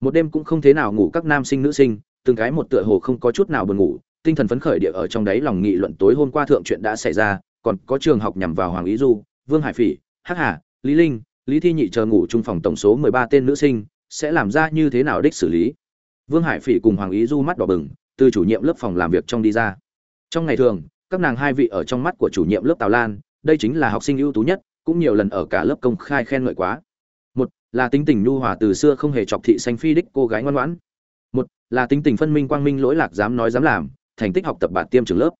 một đêm cũng không thế nào ngủ các nam sinh nữ sinh, từng cái một tựa hồ không có chút nào buồn ngủ, tinh thần phấn khởi địa ở trong đấy lòng nghị luận tối hôm qua thượng chuyện đã xảy ra, còn có trường học nhằm vào hoàng ý du, vương hải phỉ, hắc hà, lý linh, lý thi nhị chờ ngủ chung phòng tổng số 13 tên nữ sinh, sẽ làm ra như thế nào đích xử lý? Vương hải phỉ cùng hoàng ý du mắt đỏ bừng, từ chủ nhiệm lớp phòng làm việc trong đi ra. Trong ngày thường, các nàng hai vị ở trong mắt của chủ nhiệm lớp tào lan, đây chính là học sinh ưu tú nhất, cũng nhiều lần ở cả lớp công khai khen ngợi quá là tính tình nhu hòa từ xưa không hề chọc thị xanh phi đích cô gái ngoan ngoãn. Một là tính tình phân minh quang minh lỗi lạc dám nói dám làm, thành tích học tập bản tiêm trường lớp.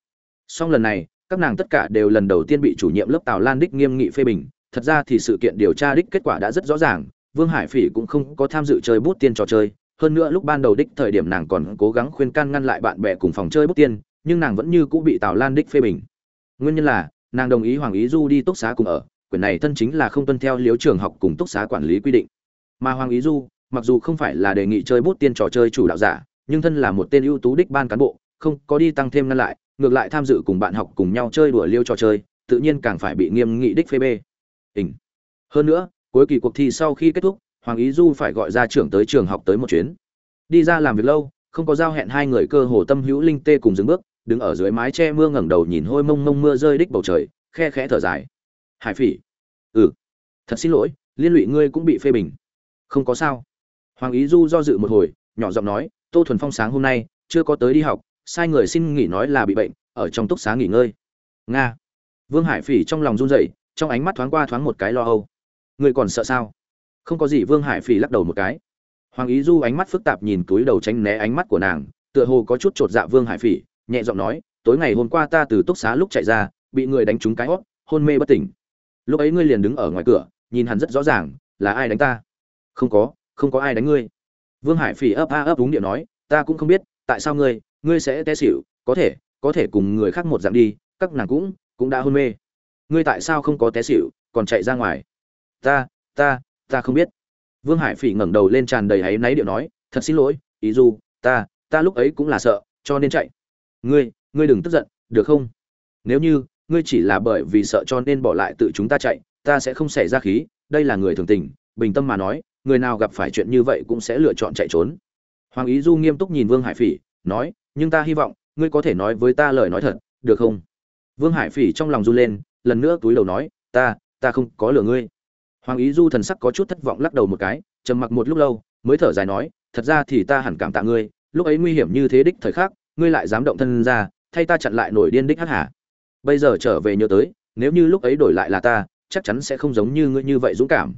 Song lần này, các nàng tất cả đều lần đầu tiên bị chủ nhiệm lớp tào lan đích nghiêm nghị phê bình. Thật ra thì sự kiện điều tra đích kết quả đã rất rõ ràng, vương hải phỉ cũng không có tham dự chơi bút tiên trò chơi. Hơn nữa lúc ban đầu đích thời điểm nàng còn cố gắng khuyên can ngăn lại bạn bè cùng phòng chơi bút tiên, nhưng nàng vẫn như cũng bị tào lan đích phê bình. Nguyên nhân là, nàng đồng ý hoàng ý du đi túc xá cùng ở quyền này thân chính là không tuân theo liếu trường học cùng túc xá quản lý quy định. Mà hoàng ý du, mặc dù không phải là đề nghị chơi bút tiên trò chơi chủ đạo giả, nhưng thân là một tên ưu tú đích ban cán bộ, không có đi tăng thêm ngăn lại, ngược lại tham dự cùng bạn học cùng nhau chơi đùa liêu trò chơi, tự nhiên càng phải bị nghiêm nghị đích phê bê. Ỉnh hơn nữa, cuối kỳ cuộc thi sau khi kết thúc, hoàng ý du phải gọi ra trưởng tới trường học tới một chuyến. Đi ra làm việc lâu, không có giao hẹn hai người cơ hồ tâm hữu linh tê cùng dừng bước, đứng ở dưới mái che mưa ngẩng đầu nhìn hôi mông mông mưa rơi đích bầu trời, khe khẽ thở dài hải phỉ. Ừ. Thật xin lỗi, liên lụy ngươi cũng bị phê bình. Không có sao. Hoàng ý du do dự một hồi, nhỏ giọng nói, tô thuần phong sáng hôm nay, chưa có tới đi học, sai người xin nghỉ nói là bị bệnh, ở trong túc xá nghỉ ngơi. Nga. Vương hải phỉ trong lòng run rẩy, trong ánh mắt thoáng qua thoáng một cái lo âu. Ngươi còn sợ sao? Không có gì, vương hải phỉ lắc đầu một cái. Hoàng ý du ánh mắt phức tạp nhìn túi đầu tránh né ánh mắt của nàng, tựa hồ có chút chột dạ vương hải phỉ, nhẹ giọng nói, tối ngày hôm qua ta từ túc xá lúc chạy ra, bị người đánh trúng cái hót hôn mê bất tỉnh lúc ấy ngươi liền đứng ở ngoài cửa, nhìn hắn rất rõ ràng, là ai đánh ta? Không có không có ai đánh ngươi. Vương hải phỉ ấp a ấp đúng điệu nói, ta cũng không biết, tại sao ngươi ngươi sẽ té xỉu, có thể có thể cùng người khác một dạng đi, các nàng cũng cũng đã hôn mê. Ngươi tại sao không có té xỉu, còn chạy ra ngoài? Ta ta ta không biết. Vương hải phỉ ngẩng đầu lên tràn đầy áy náy điệu nói, thật xin lỗi, ý du, ta ta lúc ấy cũng là sợ, cho nên chạy. Ngươi ngươi đừng tức giận, được không? Nếu như ngươi chỉ là bởi vì sợ cho nên bỏ lại tự chúng ta chạy, ta sẽ không xảy ra khí, đây là người thường tình, bình tâm mà nói, người nào gặp phải chuyện như vậy cũng sẽ lựa chọn chạy trốn. Hoàng ý du nghiêm túc nhìn vương hải phỉ, nói, nhưng ta hy vọng, ngươi có thể nói với ta lời nói thật, được không? Vương hải phỉ trong lòng run lên, lần nữa túi đầu nói, ta ta không có lừa ngươi. Hoàng ý du thần sắc có chút thất vọng lắc đầu một cái, trầm mặc một lúc lâu, mới thở dài nói, thật ra thì ta hẳn cảm tạ ngươi, lúc ấy nguy hiểm như thế đích thời khắc, ngươi lại dám động thân ra, thay ta chặn lại nổi điên đích hắc hả bây giờ trở về nhớ tới, nếu như lúc ấy đổi lại là ta, chắc chắn sẽ không giống như ngươi như vậy dũng cảm.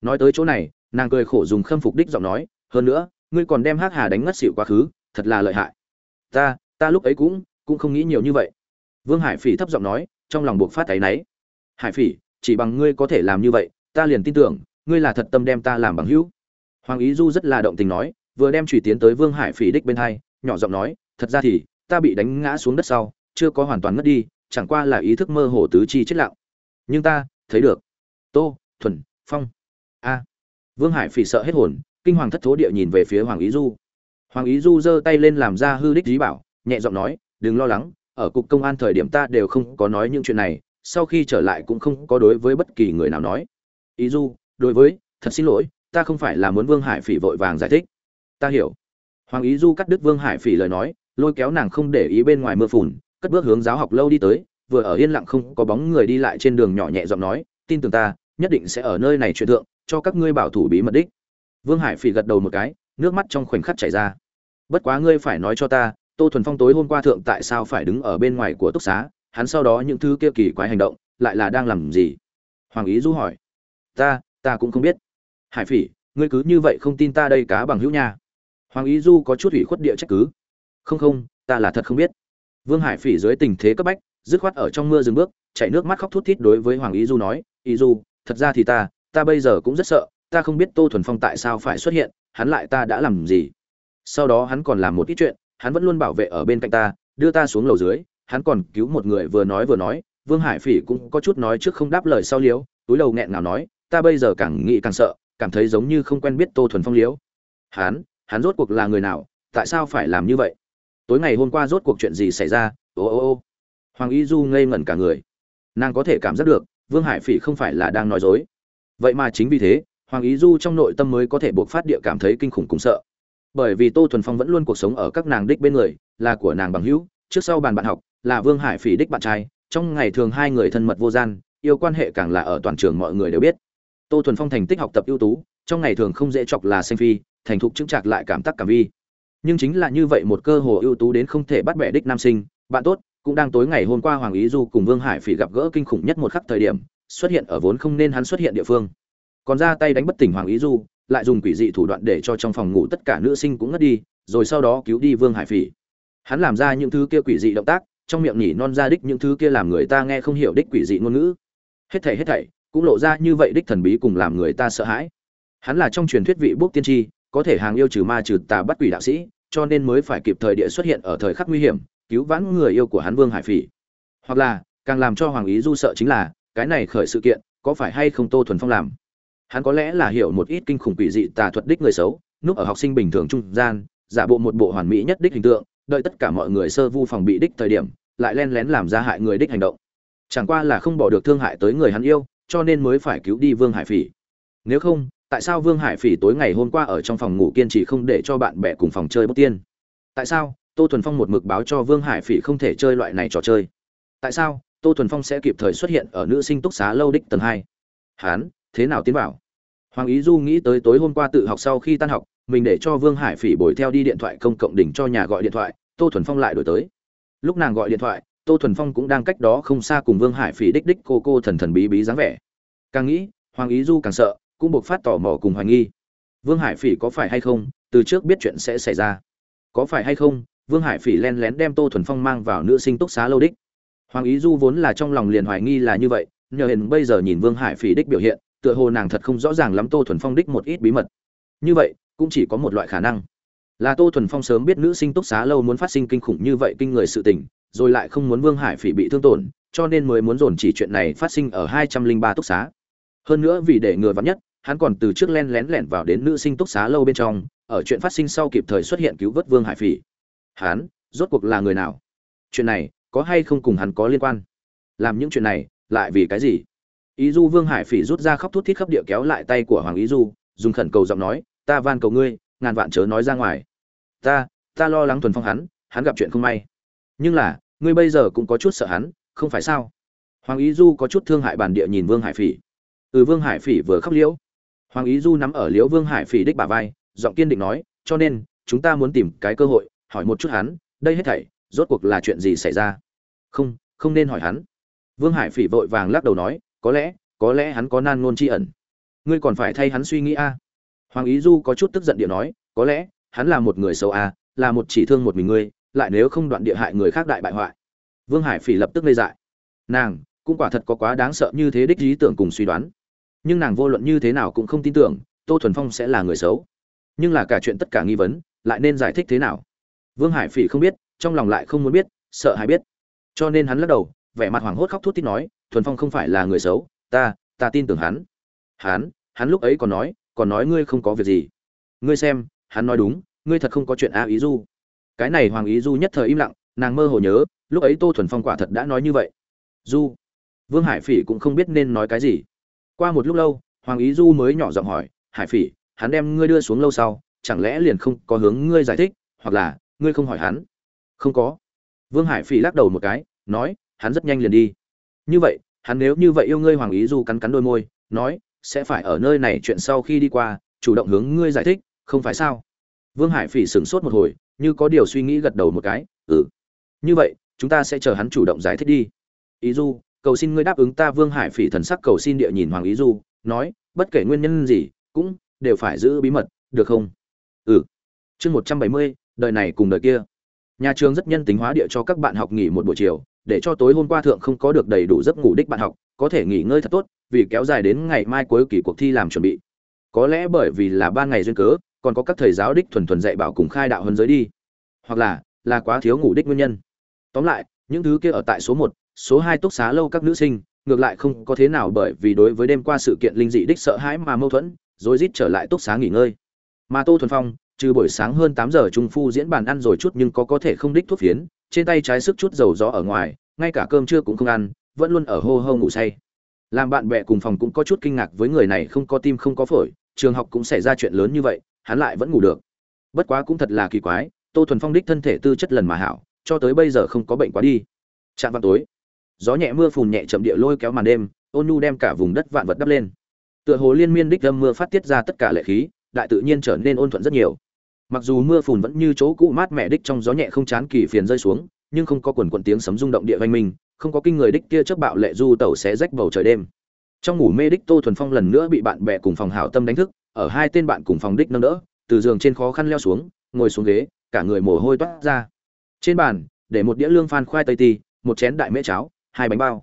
Nói tới chỗ này, nàng cười khổ dùng khâm phục đích giọng nói, hơn nữa, ngươi còn đem hắc hà đánh ngất xỉu quá khứ, thật là lợi hại. Ta ta lúc ấy cũng cũng không nghĩ nhiều như vậy. Vương hải phỉ thấp giọng nói, trong lòng buộc phát áy náy. Hải phỉ, chỉ bằng ngươi có thể làm như vậy, ta liền tin tưởng, ngươi là thật tâm đem ta làm bằng hữu. Hoàng ý du rất là động tình nói, vừa đem chủy tiến tới vương hải phỉ đích bên hai, nhỏ giọng nói, thật ra thì, ta bị đánh ngã xuống đất sau, chưa có hoàn toàn ngất đi chẳng qua là ý thức mơ hồ tứ chi chết lặng. Nhưng ta, thấy được. Tô, thuần, phong. A. Vương hải phỉ sợ hết hồn, kinh hoàng thất thố địa nhìn về phía hoàng ý du. Hoàng ý du giơ tay lên làm ra hư đích dí bảo, nhẹ giọng nói, đừng lo lắng, ở cục công an thời điểm ta đều không có nói những chuyện này, sau khi trở lại cũng không có đối với bất kỳ người nào nói. Ý du, đối với, thật xin lỗi, ta không phải là muốn vương hải phỉ vội vàng giải thích. Ta hiểu. Hoàng ý du cắt đứt vương hải phỉ lời nói, lôi kéo nàng không để ý bên ngoài mưa phùn cất bước hướng giáo học lâu đi tới, vừa ở yên lặng không có bóng người đi lại trên đường nhỏ nhẹ giọng nói, tin tưởng ta, nhất định sẽ ở nơi này chuyện thượng, cho các ngươi bảo thủ bí mật đích. Vương hải phỉ gật đầu một cái, nước mắt trong khoảnh khắc chảy ra. Bất quá ngươi phải nói cho ta, tô thuần phong tối hôm qua thượng tại sao phải đứng ở bên ngoài của túc xá, hắn sau đó những thứ kia kỳ quái hành động, lại là đang làm gì? Hoàng ý du hỏi. Ta ta cũng không biết. Hải phỉ, ngươi cứ như vậy không tin ta đây cá bằng hữu nha. Hoàng ý du có chút ủy khuất địa trách cứ. Không không, ta là thật không biết vương hải phỉ dưới tình thế cấp bách, dứt khoát ở trong mưa dừng bước chảy nước mắt khóc thút thít đối với hoàng ý du nói, ý du, thật ra thì ta ta bây giờ cũng rất sợ, ta không biết tô thuần phong tại sao phải xuất hiện, hắn lại ta đã làm gì? Sau đó hắn còn làm một ít chuyện, hắn vẫn luôn bảo vệ ở bên cạnh ta, đưa ta xuống lầu dưới, hắn còn cứu một người vừa nói vừa nói, vương hải phỉ cũng có chút nói trước không đáp lời sau liếu túi đầu nghẹn ngào nói, ta bây giờ càng nghĩ càng sợ, cảm thấy giống như không quen biết tô thuần phong liếu hắn hắn rốt cuộc là người nào, tại sao phải làm như vậy? Tối ngày hôm qua rốt cuộc chuyện gì xảy ra? Ô ô ô. Hoàng y du ngây ngẩn cả người. Nàng có thể cảm giác được, vương hải phỉ không phải là đang nói dối. Vậy mà chính vì thế, hoàng ý du trong nội tâm mới có thể buộc phát địa cảm thấy kinh khủng cùng sợ. Bởi vì tô thuần phong vẫn luôn cuộc sống ở các nàng đích bên người, là của nàng bằng hữu, trước sau bàn bạn học, là vương hải phỉ đích bạn trai, trong ngày thường hai người thân mật vô gian, yêu quan hệ càng là ở toàn trường mọi người đều biết. Tô thuần phong thành tích học tập ưu tú, trong ngày thường không dễ chọc là sinh phi, thành thục chứng trạc lại cảm tắc cảm vi nhưng chính là như vậy một cơ hồ ưu tú đến không thể bắt bẻ đích nam sinh, bạn tốt, cũng đang tối ngày hôm qua hoàng ý du cùng vương hải phỉ gặp gỡ kinh khủng nhất một khắc thời điểm, xuất hiện ở vốn không nên hắn xuất hiện địa phương. Còn ra tay đánh bất tỉnh hoàng ý du, lại dùng quỷ dị thủ đoạn để cho trong phòng ngủ tất cả nữ sinh cũng ngất đi, rồi sau đó cứu đi vương hải phỉ. Hắn làm ra những thứ kia quỷ dị động tác, trong miệng nhỉ non ra đích những thứ kia làm người ta nghe không hiểu đích quỷ dị ngôn ngữ. Hết thảy hết thảy, cũng lộ ra như vậy đích thần bí cùng làm người ta sợ hãi. Hắn là trong truyền thuyết vị bốc tiên tri có thể hàng yêu trừ ma trừ tà bắt quỷ đạo sĩ, cho nên mới phải kịp thời địa xuất hiện ở thời khắc nguy hiểm, cứu vãn người yêu của hắn vương hải phỉ. Hoặc là, càng làm cho hoàng ý du sợ chính là, cái này khởi sự kiện, có phải hay không tô thuần phong làm? Hắn có lẽ là hiểu một ít kinh khủng quỷ dị tà thuật đích người xấu, núp ở học sinh bình thường trung gian, giả bộ một bộ hoàn mỹ nhất đích hình tượng, đợi tất cả mọi người sơ vu phòng bị đích thời điểm, lại len lén làm ra hại người đích hành động. Chẳng qua là không bỏ được thương hại tới người hắn yêu, cho nên mới phải cứu đi vương hải phỉ. Nếu không tại sao vương hải phỉ tối ngày hôm qua ở trong phòng ngủ kiên trì không để cho bạn bè cùng phòng chơi bốc tiên? Tại sao tô thuần phong một mực báo cho vương hải phỉ không thể chơi loại này trò chơi? Tại sao tô thuần phong sẽ kịp thời xuất hiện ở nữ sinh túc xá lâu đích tầng hai? Hán, thế nào tiến vào hoàng ý du nghĩ tới tối hôm qua tự học sau khi tan học, mình để cho vương hải phỉ bồi theo đi điện thoại công cộng đỉnh cho nhà gọi điện thoại, tô thuần phong lại đổi tới. Lúc nàng gọi điện thoại, tô thuần phong cũng đang cách đó không xa cùng vương hải phỉ đích đích cô cô thần thần bí bí dáng vẻ. Càng nghĩ, hoàng ý du càng sợ cũng buộc phát tò mò cùng hoài nghi. Vương hải phỉ có phải hay không, từ trước biết chuyện sẽ xảy ra? Có phải hay không, vương hải phỉ len lén đem tô thuần phong mang vào nữ sinh túc xá lâu đích? Hoàng ý du vốn là trong lòng liền hoài nghi là như vậy, nhờ hiện bây giờ nhìn vương hải phỉ đích biểu hiện, tựa hồ nàng thật không rõ ràng lắm tô thuần phong đích một ít bí mật. Như vậy, cũng chỉ có một loại khả năng. Là tô thuần phong sớm biết nữ sinh túc xá lâu muốn phát sinh kinh khủng như vậy kinh người sự tình, rồi lại không muốn vương hải phỉ bị thương tổn, cho nên mới muốn dồn chỉ chuyện này phát sinh ở hai trăm linh ba túc xá. Hơn nữa vì để ngừa vắn nhất hắn còn từ trước len lén lẻn vào đến nữ sinh túc xá lâu bên trong, ở chuyện phát sinh sau kịp thời xuất hiện cứu vớt vương hải phỉ. Hắn, rốt cuộc là người nào? Chuyện này, có hay không cùng hắn có liên quan? Làm những chuyện này, lại vì cái gì? Ý du vương hải phỉ rút ra khóc thút thít khắp địa kéo lại tay của hoàng ý du, dùng khẩn cầu giọng nói, ta van cầu ngươi, ngàn vạn chớ nói ra ngoài. Ta ta lo lắng thuần phong hắn hắn gặp chuyện không may. Nhưng là, ngươi bây giờ cũng có chút sợ hắn, không phải sao? Hoàng ý du có chút thương hại bản địa nhìn vương hải phỉ. Ừ vương hải phỉ vừa khóc liễu hoàng ý du nắm ở liễu vương hải phỉ đích bà vai, giọng kiên định nói, cho nên, chúng ta muốn tìm cái cơ hội, hỏi một chút hắn, đây hết thảy, rốt cuộc là chuyện gì xảy ra? Không không nên hỏi hắn. Vương hải phỉ vội vàng lắc đầu nói, có lẽ có lẽ hắn có nan ngôn tri ẩn. Ngươi còn phải thay hắn suy nghĩ a. Hoàng ý du có chút tức giận địa nói, có lẽ, hắn là một người xấu a, là một chỉ thương một mình ngươi, lại nếu không đoạn địa hại người khác đại bại hoại. Vương hải phỉ lập tức lê dại. Nàng, cũng quả thật có quá đáng sợ như thế đích lý tưởng cùng suy đoán nhưng nàng vô luận như thế nào cũng không tin tưởng, tô thuần phong sẽ là người xấu. Nhưng là cả chuyện tất cả nghi vấn, lại nên giải thích thế nào? Vương hải phỉ không biết, trong lòng lại không muốn biết, sợ hãi biết. Cho nên hắn lắc đầu, vẻ mặt hoảng hốt khóc thút thít nói, thuần phong không phải là người xấu, ta ta tin tưởng hắn. Hắn hắn lúc ấy còn nói còn nói ngươi không có việc gì. Ngươi xem, hắn nói đúng, ngươi thật không có chuyện a ý du. Cái này hoàng ý du nhất thời im lặng, nàng mơ hồ nhớ, lúc ấy tô thuần phong quả thật đã nói như vậy. Du. Vương hải phỉ cũng không biết nên nói cái gì qua một lúc lâu, hoàng ý du mới nhỏ giọng hỏi, hải phỉ, hắn đem ngươi đưa xuống lâu sau, chẳng lẽ liền không có hướng ngươi giải thích, hoặc là ngươi không hỏi hắn? Không có. Vương hải phỉ lắc đầu một cái, nói, hắn rất nhanh liền đi. Như vậy, hắn nếu như vậy yêu ngươi, hoàng ý du cắn cắn đôi môi, nói, sẽ phải ở nơi này chuyện sau khi đi qua, chủ động hướng ngươi giải thích, không phải sao? Vương hải phỉ sửng sốt một hồi, như có điều suy nghĩ gật đầu một cái ừ. Như vậy, chúng ta sẽ chờ hắn chủ động giải thích đi. Ý du cầu xin ngươi đáp ứng ta vương hải phỉ thần sắc cầu xin địa nhìn hoàng ý du, nói, bất kể nguyên nhân gì, cũng đều phải giữ bí mật, được không? Ừ. Chương một trăm bảy mươi, đời này cùng đời kia. Nhà trường rất nhân tính hóa địa cho các bạn học nghỉ một buổi chiều, để cho tối hôm qua thượng không có được đầy đủ giấc ngủ đích bạn học, có thể nghỉ ngơi thật tốt, vì kéo dài đến ngày mai cuối kỳ cuộc thi làm chuẩn bị. Có lẽ bởi vì là ba ngày duyên cớ, còn có các thầy giáo đích thuần thuần dạy bảo cùng khai đạo hơn giới đi. Hoặc là là quá thiếu ngủ đích nguyên nhân. Tóm lại, những thứ kia ở tại số một số hai túc xá lâu các nữ sinh, ngược lại không có thế nào bởi vì đối với đêm qua sự kiện linh dị đích sợ hãi mà mâu thuẫn, rồi rít trở lại túc xá nghỉ ngơi. Mà tô thuần phong, trừ buổi sáng hơn tám giờ trung phu diễn bàn ăn rồi chút nhưng có có thể không đích thuốc phiến, trên tay trái sức chút dầu gió ở ngoài, ngay cả cơm trưa cũng không ăn, vẫn luôn ở hô hô ngủ say. Làm bạn bè cùng phòng cũng có chút kinh ngạc với người này không có tim không có phổi, trường học cũng xảy ra chuyện lớn như vậy, hắn lại vẫn ngủ được. Bất quá cũng thật là kỳ quái, tô thuần phong đích thân thể tư chất lần mà hảo, cho tới bây giờ không có bệnh quá đi. Chạm vào tối gió nhẹ mưa phùn nhẹ chậm địa lôi kéo màn đêm, ôn nhu đem cả vùng đất vạn vật đắp lên. Tựa hồ liên miên đích âm mưa phát tiết ra tất cả lệ khí, đại tự nhiên trở nên ôn thuận rất nhiều. Mặc dù mưa phùn vẫn như chỗ cũ mát mẻ đích trong gió nhẹ không chán kỳ phiền rơi xuống, nhưng không có quần quần tiếng sấm rung động địa vanh minh không có kinh người đích kia trước bạo lệ du tẩu xé rách bầu trời đêm. Trong ngủ mê đích tô thuần phong lần nữa bị bạn bè cùng phòng hảo tâm đánh thức, ở hai tên bạn cùng phòng đích nâng đỡ, từ giường trên khó khăn leo xuống, ngồi xuống ghế, cả người mồ hôi toát ra. Trên bàn, để một đĩa lương phan khoai tây ti, một chén đại mễ cháo hai bánh bao.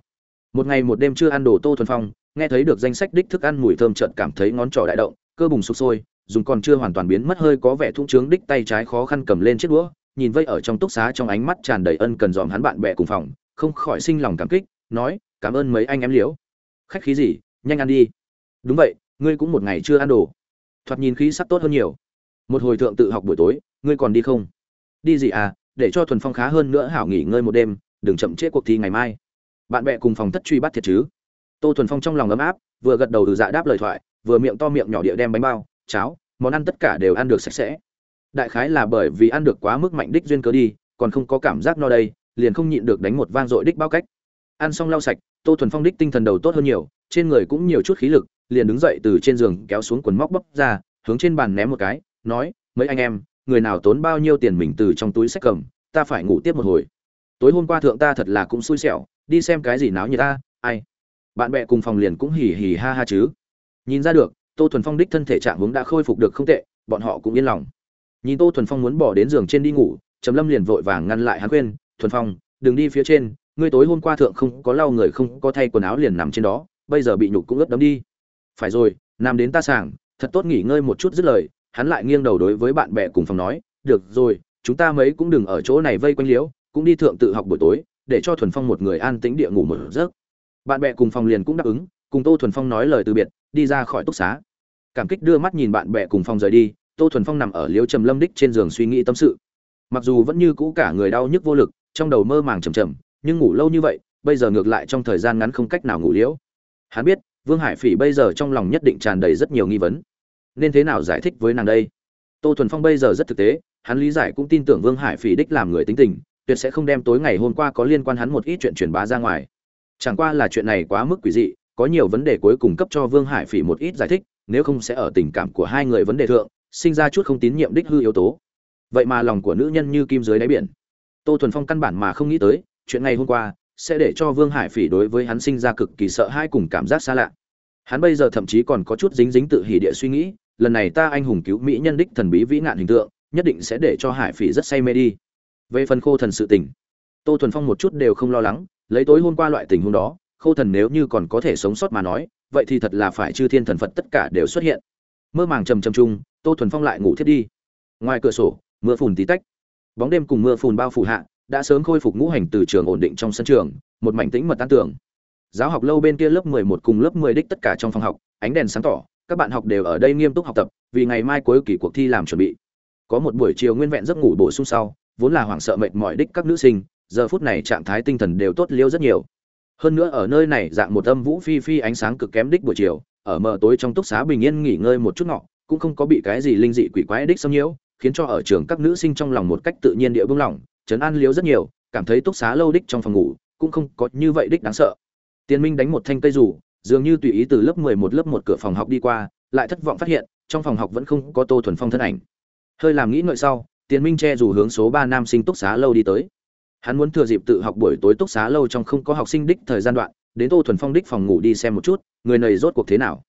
Một ngày một đêm chưa ăn đồ tô thuần phong, nghe thấy được danh sách đích thức ăn mùi thơm chợt cảm thấy ngón trỏ đại động, cơ bùng sụp sôi, dùng còn chưa hoàn toàn biến mất hơi có vẻ thung trướng đích tay trái khó khăn cầm lên chiếc đũa, nhìn vây ở trong túc xá trong ánh mắt tràn đầy ân cần dòm hắn bạn bè cùng phòng, không khỏi sinh lòng cảm kích, nói, cảm ơn mấy anh em liễu. Khách khí gì, nhanh ăn đi. Đúng vậy, ngươi cũng một ngày chưa ăn đồ. Thoạt nhìn khí sắc tốt hơn nhiều. Một hồi thượng tự học buổi tối, ngươi còn đi không? Đi gì à để cho thuần phong khá hơn nữa hảo nghỉ ngơi một đêm, đừng chậm trễ cuộc thi ngày mai bạn bè cùng phòng thất truy bắt thiệt chứ? Tô thuần phong trong lòng ấm áp, vừa gật đầu từ dạ đáp lời thoại, vừa miệng to miệng nhỏ địa đem bánh bao, cháo, món ăn tất cả đều ăn được sạch sẽ. Đại khái là bởi vì ăn được quá mức mạnh đích duyên cớ đi, còn không có cảm giác no đây, liền không nhịn được đánh một vang dội đích bao cách. Ăn xong lau sạch, tô thuần phong đích tinh thần đầu tốt hơn nhiều, trên người cũng nhiều chút khí lực, liền đứng dậy từ trên giường kéo xuống quần móc bóc ra, hướng trên bàn ném một cái, nói, mấy anh em, người nào tốn bao nhiêu tiền mình từ trong túi sách cầm, ta phải ngủ tiếp một hồi. Tối hôm qua thượng ta thật là cũng xui xẻo đi xem cái gì náo như ta, ai. Bạn bè cùng phòng liền cũng hì hì ha ha chứ. Nhìn ra được, tô thuần phong đích thân thể trạng hướng đã khôi phục được không tệ, bọn họ cũng yên lòng. Nhìn tô thuần phong muốn bỏ đến giường trên đi ngủ, trầm lâm liền vội vàng ngăn lại hắn khuyên, thuần phong, đừng đi phía trên, ngươi tối hôm qua thượng không có lau người không có thay quần áo liền nằm trên đó, bây giờ bị nhục cũng ướt đấm đi. Phải rồi, nằm đến ta sảng, thật tốt nghỉ ngơi một chút dứt lời. Hắn lại nghiêng đầu đối với bạn bè cùng phòng nói, được rồi, chúng ta mấy cũng đừng ở chỗ này vây quanh liễu cũng đi thượng tự học buổi tối để cho thuần phong một người an tĩnh địa ngủ một giấc. Bạn bè cùng phòng liền cũng đáp ứng cùng tô thuần phong nói lời từ biệt đi ra khỏi túc xá. Cảm kích đưa mắt nhìn bạn bè cùng phòng rời đi tô thuần phong nằm ở liếu trầm lâm đích trên giường suy nghĩ tâm sự. Mặc dù vẫn như cũ cả người đau nhức vô lực trong đầu mơ màng trầm trầm, nhưng ngủ lâu như vậy bây giờ ngược lại trong thời gian ngắn không cách nào ngủ liễu. Hắn biết vương hải phỉ bây giờ trong lòng nhất định tràn đầy rất nhiều nghi vấn. Nên thế nào giải thích với nàng đây? Tô thuần phong bây giờ rất thực tế hắn lý giải cũng tin tưởng vương hải phỉ đích làm người tính tình tuyệt sẽ không đem tối ngày hôm qua có liên quan hắn một ít chuyện truyền bá ra ngoài. Chẳng qua là chuyện này quá mức quỷ dị, có nhiều vấn đề cuối cùng cấp cho vương hải phỉ một ít giải thích, nếu không sẽ ở tình cảm của hai người vấn đề thượng, sinh ra chút không tín nhiệm đích hư yếu tố. Vậy mà lòng của nữ nhân như kim dưới đáy biển. Tô thuần phong căn bản mà không nghĩ tới, chuyện ngày hôm qua sẽ để cho vương hải phỉ đối với hắn sinh ra cực kỳ sợ hãi cùng cảm giác xa lạ. Hắn bây giờ thậm chí còn có chút dính dính tự hỉ địa suy nghĩ, lần này ta anh hùng cứu mỹ nhân đích thần bí vĩ ngạn hình tượng, nhất định sẽ để cho hải phỉ rất say mê đi về phần khô thần sự tình. Tô thuần phong một chút đều không lo lắng, lấy tối hôm qua loại tình huống đó, khô thần nếu như còn có thể sống sót mà nói, vậy thì thật là phải chư thiên thần phật tất cả đều xuất hiện. Mơ màng trầm trầm chung, tô thuần phong lại ngủ thiết đi. Ngoài cửa sổ, mưa phùn tí tách. Bóng đêm cùng mưa phùn bao phủ hạ, đã sớm khôi phục ngũ hành từ trường ổn định trong sân trường, một mảnh tĩnh mật tan tưởng giáo học lâu bên kia lớp 11 cùng lớp 10 đích tất cả trong phòng học, ánh đèn sáng tỏ, các bạn học đều ở đây nghiêm túc học tập, vì ngày mai cuối kỳ cuộc thi làm chuẩn bị. Có một buổi chiều nguyên vẹn giấc ngủ bổ sung sau vốn là hoảng sợ mệt mỏi đích các nữ sinh, giờ phút này trạng thái tinh thần đều tốt liêu rất nhiều. Hơn nữa ở nơi này dạng một âm vũ phi phi ánh sáng cực kém đích buổi chiều, ở mờ tối trong túc xá bình yên nghỉ ngơi một chút ngọ, cũng không có bị cái gì linh dị quỷ quái đích xâm nhiễu, khiến cho ở trường các nữ sinh trong lòng một cách tự nhiên địa bưng lỏng chấn an liếu rất nhiều, cảm thấy túc xá lâu đích trong phòng ngủ cũng không có như vậy đích đáng sợ. Tiên minh đánh một thanh cây rủ dường như tùy ý từ lớp 11 lớp một cửa phòng học đi qua, lại thất vọng phát hiện, trong phòng học vẫn không có tô thuần phong thân ảnh. Hơi làm nghĩ ngợi sau tiền minh che dù hướng số ba nam sinh túc xá lâu đi tới. Hắn muốn thừa dịp tự học buổi tối túc xá lâu trong không có học sinh đích thời gian đoạn, đến tô thuần phong đích phòng ngủ đi xem một chút, người này rốt cuộc thế nào.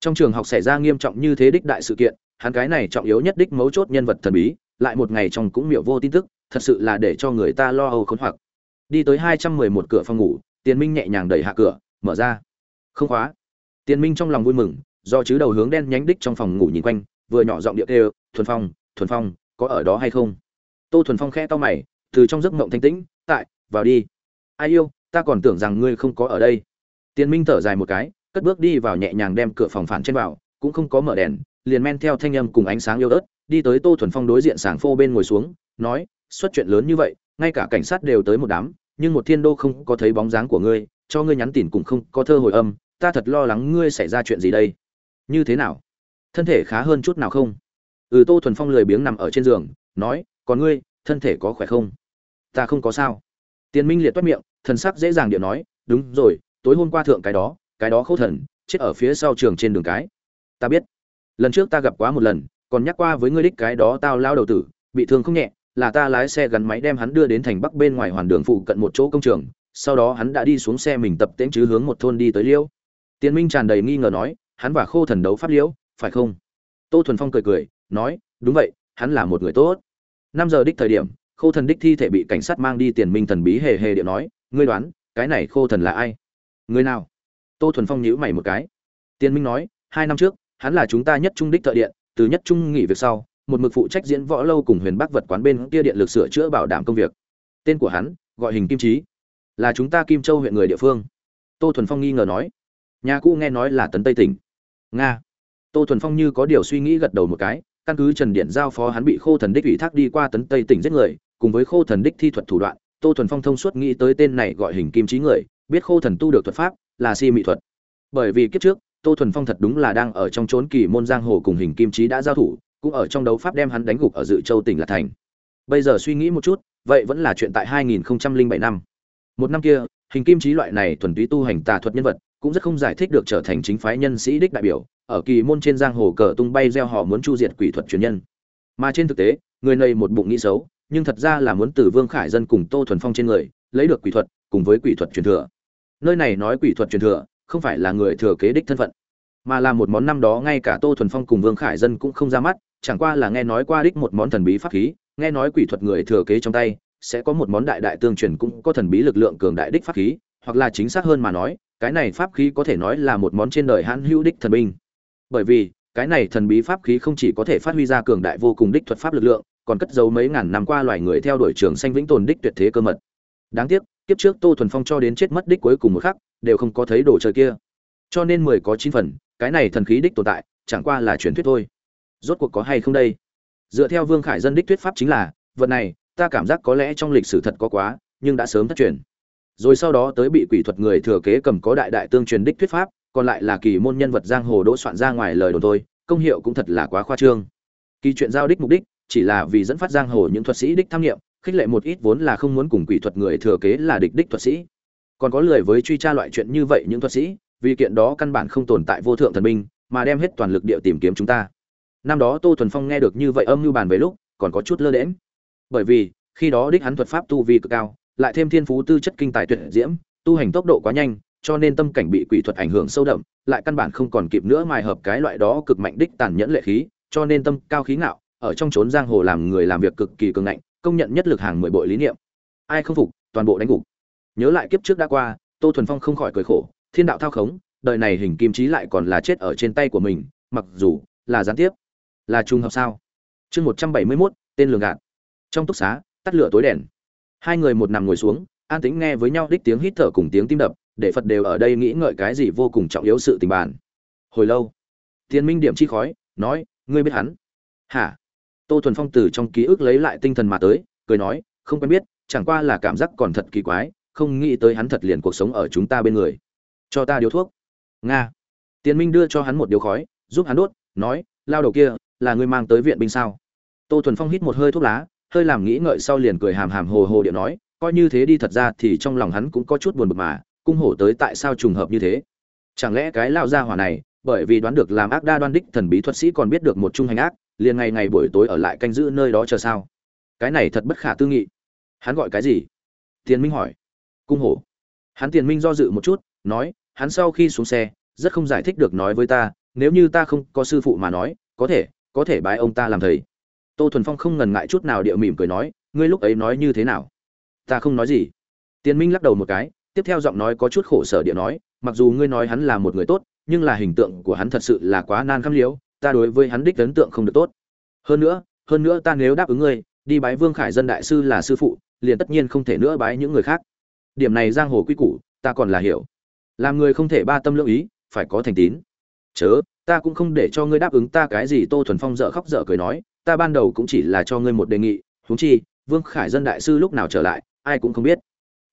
Trong trường học xảy ra nghiêm trọng như thế đích đại sự kiện, hắn cái này trọng yếu nhất đích mấu chốt nhân vật thần bí, lại một ngày trong cũng miểu vô tin tức, thật sự là để cho người ta lo âu khốn hoặc. Đi tới hai trăm mười một cửa phòng ngủ, tiền minh nhẹ nhàng đẩy hạ cửa, mở ra. Không khóa. Tiền minh trong lòng vui mừng, do chứ đầu hướng đen nhánh đích trong phòng ngủ nhìn quanh, vừa nhỏ giọng điệu kêu, thuần phong thuần phong có ở đó hay không? Tô thuần phong khẽ to mày, từ trong giấc mộng thanh tĩnh, tại, vào đi. Ai yêu, ta còn tưởng rằng ngươi không có ở đây. Tiến minh thở dài một cái, cất bước đi vào nhẹ nhàng đem cửa phòng phản trên vào, cũng không có mở đèn, liền men theo thanh âm cùng ánh sáng yêu ớt, đi tới tô thuần phong đối diện sảng phô bên ngồi xuống, nói, xuất chuyện lớn như vậy, ngay cả cảnh sát đều tới một đám, nhưng một thiên đô không có thấy bóng dáng của ngươi, cho ngươi nhắn tin cũng không có thơ hồi âm, ta thật lo lắng ngươi xảy ra chuyện gì đây. Như thế nào? Thân thể khá hơn chút nào không? Ừ tô thuần phong lười biếng nằm ở trên giường, nói, còn ngươi, thân thể có khỏe không? Ta không có sao. Tiền minh liệt toát miệng, thần sắc dễ dàng điện nói, đúng rồi, tối hôm qua thượng cái đó cái đó khâu thần, chết ở phía sau trường trên đường cái. Ta biết. Lần trước ta gặp quá một lần, còn nhắc qua với ngươi đích cái đó tao lao đầu tử, bị thương không nhẹ, là ta lái xe gắn máy đem hắn đưa đến thành bắc bên ngoài hoàn đường phụ cận một chỗ công trường, sau đó hắn đã đi xuống xe mình tập tễnh chứ hướng một thôn đi tới liêu. Tiến minh tràn đầy nghi ngờ nói, hắn và khô thần đấu pháp liễu phải không? Tô thuần phong cười cười nói, đúng vậy, hắn là một người tốt. Năm giờ đích thời điểm, khô thần đích thi thể bị cảnh sát mang đi tiền minh thần bí hề hề điệu nói, ngươi đoán, cái này khô thần là ai? Người nào? Tô thuần phong nhíu mày một cái. Tiền minh nói, hai năm trước, hắn là chúng ta nhất trung đích thợ điện, từ nhất trung nghỉ việc sau, một mực phụ trách diễn võ lâu cùng huyền bắc vật quán bên kia điện lực sửa chữa bảo đảm công việc. Tên của hắn, gọi hình kim trí là chúng ta kim châu huyện người địa phương. Tô thuần phong nghi ngờ nói. Nhà cũ nghe nói là tấn tây tỉnh. Nga. Tô thuần phong như có điều suy nghĩ gật đầu một cái căn cứ trần điện giao phó hắn bị khô thần đích ủy thác đi qua tấn tây tỉnh giết người, cùng với khô thần đích thi thuật thủ đoạn, tô thuần phong thông suốt nghĩ tới tên này gọi hình kim trí người, biết khô thần tu được thuật pháp, là si mỹ thuật. Bởi vì kiếp trước, tô thuần phong thật đúng là đang ở trong chốn kỳ môn giang hồ cùng hình kim trí đã giao thủ, cũng ở trong đấu pháp đem hắn đánh gục ở dự châu tỉnh lạc thành. Bây giờ suy nghĩ một chút, vậy vẫn là chuyện tại 2007 năm. Một năm kia, hình kim trí loại này thuần túy tu hành tà thuật nhân vật, cũng rất không giải thích được trở thành chính phái nhân sĩ đích đại biểu ở kỳ môn trên giang hồ cờ tung bay gieo họ muốn chu diệt quỷ thuật truyền nhân. Mà trên thực tế, người này một bụng nghĩ xấu, nhưng thật ra là muốn từ vương khải dân cùng tô thuần phong trên người, lấy được quỷ thuật, cùng với quỷ thuật truyền thừa. Nơi này nói quỷ thuật truyền thừa, không phải là người thừa kế đích thân phận, mà là một món năm đó ngay cả tô thuần phong cùng vương khải dân cũng không ra mắt, chẳng qua là nghe nói qua đích một món thần bí pháp khí, nghe nói quỷ thuật người thừa kế trong tay, sẽ có một món đại đại tương truyền cũng có thần bí lực lượng cường đại đích pháp khí, hoặc là chính xác hơn mà nói, cái này pháp khí có thể nói là một món trên đời hãn hữu đích thần binh bởi vì, cái này thần bí pháp khí không chỉ có thể phát huy ra cường đại vô cùng đích thuật pháp lực lượng, còn cất giấu mấy ngàn năm qua loài người theo đuổi trường sanh vĩnh tồn đích tuyệt thế cơ mật. Đáng tiếc, kiếp trước tô thuần phong cho đến chết mất đích cuối cùng một khắc, đều không có thấy đồ chơi kia. Cho nên mười có chín phần, cái này thần khí đích tồn tại, chẳng qua là truyền thuyết thôi. Rốt cuộc có hay không đây? Dựa theo vương khải dân đích thuyết pháp chính là, vật này, ta cảm giác có lẽ trong lịch sử thật có quá, nhưng đã sớm thất truyền. Rồi sau đó tới bị quỷ thuật người thừa kế cầm có đại đại tương truyền đích thuyết pháp còn lại là kỳ môn nhân vật giang hồ đỗ soạn ra ngoài lời đồn thôi, công hiệu cũng thật là quá khoa trương. Kỳ chuyện giao đích mục đích, chỉ là vì dẫn phát giang hồ những thuật sĩ đích tham nghiệm, khích lệ một ít vốn là không muốn cùng quỷ thuật người thừa kế là địch đích thuật sĩ. Còn có lời với truy tra loại chuyện như vậy những thuật sĩ, vì kiện đó căn bản không tồn tại vô thượng thần minh, mà đem hết toàn lực địa tìm kiếm chúng ta. Năm đó tô thuần phong nghe được như vậy âm mưu bàn về lúc, còn có chút lơ đễm bởi vì, khi đó đích hắn thuật pháp tu vi cực cao, lại thêm thiên phú tư chất kinh tài tuyệt diễm, tu hành tốc độ quá nhanh cho nên tâm cảnh bị quỷ thuật ảnh hưởng sâu đậm, lại căn bản không còn kịp nữa mài hợp cái loại đó cực mạnh đích tàn nhẫn lệ khí, cho nên tâm cao khí ngạo, ở trong chốn giang hồ làm người làm việc cực kỳ cường ngạnh, công nhận nhất lực hàng mười bội lý niệm. Ai không phục, toàn bộ đánh gục. Nhớ lại kiếp trước đã qua, tô thuần phong không khỏi cười khổ, thiên đạo thao khống, đời này hình kim trí lại còn là chết ở trên tay của mình, mặc dù là gián tiếp. Là trùng hợp sao? Chương một trăm bảy mươi mốt, tên lường gạt. Trong túc xá, tắt lửa tối đèn. Hai người một nằm ngồi xuống, an tĩnh nghe với nhau đích tiếng hít thở cùng tiếng tim đập để phật đều ở đây nghĩ ngợi cái gì vô cùng trọng yếu sự tình bản hồi lâu tiên minh điểm chi khói, nói, ngươi biết hắn? Hả? Tô thuần phong từ trong ký ức lấy lại tinh thần mà tới, cười nói, không quen biết, chẳng qua là cảm giác còn thật kỳ quái, không nghĩ tới hắn thật liền cuộc sống ở chúng ta bên người. Cho ta điếu thuốc. Nga. Tiến minh đưa cho hắn một điếu khói, giúp hắn đốt, nói, lao đầu kia, là ngươi mang tới viện binh sao? Tô thuần phong hít một hơi thuốc lá, hơi làm nghĩ ngợi sau liền cười hàm hàm hồ hồ điện nói, coi như thế đi thật ra thì trong lòng hắn cũng có chút buồn bực mà cung hổ tới tại sao trùng hợp như thế? Chẳng lẽ cái lao ra hỏa này, bởi vì đoán được làm ác đa đoan đích thần bí thuật sĩ còn biết được một trung hành ác, liền ngày ngày buổi tối ở lại canh giữ nơi đó chờ sao? Cái này thật bất khả tư nghị. Hắn gọi cái gì? Tiền minh hỏi. Cung hổ. Hắn tiền minh do dự một chút, nói, hắn sau khi xuống xe, rất không giải thích được nói với ta, nếu như ta không có sư phụ mà nói, có thể có thể bái ông ta làm thầy. Tô thuần phong không ngần ngại chút nào địa mỉm cười nói, ngươi lúc ấy nói như thế nào? Ta không nói gì. Tiền minh lắc đầu một cái tiếp theo giọng nói có chút khổ sở địa nói, mặc dù ngươi nói hắn là một người tốt, nhưng là hình tượng của hắn thật sự là quá nan khăm liếu ta đối với hắn đích ấn tượng không được tốt. Hơn nữa hơn nữa ta nếu đáp ứng ngươi, đi bái vương khải dân đại sư là sư phụ, liền tất nhiên không thể nữa bái những người khác. Điểm này giang hồ quy củ, ta còn là hiểu. Làm người không thể ba tâm lưỡng ý, phải có thành tín. Chớ, ta cũng không để cho ngươi đáp ứng ta cái gì. Tô thuần phong dở khóc dở cười nói, ta ban đầu cũng chỉ là cho ngươi một đề nghị, huống chi, vương khải dân đại sư lúc nào trở lại, ai cũng không biết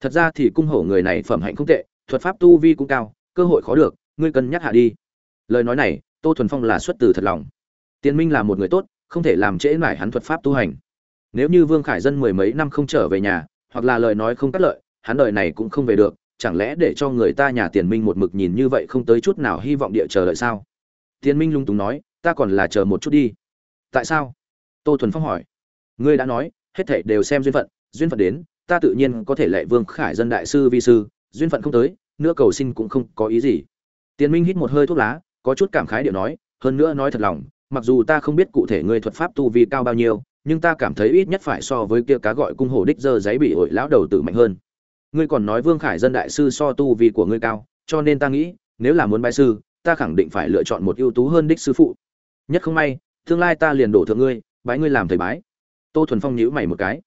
thật ra thì cung hổ người này phẩm hạnh không tệ, thuật pháp tu vi cũng cao, cơ hội khó được, ngươi cân nhắc hạ đi. Lời nói này, tô thuần phong là xuất từ thật lòng. Tiến minh là một người tốt, không thể làm trễ nải hắn thuật pháp tu hành. Nếu như vương khải dân mười mấy năm không trở về nhà, hoặc là lời nói không cắt lợi, hắn đời này cũng không về được, chẳng lẽ để cho người ta nhà tiền minh một mực nhìn như vậy không tới chút nào hy vọng địa chờ đợi sao? Tiền minh lung túng nói, ta còn là chờ một chút đi. Tại sao? Tô thuần phong hỏi. Ngươi đã nói, hết thảy đều xem duyên phận duyên phận đến ta tự nhiên có thể lệ vương khải dân đại sư vi sư, duyên phận không tới, nữa cầu xin cũng không có ý gì. Tiền minh hít một hơi thuốc lá, có chút cảm khái điệu nói, hơn nữa nói thật lòng, mặc dù ta không biết cụ thể ngươi thuật pháp tu vi cao bao nhiêu, nhưng ta cảm thấy ít nhất phải so với kia cá gọi cung hổ đích dơ giấy bị ổi lão đầu tử mạnh hơn. Ngươi còn nói vương khải dân đại sư so tu vi của ngươi cao, cho nên ta nghĩ, nếu là muốn bái sư, ta khẳng định phải lựa chọn một ưu tú hơn đích sư phụ. Nhất không may, tương lai ta liền đổ thượng ngươi, bái ngươi làm thầy bái. Tô thuần phong nhíu mày một cái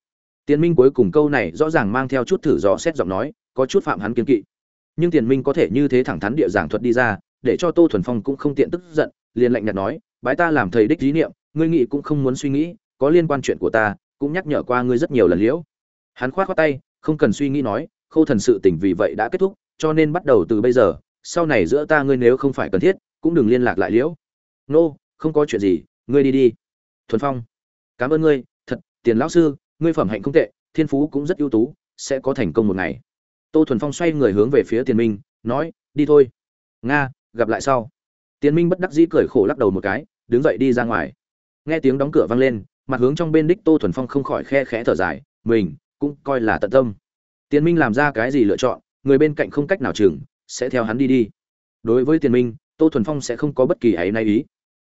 tiền minh cuối cùng câu này rõ ràng mang theo chút thử dò xét giọng nói, có chút phạm hắn kiên kỵ. Nhưng tiền minh có thể như thế thẳng thắn địa giảng thuật đi ra, để cho tô thuần phong cũng không tiện tức giận, liền lạnh nhạt nói, bái ta làm thầy đích trí niệm, ngươi nghĩ cũng không muốn suy nghĩ, có liên quan chuyện của ta, cũng nhắc nhở qua ngươi rất nhiều lần liễu. Hắn khoát khoát tay, không cần suy nghĩ nói, khâu thần sự tình vì vậy đã kết thúc, cho nên bắt đầu từ bây giờ, sau này giữa ta ngươi nếu không phải cần thiết, cũng đừng liên lạc lại liễu. Nô, không có chuyện gì, ngươi đi đi. Thuần phong, cảm ơn ngươi, thật, tiền lão sư ngươi phẩm hạnh không tệ, thiên phú cũng rất ưu tú, sẽ có thành công một ngày. Tô thuần phong xoay người hướng về phía tiền minh, nói, đi thôi. Nga, gặp lại sau. Tiền minh bất đắc dĩ cười khổ lắc đầu một cái, đứng dậy đi ra ngoài. Nghe tiếng đóng cửa vang lên, mặt hướng trong bên đích tô thuần phong không khỏi khe khẽ thở dài, mình cũng coi là tận tâm. Tiền minh làm ra cái gì lựa chọn, người bên cạnh không cách nào chừng, sẽ theo hắn đi đi. Đối với tiền minh, tô thuần phong sẽ không có bất kỳ ấy nay ý.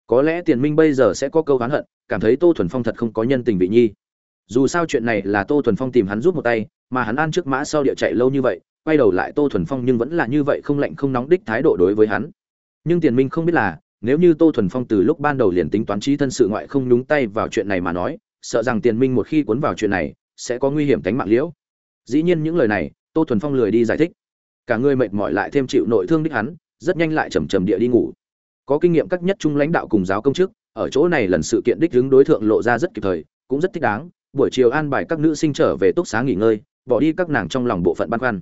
Có lẽ tiền minh bây giờ sẽ có câu oán hận, cảm thấy tô thuần phong thật không có nhân tình vị nhi dù sao chuyện này là tô thuần phong tìm hắn rút một tay, mà hắn ăn trước mã sau địa chạy lâu như vậy, quay đầu lại tô thuần phong nhưng vẫn là như vậy không lạnh không nóng đích thái độ đối với hắn. Nhưng tiền minh không biết là, nếu như tô thuần phong từ lúc ban đầu liền tính toán trí thân sự ngoại không nhúng tay vào chuyện này mà nói, sợ rằng tiền minh một khi cuốn vào chuyện này, sẽ có nguy hiểm tính mạng liễu. Dĩ nhiên những lời này, tô thuần phong lười đi giải thích. Cả người mệt mỏi lại thêm chịu nội thương đích hắn, rất nhanh lại chầm chầm địa đi ngủ. Có kinh nghiệm các nhất trung lãnh đạo cùng giáo công chức, ở chỗ này lần sự kiện đích hướng đối tượng lộ ra rất kịp thời, cũng rất thích đáng buổi chiều an bài các nữ sinh trở về túc xá nghỉ ngơi, bỏ đi các nàng trong lòng bộ phận băn khoăn.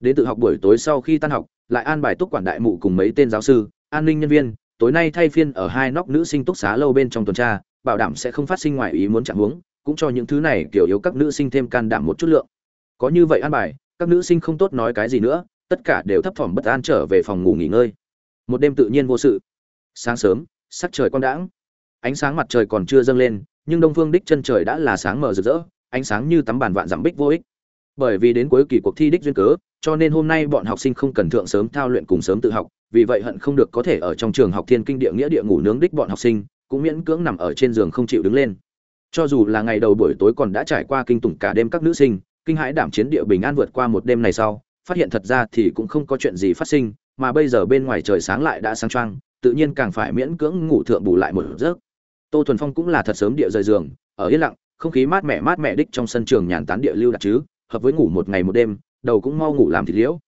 Đến tự học buổi tối sau khi tan học, lại an bài túc quản đại mụ cùng mấy tên giáo sư, an ninh nhân viên. Tối nay thay phiên ở hai nóc nữ sinh túc xá lâu bên trong tuần tra, bảo đảm sẽ không phát sinh ngoài ý muốn chạm hướng cũng cho những thứ này kiểu yếu các nữ sinh thêm can đảm một chút lượng. Có như vậy an bài, các nữ sinh không tốt nói cái gì nữa, tất cả đều thấp thỏm bất an trở về phòng ngủ nghỉ ngơi. Một đêm tự nhiên vô sự. Sáng sớm, sắc trời quang đãng. Ánh sáng mặt trời còn chưa dâng lên nhưng đông phương đích chân trời đã là sáng mờ rực rỡ, ánh sáng như tắm bàn vạn dặm bích vô ích. Bởi vì đến cuối kỳ cuộc thi đích duyên cớ, cho nên hôm nay bọn học sinh không cần thượng sớm thao luyện cùng sớm tự học, vì vậy hận không được có thể ở trong trường học thiên kinh địa nghĩa địa ngủ nướng đích bọn học sinh, cũng miễn cưỡng nằm ở trên giường không chịu đứng lên. Cho dù là ngày đầu buổi tối còn đã trải qua kinh tủng cả đêm các nữ sinh, kinh hãi đảm chiến địa bình an vượt qua một đêm này sau, phát hiện thật ra thì cũng không có chuyện gì phát sinh, mà bây giờ bên ngoài trời sáng lại đã sáng trăng tự nhiên càng phải miễn cưỡng ngủ thượng bù lại một giấc tô thuần phong cũng là thật sớm địa rời giường, ở yên lặng, không khí mát mẻ mát mẻ đích trong sân trường nhàn tán địa lưu đặt chứ, hợp với ngủ một ngày một đêm, đầu cũng mau ngủ làm thịt liễu.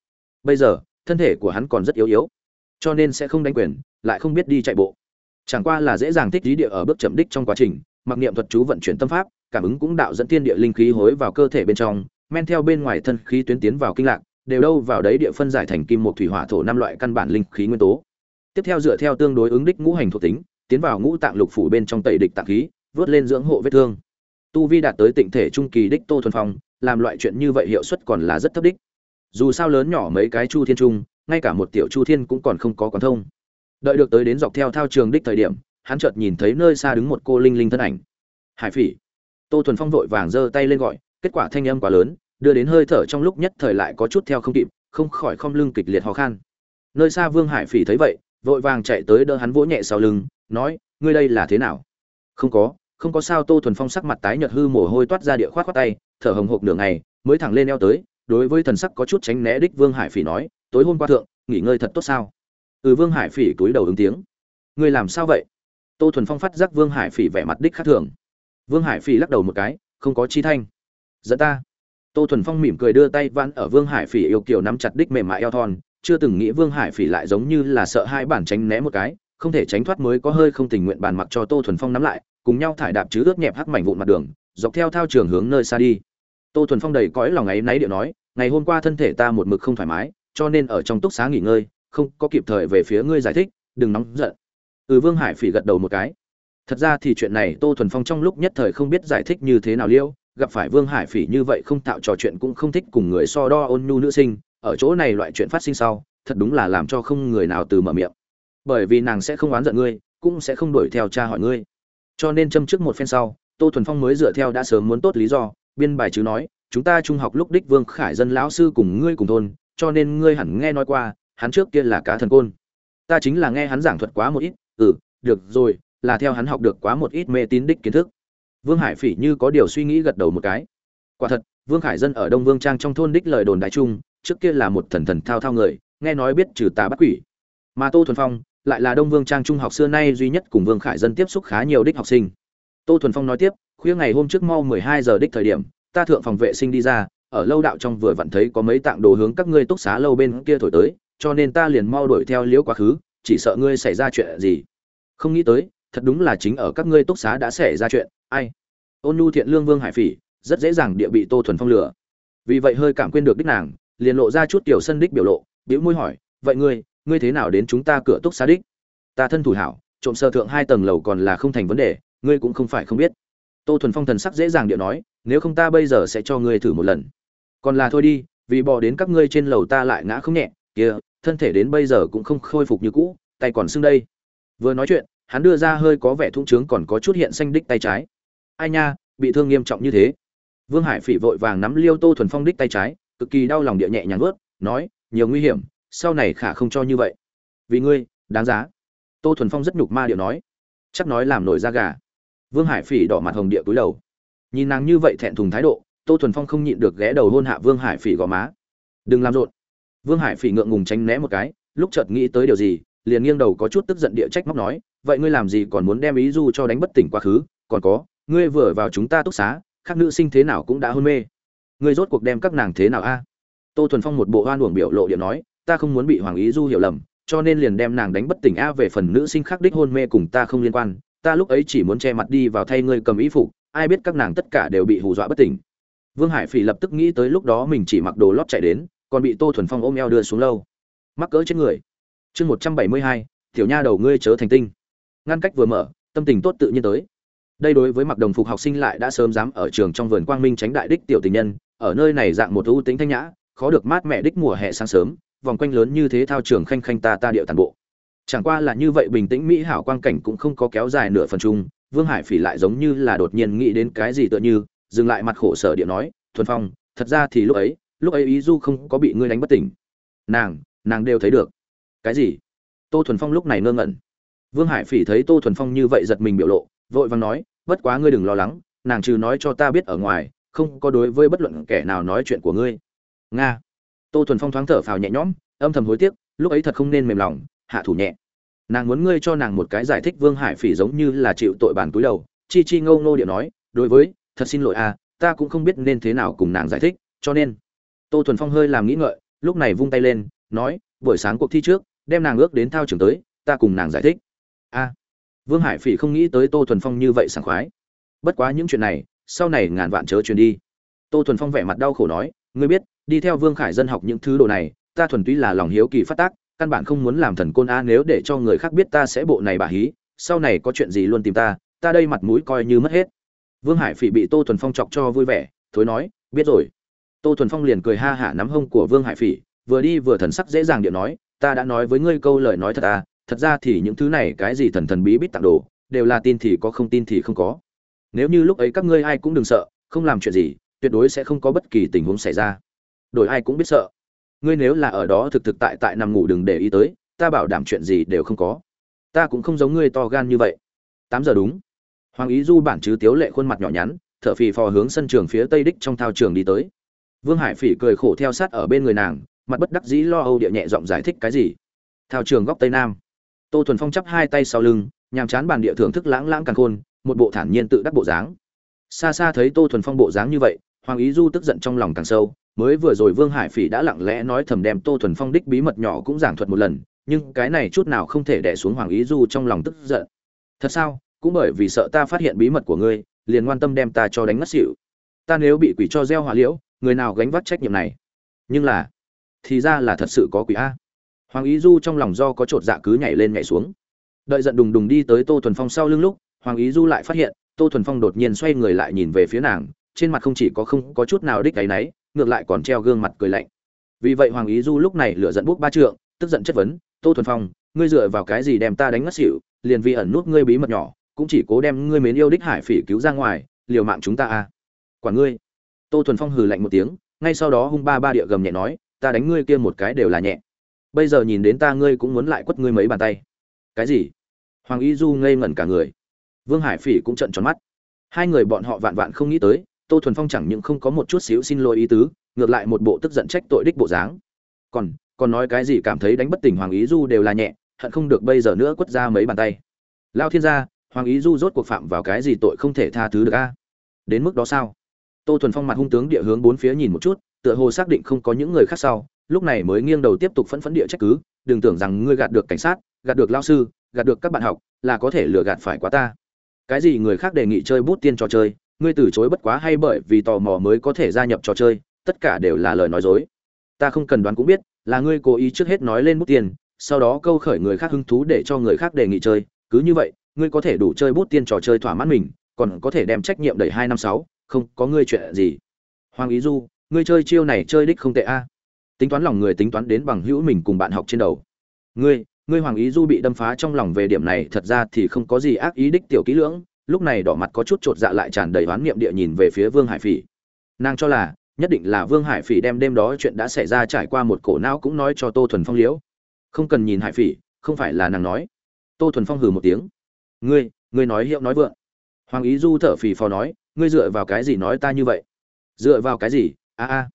Bây giờ, thân thể của hắn còn rất yếu yếu, cho nên sẽ không đánh quyền, lại không biết đi chạy bộ. Chẳng qua là dễ dàng thích lý địa ở bước chậm đích trong quá trình, mặc niệm thuật chú vận chuyển tâm pháp, cảm ứng cũng đạo dẫn thiên địa linh khí hối vào cơ thể bên trong, men theo bên ngoài thân khí tuyến tiến vào kinh lạc, đều đâu vào đấy địa phân giải thành kim một thủy hỏa thổ năm loại căn bản linh khí nguyên tố. Tiếp theo dựa theo tương đối ứng đích ngũ hành thuộc tính tiến vào ngũ tạng lục phủ bên trong tẩy địch tạng khí, vớt lên dưỡng hộ vết thương. Tu vi đạt tới tịnh thể trung kỳ đích tô thuần phong, làm loại chuyện như vậy hiệu suất còn là rất thấp đích. Dù sao lớn nhỏ mấy cái chu thiên trung, ngay cả một tiểu chu thiên cũng còn không có quán thông. Đợi được tới đến dọc theo thao trường đích thời điểm, hắn chợt nhìn thấy nơi xa đứng một cô linh linh thân ảnh. Hải phỉ. Tô thuần phong vội vàng giơ tay lên gọi, kết quả thanh âm quá lớn, đưa đến hơi thở trong lúc nhất thời lại có chút theo không kịp, không khỏi không lưng kịch liệt ho khan. Nơi xa vương hải phỉ thấy vậy, vội vàng chạy tới đỡ hắn vỗ nhẹ sau lưng nói, ngươi đây là thế nào? Không có không có sao. Tô thuần phong sắc mặt tái nhợt hư mồ hôi toát ra địa khoát khoát tay, thở hồng hộc nửa ngày, mới thẳng lên eo tới, đối với thần sắc có chút tránh né đích vương hải phỉ nói, tối hôm qua thượng, nghỉ ngơi thật tốt sao? Ừ vương hải phỉ túi đầu ứng tiếng. Ngươi làm sao vậy? Tô thuần phong phát giác vương hải phỉ vẻ mặt đích khác thường. Vương hải phỉ lắc đầu một cái, không có chi thanh. Dẫn ta? Tô thuần phong mỉm cười đưa tay vãn ở vương hải phỉ yêu kiều nắm chặt đích mềm mại eo thon, chưa từng nghĩ vương hải phỉ lại giống như là sợ hai bản tránh né một cái không thể tránh thoát mới có hơi không tình nguyện bàn mặc cho tô thuần phong nắm lại, cùng nhau thải đạp chứ ướt nhẹp hắc mảnh vụn mặt đường, dọc theo thao trường hướng nơi xa đi. Tô thuần phong đầy cõi lòng ấy náy điệu nói, ngày hôm qua thân thể ta một mực không thoải mái, cho nên ở trong túc xá nghỉ ngơi, không có kịp thời về phía ngươi giải thích, đừng nóng giận. Ừ vương hải phỉ gật đầu một cái. Thật ra thì chuyện này tô thuần phong trong lúc nhất thời không biết giải thích như thế nào liêu, gặp phải vương hải phỉ như vậy không tạo trò chuyện cũng không thích cùng người so đo ôn nhu nữ sinh, ở chỗ này loại chuyện phát sinh sau, thật đúng là làm cho không người nào từ mở miệng bởi vì nàng sẽ không oán giận ngươi, cũng sẽ không đuổi theo cha hỏi ngươi. Cho nên châm trước một phen sau, tô thuần phong mới dựa theo đã sớm muốn tốt lý do, biên bài chứ nói, chúng ta trung học lúc đích vương khải dân lão sư cùng ngươi cùng thôn, cho nên ngươi hẳn nghe nói qua, hắn trước kia là cá thần côn. Ta chính là nghe hắn giảng thuật quá một ít ừ được rồi, là theo hắn học được quá một ít mê tín đích kiến thức. Vương hải phỉ như có điều suy nghĩ gật đầu một cái. Quả thật, vương khải dân ở đông vương trang trong thôn đích lời đồn đại trung trước kia là một thần thần thao thao người, nghe nói biết trừ tà bắt quỷ. Mà tô thuần phong lại là đông vương trang trung học xưa nay duy nhất cùng vương khải dân tiếp xúc khá nhiều đích học sinh. Tô thuần phong nói tiếp, khuya ngày hôm trước mau mười hai giờ đích thời điểm, ta thượng phòng vệ sinh đi ra, ở lâu đạo trong vừa vặn thấy có mấy tạng đồ hướng các ngươi túc xá lâu bên kia thổi tới, cho nên ta liền mau đuổi theo liễu quá khứ, chỉ sợ ngươi xảy ra chuyện gì. Không nghĩ tới, thật đúng là chính ở các ngươi túc xá đã xảy ra chuyện, ai? Ôn nhu thiện lương vương hải phỉ, rất dễ dàng địa bị tô thuần phong lừa. Vì vậy hơi cảm quên được đích nàng, liền lộ ra chút tiểu sân đích biểu lộ biểu môi hỏi, vậy ngươi ngươi thế nào đến chúng ta cửa túc xá đích? Ta thân thủ hảo, trộm sơ thượng hai tầng lầu còn là không thành vấn đề, ngươi cũng không phải không biết. Tô thuần phong thần sắc dễ dàng điệu nói, nếu không ta bây giờ sẽ cho ngươi thử một lần. Còn là thôi đi, vì bỏ đến các ngươi trên lầu ta lại ngã không nhẹ, kia, thân thể đến bây giờ cũng không khôi phục như cũ, tay còn sưng đây. Vừa nói chuyện, hắn đưa ra hơi có vẻ thung trướng còn có chút hiện xanh đích tay trái. Ai nha, bị thương nghiêm trọng như thế. Vương hải phỉ vội vàng nắm liêu tô thuần phong đích tay trái, cực kỳ đau lòng địa nhẹ nhàng vớt nói, nhiều nguy hiểm sau này khả không cho như vậy. Vì ngươi, đáng giá. Tô thuần phong rất nhục ma điệu nói. Chắc nói làm nổi da gà. Vương hải phỉ đỏ mặt hồng địa cúi đầu. Nhìn nàng như vậy thẹn thùng thái độ, tô thuần phong không nhịn được ghé đầu hôn hạ vương hải phỉ gò má. Đừng làm rộn. Vương hải phỉ ngượng ngùng tránh né một cái, lúc chợt nghĩ tới điều gì, liền nghiêng đầu có chút tức giận địa trách móc nói, vậy ngươi làm gì còn muốn đem ý du cho đánh bất tỉnh quá khứ? Còn có, ngươi vừa vào chúng ta túc xá, khác nữ sinh thế nào cũng đã hôn mê. Ngươi rốt cuộc đem các nàng thế nào a? Tô thuần phong một bộ hoan uổng biểu lộ điện nói ta không muốn bị hoàng ý du hiểu lầm, cho nên liền đem nàng đánh bất tỉnh a về phần nữ sinh khác đích hôn mê cùng ta không liên quan. Ta lúc ấy chỉ muốn che mặt đi vào thay ngươi cầm ý phục, ai biết các nàng tất cả đều bị hù dọa bất tỉnh. Vương hải phỉ lập tức nghĩ tới lúc đó mình chỉ mặc đồ lót chạy đến, còn bị tô thuần phong ôm eo đưa xuống lâu. Mắc cỡ chết người. Chương một trăm bảy mươi hai, tiểu nha đầu ngươi chớ thành tinh. Ngăn cách vừa mở, tâm tình tốt tự nhiên tới. Đây đối với mặc đồng phục học sinh lại đã sớm dám ở trường trong vườn quang minh tránh đại đích tiểu tình nhân, ở nơi này dạng một ưu tính thanh nhã, khó được mát mẹ đích mùa hè sáng sớm vòng quanh lớn như thế thao trường khanh khanh ta ta điệu tàn bộ. Chẳng qua là như vậy bình tĩnh mỹ hảo quang cảnh cũng không có kéo dài nửa phần chung, vương hải phỉ lại giống như là đột nhiên nghĩ đến cái gì tựa như, dừng lại mặt khổ sở điện nói, thuần phong, thật ra thì lúc ấy lúc ấy ý du không có bị ngươi đánh bất tỉnh. Nàng nàng đều thấy được. Cái gì? Tô thuần phong lúc này ngơ ngẩn. Vương hải phỉ thấy tô thuần phong như vậy giật mình biểu lộ, vội vàng nói, bất quá ngươi đừng lo lắng, nàng trừ nói cho ta biết ở ngoài, không có đối với bất luận kẻ nào nói chuyện của ngươi. Nga tô thuần phong thoáng thở phào nhẹ nhõm, âm thầm hối tiếc, lúc ấy thật không nên mềm lòng, hạ thủ nhẹ. Nàng muốn ngươi cho nàng một cái giải thích vương hải phỉ giống như là chịu tội bản túi đầu, chi chi ngâu ngô điệu nói, đối với, thật xin lỗi à ta cũng không biết nên thế nào cùng nàng giải thích, cho nên. Tô thuần phong hơi làm nghĩ ngợi, lúc này vung tay lên, nói, buổi sáng cuộc thi trước, đem nàng ước đến thao trường tới, ta cùng nàng giải thích. A. Vương hải phỉ không nghĩ tới tô thuần phong như vậy sảng khoái. Bất quá những chuyện này, sau này ngàn vạn chớ truyền đi. Tô thuần phong vẻ mặt đau khổ nói ngươi biết, đi theo vương khải dân học những thứ đồ này, ta thuần túy là lòng hiếu kỳ phát tác, căn bản không muốn làm thần côn a nếu để cho người khác biết ta sẽ bộ này bà hí, sau này có chuyện gì luôn tìm ta ta đây mặt mũi coi như mất hết. Vương hải phỉ bị tô thuần phong chọc cho vui vẻ, thối nói, biết rồi. Tô thuần phong liền cười ha hả nắm hông của vương hải phỉ, vừa đi vừa thần sắc dễ dàng điện nói, ta đã nói với ngươi câu lời nói thật à thật ra thì những thứ này cái gì thần thần bí bít tặng đồ, đều là tin thì có không tin thì không có. Nếu như lúc ấy các ngươi ai cũng đừng sợ, không làm chuyện gì tuyệt đối sẽ không có bất kỳ tình huống xảy ra. Đổi ai cũng biết sợ. Ngươi nếu là ở đó thực thực tại tại nằm ngủ đừng để ý tới, ta bảo đảm chuyện gì đều không có. Ta cũng không giống ngươi to gan như vậy. Tám giờ đúng. Hoàng ý du bản chứ tiếu lệ khuôn mặt nhỏ nhắn, thở phì phò hướng sân trường phía tây đích trong thao trường đi tới. Vương hải phỉ cười khổ theo sát ở bên người nàng, mặt bất đắc dĩ lo âu địa nhẹ giọng giải thích cái gì. Thao trường góc tây nam. Tô thuần phong chắp hai tay sau lưng, nhàm chán bàn địa thưởng thức lãng lãng càng khôn, một bộ thản nhiên tự đắc bộ dáng. Xa xa thấy tô thuần phong bộ dáng như vậy hoàng ý du tức giận trong lòng càng sâu, mới vừa rồi vương hải phỉ đã lặng lẽ nói thầm đem tô thuần phong đích bí mật nhỏ cũng giảng thuật một lần, nhưng cái này chút nào không thể đẻ xuống hoàng ý du trong lòng tức giận. Thật sao? Cũng bởi vì sợ ta phát hiện bí mật của ngươi, liền ngoan tâm đem ta cho đánh ngất xỉu. Ta nếu bị quỷ cho gieo hỏa liễu, người nào gánh vác trách nhiệm này? Nhưng là, thì ra là thật sự có quỷ a. Hoàng ý du trong lòng do có chột dạ cứ nhảy lên nhảy xuống. Đợi giận đùng đùng đi tới tô thuần phong sau lưng lúc, hoàng ý du lại phát hiện, tô thuần phong đột nhiên xoay người lại nhìn về phía nàng trên mặt không chỉ có không có chút nào đích áy náy, ngược lại còn treo gương mặt cười lạnh. Vì vậy hoàng ý du lúc này lựa giận bút ba trượng, tức giận chất vấn, tô thuần phong, ngươi dựa vào cái gì đem ta đánh ngất xỉu, liền vì ẩn nút ngươi bí mật nhỏ, cũng chỉ cố đem ngươi mến yêu đích hải phỉ cứu ra ngoài, liều mạng chúng ta à? Quả ngươi. Tô thuần phong hừ lạnh một tiếng, ngay sau đó hung ba ba địa gầm nhẹ nói, ta đánh ngươi kia một cái đều là nhẹ. Bây giờ nhìn đến ta ngươi cũng muốn lại quất ngươi mấy bàn tay. Cái gì? Hoàng y du ngây ngẩn cả người. Vương hải phỉ cũng trận tròn mắt. Hai người bọn họ vạn vạn không nghĩ tới tô thuần phong chẳng những không có một chút xíu xin lỗi ý tứ, ngược lại một bộ tức giận trách tội đích bộ dáng. Còn còn nói cái gì cảm thấy đánh bất tỉnh hoàng ý du đều là nhẹ, hận không được bây giờ nữa quất ra mấy bàn tay. Lao thiên gia, hoàng ý du rốt cuộc phạm vào cái gì tội không thể tha thứ được a? Đến mức đó sao? Tô thuần phong mặt hung tướng địa hướng bốn phía nhìn một chút, tựa hồ xác định không có những người khác sau, lúc này mới nghiêng đầu tiếp tục phẫn phẫn địa trách cứ, đừng tưởng rằng ngươi gạt được cảnh sát, gạt được lao sư, gạt được các bạn học, là có thể lừa gạt phải quá ta. Cái gì người khác đề nghị chơi bút tiên trò chơi ngươi từ chối bất quá hay bởi vì tò mò mới có thể gia nhập trò chơi, tất cả đều là lời nói dối. Ta không cần đoán cũng biết, là ngươi cố ý trước hết nói lên bút tiền, sau đó câu khởi người khác hứng thú để cho người khác đề nghị chơi. Cứ như vậy, ngươi có thể đủ chơi bút tiên trò chơi thỏa mãn mình, còn có thể đem trách nhiệm đẩy hai năm sáu, không có ngươi chuyện gì. Hoàng ý du, ngươi chơi chiêu này chơi đích không tệ a. Tính toán lòng người tính toán đến bằng hữu mình cùng bạn học trên đầu. Ngươi ngươi hoàng ý du bị đâm phá trong lòng về điểm này thật ra thì không có gì ác ý đích tiểu kỹ lưỡng lúc này đỏ mặt có chút chột dạ lại tràn đầy oán niệm địa nhìn về phía vương hải phỉ. Nàng cho là, nhất định là vương hải phỉ đem đêm đó chuyện đã xảy ra trải qua một cổ não cũng nói cho tô thuần phong liễu không cần nhìn hải phỉ, không phải là nàng nói. Tô thuần phong hừ một tiếng. Ngươi ngươi nói hiệu nói vượng. Hoàng ý du thở phì phò nói, ngươi dựa vào cái gì nói ta như vậy? Dựa vào cái gì? A a.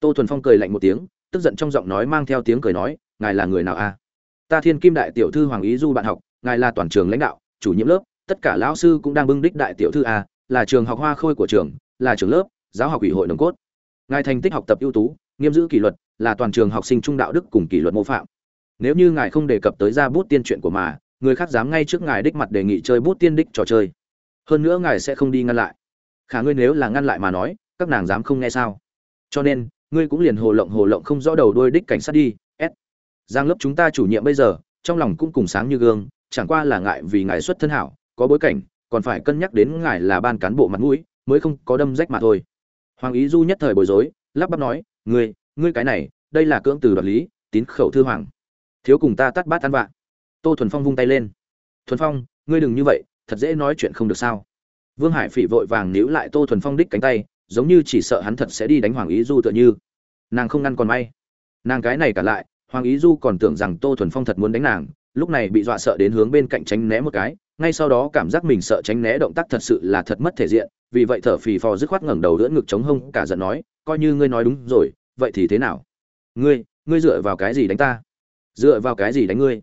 Tô thuần phong cười lạnh một tiếng, tức giận trong giọng nói mang theo tiếng cười nói, ngài là người nào a? Ta thiên kim đại tiểu thư hoàng ý du bạn học, ngài là toàn trường lãnh đạo, chủ nhiệm lớp tất cả lão sư cũng đang bưng đích đại tiểu thư a, là trường học hoa khôi của trường, là trường lớp, giáo học ủy hội nồng cốt. Ngài thành tích học tập ưu tú, nghiêm giữ kỷ luật, là toàn trường học sinh trung đạo đức cùng kỷ luật mô phạm. Nếu như ngài không đề cập tới ra bút tiên chuyện của mà, người khác dám ngay trước ngài đích mặt đề nghị chơi bút tiên đích trò chơi. Hơn nữa ngài sẽ không đi ngăn lại. Khả ngươi nếu là ngăn lại mà nói, các nàng dám không nghe sao? Cho nên, ngươi cũng liền hồ lộng hồ lộng không rõ đầu đôi đích cảnh sát đi, s. Giang lớp chúng ta chủ nhiệm bây giờ, trong lòng cũng cùng sáng như gương, chẳng qua là ngại vì ngài xuất thân hảo có bối cảnh, còn phải cân nhắc đến ngài là ban cán bộ mặt mũi, mới không có đâm rách mà thôi. Hoàng ý du nhất thời bối rối, lắp bắp nói, ngươi ngươi cái này, đây là cưỡng từ đoạt lý, tín khẩu thư hoàng. Thiếu cùng ta tắt bát ăn vạ. Tô thuần phong vung tay lên. Thuần phong, ngươi đừng như vậy, thật dễ nói chuyện không được sao? Vương hải phỉ vội vàng níu lại tô thuần phong đích cánh tay, giống như chỉ sợ hắn thật sẽ đi đánh hoàng ý du tựa như. Nàng không ngăn còn may. Nàng cái này cả lại, hoàng ý du còn tưởng rằng tô thuần phong thật muốn đánh nàng, lúc này bị dọa sợ đến hướng bên cạnh tránh né một cái ngay sau đó cảm giác mình sợ tránh né động tác thật sự là thật mất thể diện, vì vậy thở phì phò dứt khoát ngẩng đầu đỡ ngực chống hông, cả giận nói, coi như ngươi nói đúng rồi, vậy thì thế nào? Ngươi ngươi dựa vào cái gì đánh ta? Dựa vào cái gì đánh ngươi?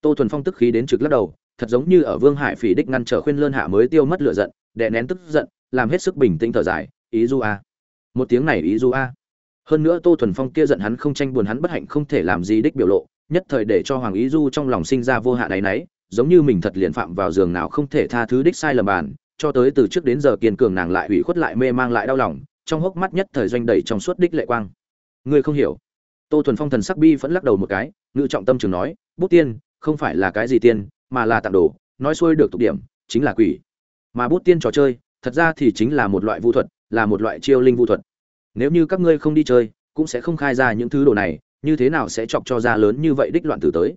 Tô thuần phong tức khí đến trực lắc đầu, thật giống như ở vương hải phỉ đích ngăn trở khuyên lơn hạ mới tiêu mất lửa giận, đè nén tức giận, làm hết sức bình tĩnh thở dài, ý du a. Một tiếng này ý du a. Hơn nữa tô thuần phong kia giận hắn không tranh buồn, hắn bất hạnh không thể làm gì đích biểu lộ, nhất thời để cho hoàng ý du trong lòng sinh ra vô hạn áy náy giống như mình thật liền phạm vào giường nào không thể tha thứ đích sai lầm bàn, cho tới từ trước đến giờ kiên cường nàng lại hủy khuất lại mê mang lại đau lòng, trong hốc mắt nhất thời doanh đầy trong suốt đích lệ quang. Ngươi không hiểu. Tô thuần phong thần sắc bi vẫn lắc đầu một cái, ngự trọng tâm trường nói, bút tiên, không phải là cái gì tiên, mà là tạm đồ, nói xuôi được tục điểm, chính là quỷ. Mà bút tiên trò chơi, thật ra thì chính là một loại vu thuật, là một loại chiêu linh vu thuật. Nếu như các ngươi không đi chơi, cũng sẽ không khai ra những thứ đồ này, như thế nào sẽ chọc cho ra lớn như vậy đích loạn tử tới?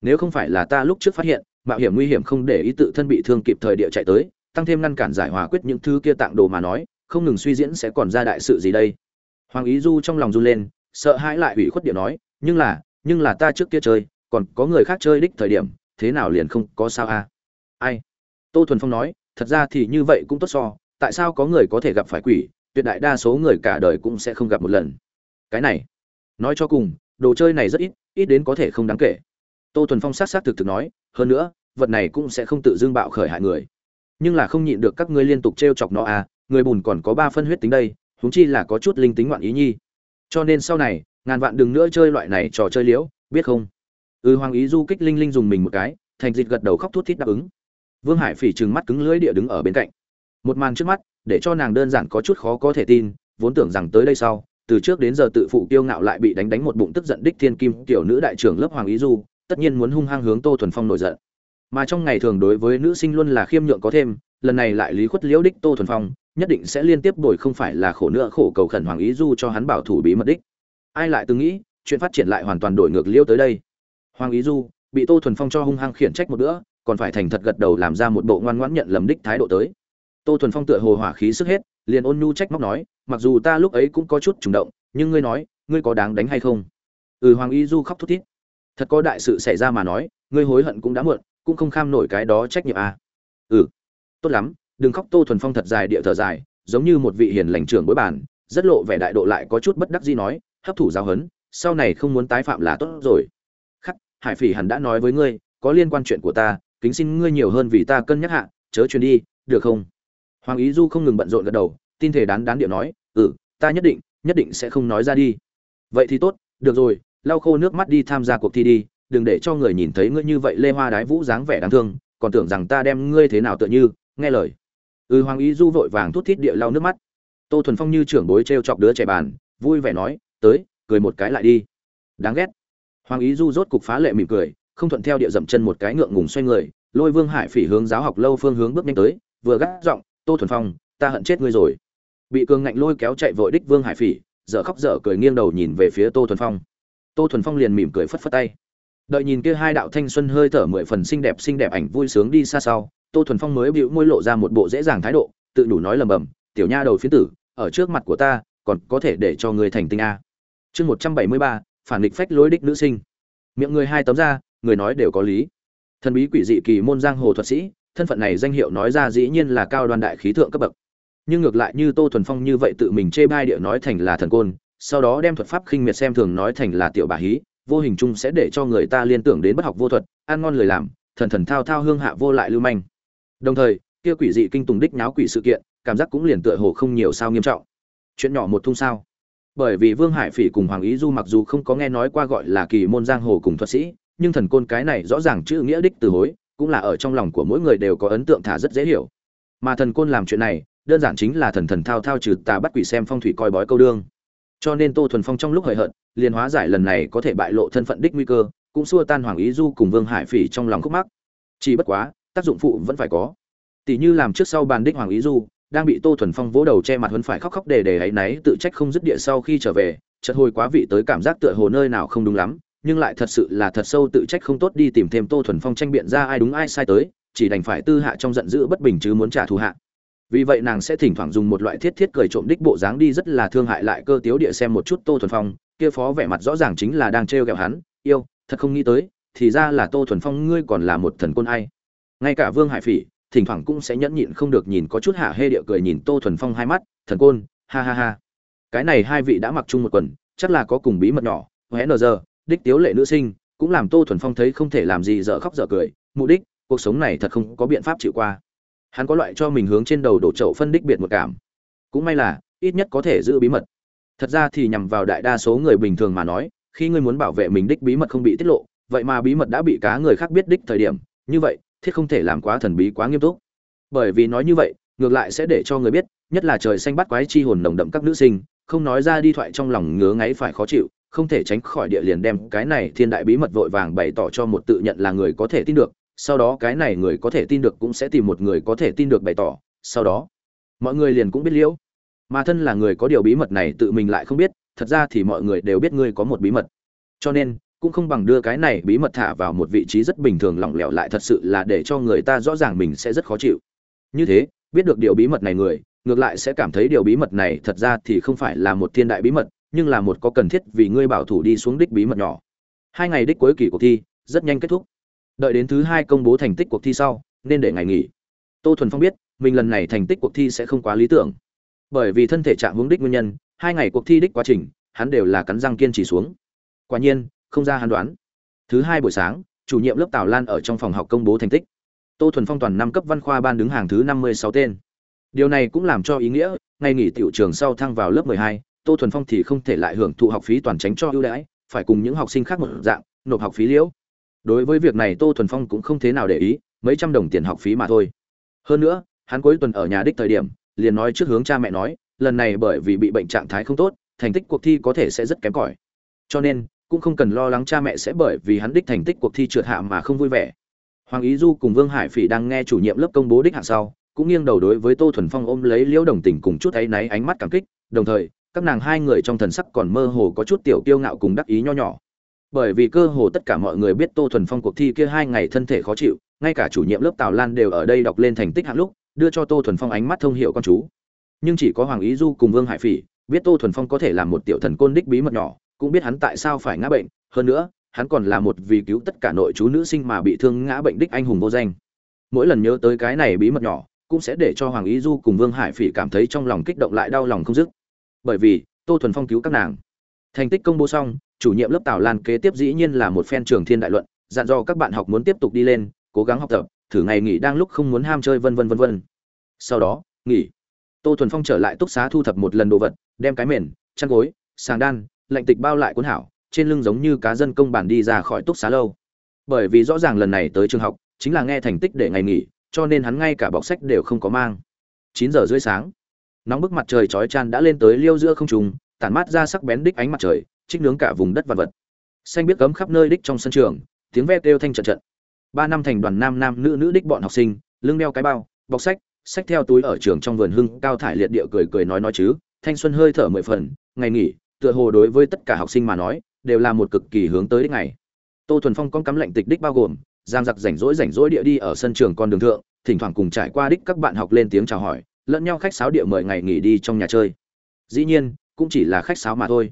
Nếu không phải là ta lúc trước phát hiện mạo hiểm nguy hiểm không để ý tự thân bị thương kịp thời địa chạy tới, tăng thêm ngăn cản giải hòa quyết những thứ kia tặng đồ mà nói, không ngừng suy diễn sẽ còn ra đại sự gì đây? Hoàng ý du trong lòng run lên, sợ hãi lại ủy khuất địa nói, nhưng là nhưng là ta trước kia chơi, còn có người khác chơi đích thời điểm, thế nào liền không có sao a? À? ai? Tô thuần phong nói, thật ra thì như vậy cũng tốt so, tại sao có người có thể gặp phải quỷ, tuyệt đại đa số người cả đời cũng sẽ không gặp một lần. Cái này, nói cho cùng, đồ chơi này rất ít ít đến có thể không đáng kể. Tô thuần phong sát sát thực thực nói, hơn nữa vật này cũng sẽ không tự dưng bạo khởi hại người. Nhưng là không nhịn được các ngươi liên tục t r e o chọc nó à người bùn còn có ba phân huyết tính đây húng chi là có chút linh tính ngoạn ý nhi. Cho nên sau này, ngàn vạn đừng nữa chơi loại này trò chơi liễu, biết không? Ừ hoàng ý du kích linh linh dùng mình một cái, thành dịch gật đầu khóc thút thít đáp ứng. Vương hải phỉ trừng mắt cứng lưỡi địa đứng ở bên cạnh. Một màn trước mắt, để cho nàng đơn giản có chút khó có thể tin, vốn tưởng rằng tới đây sau, từ trước đến giờ tự phụ kiêu ngạo lại bị đánh đánh một bụng tức giận đích thiên kim tiểu nữ đại trưởng lớp hoàng ý du, tất nhiên muốn hung hăng hướng tô thuần phong nổi giận mà trong ngày thường đối với nữ sinh luôn là khiêm nhượng có thêm, lần này lại lý khuất liễu đích tô thuần phong, nhất định sẽ liên tiếp đổi không phải là khổ nữa khổ cầu khẩn hoàng ý du cho hắn bảo thủ bí mật đích. Ai lại từng nghĩ, chuyện phát triển lại hoàn toàn đổi ngược liễu tới đây. Hoàng ý du, bị tô thuần phong cho hung hăng khiển trách một bữa, còn phải thành thật gật đầu làm ra một bộ ngoan ngoãn nhận lầm đích thái độ tới. Tô thuần phong tựa hồ hỏa khí sức hết, liền ôn nhu trách móc nói, mặc dù ta lúc ấy cũng có chút trùng động, nhưng ngươi nói, ngươi có đáng đánh hay không? Ừ hoàng y du khóc thút thít. Thật có đại sự xảy ra mà nói, ngươi hối hận cũng đã muộn cũng không kham nổi cái đó trách nhiệm à. ừ tốt lắm, đừng khóc, tô thuần phong thật dài địa thở dài, giống như một vị hiền lành trưởng bối bản, rất lộ vẻ đại độ lại có chút bất đắc gì nói, hấp thụ giáo hấn sau này không muốn tái phạm là tốt rồi. Khắc, hải phỉ hẳn đã nói với ngươi, có liên quan chuyện của ta, kính xin ngươi nhiều hơn vì ta cân nhắc hạ, chớ truyền đi, được không? Hoàng ý du không ngừng bận rộn gật đầu, tin thể đán đán điệu nói ừ ta nhất định nhất định sẽ không nói ra đi. Vậy thì tốt, được rồi, lau khô nước mắt đi tham gia cuộc thi đi đừng để cho người nhìn thấy ngươi như vậy lê hoa đái vũ dáng vẻ đáng thương, còn tưởng rằng ta đem ngươi thế nào tựa như, nghe lời. Ừ hoàng ý du vội vàng thút thít địa lau nước mắt. Tô thuần phong như trưởng bối t r e o chọc đứa trẻ bàn, vui vẻ nói, tới, cười một cái lại đi. Đáng ghét. Hoàng ý du rốt cục phá lệ mỉm cười, không thuận theo địa dậm chân một cái ngượng ngùng xoay người, lôi vương hải phỉ hướng giáo học lâu phương hướng bước nhanh tới, vừa gác giọng, tô thuần phong, ta hận chết ngươi rồi. Bị cường ngạnh lôi kéo chạy vội đích vương hải phỉ, dở khóc dở cười nghiêng đầu nhìn về phía tô thuần phong. Tô thuần phong liền mỉm cười phất phất tay đợi nhìn kia hai đạo thanh xuân hơi thở mười phần xinh đẹp xinh đẹp ảnh vui sướng đi xa sau, tô thuần phong mới bịu môi lộ ra một bộ dễ dàng thái độ, tự đủ nói lầm bầm, tiểu nha đầu phiến tử, ở trước mặt của ta, còn có thể để cho người thành tinh a. Chương một trăm bảy mươi ba, phản nghịch phách lối đích nữ sinh. Miệng người hai tấm ra, người nói đều có lý. Thần bí quỷ dị kỳ môn giang hồ thuật sĩ, thân phận này danh hiệu nói ra dĩ nhiên là cao đoan đại khí thượng cấp bậc. Nhưng ngược lại như tô thuần phong như vậy tự mình chê bai địa nói thành là thần côn, sau đó đem thuật pháp khinh miệt xem thường nói thành là tiểu bà hí vô hình chung sẽ để cho người ta liên tưởng đến bất học vô thuật, ăn ngon lời làm, thần thần thao thao hương hạ vô lại lưu manh. Đồng thời, kia quỷ dị kinh tùng đích nháo quỷ sự kiện, cảm giác cũng liền tựa hồ không nhiều sao nghiêm trọng. Chuyện nhỏ một thung sao. Bởi vì vương hải phỉ cùng hoàng ý du mặc dù không có nghe nói qua gọi là kỳ môn giang hồ cùng thuật sĩ, nhưng thần côn cái này rõ ràng chữ nghĩa đích từ hối, cũng là ở trong lòng của mỗi người đều có ấn tượng thả rất dễ hiểu. Mà thần côn làm chuyện này, đơn giản chính là thần thần thao thao trừ tà bắt quỷ xem phong thủy coi bói câu đương cho nên tô thuần phong trong lúc hời hợt, liền hóa giải lần này có thể bại lộ thân phận đích nguy cơ, cũng xua tan hoàng ý du cùng vương hải phỉ trong lòng khúc mắc. Chỉ bất quá, tác dụng phụ vẫn phải có. Tỷ như làm trước sau bàn đích hoàng ý du, đang bị tô thuần phong vỗ đầu che mặt hơn phải khóc khóc để để áy náy tự trách không dứt địa sau khi trở về, chợt hồi quá vị tới cảm giác tựa hồ nơi nào không đúng lắm, nhưng lại thật sự là thật sâu tự trách không tốt đi tìm thêm tô thuần phong tranh biện ra ai đúng ai sai tới, chỉ đành phải tư hạ trong giận dữ bất bình chứ muốn trả thù hạ vì vậy nàng sẽ thỉnh thoảng dùng một loại thiết thiết cười trộm đích bộ dáng đi rất là thương hại lại cơ tiếu địa xem một chút tô thuần phong. Kia phó vẻ mặt rõ ràng chính là đang trêu ghẹo hắn. Yêu, thật không nghĩ tới, thì ra là tô thuần phong ngươi còn là một thần côn ai. Ngay cả vương hải phỉ, thỉnh thoảng cũng sẽ nhẫn nhịn không được nhìn có chút hạ hê địa cười nhìn tô thuần phong hai mắt. Thần côn, ha ha ha. Cái này hai vị đã mặc chung một quần, chắc là có cùng bí mật nhỏ, hé nờ giờ, đích tiếu lệ nữ sinh, cũng làm tô thuần phong thấy không thể làm gì dở khóc dở cười. Mục đích, cuộc sống này thật không có biện pháp chịu qua hắn có loại cho mình hướng trên đầu đổ chậu phân đích biệt một cảm. Cũng may là, ít nhất có thể giữ bí mật. Thật ra thì nhằm vào đại đa số người bình thường mà nói, khi ngươi muốn bảo vệ mình đích bí mật không bị tiết lộ, vậy mà bí mật đã bị cá người khác biết đích thời điểm, như vậy, thiết không thể làm quá thần bí quá nghiêm túc. Bởi vì nói như vậy, ngược lại sẽ để cho người biết, nhất là trời xanh bắt quái chi hồn nồng đậm các nữ sinh, không nói ra đi thoại trong lòng ngứa ngáy phải khó chịu, không thể tránh khỏi địa liền đem cái này thiên đại bí mật vội vàng bày tỏ cho một tự nhận là người có thể tin được sau đó cái này người có thể tin được cũng sẽ tìm một người có thể tin được bày tỏ, sau đó, mọi người liền cũng biết liễu. Mà thân là người có điều bí mật này tự mình lại không biết, thật ra thì mọi người đều biết ngươi có một bí mật. Cho nên, cũng không bằng đưa cái này bí mật thả vào một vị trí rất bình thường lỏng lẻo lại thật sự là để cho người ta rõ ràng mình sẽ rất khó chịu. Như thế, biết được điều bí mật này người, ngược lại sẽ cảm thấy điều bí mật này thật ra thì không phải là một thiên đại bí mật, nhưng là một có cần thiết vì ngươi bảo thủ đi xuống đích bí mật nhỏ. Hai ngày đích cuối kỳ cuộc thi, rất nhanh kết thúc đợi đến thứ hai công bố thành tích cuộc thi sau, nên để ngày nghỉ. Tô thuần phong biết, mình lần này thành tích cuộc thi sẽ không quá lý tưởng. Bởi vì thân thể trạng hướng đích nguyên nhân, hai ngày cuộc thi đích quá trình, hắn đều là cắn răng kiên trì xuống. Quả nhiên, không ra hắn đoán. Thứ hai buổi sáng, chủ nhiệm lớp tào lan ở trong phòng học công bố thành tích. Tô thuần phong toàn năm cấp văn khoa ban đứng hàng thứ năm mươi sáu tên. Điều này cũng làm cho ý nghĩa, ngày nghỉ tiểu trường sau thăng vào lớp mười hai, tô thuần phong thì không thể lại hưởng thụ học phí toàn tránh cho ưu đãi, phải cùng những học sinh khác một dạng, nộp học phí liễu đối với việc này tô thuần phong cũng không thế nào để ý, mấy trăm đồng tiền học phí mà thôi. Hơn nữa, hắn cuối tuần ở nhà đích thời điểm, liền nói trước hướng cha mẹ nói, lần này bởi vì bị bệnh trạng thái không tốt, thành tích cuộc thi có thể sẽ rất kém cỏi. Cho nên, cũng không cần lo lắng cha mẹ sẽ bởi vì hắn đích thành tích cuộc thi trượt hạ mà không vui vẻ. Hoàng ý du cùng vương hải phỉ đang nghe chủ nhiệm lớp công bố đích hạng sau, cũng nghiêng đầu đối với tô thuần phong ôm lấy liễu đồng tình cùng chút áy náy ánh mắt cảm kích, đồng thời, các nàng hai người trong thần sắc còn mơ hồ có chút tiểu kiêu ngạo cùng đắc ý nho nhỏ bởi vì cơ hồ tất cả mọi người biết tô thuần phong cuộc thi kia hai ngày thân thể khó chịu, ngay cả chủ nhiệm lớp tào lan đều ở đây đọc lên thành tích hạng lúc, đưa cho tô thuần phong ánh mắt thông hiệu con chú. Nhưng chỉ có hoàng ý du cùng vương hải phỉ biết tô thuần phong có thể là một tiểu thần côn đích bí mật nhỏ, cũng biết hắn tại sao phải ngã bệnh. Hơn nữa, hắn còn là một vì cứu tất cả nội chú nữ sinh mà bị thương ngã bệnh đích anh hùng vô danh. Mỗi lần nhớ tới cái này bí mật nhỏ, cũng sẽ để cho hoàng ý du cùng vương hải phỉ cảm thấy trong lòng kích động lại đau lòng không dứt. Bởi vì, tô thuần phong cứu các nàng. Thành tích công bố xong chủ nhiệm lớp tào lan kế tiếp dĩ nhiên là một phen trường thiên đại luận dặn dò các bạn học muốn tiếp tục đi lên cố gắng học tập thử ngày nghỉ đang lúc không muốn ham chơi vân vân vân vân. Sau đó nghỉ. Tô thuần phong trở lại túc xá thu thập một lần đồ vật đem cái mền chăn gối sàng đan lạnh tịch bao lại cuốn hảo trên lưng giống như cá dân công bản đi ra khỏi túc xá lâu. Bởi vì rõ ràng lần này tới trường học chính là nghe thành tích để ngày nghỉ cho nên hắn ngay cả bọc sách đều không có mang. Chín giờ rưỡi sáng nóng bức mặt trời chói chang đã lên tới liêu giữa không trung, tản mát ra sắc bén đích ánh mặt trời trích nướng cả vùng đất vật vật. Xanh biết cấm khắp nơi đích trong sân trường, tiếng ve kêu thanh trận trận. Ba năm thành đoàn nam nam nữ nữ đích bọn học sinh, lưng đeo cái bao, bọc sách sách theo túi ở trường trong vườn hưng, cao thải liệt địa cười cười nói nói chứ, thanh xuân hơi thở mười phần, ngày nghỉ, tựa hồ đối với tất cả học sinh mà nói, đều là một cực kỳ hướng tới đích ngày. Tô thuần phong con cắm lệnh tịch đích bao gồm, giang giặc rảnh rỗi rảnh rỗi địa đi ở sân trường con đường thượng, thỉnh thoảng cùng trải qua đích các bạn học lên tiếng chào hỏi, lẫn nhau khách sáo địa mời ngày nghỉ đi trong nhà chơi. Dĩ nhiên, cũng chỉ là khách sáo mà thôi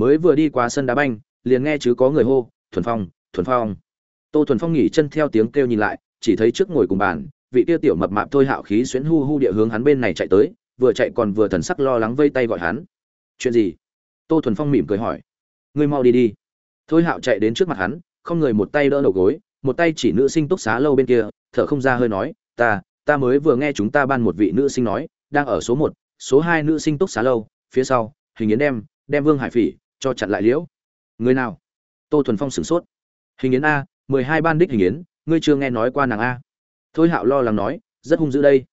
mới vừa đi qua sân đá banh, liền nghe chứ có người hô, thuần phong thuần phong. Tô thuần phong nghỉ chân theo tiếng kêu nhìn lại, chỉ thấy trước ngồi cùng bàn, vị tiêu tiểu mập mạp thôi hạo khí xuyến hu hu địa hướng hắn bên này chạy tới, vừa chạy còn vừa thần sắc lo lắng vây tay gọi hắn. Chuyện gì? Tô thuần phong mỉm cười hỏi. Ngươi mau đi đi. Thôi hạo chạy đến trước mặt hắn, không người một tay đỡ đầu gối, một tay chỉ nữ sinh túc xá lâu bên kia, thở không ra hơi nói, ta ta mới vừa nghe chúng ta ban một vị nữ sinh nói, đang ở số một, số hai nữ sinh túc xá lâu, phía sau, hình yến đem đem vương hải phỉ cho chặn lại liễu. Người nào? Tô thuần phong sửng sốt. Hình yến a, mười hai ban đích hình yến, ngươi chưa nghe nói qua nàng a. Thôi hạo lo lắng nói, rất hung dữ đây.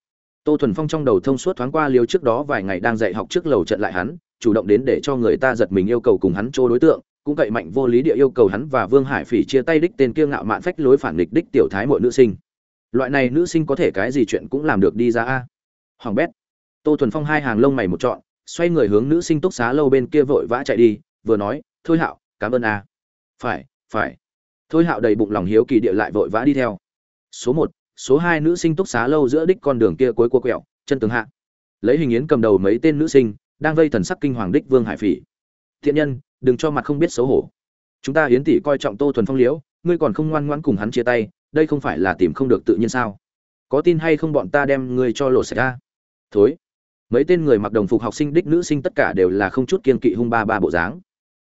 Tô thuần phong trong đầu thông suốt thoáng qua liêu trước đó vài ngày đang dạy học trước lầu trận lại hắn, chủ động đến để cho người ta giật mình yêu cầu cùng hắn chỗ đối tượng, cũng cậy mạnh vô lý địa yêu cầu hắn và vương hải phỉ chia tay đích tên kiêng ngạo mạn phách lối phản nghịch đích tiểu thái mọi nữ sinh. Loại này nữ sinh có thể cái gì chuyện cũng làm được đi ra a. Hoàng bét. Tô thuần phong hai hàng lông mày một trọn, xoay người hướng nữ sinh túc xá lâu bên kia vội vã chạy đi vừa nói, thôi hạo, cảm ơn a. Phải phải. Thôi hạo đầy bụng lòng hiếu kỳ địa lại vội vã đi theo. Số một, số hai nữ sinh túc xá lâu giữa đích con đường kia cuối cua quẹo, chân tường hạ. Lấy hình yến cầm đầu mấy tên nữ sinh, đang vây thần sắc kinh hoàng đích vương hải phỉ. Thiện nhân, đừng cho mặt không biết xấu hổ. Chúng ta yến tỷ coi trọng tô thuần phong liễu, ngươi còn không ngoan ngoãn cùng hắn chia tay, đây không phải là tìm không được tự nhiên sao? Có tin hay không bọn ta đem ngươi cho lộ sạch ra? Thối. Mấy tên người mặc đồng phục học sinh đích nữ sinh tất cả đều là không chút kiên kỵ hung ba ba bộ dáng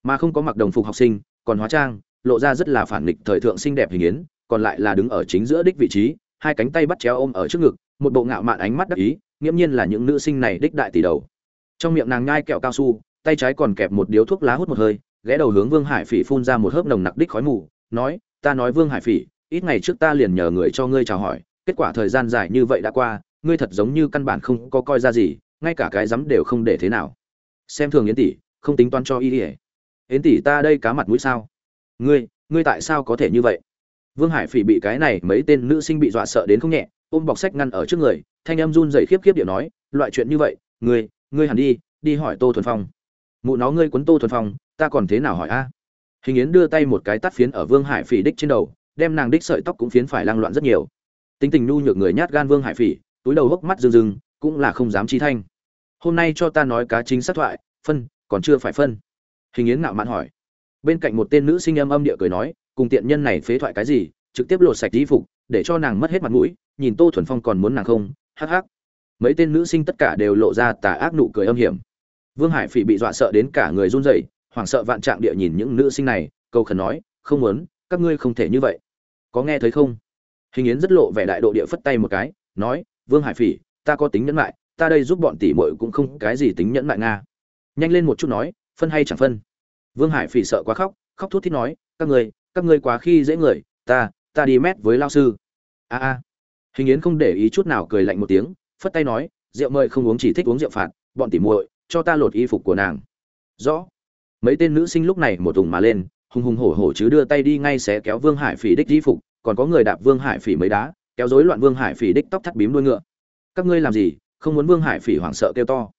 mà không có mặc đồng phục học sinh, còn hóa trang, lộ ra rất là phản nghịch thời thượng xinh đẹp hình yến, còn lại là đứng ở chính giữa đích vị trí, hai cánh tay bắt chéo ôm ở trước ngực, một bộ ngạo mạn ánh mắt đắc ý, nghiễm nhiên là những nữ sinh này đích đại tỷ đầu. Trong miệng nàng nhai kẹo cao su, tay trái còn kẹp một điếu thuốc lá hút một hơi, ghé đầu hướng vương hải phỉ phun ra một hớp nồng nặc đích khói mù, nói, ta nói vương hải phỉ, ít ngày trước ta liền nhờ người cho ngươi chào hỏi, kết quả thời gian dài như vậy đã qua, ngươi thật giống như căn bản không có coi ra gì, ngay cả cái dám đều không để thế nào. Xem thường yến tỷ, không tính toán cho y ỉa Hến tỷ ta đây cá mặt mũi sao? Ngươi ngươi tại sao có thể như vậy? Vương hải phỉ bị cái này mấy tên nữ sinh bị dọa sợ đến không nhẹ, ôm bọc sách ngăn ở trước người, thanh em run rẩy khiếp khiếp điệu nói, loại chuyện như vậy, ngươi ngươi hẳn đi đi hỏi tô thuần phong. Mụ nó ngươi quấn tô thuần phong, ta còn thế nào hỏi a? Hình yến đưa tay một cái tắt phiến ở vương hải phỉ đích trên đầu, đem nàng đích sợi tóc cũng phiến phải lang loạn rất nhiều. Tính tình nhu nhược người nhát gan vương hải phỉ, túi đầu hốc mắt rừng rừng cũng là không dám chi thanh. Hôm nay cho ta nói cá chính sát thoại, phân, còn chưa phải phân hình yến ngạo mạn hỏi. Bên cạnh một tên nữ sinh âm âm địa cười nói, cùng tiện nhân này phế thoại cái gì, trực tiếp lột sạch y phục, để cho nàng mất hết mặt mũi, nhìn tô thuần phong còn muốn nàng không, hắc hắc. Mấy tên nữ sinh tất cả đều lộ ra tà ác nụ cười âm hiểm. Vương hải phỉ bị dọa sợ đến cả người run rẩy, hoảng sợ vạn trạng địa nhìn những nữ sinh này câu khẩn nói, không muốn, các ngươi không thể như vậy. Có nghe thấy không? Hình yến rất lộ vẻ đại độ địa phất tay một cái, nói, vương hải phỉ, ta có tính nhẫn lại ta đây giúp bọn tỷ muội cũng không cái gì tính nhẫn lại nga. Nhanh lên một chút nói phân hay chẳng phân. Vương hải phỉ sợ quá khóc khóc thút thít nói các người, các ngươi quá khi dễ người ta ta đi mét với lao sư. A a. Hình yến không để ý chút nào cười lạnh một tiếng phất tay nói rượu mời không uống chỉ thích uống rượu phạt bọn tỉ muội cho ta lột y phục của nàng. Rõ. Mấy tên nữ sinh lúc này một thùng mà lên hùng hùng hổ hổ chứ đưa tay đi ngay xé kéo vương hải phỉ đích y phục còn có người đạp vương hải phỉ mấy đá kéo rối loạn vương hải phỉ đích tóc thắt bím đuôi ngựa. Các ngươi làm gì không muốn vương hải phỉ hoảng sợ kêu to?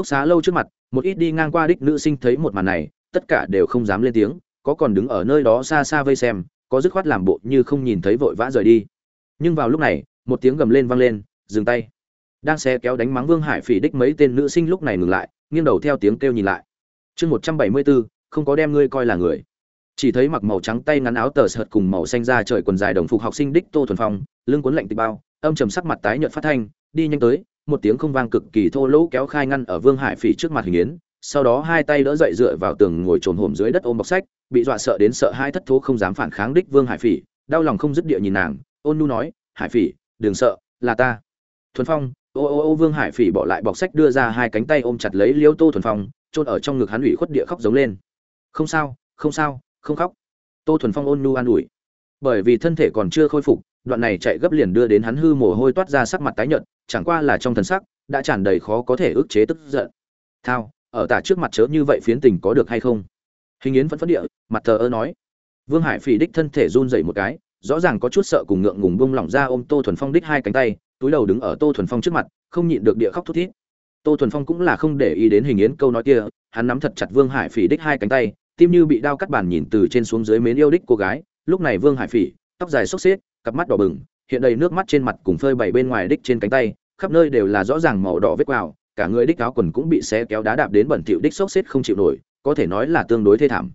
Túc xá lâu trước mặt, một ít đi ngang qua đích nữ sinh thấy một màn này, tất cả đều không dám lên tiếng, có còn đứng ở nơi đó xa xa vây xem, có dứt khoát làm bộ như không nhìn thấy vội vã rời đi. Nhưng vào lúc này, một tiếng gầm lên vang lên, dừng tay. Đang xe kéo đánh mắng vương hải phỉ đích mấy tên nữ sinh lúc này ngừng lại, nghiêng đầu theo tiếng kêu nhìn lại. Chương một trăm bảy mươi bốn, không có đem ngươi coi là người. Chỉ thấy mặc màu trắng tay ngắn áo tờ sợt cùng màu xanh da trời quần dài đồng phục học sinh đích tô thuần phong, lưng cuốn lạnh tịch bao, âm trầm sắc mặt tái nhợt phát thanh, đi nhanh tới một tiếng không vang cực kỳ thô lỗ kéo khai ngăn ở vương hải phỉ trước mặt hình yến, sau đó hai tay đỡ dậy dựa vào tường ngồi trồn hổm dưới đất ôm bọc sách, bị dọa sợ đến sợ hai thất thố không dám phản kháng đích vương hải phỉ, đau lòng không dứt địa nhìn nàng, ôn nu nói, hải phỉ, đừng sợ, là ta. Thuần phong, ô ô ô, vương hải phỉ bỏ lại bọc sách đưa ra hai cánh tay ôm chặt lấy liêu tô thuần phong, chôn ở trong ngực hắn ủy khuất địa khóc giống lên. Không sao không sao, không khóc. Tô thuần phong ôn nu an ủi. Bởi vì thân thể còn chưa khôi phục đoạn này chạy gấp liền đưa đến hắn hư mồ hôi toát ra sắc mặt tái nhợt chẳng qua là trong thần sắc đã tràn đầy khó có thể ức chế tức giận. Thao ở tả trước mặt chớ như vậy phiến tình có được hay không? Hình yến vẫn phấn địa mặt thờ ơ nói. Vương hải phỉ đích thân thể run rẩy một cái rõ ràng có chút sợ cùng ngượng ngùng bung lỏng ra ôm tô thuần phong đích hai cánh tay túi đầu đứng ở tô thuần phong trước mặt không nhịn được địa khóc thút thít. Tô thuần phong cũng là không để ý đến hình yến câu nói kia hắn nắm thật chặt vương hải phỉ đích hai cánh tay tim như bị đao cắt bàn nhìn từ trên xuống dưới mến yêu đích cô gái. Lúc này vương hải phỉ tóc dài xốc xếch, cặp mắt đỏ bừng, hiện đầy nước mắt trên mặt cùng phơi bày bên ngoài đích trên cánh tay, khắp nơi đều là rõ ràng màu đỏ vết quào, cả người đích áo quần cũng bị xé kéo đá đạp đến bẩn thỉu đích xốc xếp không chịu nổi, có thể nói là tương đối thê thảm.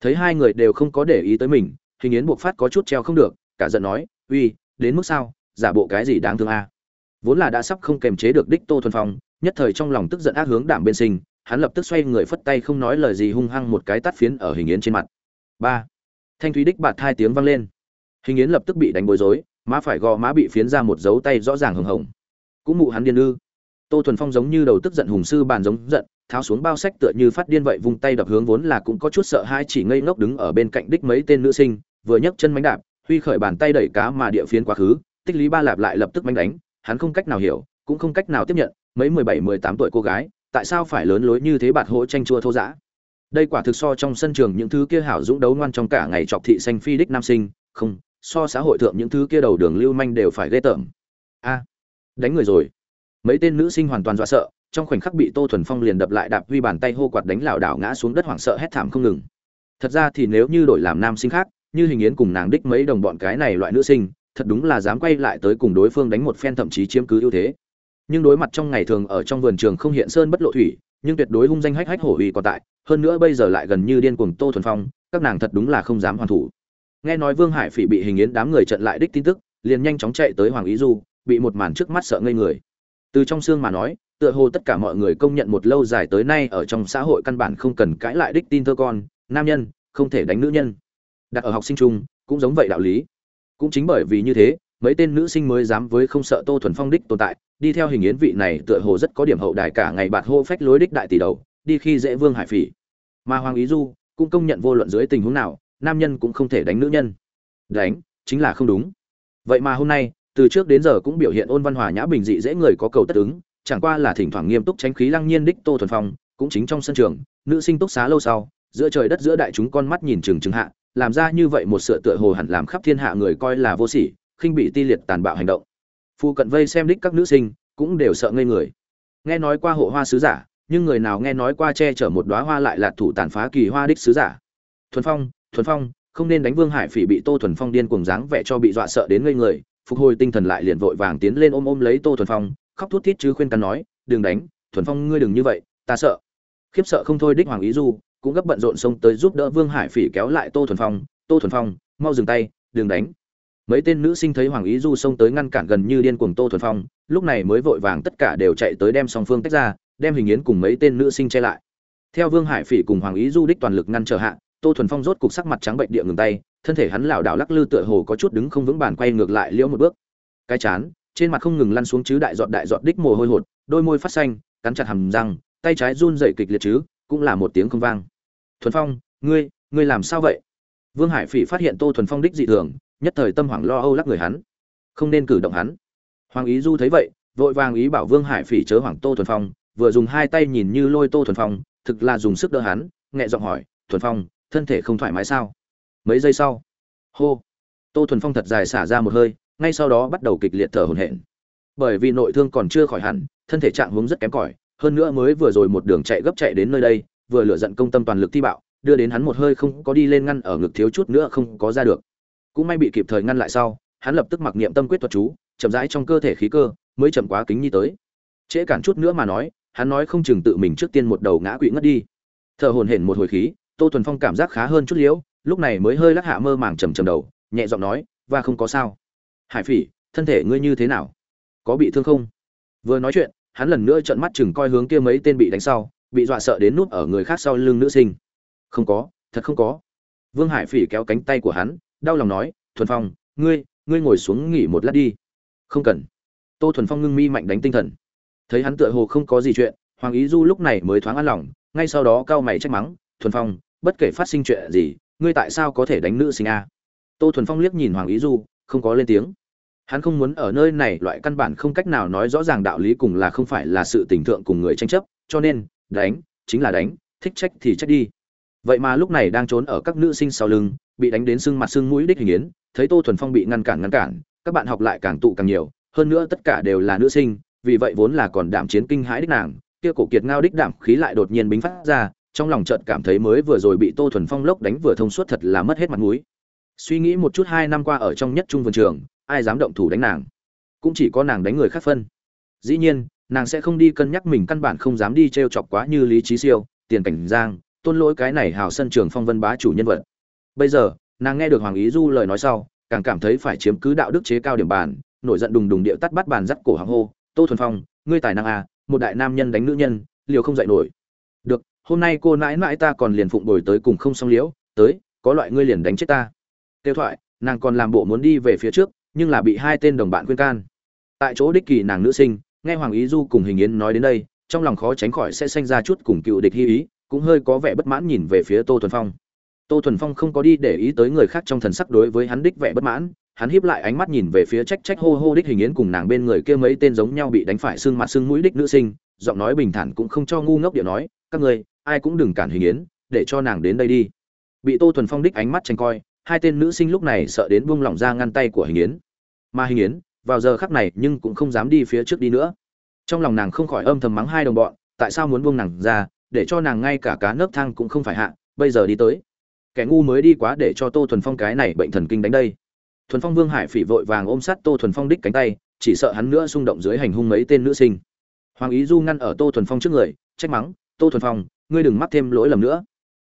Thấy hai người đều không có để ý tới mình, hình yến buộc phát có chút treo không được, cả giận nói, uy, đến mức sao? Giả bộ cái gì đáng thương a? Vốn là đã sắp không kềm chế được đích tô thuần phong, nhất thời trong lòng tức giận ác hướng đảm bên sinh, hắn lập tức xoay người phất tay không nói lời gì hung hăng một cái tát phiến ở hình yến trên mặt. Ba. Thanh thúy đích bạt hai tiếng vang lên hình yến lập tức bị đánh bối rối, má phải gò má bị phiến ra một dấu tay rõ ràng hồng hồng. Cũng mụ hắn điên ư. Tô thuần phong giống như đầu tức giận hùng sư bàn giống giận, tháo xuống bao sách tựa như phát điên vậy vung tay đập hướng vốn là cũng có chút sợ hãi chỉ ngây ngốc đứng ở bên cạnh đích mấy tên nữ sinh, vừa nhấc chân mánh đạp, huy khởi bàn tay đẩy cá mà địa phiến quá khứ, tích lý ba lạp lại lập tức mánh đánh, hắn không cách nào hiểu, cũng không cách nào tiếp nhận, mấy mười bảy, mười tám tuổi cô gái, tại sao phải lớn lối như thế bạt hỗ tranh chua thô dã. Đây quả thực so trong sân trường những thứ kia hảo dũng đấu ngoan trong cả ngày chọc thị xanh phi đích nam sinh, không so xã hội thượng những thứ kia đầu đường lưu manh đều phải ghê tởm. A, đánh người rồi. Mấy tên nữ sinh hoàn toàn dọa sợ, trong khoảnh khắc bị tô thuần phong liền đập lại đạp huy bàn tay hô quạt đánh lảo đảo ngã xuống đất hoảng sợ hét thảm không ngừng. Thật ra thì nếu như đổi làm nam sinh khác, như hình yến cùng nàng đích mấy đồng bọn cái này loại nữ sinh, thật đúng là dám quay lại tới cùng đối phương đánh một phen thậm chí chiếm cứ ưu thế. Nhưng đối mặt trong ngày thường ở trong vườn trường không hiện sơn bất lộ thủy, nhưng tuyệt đối hung danh hách hách hổ uy còn tại, hơn nữa bây giờ lại gần như điên cuồng tô thuần phong, các nàng thật đúng là không dám hoàn thủ nghe nói vương hải phỉ bị hình yến đám người trận lại đích tin tức, liền nhanh chóng chạy tới hoàng ý du, bị một màn trước mắt sợ ngây người. Từ trong xương mà nói, tựa hồ tất cả mọi người công nhận một lâu dài tới nay ở trong xã hội căn bản không cần cãi lại đích tin thơ con, nam nhân, không thể đánh nữ nhân. Đặt ở học sinh chung, cũng giống vậy đạo lý. Cũng chính bởi vì như thế, mấy tên nữ sinh mới dám với không sợ tô thuần phong đích tồn tại, đi theo hình yến vị này tựa hồ rất có điểm hậu đài cả ngày bạt hô phách lối đích đại tỷ đầu, đi khi dễ vương hải phỉ. Mà hoàng ý du cũng công nhận vô luận dưới tình huống nào nam nhân cũng không thể đánh nữ nhân. Đánh, chính là không đúng. Vậy mà hôm nay, từ trước đến giờ cũng biểu hiện ôn văn hòa nhã bình dị dễ người có cầu tất ứng, chẳng qua là thỉnh thoảng nghiêm túc tránh khí lăng nhiên đích tô thuần phong, cũng chính trong sân trường, nữ sinh túc xá lâu sau, giữa trời đất giữa đại chúng con mắt nhìn chừng chừng hạ, làm ra như vậy một sự tựa hồ hẳn làm khắp thiên hạ người coi là vô sỉ, khinh bị ti liệt tàn bạo hành động. Phu cận vây xem đích các nữ sinh, cũng đều sợ ngây người. Nghe nói qua hộ hoa sứ giả, nhưng người nào nghe nói qua che chở một đóa hoa lại là thủ tàn phá kỳ hoa đích sứ giả? Thuần phong thuần phong, không nên đánh vương hải phỉ bị tô thuần phong điên cuồng dáng vẻ cho bị dọa sợ đến ngây người. Phục hồi tinh thần lại liền vội vàng tiến lên ôm ôm lấy tô thuần phong, khóc thút thít chứ khuyên can nói, đừng đánh, thuần phong ngươi đừng như vậy, ta sợ. Khiếp sợ không thôi đích hoàng ý du cũng gấp bận rộn xông tới giúp đỡ vương hải phỉ kéo lại tô thuần phong, tô thuần phong, mau dừng tay, đừng đánh. Mấy tên nữ sinh thấy hoàng ý du xông tới ngăn cản gần như điên cuồng tô thuần phong, lúc này mới vội vàng tất cả đều chạy tới đem song phương tách ra, đem hình yến cùng mấy tên nữ sinh che lại. Theo vương hải phỉ cùng hoàng ý du đích toàn lực ngăn trở hạ tô thuần phong rốt cục sắc mặt trắng bệnh địa ngừng tay, thân thể hắn lảo đảo lắc lư tựa hồ có chút đứng không vững bàn quay ngược lại liễu một bước. Cái chán, trên mặt không ngừng lăn xuống chứ đại dọn đại dọn đích mồ hôi hột, đôi môi phát xanh, cắn chặt hầm răng, tay trái run dậy kịch liệt chứ, cũng là một tiếng không vang. Thuần phong, ngươi ngươi làm sao vậy? Vương hải phỉ phát hiện tô thuần phong đích dị thường, nhất thời tâm hoảng lo âu lắc người hắn. Không nên cử động hắn. Hoàng ý du thấy vậy, vội vàng ý bảo vương hải phỉ chớ hoảng tô thuần phong, vừa dùng hai tay nhìn như lôi tô thuần phong, thực là dùng sức đỡ hắn, nhẹ giọng hỏi, thuần phong thân thể không thoải mái sao? Mấy giây sau, hô, tô thuần phong thật dài xả ra một hơi, ngay sau đó bắt đầu kịch liệt thở hổn hển. Bởi vì nội thương còn chưa khỏi hẳn, thân thể trạng hướng rất kém cỏi, hơn nữa mới vừa rồi một đường chạy gấp chạy đến nơi đây, vừa lựa giận công tâm toàn lực thi bạo, đưa đến hắn một hơi không có đi lên ngăn ở ngực thiếu chút nữa không có ra được. Cũng may bị kịp thời ngăn lại sau, hắn lập tức mặc niệm tâm quyết thuật chú, chậm rãi trong cơ thể khí cơ, mới chậm quá kính nhi tới. Trễ cản chút nữa mà nói, hắn nói không chừng tự mình trước tiên một đầu ngã quỵ ngất đi. Thở hổn hển một hồi khí tô thuần phong cảm giác khá hơn chút liễu, lúc này mới hơi lắc hạ mơ màng trầm trầm đầu, nhẹ giọng nói, và không có sao. Hải phỉ, thân thể ngươi như thế nào? Có bị thương không? Vừa nói chuyện, hắn lần nữa trợn mắt chừng coi hướng kia mấy tên bị đánh sau, bị dọa sợ đến núp ở người khác sau lưng nữ sinh. Không có, thật không có. Vương hải phỉ kéo cánh tay của hắn, đau lòng nói, thuần phong, ngươi ngươi ngồi xuống nghỉ một lát đi. Không cần. Tô thuần phong ngưng mi mạnh đánh tinh thần. Thấy hắn tựa hồ không có gì chuyện, hoàng ý du lúc này mới thoáng an lòng, ngay sau đó cao mày trách mắng, thuần phong bất kể phát sinh chuyện gì, ngươi tại sao có thể đánh nữ sinh a? Tô thuần phong liếc nhìn hoàng ý du, không có lên tiếng. Hắn không muốn ở nơi này loại căn bản không cách nào nói rõ ràng đạo lý cùng là không phải là sự tình thượng cùng người tranh chấp, cho nên, đánh, chính là đánh, thích trách thì trách đi. Vậy mà lúc này đang trốn ở các nữ sinh sau lưng, bị đánh đến sưng mặt sưng mũi đích hình yến, thấy tô thuần phong bị ngăn cản ngăn cản, các bạn học lại càng tụ càng nhiều, hơn nữa tất cả đều là nữ sinh, vì vậy vốn là còn đảm chiến kinh hãi đích nàng, kia cổ kiệt ngao đích đảm khí lại đột nhiên bính phát ra trong lòng chợt cảm thấy mới vừa rồi bị tô thuần phong lốc đánh vừa thông suốt thật là mất hết mặt mũi. Suy nghĩ một chút hai năm qua ở trong nhất trung vườn trường, ai dám động thủ đánh nàng? Cũng chỉ có nàng đánh người khác phân. Dĩ nhiên, nàng sẽ không đi cân nhắc mình căn bản không dám đi t r e o chọc quá như lý trí siêu, tiền cảnh giang, tôn lỗi cái này hào sân trường phong vân bá chủ nhân vật. Bây giờ, nàng nghe được hoàng ý du lời nói sau, càng cảm thấy phải chiếm cứ đạo đức chế cao điểm bàn, nổi giận đùng đùng điệu tắt bắt bàn dắt cổ hàng hô, tô thuần phong, ngươi tài năng à một đại nam nhân đánh nữ nhân, liều không dạy nổi. Được hôm nay cô nãi nãi ta còn liền phụng bồi tới cùng không xong liễu, tới, có loại ngươi liền đánh chết ta tiêu thoại, nàng còn làm bộ muốn đi về phía trước, nhưng là bị hai tên đồng bạn khuyên can tại chỗ đích kỳ nàng nữ sinh, nghe hoàng ý du cùng hình yến nói đến đây, trong lòng khó tránh khỏi sẽ sinh ra chút cùng cựu địch hy ý, cũng hơi có vẻ bất mãn nhìn về phía tô thuần phong tô thuần phong không có đi để ý tới người khác trong thần sắc đối với hắn đích vẻ bất mãn, hắn hiếp lại ánh mắt nhìn về phía trách trách hô hô đích hình yến cùng nàng bên người kia mấy tên giống nhau bị đánh phải xương mặt xương mũi đích nữ sinh, giọng nói bình thản cũng không cho ngu ngốc điệu nói, các ngươi ai cũng đừng cản hình yến, để cho nàng đến đây đi. Bị tô thuần phong đích ánh mắt tranh coi, hai tên nữ sinh lúc này sợ đến buông lỏng ra ngăn tay của hình yến. Mà hình yến, vào giờ khắc này nhưng cũng không dám đi phía trước đi nữa. Trong lòng nàng không khỏi âm thầm mắng hai đồng bọn, tại sao muốn buông nàng ra, để cho nàng ngay cả cá nấc thang cũng không phải hạ, bây giờ đi tới. Kẻ ngu mới đi quá để cho tô thuần phong cái này bệnh thần kinh đánh đây. Thuần phong vương hải phỉ vội vàng ôm sát tô thuần phong đích cánh tay, chỉ sợ hắn nữa xung động dưới hành hung mấy tên nữ sinh. Hoàng ý du ngăn ở tô thuần phong trước người, trách mắng, tô thuần phong ngươi đừng mắc thêm lỗi lầm nữa.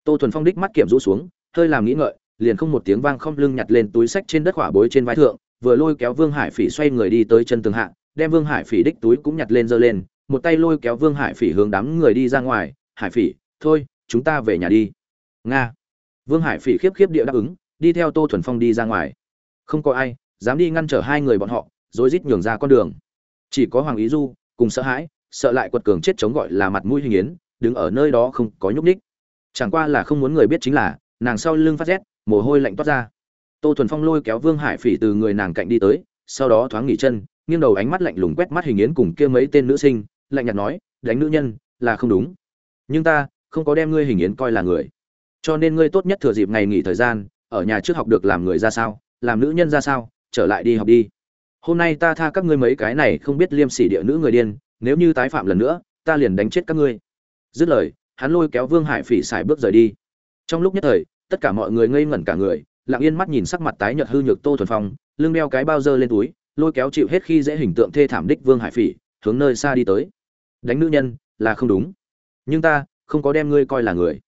Tô thuần phong đích mắt kiểm rũ xuống, hơi làm nghĩ ngợi, liền không một tiếng vang không lưng nhặt lên túi sách trên đất khỏa bối trên vai thượng, vừa lôi kéo vương hải phỉ xoay người đi tới chân tường hạ, đem vương hải phỉ đích túi cũng nhặt lên giơ lên, một tay lôi kéo vương hải phỉ hướng đám người đi ra ngoài, hải phỉ, thôi, chúng ta về nhà đi. Nga. Vương hải phỉ khiếp khiếp địa đáp ứng, đi theo tô thuần phong đi ra ngoài. Không có ai, dám đi ngăn trở hai người bọn họ, rồi rít nhường ra con đường. Chỉ có hoàng ý du cùng sợ hãi, sợ lại quật cường chết chống gọi là mặt mũi hình yến đứng ở nơi đó không có nhúc ních chẳng qua là không muốn người biết chính là, nàng sau lưng phát rét, mồ hôi lạnh toát ra. Tô thuần phong lôi kéo vương hải phỉ từ người nàng cạnh đi tới, sau đó thoáng nghỉ chân, nghiêng đầu ánh mắt lạnh lùng quét mắt hình yến cùng kia mấy tên nữ sinh, lạnh nhạt nói, đánh nữ nhân, là không đúng. Nhưng ta, không có đem ngươi hình yến coi là người. Cho nên ngươi tốt nhất thừa dịp ngày nghỉ thời gian, ở nhà trước học được làm người ra sao, làm nữ nhân ra sao, trở lại đi học đi. Hôm nay ta tha các ngươi mấy cái này không biết liêm sỉ địa nữ người điên, nếu như tái phạm lần nữa, ta liền đánh chết các ngươi dứt lời, hắn lôi kéo vương hải phỉ xài bước rời đi. Trong lúc nhất thời, tất cả mọi người ngây ngẩn cả người, lặng yên mắt nhìn sắc mặt tái nhợt hư nhược tô thuần phong, lưng đeo cái bao dơ lên túi, lôi kéo chịu hết khi dễ hình tượng thê thảm đích vương hải phỉ, hướng nơi xa đi tới. Đánh nữ nhân, là không đúng. Nhưng ta, không có đem ngươi coi là người.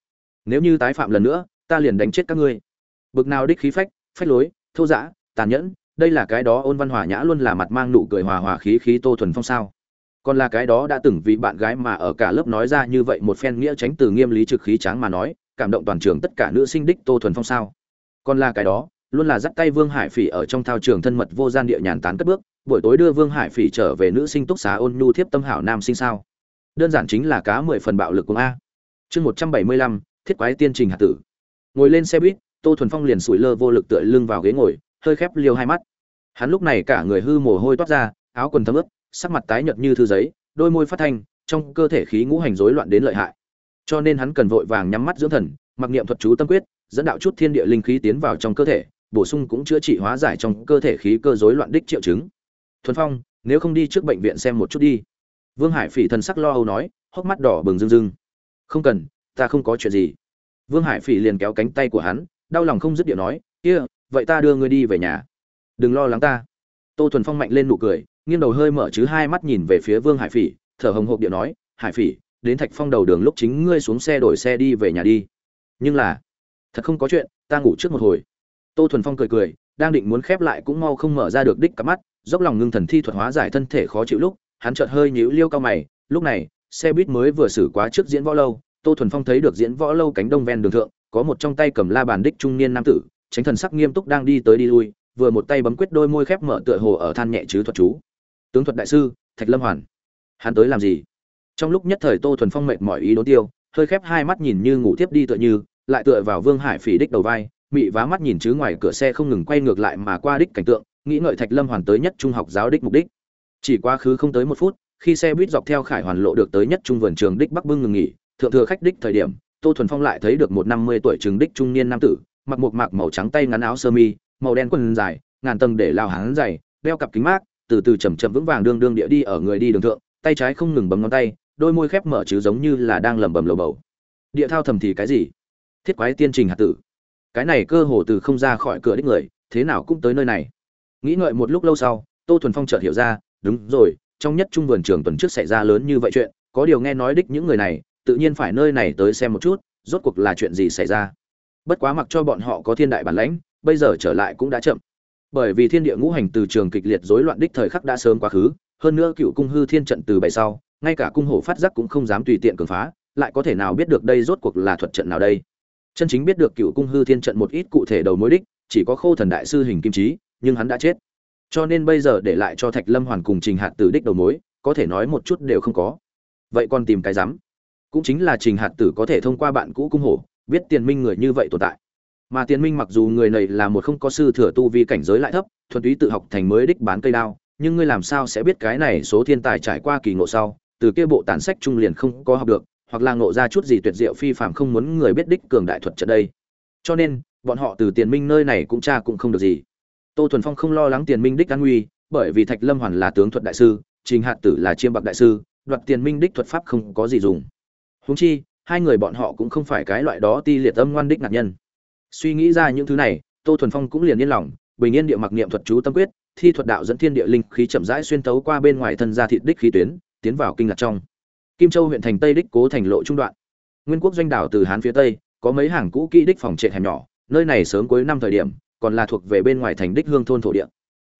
Nếu như tái phạm lần nữa, ta liền đánh chết các ngươi. Bực nào đích khí phách phách lối, thô dã tàn nhẫn, đây là cái đó ôn văn hòa nhã luôn là mặt mang nụ cười hòa hòa khí khí tô thuần phong sao? Còn là cái đó đã từng vì bạn gái mà ở cả lớp nói ra như vậy một phen nghĩa tránh từ nghiêm lý trực khí tráng mà nói, cảm động toàn trường tất cả nữ sinh đích tô thuần phong sao. Còn là cái đó, luôn là dắt tay vương hải phỉ ở trong thao trường thân mật vô gian địa nhàn tán cất bước, buổi tối đưa vương hải phỉ trở về nữ sinh túc xá ôn nhu thiếp tâm hảo nam sinh sao. Đơn giản chính là cá mười phần bạo lực của a. Chương một trăm bảy mươi lăm, thiết quái tiên trình hạt tử. Ngồi lên xe buýt, tô thuần phong liền sủi lơ vô lực tựa lưng vào ghế ngồi, hơi khép liêu hai mắt. Hắn lúc này cả người hư mồ hôi toát ra, áo quần thấm ướt sắc mặt tái nhợt như thư giấy, đôi môi phát thanh, trong cơ thể khí ngũ hành rối loạn đến lợi hại. Cho nên hắn cần vội vàng nhắm mắt dưỡng thần, mặc niệm thuật chú tâm quyết, dẫn đạo chút thiên địa linh khí tiến vào trong cơ thể, bổ sung cũng chữa trị hóa giải trong cơ thể khí cơ rối loạn đích triệu chứng. Thuần phong, nếu không đi trước bệnh viện xem một chút đi. Vương hải phỉ thần sắc lo âu nói, hốc mắt đỏ bừng rưng rưng. Không cần, ta không có chuyện gì. Vương hải phỉ liền kéo cánh tay của hắn, đau lòng không dứt điệu nói, kia, vậy ta đưa ngươi đi về nhà. Đừng lo lắng ta. Tô thuần phong mạnh lên nụ cười nghiêng đầu hơi mở chứ hai mắt nhìn về phía vương hải phỉ, thở hồng hộc điệu nói, hải phỉ, đến thạch phong đầu đường lúc chính ngươi xuống xe đổi xe đi về nhà đi. Nhưng là, thật không có chuyện, ta ngủ trước một hồi. Tô thuần phong cười cười, đang định muốn khép lại cũng mau không mở ra được đích cắm mắt, dốc lòng ngưng thần thi thuật hóa giải thân thể khó chịu lúc, hắn chợt hơi nhíu liêu cao mày, lúc này, xe buýt mới vừa xử quá trước diễn võ lâu, tô thuần phong thấy được diễn võ lâu cánh đông ven đường thượng, có một trong tay cầm la bàn đích trung niên nam tử, tránh thần sắc nghiêm túc đang đi tới đi lui, vừa một tay bấm quyết đôi môi khép mở tựa hồ ở than nhẹ chứ thuật chú tướng thuật đại sư, thạch lâm hoàn. Hắn tới làm gì? Trong lúc nhất thời tô thuần phong mệt mỏi ý đốn tiêu, hơi khép hai mắt nhìn như ngủ tiếp đi tựa như, lại tựa vào vương hải phỉ đích đầu vai, mị vá mắt nhìn chứ ngoài cửa xe không ngừng quay ngược lại mà qua đích cảnh tượng, nghĩ ngợi thạch lâm hoàn tới nhất trung học giáo đích mục đích. Chỉ quá khứ không tới một phút, khi xe buýt dọc theo khải hoàn lộ được tới nhất trung vườn trường đích bắc bưng ngừng nghỉ, thượng thừa khách đích thời điểm, tô thuần phong lại thấy được một năm mươi tuổi trường đích trung niên nam tử, mặc một mạc màu trắng tay ngắn áo sơ mi, màu đen quần dài, ngàn tầng để lao hán dày đeo cặp kính mát từ từ chầm chậm vững vàng đương đương địa đi ở người đi đường thượng, tay trái không ngừng bấm ngón tay, đôi môi khép mở chứ giống như là đang lẩm bẩm lầu bầu. Địa thao thầm thì cái gì? Thiết quái tiên trình hạt tử. Cái này cơ hồ từ không ra khỏi cửa đích người, thế nào cũng tới nơi này. Nghĩ ngợi một lúc lâu sau, tô thuần phong chợt hiểu ra, đúng rồi, trong nhất trung vườn trường tuần trước xảy ra lớn như vậy chuyện, có điều nghe nói đích những người này, tự nhiên phải nơi này tới xem một chút, rốt cuộc là chuyện gì xảy ra. Bất quá mặc cho bọn họ có thiên đại bản lãnh, bây giờ trở lại cũng đã chậm bởi vì thiên địa ngũ hành từ trường kịch liệt rối loạn đích thời khắc đã sớm quá khứ, hơn nữa cựu cung hư thiên trận từ bảy sau, ngay cả cung hổ phát giác cũng không dám tùy tiện cường phá, lại có thể nào biết được đây rốt cuộc là thuật trận nào đây? Chân chính biết được cựu cung hư thiên trận một ít cụ thể đầu mối đích, chỉ có khô thần đại sư hình kim trí, nhưng hắn đã chết. Cho nên bây giờ để lại cho thạch lâm hoàn cùng trình hạt tử đích đầu mối, có thể nói một chút đều không có. Vậy còn tìm cái rắm? Cũng chính là trình hạt tử có thể thông qua bạn cũ cung hổ, biết tiền minh người như vậy tồn tại mà tiền minh mặc dù người này là một không có sư thừa tu vi cảnh giới lại thấp, thuần túy tự học thành mới đích bán cây đao, nhưng ngươi làm sao sẽ biết cái này số thiên tài trải qua kỳ ngộ sau, từ kia bộ tản sách trung liền không có học được, hoặc là ngộ ra chút gì tuyệt diệu phi phạm không muốn người biết đích cường đại thuật trận đây. Cho nên, bọn họ từ tiền minh nơi này cũng tra cũng không được gì. Tô thuần phong không lo lắng tiền minh đích an nguy, bởi vì thạch lâm hoàn là tướng thuật đại sư, trình hạt tử là chiêm bạc đại sư, đoạt tiền minh đích thuật pháp không có gì dùng. Húng chi, hai người bọn họ cũng không phải cái loại đó ti liệt âm ngoan đích nạn nhân suy nghĩ ra những thứ này, tô thuần phong cũng liền yên lòng, bình yên địa mặc niệm thuật chú tâm quyết, thi thuật đạo dẫn thiên địa linh khí chậm rãi xuyên tấu qua bên ngoài thân ra thịt đích khí tuyến, tiến vào kinh lạc trong. Kim châu huyện thành tây đích cố thành lộ trung đoạn. Nguyên quốc doanh đảo từ hán phía tây, có mấy hàng cũ kỹ đích phòng trệ hẻm nhỏ, nơi này sớm cuối năm thời điểm, còn là thuộc về bên ngoài thành đích hương thôn thổ địa.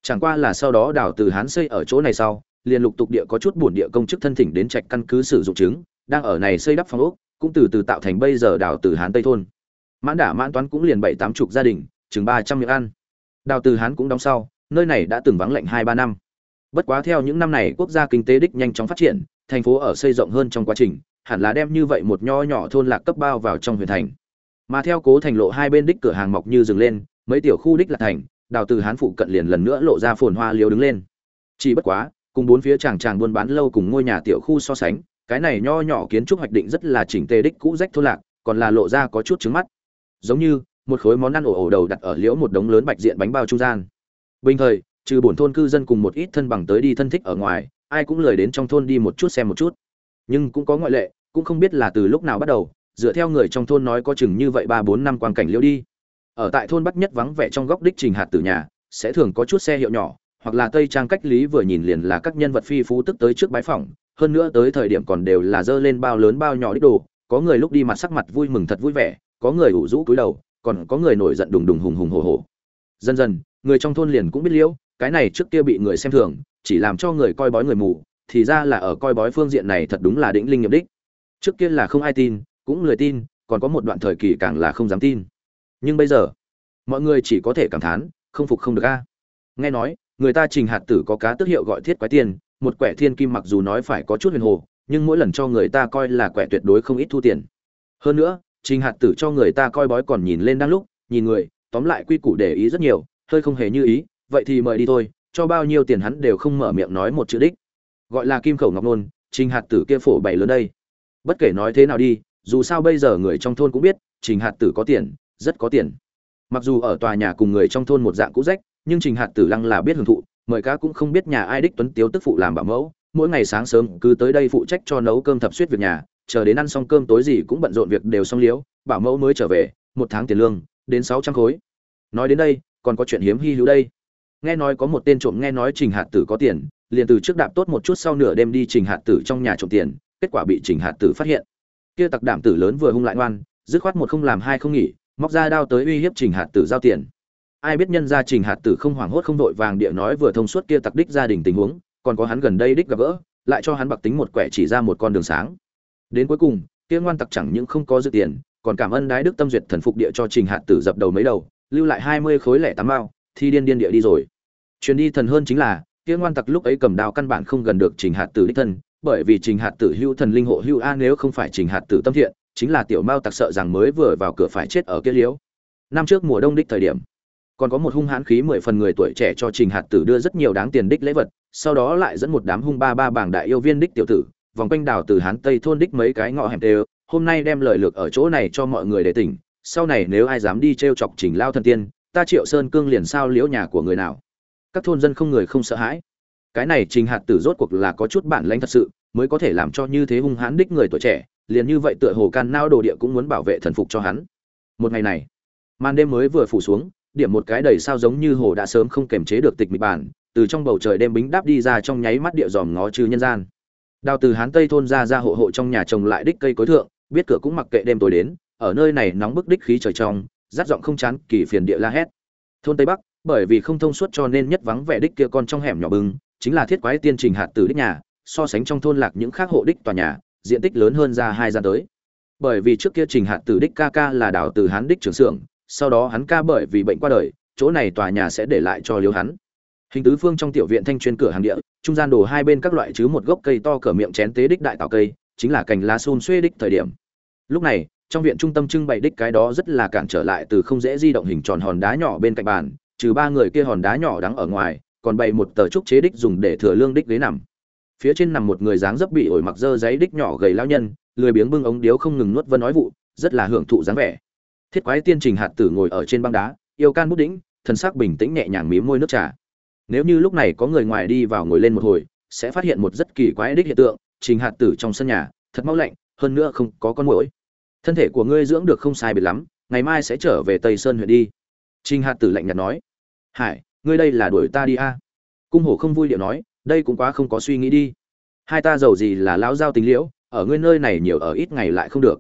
Chẳng qua là sau đó đảo từ hán xây ở chỗ này sau, liền lục tục địa có chút bổn địa công chức thân thỉnh đến trạch căn cứ sử dụng chứng, đang ở này xây đắp phòng ốc, cũng từ từ tạo thành bây giờ đảo từ hán tây thôn mãn đả mãn toán cũng liền bảy tám chục gia đình, chừng ba trăm miệng ăn. Đào từ hán cũng đóng sau, nơi này đã từng vắng lạnh hai ba năm. Bất quá theo những năm này quốc gia kinh tế đích nhanh chóng phát triển, thành phố ở xây rộng hơn trong quá trình, hẳn là đem như vậy một nho nhỏ thôn lạc cấp bao vào trong huyện thành. Mà theo cố thành lộ hai bên đích cửa hàng mọc như dừng lên, mấy tiểu khu đích là thành, đào từ hán phụ cận liền lần nữa lộ ra phồn hoa liều đứng lên. Chỉ bất quá, cùng bốn phía chàng chàng buôn bán lâu cùng ngôi nhà tiểu khu so sánh, cái này nho nhỏ kiến trúc hoạch định rất là chỉnh tề đích cũ rách thôn lạc, còn là lộ ra có chút trứng mắt giống như một khối món ăn ổ ổ đầu đặt ở liễu một đống lớn bạch diện bánh bao trung gian. Bình thời, trừ bổn thôn cư dân cùng một ít thân bằng tới đi thân thích ở ngoài, ai cũng lười đến trong thôn đi một chút xem một chút. Nhưng cũng có ngoại lệ, cũng không biết là từ lúc nào bắt đầu, dựa theo người trong thôn nói có chừng như vậy ba bốn năm quan cảnh liễu đi. Ở tại thôn bắc nhất vắng vẻ trong góc đích trình hạt từ nhà, sẽ thường có chút xe hiệu nhỏ, hoặc là tây trang cách lý vừa nhìn liền là các nhân vật phi phú tức tới trước bái phỏng, hơn nữa tới thời điểm còn đều là dơ lên bao lớn bao nhỏ đích đồ, có người lúc đi mặt sắc mặt vui mừng thật vui vẻ có người ủ rũ cúi đầu, còn có người nổi giận đùng đùng hùng hùng hổ hổ. Dần dần, người trong thôn liền cũng biết liễu, cái này trước kia bị người xem thường, chỉ làm cho người coi bói người mù, thì ra là ở coi bói phương diện này thật đúng là đỉnh linh nghiệp đích. Trước kia là không ai tin, cũng lười tin, còn có một đoạn thời kỳ càng là không dám tin. Nhưng bây giờ, mọi người chỉ có thể cảm thán, không phục không được a. Nghe nói, người ta trình hạt tử có cá tước hiệu gọi thiết quái tiền một quẻ thiên kim mặc dù nói phải có chút huyền hồ, nhưng mỗi lần cho người ta coi là quẻ tuyệt đối không ít thu tiền. Hơn nữa trình hạt tử cho người ta coi bói còn nhìn lên đang lúc, nhìn người, tóm lại quy củ để ý rất nhiều, hơi không hề như ý, vậy thì mời đi thôi, cho bao nhiêu tiền hắn đều không mở miệng nói một chữ đích. Gọi là kim khẩu ngọc nôn, trình hạt tử kia phổ bày lớn đây. Bất kể nói thế nào đi, dù sao bây giờ người trong thôn cũng biết, trình hạt tử có tiền, rất có tiền. Mặc dù ở tòa nhà cùng người trong thôn một dạng cũ rách, nhưng trình hạt tử lăng là biết hưởng thụ, mời cá cũng không biết nhà ai đích tuấn tiếu tức phụ làm bảo mẫu, mỗi ngày sáng sớm cứ tới đây phụ trách cho nấu cơm thập suất việc nhà chờ đến ăn xong cơm tối gì cũng bận rộn việc đều xong liếu, bảo mẫu mới trở về, một tháng tiền lương, đến sáu trăm khối. Nói đến đây, còn có chuyện hiếm hy hữu đây. Nghe nói có một tên trộm nghe nói trình hạt tử có tiền, liền từ trước đạp tốt một chút sau nửa đêm đi trình hạt tử trong nhà trộm tiền, kết quả bị trình hạt tử phát hiện. Kia tặc đảm tử lớn vừa hung lại ngoan, dứt khoát một không làm hai không nghỉ, móc ra đao tới uy hiếp trình hạt tử giao tiền. Ai biết nhân gia trình hạt tử không hoảng hốt không đội vàng địa nói vừa thông suốt kia tặc đích gia đình tình huống, còn có hắn gần đây đích gặp gỡ, lại cho hắn bạc tính một quẻ chỉ ra một con đường sáng đến cuối cùng, kia ngoan tặc chẳng những không có dự tiền, còn cảm ơn đái đức tâm duyệt thần phục địa cho trình hạt tử dập đầu mấy đầu, lưu lại hai mươi khối lẻ tám mao, thi điên điên địa đi rồi. Chuyến đi thần hơn chính là, kia ngoan tặc lúc ấy cầm đao căn bản không gần được trình hạt tử đích thân, bởi vì trình hạt tử hưu thần linh hộ hưu a nếu không phải trình hạt tử tâm thiện, chính là tiểu mao tặc sợ rằng mới vừa vào cửa phải chết ở kia liếu. Năm trước mùa đông đích thời điểm, còn có một hung hãn khí mười phần người tuổi trẻ cho trình hạt tử đưa rất nhiều đáng tiền đích lễ vật, sau đó lại dẫn một đám hung ba ba bảng đại yêu viên đích tiểu tử vòng quanh đảo từ hán tây thôn đích mấy cái ngõ hẻm đều, hôm nay đem lời lược ở chỗ này cho mọi người để tỉnh, sau này nếu ai dám đi t chọc trình lao thần tiên, ta triệu sơn cương liền sao liễu nhà của người nào? Các thôn dân không người không sợ hãi. Cái này trình hạt tử rốt cuộc là có chút bản lãnh thật sự, mới có thể làm cho như thế hung hãn đích người tuổi trẻ, liền như vậy tựa hồ can nao đồ địa cũng muốn bảo vệ thần phục cho hắn. Một ngày này, màn đêm mới vừa phủ xuống, điểm một cái đầy sao giống như hồ đã sớm không kềm chế được tịch mịch bản, từ trong bầu trời đêm bính đáp đi ra trong nháy mắt địa dòm ngó trừ nhân gian đào từ hán tây thôn ra ra hộ hộ trong nhà trồng lại đích cây cối thượng, biết cửa cũng mặc kệ đêm tối đến, ở nơi này nóng bức đích khí trời trong, rát giọng không chán, kỳ phiền địa la hét. Thôn tây bắc, bởi vì không thông suốt cho nên nhất vắng vẻ đích kia con trong hẻm nhỏ bừng chính là thiết quái tiên trình hạt tử đích nhà, so sánh trong thôn lạc những khác hộ đích tòa nhà, diện tích lớn hơn ra hai gian tới. Bởi vì trước kia trình hạt tử đích ca ca là đào từ hán đích trưởng xưởng, sau đó hắn ca bởi vì bệnh qua đời, chỗ này tòa nhà sẽ để lại cho liếu hắn hình tứ phương trong tiểu viện thanh chuyên cửa hàng địa trung gian đổ hai bên các loại chứ một gốc cây to cỡ miệng chén tế đích đại tạo cây, chính là cành lá xôn xuê đích thời điểm. Lúc này, trong viện trung tâm trưng bày đích cái đó rất là cản trở lại từ không dễ di động hình tròn hòn đá nhỏ bên cạnh bàn, trừ ba người kia hòn đá nhỏ đắng ở ngoài, còn bày một tờ trúc chế đích dùng để thừa lương đích ghế nằm. Phía trên nằm một người dáng dấp bị ổi mặc dơ giấy đích nhỏ gầy lao nhân, lười biếng bưng ống điếu không ngừng nuốt vân nói vụ, rất là hưởng thụ dáng vẻ. Thiết quái tiên trình hạt tử ngồi ở trên băng đá, yêu can bút đĩnh, thân xác bình tĩnh nhẹ nhàng mím môi nước trà nếu như lúc này có người ngoài đi vào ngồi lên một hồi, sẽ phát hiện một rất kỳ quái đích hiện tượng, trình hạt tử trong sân nhà, thật mau lạnh, hơn nữa không có con mũi thân thể của ngươi dưỡng được không sai biệt lắm, ngày mai sẽ trở về tây sơn huyện đi. Trình hạt tử lạnh nhạt nói. Hải, ngươi đây là đuổi ta đi a? Cung hổ không vui điệu nói, đây cũng quá không có suy nghĩ đi. Hai ta giàu gì là lão giao tính liễu, ở ngươi nơi này nhiều ở ít ngày lại không được.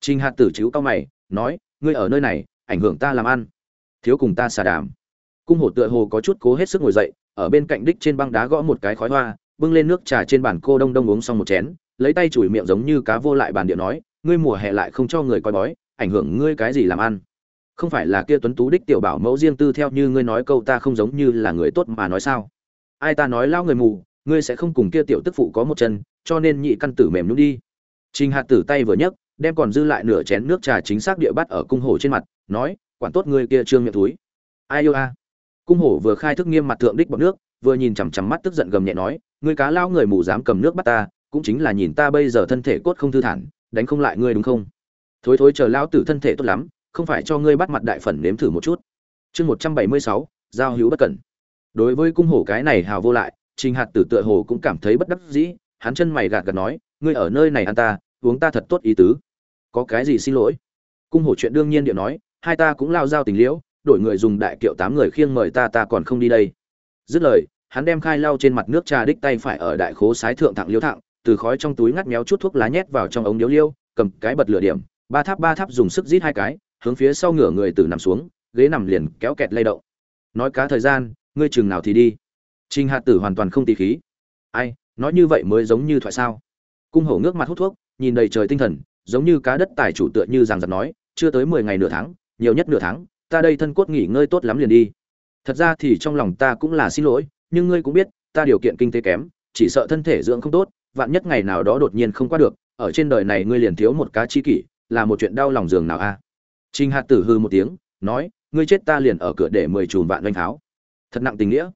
Trình hạt tử chiếu cao mày, nói, ngươi ở nơi này, ảnh hưởng ta làm ăn. Thiếu cùng ta xà đàm cung hổ tựa hồ có chút cố hết sức ngồi dậy, ở bên cạnh đích trên băng đá gõ một cái khói hoa, bưng lên nước trà trên bàn cô đông đông uống xong một chén, lấy tay chùi miệng giống như cá vô lại bàn điện nói, ngươi mùa hè lại không cho người coi bói, ảnh hưởng ngươi cái gì làm ăn? Không phải là kia tuấn tú đích tiểu bảo mẫu riêng tư theo như ngươi nói câu ta không giống như là người tốt mà nói sao? Ai ta nói lao người mù, ngươi sẽ không cùng kia tiểu tức phụ có một chân, cho nên nhị căn tử mềm nhúng đi. Trình hạt tử tay vừa nhấc, đem còn dư lại nửa chén nước trà chính xác địa bắt ở cung hổ trên mặt, nói, quản tốt ngươi kia trương miệng túi. Ai yêu a? Cung hổ vừa khai thức nghiêm mặt thượng đích bọt nước, vừa nhìn chằm chằm mắt tức giận gầm nhẹ nói, ngươi cá lao người mù dám cầm nước bắt ta, cũng chính là nhìn ta bây giờ thân thể cốt không thư thản, đánh không lại ngươi đúng không? Thối thối chờ lao tử thân thể tốt lắm, không phải cho ngươi bắt mặt đại phần nếm thử một chút. Chương một trăm bảy mươi sáu, giao hữu bất cẩn. Đối với cung hổ cái này hào vô lại, trình hạt tử tựa hồ cũng cảm thấy bất đắc dĩ, hắn chân mày gạt gạt nói, ngươi ở nơi này ăn ta, uống ta thật tốt ý tứ. Có cái gì xin lỗi? Cung hổ chuyện đương nhiên điệu nói, hai ta cũng lao giao tình liễu đổi người dùng đại kiệu tám người khiêng mời ta ta còn không đi đây dứt lời hắn đem khai lau trên mặt nước trà đích tay phải ở đại khố sái thượng thẳng liêu thẳng từ khói trong túi ngắt méo chút thuốc lá nhét vào trong ống điếu liêu cầm cái bật lửa điểm ba tháp ba tháp dùng sức rít hai cái hướng phía sau ngửa người từ nằm xuống ghế nằm liền kéo kẹt lay động nói cá thời gian ngươi chừng nào thì đi Trình Hạt Tử hoàn toàn không tì khí. Ai, nói như vậy mới giống như thoại sao? Cung Hổ ngước mặt hút thuốc, nhìn đầy trời tinh thần, giống như cá đất tài chủ tựa như rằng giật nói, chưa tới mười ngày nửa tháng, nhiều nhất nửa tháng, ta đây thân cốt nghỉ ngơi tốt lắm liền đi. Thật ra thì trong lòng ta cũng là xin lỗi, nhưng ngươi cũng biết, ta điều kiện kinh tế kém, chỉ sợ thân thể dưỡng không tốt, vạn nhất ngày nào đó đột nhiên không qua được, ở trên đời này ngươi liền thiếu một cá chi kỷ, là một chuyện đau lòng giường nào a? Trình Hạt Tử hư một tiếng, nói, ngươi chết ta liền ở cửa để mười chùm vạn doanh tháo. Thật nặng tình nghĩa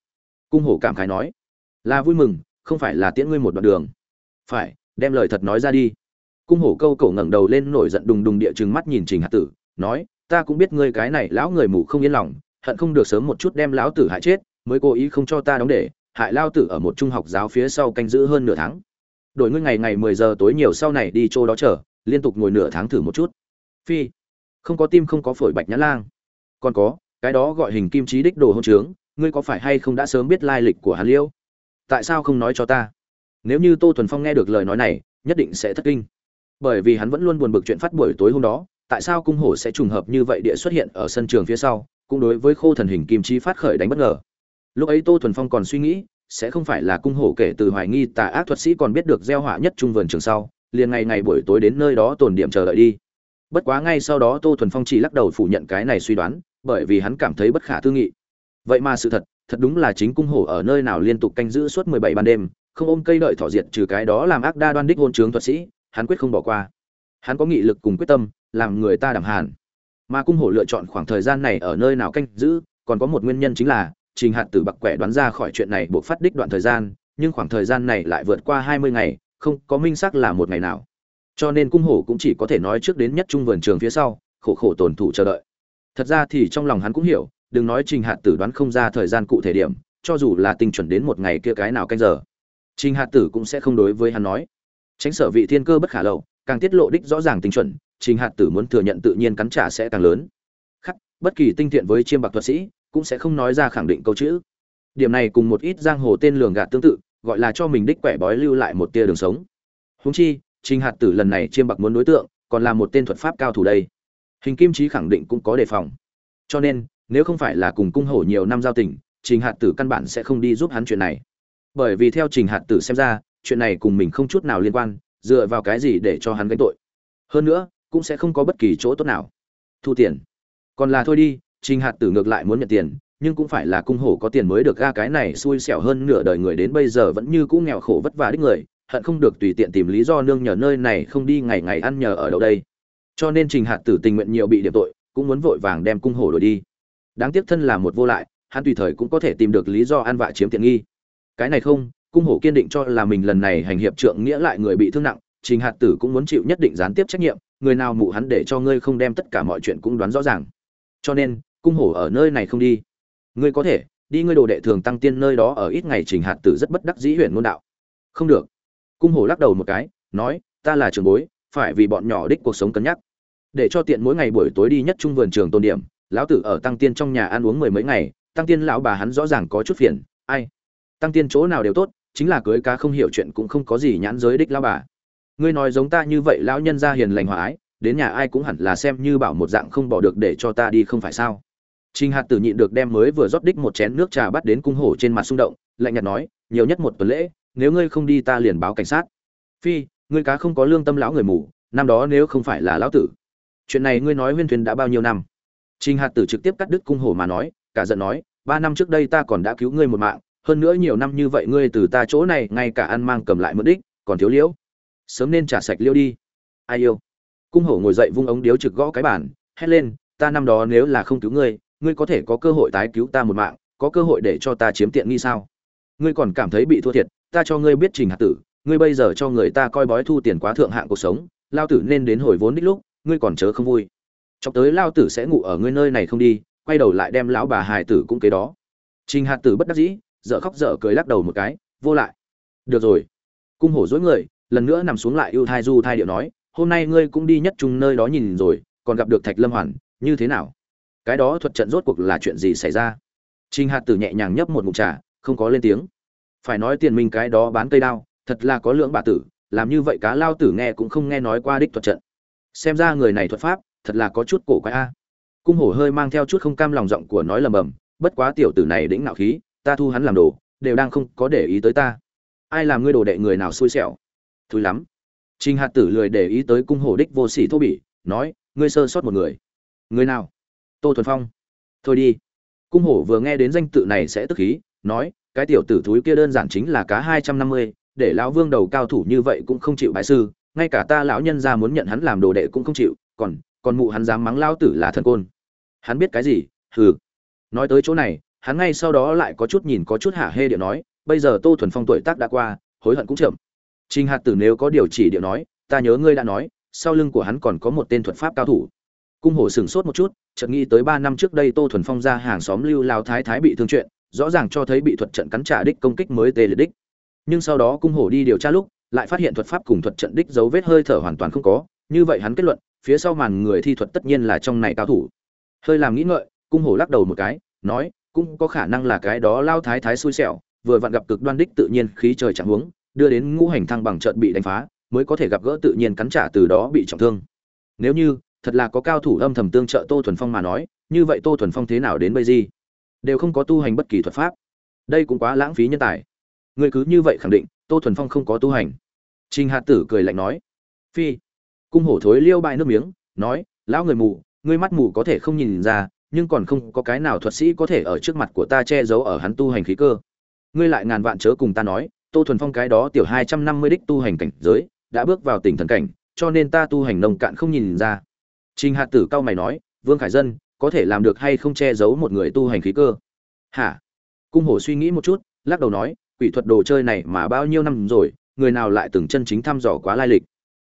cung hổ cảm khái nói là vui mừng không phải là tiễn ngươi một đoạn đường phải đem lời thật nói ra đi cung hổ câu cổ ngẩng đầu lên nổi giận đùng đùng địa chừng mắt nhìn trình hạt tử nói ta cũng biết ngươi cái này lão người mù không yên lòng, hận không được sớm một chút đem lão tử hại chết, mới cố ý không cho ta đóng để, hại lao tử ở một trung học giáo phía sau canh giữ hơn nửa tháng. Đổi ngươi ngày ngày mười giờ tối nhiều sau này đi chỗ đó chờ, liên tục ngồi nửa tháng thử một chút. Phi, không có tim không có phổi bạch nhã lang. Còn có, cái đó gọi hình kim trí đích đồ hôn trướng, ngươi có phải hay không đã sớm biết lai lịch của hắn liêu? Tại sao không nói cho ta? Nếu như tô thuần phong nghe được lời nói này, nhất định sẽ thất kinh. Bởi vì hắn vẫn luôn buồn bực chuyện phát buổi tối hôm đó tại sao cung hổ sẽ trùng hợp như vậy địa xuất hiện ở sân trường phía sau, cũng đối với khô thần hình kim chi phát khởi đánh bất ngờ. Lúc ấy tô thuần phong còn suy nghĩ, sẽ không phải là cung hổ kể từ hoài nghi tà ác thuật sĩ còn biết được gieo họa nhất trung vườn trường sau, liền ngày ngày buổi tối đến nơi đó tồn điểm chờ đợi đi. Bất quá ngay sau đó tô thuần phong chỉ lắc đầu phủ nhận cái này suy đoán, bởi vì hắn cảm thấy bất khả tư nghị. Vậy mà sự thật thật đúng là chính cung hổ ở nơi nào liên tục canh giữ suốt mười bảy ban đêm, không ôm cây đợi thỏ diệt trừ cái đó làm ác đa đoan đích hôn trướng thuật sĩ, hắn quyết không bỏ qua. Hắn có nghị lực cùng quyết tâm làm người ta đảm hàn. Mà cung hổ lựa chọn khoảng thời gian này ở nơi nào canh giữ, còn có một nguyên nhân chính là, trình hạt tử bạc quẻ đoán ra khỏi chuyện này buộc phát đích đoạn thời gian, nhưng khoảng thời gian này lại vượt qua hai mươi ngày, không có minh xác là một ngày nào. Cho nên cung hổ cũng chỉ có thể nói trước đến nhất trung vườn trường phía sau, khổ khổ tổn thủ chờ đợi. Thật ra thì trong lòng hắn cũng hiểu, đừng nói trình hạt tử đoán không ra thời gian cụ thể điểm, cho dù là tinh chuẩn đến một ngày kia cái nào canh giờ. Trình hạt tử cũng sẽ không đối với hắn nói. Tránh sở vị thiên cơ bất khả lậu, càng tiết lộ đích rõ ràng tinh chuẩn trình hạt tử muốn thừa nhận tự nhiên cắn trả sẽ càng lớn. Khắc, bất kỳ tinh thiện với chiêm bạc thuật sĩ, cũng sẽ không nói ra khẳng định câu chữ. Điểm này cùng một ít giang hồ tên lường gạt tương tự, gọi là cho mình đích quẻ bói lưu lại một tia đường sống. Húng chi, trình hạt tử lần này chiêm bạc muốn đối tượng, còn là một tên thuật pháp cao thủ đây. Hình kim trí khẳng định cũng có đề phòng. Cho nên, nếu không phải là cùng cung hổ nhiều năm giao tình, trình hạt tử căn bản sẽ không đi giúp hắn chuyện này. Bởi vì theo trình hạt tử xem ra, chuyện này cùng mình không chút nào liên quan, dựa vào cái gì để cho hắn gánh tội. Hơn nữa cũng sẽ không có bất kỳ chỗ tốt nào. Thu tiền. Còn là thôi đi, trình hạt tử ngược lại muốn nhận tiền, nhưng cũng phải là cung hổ có tiền mới được ga cái này xui xẻo hơn nửa đời người đến bây giờ vẫn như cũng nghèo khổ vất vả đích người, hận không được tùy tiện tìm lý do nương nhờ nơi này không đi ngày ngày ăn nhờ ở đâu đây. Cho nên trình hạt tử tình nguyện nhiều bị điểm tội, cũng muốn vội vàng đem cung hổ đổi đi. Đáng tiếc thân là một vô lại, hắn tùy thời cũng có thể tìm được lý do ăn vạ chiếm tiện nghi. Cái này không, cung hổ kiên định cho là mình lần này hành hiệp trượng nghĩa lại người bị thương nặng, trình hạt tử cũng muốn chịu nhất định gián tiếp trách nhiệm người nào mụ hắn để cho ngươi không đem tất cả mọi chuyện cũng đoán rõ ràng. Cho nên, cung hổ ở nơi này không đi. Ngươi có thể, đi ngươi đồ đệ thường tăng tiên nơi đó ở ít ngày trình hạt tử rất bất đắc dĩ huyền ngôn đạo. Không được. Cung hổ lắc đầu một cái, nói, ta là trường bối, phải vì bọn nhỏ đích cuộc sống cân nhắc. Để cho tiện mỗi ngày buổi tối đi nhất trung vườn trường tôn điểm, lão tử ở tăng tiên trong nhà ăn uống mười mấy ngày, tăng tiên lão bà hắn rõ ràng có chút phiền, ai? Tăng tiên chỗ nào đều tốt, chính là cưới cá không hiểu chuyện cũng không có gì nhãn giới đích lão bà ngươi nói giống ta như vậy lão nhân gia hiền lành hòa ái đến nhà ai cũng hẳn là xem như bảo một dạng không bỏ được để cho ta đi không phải sao Trình Hạt Tử nhịn được đem mới vừa rót đích một chén nước trà bắt đến cung hổ trên mặt xung động, lạnh nhạt nói, nhiều nhất một tuần lễ, nếu ngươi không đi ta liền báo cảnh sát. Phi, ngươi cá không có lương tâm lão người mù, năm đó nếu không phải là lão tử. Chuyện này ngươi nói Huyên Thuyền đã bao nhiêu năm? Trình Hạt Tử trực tiếp cắt đứt cung hổ mà nói, cả giận nói, ba năm trước đây ta còn đã cứu ngươi một mạng, hơn nữa nhiều năm như vậy ngươi từ ta chỗ này ngay cả ăn mang cầm lại mượn đích, còn thiếu liễu. Sớm nên trả sạch liêu đi. Ai yêu. Cung hổ ngồi dậy vung ống điếu trực gõ cái bàn, hét lên, ta năm đó nếu là không cứu ngươi, ngươi có thể có cơ hội tái cứu ta một mạng có cơ hội để cho ta chiếm tiện nghi sao? Ngươi còn cảm thấy bị thua thiệt ta cho ngươi biết trình hạt tử ngươi bây giờ cho người ta coi bói thu tiền quá thượng hạng cuộc sống lao tử nên đến hồi vốn đích lúc ngươi còn chớ không vui. Chọc tới lao tử sẽ ngủ ở ngươi nơi này không đi quay đầu lại đem lão bà hài tử cũng kế đó. Trình hạt tử bất đắc dĩ dở khóc dở cười lắc đầu một cái vô lại. Được rồi. Cung hổ dối người lần nữa nằm xuống lại yêu thai du thai điệu nói hôm nay ngươi cũng đi nhất trung nơi đó nhìn rồi còn gặp được thạch lâm hoàn như thế nào cái đó thuật trận rốt cuộc là chuyện gì xảy ra trinh Hạt Tử nhẹ nhàng nhấp một ngụm trà, không có lên tiếng. Phải nói tiền minh cái đó bán cây đao, thật là có lượng bà tử, làm như vậy cá lao tử nghe cũng không nghe nói qua đích thuật trận. Xem ra người này thuật pháp, thật là có chút cổ quái a. Cung hổ hơi mang theo chút không cam lòng giọng của nói lầm bầm, bất quá tiểu tử này đĩnh nạo khí, ta thu hắn làm đồ, đều đang không có để ý tới ta. Ai làm ngươi đồ đệ người nào xui xẻo? Thúi lắm. Trình Hạt Tử lười để ý tới cung hổ đích vô sỉ thô bỉ, nói, ngươi sơ sót một người. Người nào? tô thuần phong thôi đi cung hổ vừa nghe đến danh tự này sẽ tức khí nói cái tiểu tử thúi kia đơn giản chính là cá hai trăm năm mươi để lão vương đầu cao thủ như vậy cũng không chịu bại sư ngay cả ta lão nhân ra muốn nhận hắn làm đồ đệ cũng không chịu còn còn mụ hắn dám mắng lão tử là thần côn hắn biết cái gì hừ nói tới chỗ này hắn ngay sau đó lại có chút nhìn có chút hả hê điệu nói bây giờ tô thuần phong tuổi tác đã qua hối hận cũng chậm trình hạt tử nếu có điều chỉ điệu nói, ta nhớ ngươi đã nói, sau lưng của hắn còn có một tên thuật pháp cao thủ. Cung hổ sửng sốt một chút, chợt nghĩ tới ba năm trước đây tô thuần phong ra hàng xóm lưu lao thái thái bị thương chuyện, rõ ràng cho thấy bị thuật trận cắn trả đích công kích mới tê liệt đích. Nhưng sau đó cung hổ đi điều tra lúc, lại phát hiện thuật pháp cùng thuật trận đích dấu vết hơi thở hoàn toàn không có, như vậy hắn kết luận, phía sau màn người thi thuật tất nhiên là trong này cao thủ. Hơi làm nghĩ ngợi, cung hổ lắc đầu một cái, nói, cũng có khả năng là cái đó lao thái thái xui xẻo, vừa vặn gặp cực đoan đích tự nhiên khí trời chẳng huống đưa đến ngũ hành thăng bằng trận bị đánh phá, mới có thể gặp gỡ tự nhiên cắn trả từ đó bị trọng thương. Nếu như, thật là có cao thủ âm thầm tương trợ tô thuần phong mà nói, như vậy tô thuần phong thế nào đến bây giờ? Đều không có tu hành bất kỳ thuật pháp. Đây cũng quá lãng phí nhân tài. Người cứ như vậy khẳng định, tô thuần phong không có tu hành. Trình hạt tử cười lạnh nói. Phi. Cung hổ thối liêu bại nước miếng, nói, lão người mù, ngươi mắt mù có thể không nhìn ra, nhưng còn không có cái nào thuật sĩ có thể ở trước mặt của ta che giấu ở hắn tu hành khí cơ. Ngươi lại ngàn vạn chớ cùng ta nói tô thuần phong cái đó tiểu hai trăm năm mươi đích tu hành cảnh giới, đã bước vào tỉnh thần cảnh, cho nên ta tu hành nông cạn không nhìn ra. Trình hạt tử cao mày nói, vương khải dân, có thể làm được hay không che giấu một người tu hành khí cơ? Hả? Cung hổ suy nghĩ một chút, lắc đầu nói, quỷ thuật đồ chơi này mà bao nhiêu năm rồi, người nào lại từng chân chính thăm dò quá lai lịch?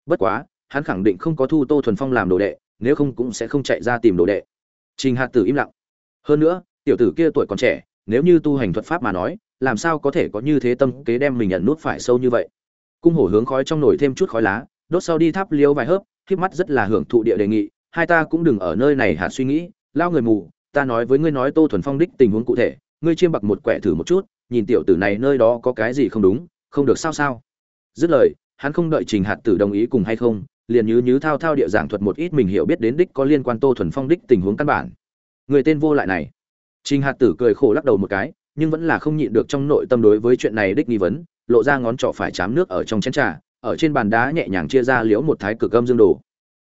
Bất quá, hắn khẳng định không có thu tô thuần phong làm đồ đệ, nếu không cũng sẽ không chạy ra tìm đồ đệ. Trình hạt tử im lặng. Hơn nữa, tiểu tử kia tuổi còn trẻ, nếu như tu hành thuật pháp mà nói làm sao có thể có như thế tâm kế đem mình nhận nút phải sâu như vậy? Cung hổ hướng khói trong nồi thêm chút khói lá, đốt sau đi tháp liêu vài hớp khiếp mắt rất là hưởng thụ địa đề nghị, hai ta cũng đừng ở nơi này hạt suy nghĩ, lao người mù, ta nói với ngươi nói tô thuần phong đích tình huống cụ thể, ngươi chiêm bạc một quẻ thử một chút, nhìn tiểu tử này nơi đó có cái gì không đúng, không được sao sao? Dứt lời, hắn không đợi trình hạt tử đồng ý cùng hay không, liền như như thao thao địa giảng thuật một ít mình hiểu biết đến đích có liên quan tô thuần phong đích tình huống căn bản. Người tên vô lại này. Trình hạt tử cười khổ lắc đầu một cái nhưng vẫn là không nhịn được trong nội tâm đối với chuyện này đích nghi vấn, lộ ra ngón trỏ phải chám nước ở trong chén trà, ở trên bàn đá nhẹ nhàng chia ra liễu một thái cực âm dương đồ.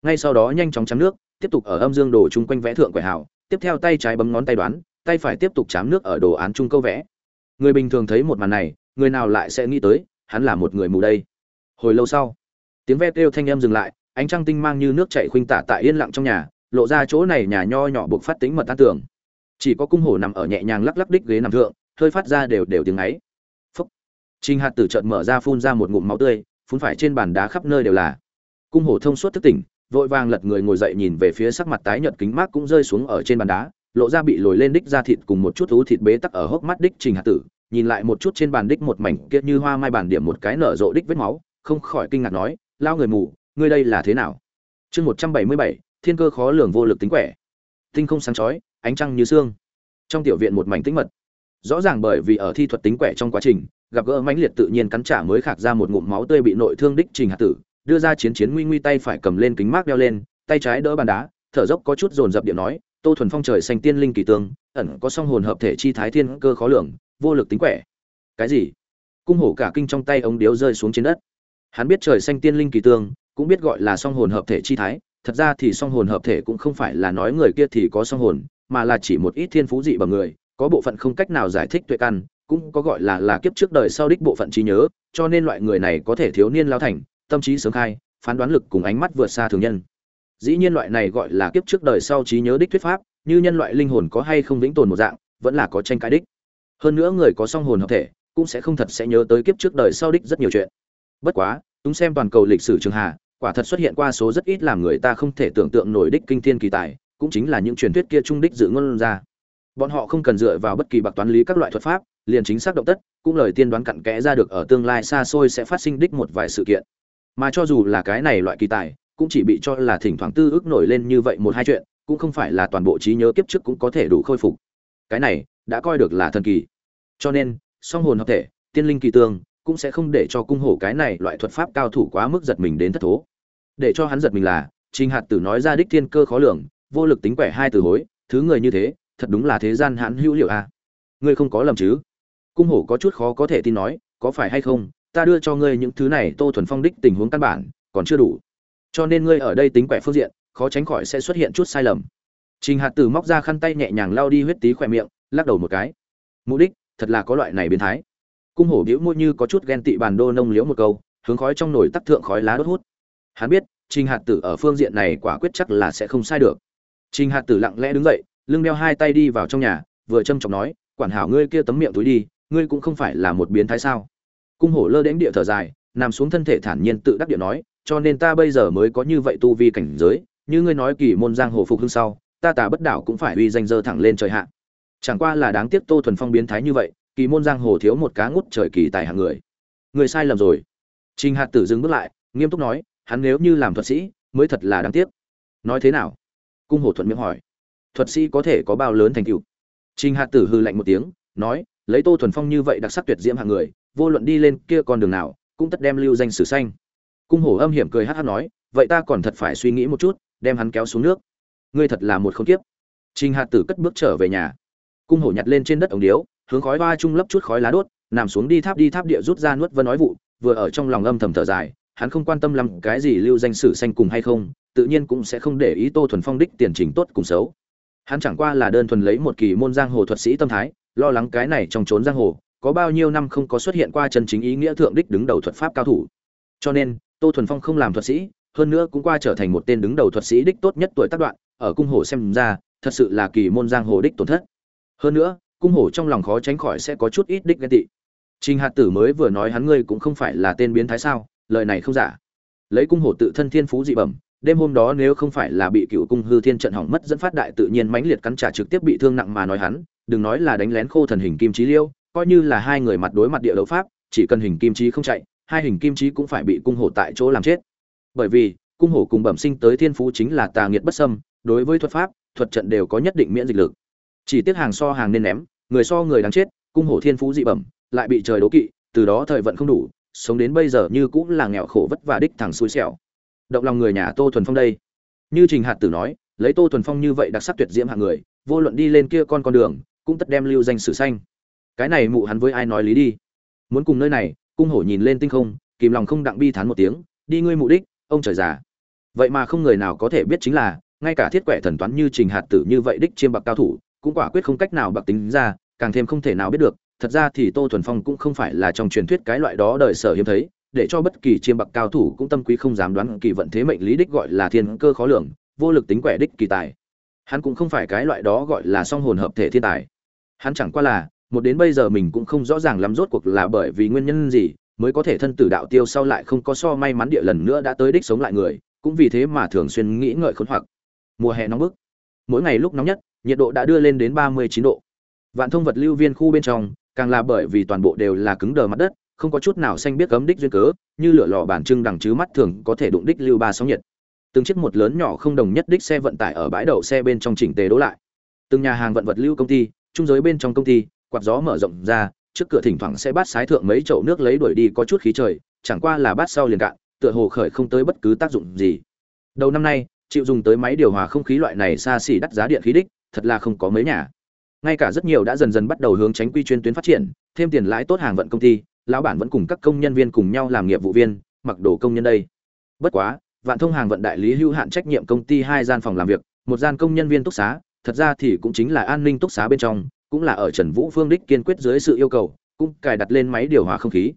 Ngay sau đó nhanh chóng chám nước, tiếp tục ở âm dương đồ chung quanh vẽ thượng quẻ hảo tiếp theo tay trái bấm ngón tay đoán, tay phải tiếp tục chám nước ở đồ án chung câu vẽ. Người bình thường thấy một màn này, người nào lại sẽ nghĩ tới, hắn là một người mù đây. Hồi lâu sau, tiếng ve kêu thanh âm dừng lại, ánh trăng tinh mang như nước chảy khuynh tả tại yên lặng trong nhà, lộ ra chỗ này nhà nho nhỏ buộc phát tính mật tan tưởng chỉ có cung hổ nằm ở nhẹ nhàng lắc lắc đích ghế nằm thượng, hơi phát ra đều đều tiếng ấy. Phúc. Trinh hạt tử trợn mở ra phun ra một ngụm máu tươi, phun phải trên bàn đá khắp nơi đều là. Cung hổ thông suốt thức tỉnh, vội vàng lật người ngồi dậy nhìn về phía sắc mặt tái nhợt kính mát cũng rơi xuống ở trên bàn đá, lộ ra bị lồi lên đích ra thịt cùng một chút thú thịt bế tắc ở hốc mắt đích trình hạt tử, nhìn lại một chút trên bàn đích một mảnh kia như hoa mai bản điểm một cái nở rộ đích vết máu, không khỏi kinh ngạc nói, lao người mù, ngươi đây là thế nào? Chương một trăm bảy mươi bảy, thiên cơ khó lường vô lực tính quẻ tinh không sáng chói, ánh trăng như xương trong tiểu viện một mảnh tĩnh mật. Rõ ràng bởi vì ở thi thuật tính quẻ trong quá trình, gặp gỡ mãnh liệt tự nhiên cắn trả mới khạc ra một ngụm máu tươi bị nội thương đích trình hạt tử, đưa ra chiến chiến nguy nguy tay phải cầm lên kính mát đeo lên, tay trái đỡ bàn đá, thở dốc có chút dồn dập điệu nói, tô thuần phong trời xanh tiên linh kỳ tương, ẩn có song hồn hợp thể chi thái thiên cơ khó lường, vô lực tính quẻ. Cái gì? Cung hổ cả kinh trong tay ống điếu rơi xuống trên đất. Hắn biết trời xanh tiên linh kỳ tương, cũng biết gọi là song hồn hợp thể chi thái thật ra thì song hồn hợp thể cũng không phải là nói người kia thì có song hồn, mà là chỉ một ít thiên phú dị bằng người, có bộ phận không cách nào giải thích tuệ căn, cũng có gọi là là kiếp trước đời sau đích bộ phận trí nhớ, cho nên loại người này có thể thiếu niên lao thành, tâm trí sớm khai, phán đoán lực cùng ánh mắt vượt xa thường nhân. Dĩ nhiên loại này gọi là kiếp trước đời sau trí nhớ đích thuyết pháp, như nhân loại linh hồn có hay không vĩnh tồn một dạng, vẫn là có tranh cãi đích. Hơn nữa người có song hồn hợp thể, cũng sẽ không thật sẽ nhớ tới kiếp trước đời sau đích rất nhiều chuyện. Bất quá, chúng xem toàn cầu lịch sử trường hà quả thật xuất hiện qua số rất ít làm người ta không thể tưởng tượng nổi đích kinh thiên kỳ tài, cũng chính là những truyền thuyết kia trung đích dự ngôn ra. Bọn họ không cần dựa vào bất kỳ bạc toán lý các loại thuật pháp, liền chính xác động tất, cũng lời tiên đoán cặn kẽ ra được ở tương lai xa xôi sẽ phát sinh đích một vài sự kiện. Mà cho dù là cái này loại kỳ tài, cũng chỉ bị cho là thỉnh thoảng tư ước nổi lên như vậy một hai chuyện, cũng không phải là toàn bộ trí nhớ kiếp trước cũng có thể đủ khôi phục. Cái này, đã coi được là thần kỳ. Cho nên, song hồn hợp thể, tiên linh kỳ tương, cũng sẽ không để cho cung hổ cái này loại thuật pháp cao thủ quá mức giật mình đến thất thố để cho hắn giật mình là, trình hạt tử nói ra đích thiên cơ khó lường, vô lực tính quẻ hai từ hối, thứ người như thế, thật đúng là thế gian hãn hữu liệu a. À? ngươi không có lầm chứ? Cung hổ có chút khó có thể tin nói, có phải hay không, ta đưa cho ngươi những thứ này tô thuần phong đích tình huống căn bản, còn chưa đủ. Cho nên ngươi ở đây tính quẻ phương diện, khó tránh khỏi sẽ xuất hiện chút sai lầm. Trình hạt tử móc ra khăn tay nhẹ nhàng lao đi huyết tí khỏe miệng, lắc đầu một cái. Mục đích, thật là có loại này biến thái. Cung hổ bĩu môi như có chút ghen tị bàn đô nông liếu một câu, hướng khói trong nồi tắc thượng khói lá đốt hút hắn biết, trình hạt tử ở phương diện này quả quyết chắc là sẽ không sai được. Trình hạt tử lặng lẽ đứng dậy, lưng đeo hai tay đi vào trong nhà, vừa châm chọc nói, quản hảo ngươi kia tấm miệng túi đi, ngươi cũng không phải là một biến thái sao? Cung hổ lơ đến địa thở dài, nằm xuống thân thể thản nhiên tự đắc địa nói, cho nên ta bây giờ mới có như vậy tu vi cảnh giới, như ngươi nói kỳ môn giang hồ phục hưng sau, ta tà bất đảo cũng phải uy danh dơ thẳng lên trời hạ. Chẳng qua là đáng tiếc tô thuần phong biến thái như vậy, kỳ môn giang hồ thiếu một cá ngút trời kỳ tài hạng người. Người sai lầm rồi. Trình hạt tử dừng bước lại, nghiêm túc nói hắn nếu như làm thuật sĩ, mới thật là đáng tiếc. Nói thế nào? Cung hồ thuận miệng hỏi. Thuật sĩ có thể có bao lớn thành tựu? Trình hạt tử hư lạnh một tiếng, nói, lấy tô thuần phong như vậy đặc sắc tuyệt diễm hạng người, vô luận đi lên kia con đường nào, cũng tất đem lưu danh sử xanh cung hổ âm hiểm cười hát hát nói, vậy ta còn thật phải suy nghĩ một chút, đem hắn kéo xuống nước. Ngươi thật là một không kiếp. Trình hạt tử cất bước trở về nhà. Cung hổ nhặt lên trên đất ống điếu, hướng khói ba trung lấp chút khói lá đốt, nằm xuống đi tháp đi tháp địa rút ra nuốt vân nói vụ, vừa ở trong lòng âm thầm thở dài hắn không quan tâm lắm cái gì lưu danh sử xanh cùng hay không, tự nhiên cũng sẽ không để ý tô thuần phong đích tiền trình tốt cùng xấu. Hắn chẳng qua là đơn thuần lấy một kỳ môn giang hồ thuật sĩ tâm thái, lo lắng cái này trong trốn giang hồ, có bao nhiêu năm không có xuất hiện qua chân chính ý nghĩa thượng đích đứng đầu thuật pháp cao thủ. Cho nên, tô thuần phong không làm thuật sĩ, hơn nữa cũng qua trở thành một tên đứng đầu thuật sĩ đích tốt nhất tuổi tác đoạn, ở cung hồ xem ra, thật sự là kỳ môn giang hồ đích tổn thất. Hơn nữa, cung hồ trong lòng khó tránh khỏi sẽ có chút ít đích ghen tị. Trình hạt tử mới vừa nói hắn ngươi cũng không phải là tên biến thái sao? Lời này không giả. Lấy cung hổ tự thân thiên phú dị bẩm, đêm hôm đó nếu không phải là bị cựu cung hư thiên trận hỏng mất dẫn phát đại tự nhiên mãnh liệt cắn trả trực tiếp bị thương nặng mà nói hắn, đừng nói là đánh lén khô thần hình kim trí liêu, coi như là hai người mặt đối mặt địa đấu pháp, chỉ cần hình kim trí không chạy, hai hình kim trí cũng phải bị cung hổ tại chỗ làm chết. Bởi vì, cung hổ cùng bẩm sinh tới thiên phú chính là tà nghiệt bất sâm đối với thuật pháp, thuật trận đều có nhất định miễn dịch lực. Chỉ tiếc hàng so hàng nên ném, người so người đáng chết, cung hổ thiên phú dị bẩm, lại bị trời đố kỵ, từ đó thời vận không đủ sống đến bây giờ như cũng là nghèo khổ vất vả đích thẳng xui xẻo. Động lòng người nhà tô thuần phong đây. Như trình hạt tử nói, lấy tô thuần phong như vậy đặc sắc tuyệt diễm hạng người, vô luận đi lên kia con con đường, cũng tất đem lưu danh sử xanh cái này mụ hắn với ai nói lý đi? Muốn cùng nơi này, cung hổ nhìn lên tinh không, kìm lòng không đặng bi thán một tiếng, đi ngươi mụ đích, ông trời già. Vậy mà không người nào có thể biết chính là, ngay cả thiết quẻ thần toán như trình hạt tử như vậy đích chiêm bạc cao thủ, cũng quả quyết không cách nào bạc tính ra, càng thêm không thể nào biết được thật ra thì tô thuần phong cũng không phải là trong truyền thuyết cái loại đó đời sở hiếm thấy, để cho bất kỳ chiêm bạc cao thủ cũng tâm quý không dám đoán kỳ vận thế mệnh lý đích gọi là thiên cơ khó lường, vô lực tính quẻ đích kỳ tài. Hắn cũng không phải cái loại đó gọi là song hồn hợp thể thiên tài. Hắn chẳng qua là, một đến bây giờ mình cũng không rõ ràng lắm rốt cuộc là bởi vì nguyên nhân gì, mới có thể thân tử đạo tiêu sau lại không có so may mắn địa lần nữa đã tới đích sống lại người, cũng vì thế mà thường xuyên nghĩ ngợi khốn hoặc. Mùa hè nóng bức. Mỗi ngày lúc nóng nhất, nhiệt độ đã đưa lên đến ba mươi chín độ. Vạn thông vật lưu viên khu bên trong càng là bởi vì toàn bộ đều là cứng đờ mặt đất, không có chút nào xanh biết cấm đích duyên cớ, như lửa lò bản trưng đằng chứ mắt thường có thể đụng đích lưu ba sóng nhiệt. Từng chiếc một lớn nhỏ không đồng nhất đích xe vận tải ở bãi đậu xe bên trong chỉnh tề đỗ lại. Từng nhà hàng vận vật lưu công ty, trung giới bên trong công ty, quạt gió mở rộng ra, trước cửa thỉnh thoảng sẽ bắt sái thượng mấy chậu nước lấy đuổi đi có chút khí trời, chẳng qua là bát sau liền cạn, tựa hồ khởi không tới bất cứ tác dụng gì. Đầu năm nay, chịu dùng tới máy điều hòa không khí loại này xa xỉ đắt giá điện khí đích, thật là không có mấy nhà ngay cả rất nhiều đã dần dần bắt đầu hướng tránh quy chuyên tuyến phát triển, thêm tiền lãi tốt hàng vận công ty, lão bản vẫn cùng các công nhân viên cùng nhau làm nghiệp vụ viên, mặc đồ công nhân đây. Bất quá, vạn thông hàng vận đại lý hữu hạn trách nhiệm công ty hai gian phòng làm việc, một gian công nhân viên túc xá, thật ra thì cũng chính là an ninh túc xá bên trong, cũng là ở trần vũ phương đích kiên quyết dưới sự yêu cầu, cũng cài đặt lên máy điều hòa không khí.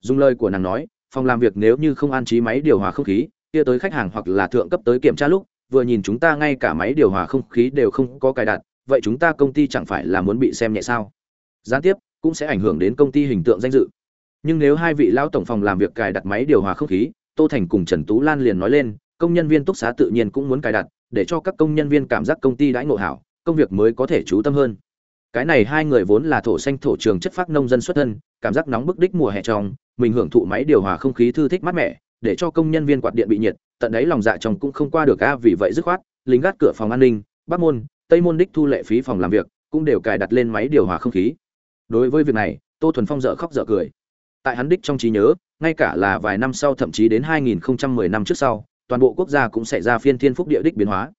Dùng lời của nàng nói, phòng làm việc nếu như không an trí máy điều hòa không khí, kia tới khách hàng hoặc là thượng cấp tới kiểm tra lúc, vừa nhìn chúng ta ngay cả máy điều hòa không khí đều không có cài đặt vậy chúng ta công ty chẳng phải là muốn bị xem nhẹ sao? Gián tiếp, cũng sẽ ảnh hưởng đến công ty hình tượng danh dự. Nhưng nếu hai vị lão tổng phòng làm việc cài đặt máy điều hòa không khí, tô thành cùng trần tú lan liền nói lên, công nhân viên túc xá tự nhiên cũng muốn cài đặt, để cho các công nhân viên cảm giác công ty đãi ngộ hảo, công việc mới có thể chú tâm hơn. Cái này hai người vốn là thổ xanh thổ trường chất phác nông dân xuất thân, cảm giác nóng bức đích mùa hè trong, mình hưởng thụ máy điều hòa không khí thư thích mát mẻ, để cho công nhân viên quạt điện bị nhiệt, tận đấy lòng dạ chồng cũng không qua được, a, vì vậy dứt khoát, lính gác cửa phòng an ninh, bắc môn tây môn đích thu lệ phí phòng làm việc, cũng đều cài đặt lên máy điều hòa không khí. Đối với việc này, tô thuần phong dở khóc dở cười. Tại hắn đích trong trí nhớ, ngay cả là vài năm sau thậm chí đến 2010 năm trước sau, toàn bộ quốc gia cũng xảy ra phiên thiên phúc địa đích biến hóa.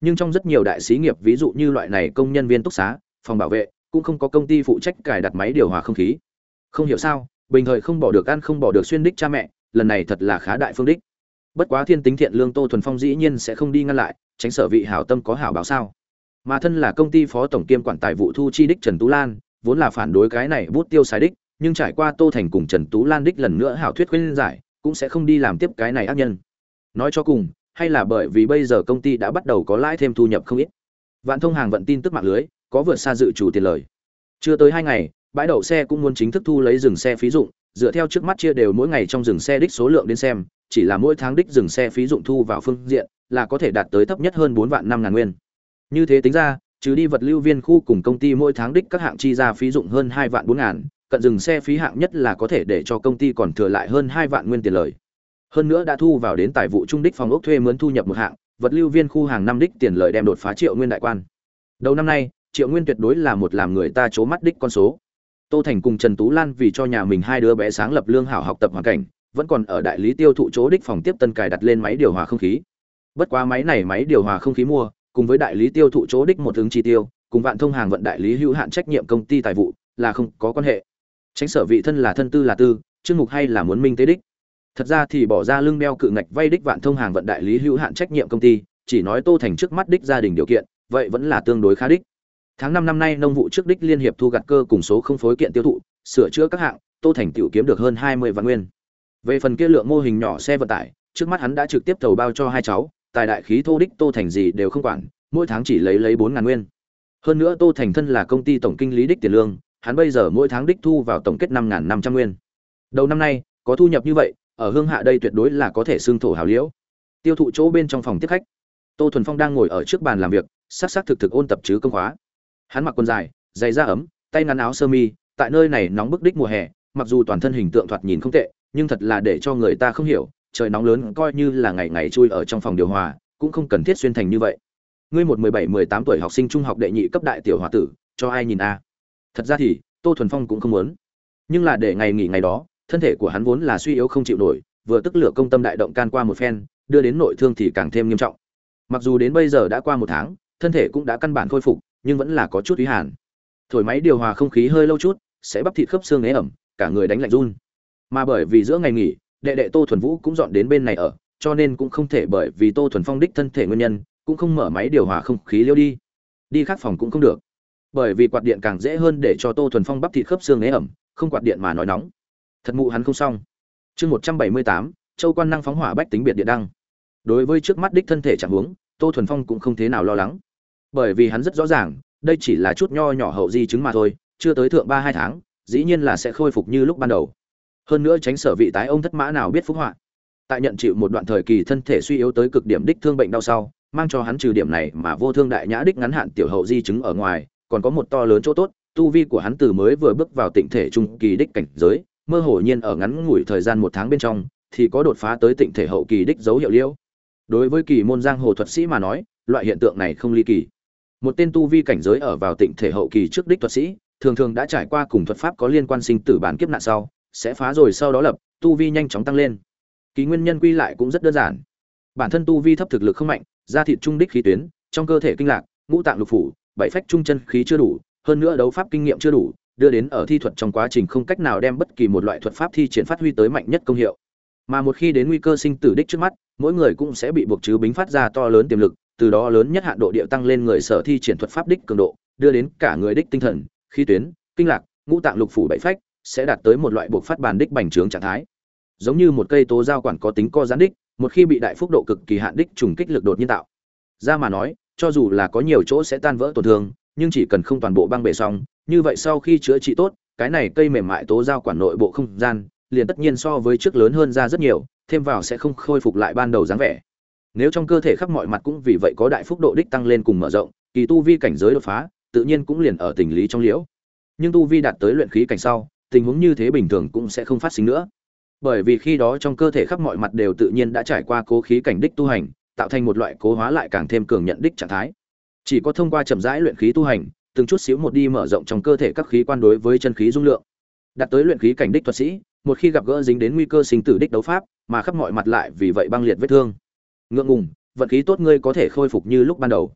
Nhưng trong rất nhiều đại xí nghiệp, ví dụ như loại này công nhân viên túc xá, phòng bảo vệ, cũng không có công ty phụ trách cài đặt máy điều hòa không khí. Không hiểu sao, bình thời không bỏ được ăn, không bỏ được xuyên đích cha mẹ, lần này thật là khá đại phương đích. Bất quá thiên tính thiện lương tô thuần phong dĩ nhiên sẽ không đi ngăn lại, tránh sở vị hảo tâm có hảo báo sao mà thân là công ty phó tổng kiêm quản tài vụ thu chi đích trần tú lan, vốn là phản đối cái này bút tiêu xài đích, nhưng trải qua tô thành cùng trần tú lan đích lần nữa hảo thuyết khuyên giải, cũng sẽ không đi làm tiếp cái này ác nhân. Nói cho cùng, hay là bởi vì bây giờ công ty đã bắt đầu có lãi thêm thu nhập không ít. Vạn thông hàng vận tin tức mạng lưới, có vượt xa dự chủ tiền lời. Chưa tới hai ngày, bãi đậu xe cũng muốn chính thức thu lấy dừng xe phí dụng, dựa theo trước mắt chia đều mỗi ngày trong dừng xe đích số lượng đến xem, chỉ là mỗi tháng đích dừng xe phí dụng thu vào phương diện là có thể đạt tới thấp nhất hơn bốn vạn năm ngàn nguyên như thế tính ra, trừ đi vật lưu viên khu cùng công ty mỗi tháng đích các hạng chi ra phí dụng hơn hai vạn bốn ngàn, cận dừng xe phí hạng nhất là có thể để cho công ty còn thừa lại hơn hai vạn nguyên tiền lời. Hơn nữa đã thu vào đến tài vụ trung đích phòng ốc thuê mướn thu nhập một hạng, vật lưu viên khu hàng năm đích tiền lợi đem đột phá triệu nguyên đại quan. Đầu năm nay, triệu nguyên tuyệt đối là một làm người ta c mắt đích con số. Tô thành cùng trần tú lan vì cho nhà mình hai đứa bé sáng lập lương hảo học tập hoàn cảnh, vẫn còn ở đại lý tiêu thụ chỗ đích phòng tiếp tân cài đặt lên máy điều hòa không khí. Bất quá máy này máy điều hòa không khí mua cùng với đại lý tiêu thụ chỗ đích một ứng chi tiêu, cùng vạn thông hàng vận đại lý hữu hạn trách nhiệm công ty tài vụ, là không có quan hệ. Tránh sở vị thân là thân tư là tư, chương mục hay là muốn minh tế đích. Thật ra thì bỏ ra lương đeo cự ngạch vay đích vạn thông hàng vận đại lý hữu hạn trách nhiệm công ty, chỉ nói tô thành trước mắt đích gia đình điều kiện, vậy vẫn là tương đối khá đích. Tháng năm năm nay nông vụ trước đích liên hiệp thu gặt cơ cùng số không phối kiện tiêu thụ, sửa chữa các hạng, tô thành tiểu kiếm được hơn hai mươi vạn nguyên. Về phần kia lượng mô hình nhỏ xe vận tải, trước mắt hắn đã trực tiếp thầu bao cho hai cháu tài đại khí thô đích tô thành gì đều không quản, mỗi tháng chỉ lấy lấy bốn ngàn nguyên. Hơn nữa tô thành thân là công ty tổng kinh lý đích tiền lương, hắn bây giờ mỗi tháng đích thu vào tổng kết năm ngàn năm trăm nguyên. Đầu năm nay, có thu nhập như vậy, ở hương hạ đây tuyệt đối là có thể xương thổ hào liễu. Tiêu thụ chỗ bên trong phòng tiếp khách. Tô thuần phong đang ngồi ở trước bàn làm việc s á c s á c thực thực ôn tập chứ công khóa. Hắn mặc quần dài, giày da ấm, tay ngắn áo sơ mi, tại nơi này nóng bức đích mùa hè, mặc dù toàn thân hình tượng thoạt nhìn không tệ, nhưng thật là để cho người ta không hiểu trời nóng lớn coi như là ngày ngày chui ở trong phòng điều hòa, cũng không cần thiết xuyên thành như vậy. Ngươi một mười bảy, mười tám tuổi học sinh trung học đệ nhị cấp đại tiểu hòa tử, cho ai nhìn a? Thật ra thì, tô thuần phong cũng không muốn. Nhưng là để ngày nghỉ ngày đó, thân thể của hắn vốn là suy yếu không chịu nổi, vừa tức lửa công tâm đại động can qua một phen, đưa đến nội thương thì càng thêm nghiêm trọng. Mặc dù đến bây giờ đã qua một tháng, thân thể cũng đã căn bản khôi phục, nhưng vẫn là có chút ý hàn. Thổi máy điều hòa không khí hơi lâu chút, sẽ bắp thịt khớp xương ế ẩm, cả người đánh lạnh run. Mà bởi vì giữa ngày nghỉ đệ đệ tô thuần vũ cũng dọn đến bên này ở, cho nên cũng không thể bởi vì tô thuần phong đích thân thể nguyên nhân, cũng không mở máy điều hòa không khí liêu đi. Đi khác phòng cũng không được. Bởi vì quạt điện càng dễ hơn để cho tô thuần phong bắp thịt khớp xương ế ẩm, không quạt điện mà nói nóng. Thật mụ hắn không xong. Chương một trăm bảy mươi tám, châu quan năng phóng hỏa bách tính biệt điện đăng. Đối với trước mắt đích thân thể chẳng huống, tô thuần phong cũng không thế nào lo lắng. Bởi vì hắn rất rõ ràng, đây chỉ là chút nho nhỏ hậu di chứng mà thôi, chưa tới thượng ba hai tháng, dĩ nhiên là sẽ khôi phục như lúc ban đầu hơn nữa tránh sở vị tái ông thất mã nào biết phúc họa. Tại nhận chịu một đoạn thời kỳ thân thể suy yếu tới cực điểm đích thương bệnh đau sau, mang cho hắn trừ điểm này mà vô thương đại nhã đích ngắn hạn tiểu hậu di chứng ở ngoài, còn có một to lớn chỗ tốt, tu vi của hắn từ mới vừa bước vào tịnh thể trung kỳ đích cảnh giới, mơ hồ nhiên ở ngắn ngủi thời gian một tháng bên trong, thì có đột phá tới tịnh thể hậu kỳ đích dấu hiệu liễu đối với kỳ môn giang hồ thuật sĩ mà nói, loại hiện tượng này không ly kỳ. Một tên tu vi cảnh giới ở vào tịnh thể hậu kỳ trước đích thuật sĩ, thường thường đã trải qua cùng thuật pháp có liên quan sinh tử bản kiếp nạn sau sẽ phá rồi sau đó lập, tu vi nhanh chóng tăng lên. Kỳ nguyên nhân quy lại cũng rất đơn giản. Bản thân tu vi thấp thực lực không mạnh, da thịt trung đích khí tuyến, trong cơ thể kinh lạc, ngũ tạng lục phủ, bảy phách trung chân khí chưa đủ, hơn nữa đấu pháp kinh nghiệm chưa đủ, đưa đến ở thi thuật trong quá trình không cách nào đem bất kỳ một loại thuật pháp thi triển phát huy tới mạnh nhất công hiệu. Mà một khi đến nguy cơ sinh tử đích trước mắt, mỗi người cũng sẽ bị buộc chứ bính phát ra to lớn tiềm lực, từ đó lớn nhất hạn độ địa tăng lên người sở thi triển thuật pháp đích cường độ, đưa đến cả người đích tinh thần, khí tuyến, kinh lạc, ngũ tạng lục phủ bảy phách sẽ đạt tới một loại buộc phát bàn đích bành trướng trạng thái. Giống như một cây tố giao quản có tính co giãn đích, một khi bị đại phúc độ cực kỳ hạn đích trùng kích lực đột nhiên tạo. Ra mà nói, cho dù là có nhiều chỗ sẽ tan vỡ tổn thương, nhưng chỉ cần không toàn bộ băng bể xong, như vậy sau khi chữa trị tốt, cái này cây mềm mại tố giao quản nội bộ không gian, liền tất nhiên so với trước lớn hơn ra rất nhiều, thêm vào sẽ không khôi phục lại ban đầu dáng vẻ. Nếu trong cơ thể khắp mọi mặt cũng vì vậy có đại phúc độ đích tăng lên cùng mở rộng, kỳ tu vi cảnh giới đột phá, tự nhiên cũng liền ở tình lý trong liễu. Nhưng tu vi đạt tới luyện khí cảnh sau tình huống như thế bình thường cũng sẽ không phát sinh nữa. Bởi vì khi đó trong cơ thể khắp mọi mặt đều tự nhiên đã trải qua cố khí cảnh đích tu hành, tạo thành một loại cố hóa lại càng thêm cường nhận đích trạng thái. Chỉ có thông qua chậm rãi luyện khí tu hành, từng chút xíu một đi mở rộng trong cơ thể các khí quan đối với chân khí dung lượng. Đạt tới luyện khí cảnh đích thuật sĩ, một khi gặp gỡ dính đến nguy cơ sinh tử đích đấu pháp, mà khắp mọi mặt lại vì vậy băng liệt vết thương. Ngượng ngùng, vận khí tốt ngươi có thể khôi phục như lúc ban đầu.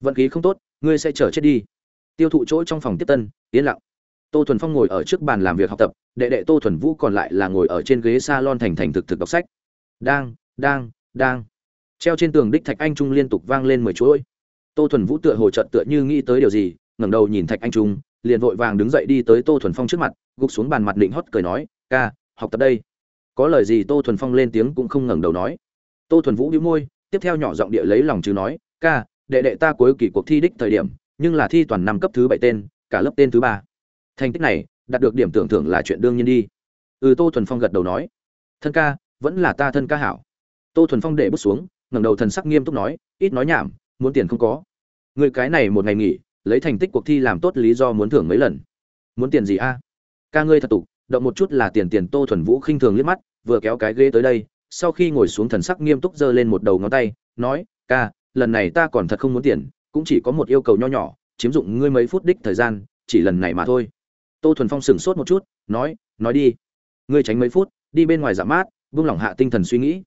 Vận khí không tốt, ngươi sẽ chờ chết đi. Tiêu thụ chỗ trong phòng tiếp tân, yên lặng tô thuần phong ngồi ở trước bàn làm việc học tập, đệ đệ tô thuần vũ còn lại là ngồi ở trên ghế s a lon thành thành thực thực đọc sách. Đang đang đang. Treo trên tường đích thạch anh trung liên tục vang lên mười chuỗi. Tô thuần vũ tựa hồ trận tựa như nghĩ tới điều gì, ngẩng đầu nhìn thạch anh trung, liền vội vàng đứng dậy đi tới tô thuần phong trước mặt, gục xuống bàn mặt định hót cười nói, ca, học tập đây. Có lời gì tô thuần phong lên tiếng cũng không ngẩng đầu nói. Tô thuần vũ đĩu môi, tiếp theo nhỏ giọng địa lấy lòng chứ nói, ca, đệ đệ ta cuối kỳ cuộc thi đích thời điểm, nhưng là thi toàn năm cấp thứ bảy tên, cả lớp tên thứ ba thành tích này, đạt được điểm tưởng thưởng là chuyện đương nhiên đi. Ừ tô thuần phong gật đầu nói. Thân ca, vẫn là ta thân ca hảo. Tô thuần phong để bước xuống, ngẩng đầu thần sắc nghiêm túc nói, ít nói nhảm, muốn tiền không có. Người cái này một ngày nghỉ, lấy thành tích cuộc thi làm tốt lý do muốn thưởng mấy lần. Muốn tiền gì a? Ca ngươi thật tục, động một chút là tiền tiền tô thuần vũ khinh thường liếc mắt, vừa kéo cái ghế tới đây, sau khi ngồi xuống thần sắc nghiêm túc giơ lên một đầu ngón tay, nói, ca, lần này ta còn thật không muốn tiền, cũng chỉ có một yêu cầu nho nhỏ, chiếm dụng ngươi mấy phút đích thời gian, chỉ lần này mà thôi tô thuần phong sửng sốt một chút, nói nói đi. Ngươi tránh mấy phút, đi bên ngoài giảm mát, buông lỏng hạ tinh thần suy nghĩ.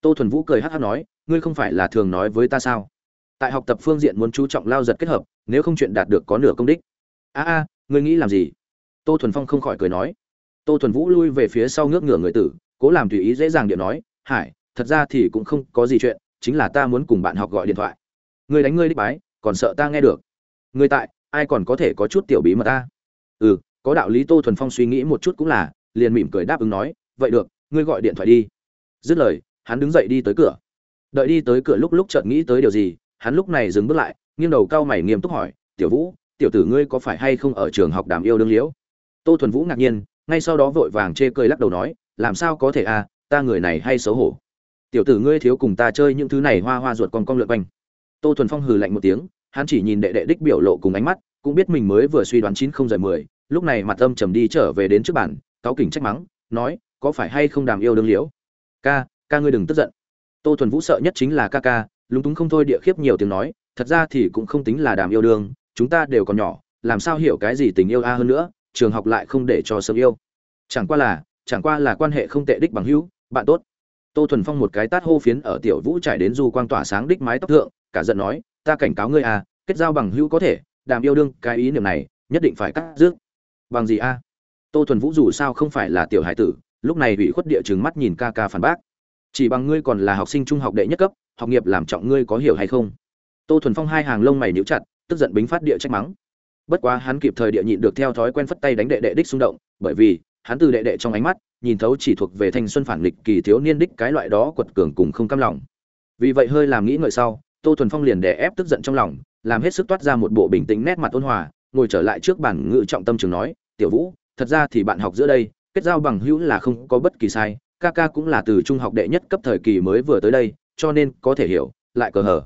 Tô thuần vũ cười hát hát nói, ngươi không phải là thường nói với ta sao? Tại học tập phương diện muốn chú trọng lao giật kết hợp, nếu không chuyện đạt được có nửa công đích. A a, ngươi nghĩ làm gì? Tô thuần phong không khỏi cười nói. Tô thuần vũ lui về phía sau ngước ngửa người tử, cố làm tùy ý dễ dàng điện nói, hải, thật ra thì cũng không có gì chuyện, chính là ta muốn cùng bạn học gọi điện thoại. Ngươi đánh ngươi đích bái, còn sợ ta nghe được. Ngươi tại, ai còn có thể có chút tiểu bí mật ta? Ừ có đạo lý tô thuần phong suy nghĩ một chút cũng là, liền mỉm cười đáp ứng nói, vậy được, ngươi gọi điện thoại đi. Dứt lời, hắn đứng dậy đi tới cửa. Đợi đi tới cửa lúc lúc chợt nghĩ tới điều gì, hắn lúc này dừng bước lại, nghiêng đầu cao mày nghiêm túc hỏi, tiểu vũ, tiểu tử ngươi có phải hay không ở trường học đàm yêu đương liễu? Tô thuần vũ ngạc nhiên, ngay sau đó vội vàng chê cười lắc đầu nói, làm sao có thể à ta người này hay xấu hổ. Tiểu tử ngươi thiếu cùng ta chơi những thứ này hoa hoa ruột con con lượt quanh. Tô thuần phong hừ lạnh một tiếng, hắn chỉ nhìn đệ đệ đích biểu lộ cùng ánh mắt, cũng biết mình mới vừa suy đoán chín không giờ mười lúc này mặt âm trầm đi trở về đến trước bàn cáo kỉnh trách mắng, nói, có phải hay không đàm yêu đương liễu? Ca ca ngươi đừng tức giận. Tô thuần vũ sợ nhất chính là ca ca, lúng túng không thôi địa khiếp nhiều tiếng nói, thật ra thì cũng không tính là đàm yêu đương, chúng ta đều còn nhỏ, làm sao hiểu cái gì tình yêu a hơn nữa, trường học lại không để cho sớm yêu. Chẳng qua là, chẳng qua là quan hệ không tệ đích bằng hữu, bạn tốt. Tô thuần phong một cái tát hô phiến ở tiểu vũ trải đến du quang tỏa sáng đích mái tóc thượng, cả giận nói, ta cảnh cáo ngươi à kết giao bằng hữu có thể, đàm yêu đương cái ý niệm này, nhất định phải cắt dứt bằng gì a? Tô thuần vũ dù sao không phải là tiểu hải tử, lúc này ủy khuất địa chừng mắt nhìn ca ca phản bác. Chỉ bằng ngươi còn là học sinh trung học đệ nhất cấp, học nghiệp làm trọng ngươi có hiểu hay không? Tô thuần phong hai hàng lông mày níu chặt, tức giận bính phát địa trách mắng. Bất quá hắn kịp thời địa nhịn được theo thói quen phất tay đánh đệ đệ đích xung động, bởi vì, hắn từ đệ đệ trong ánh mắt, nhìn thấu chỉ thuộc về thanh xuân phản nghịch kỳ thiếu niên đích cái loại đó quật cường cùng không cam lòng. Vì vậy hơi làm nghĩ ngợi sau, tô thuần phong liền đè ép tức giận trong lòng, làm hết sức toát ra một bộ bình tĩnh nét mặt ôn hòa, ngồi trở lại trước bản ngự trọng tâm trường nói tiểu vũ, thật ra thì bạn học giữa đây, kết giao bằng hữu là không có bất kỳ sai, ca ca cũng là từ trung học đệ nhất cấp thời kỳ mới vừa tới đây, cho nên có thể hiểu, lại cờ hở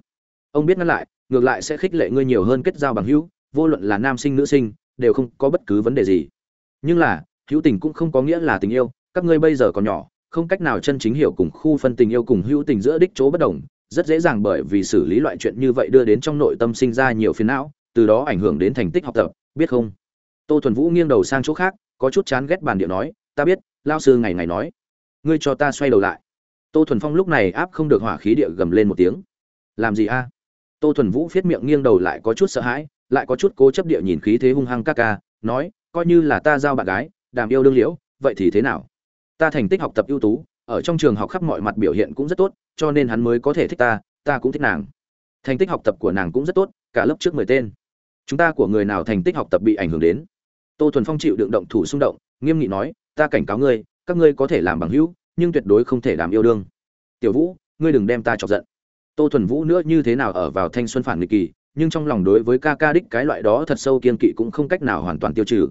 ông biết ngăn lại, ngược lại sẽ khích lệ ngươi nhiều hơn kết giao bằng hữu, vô luận là nam sinh, nữ sinh, đều không có bất cứ vấn đề gì. Nhưng là, hữu tình cũng không có nghĩa là tình yêu, các ngươi bây giờ còn nhỏ, không cách nào chân chính hiểu cùng khu phân tình yêu cùng hữu tình giữa đích chỗ bất đồng, rất dễ dàng bởi vì xử lý loại chuyện như vậy đưa đến trong nội tâm sinh ra nhiều phiền não, từ đó ảnh hưởng đến thành tích học tập, biết không? Tô thuần vũ nghiêng đầu sang chỗ khác, có chút chán ghét bàn điệu nói, ta biết lao sư ngày ngày nói, ngươi cho ta xoay đầu lại. Tô thuần phong lúc này áp không được hỏa khí địa gầm lên một tiếng. Làm gì a? Tô thuần vũ viết miệng nghiêng đầu lại có chút sợ hãi, lại có chút cố chấp địa nhìn khí thế hung hăng ca ca, nói, coi như là ta giao bạn gái, đàm yêu đương liễu, vậy thì thế nào? Ta thành tích học tập ưu tú, ở trong trường học khắp mọi mặt biểu hiện cũng rất tốt, cho nên hắn mới có thể thích ta ta cũng thích nàng. Thành tích học tập của nàng cũng rất tốt, cả lớp trước mười tên. Chúng ta của người nào thành tích học tập bị ảnh hưởng đến? Tô thuần phong chịu đựng động thủ xung động, nghiêm nghị nói, ta cảnh cáo ngươi, các ngươi có thể làm bằng hữu, nhưng tuyệt đối không thể làm yêu đương. Tiểu vũ, ngươi đừng đem ta chọc giận. Tô thuần vũ nữa như thế nào ở vào thanh xuân phản nghịch kỳ, nhưng trong lòng đối với ca ca đích cái loại đó thật sâu kiên kỵ cũng không cách nào hoàn toàn tiêu trừ.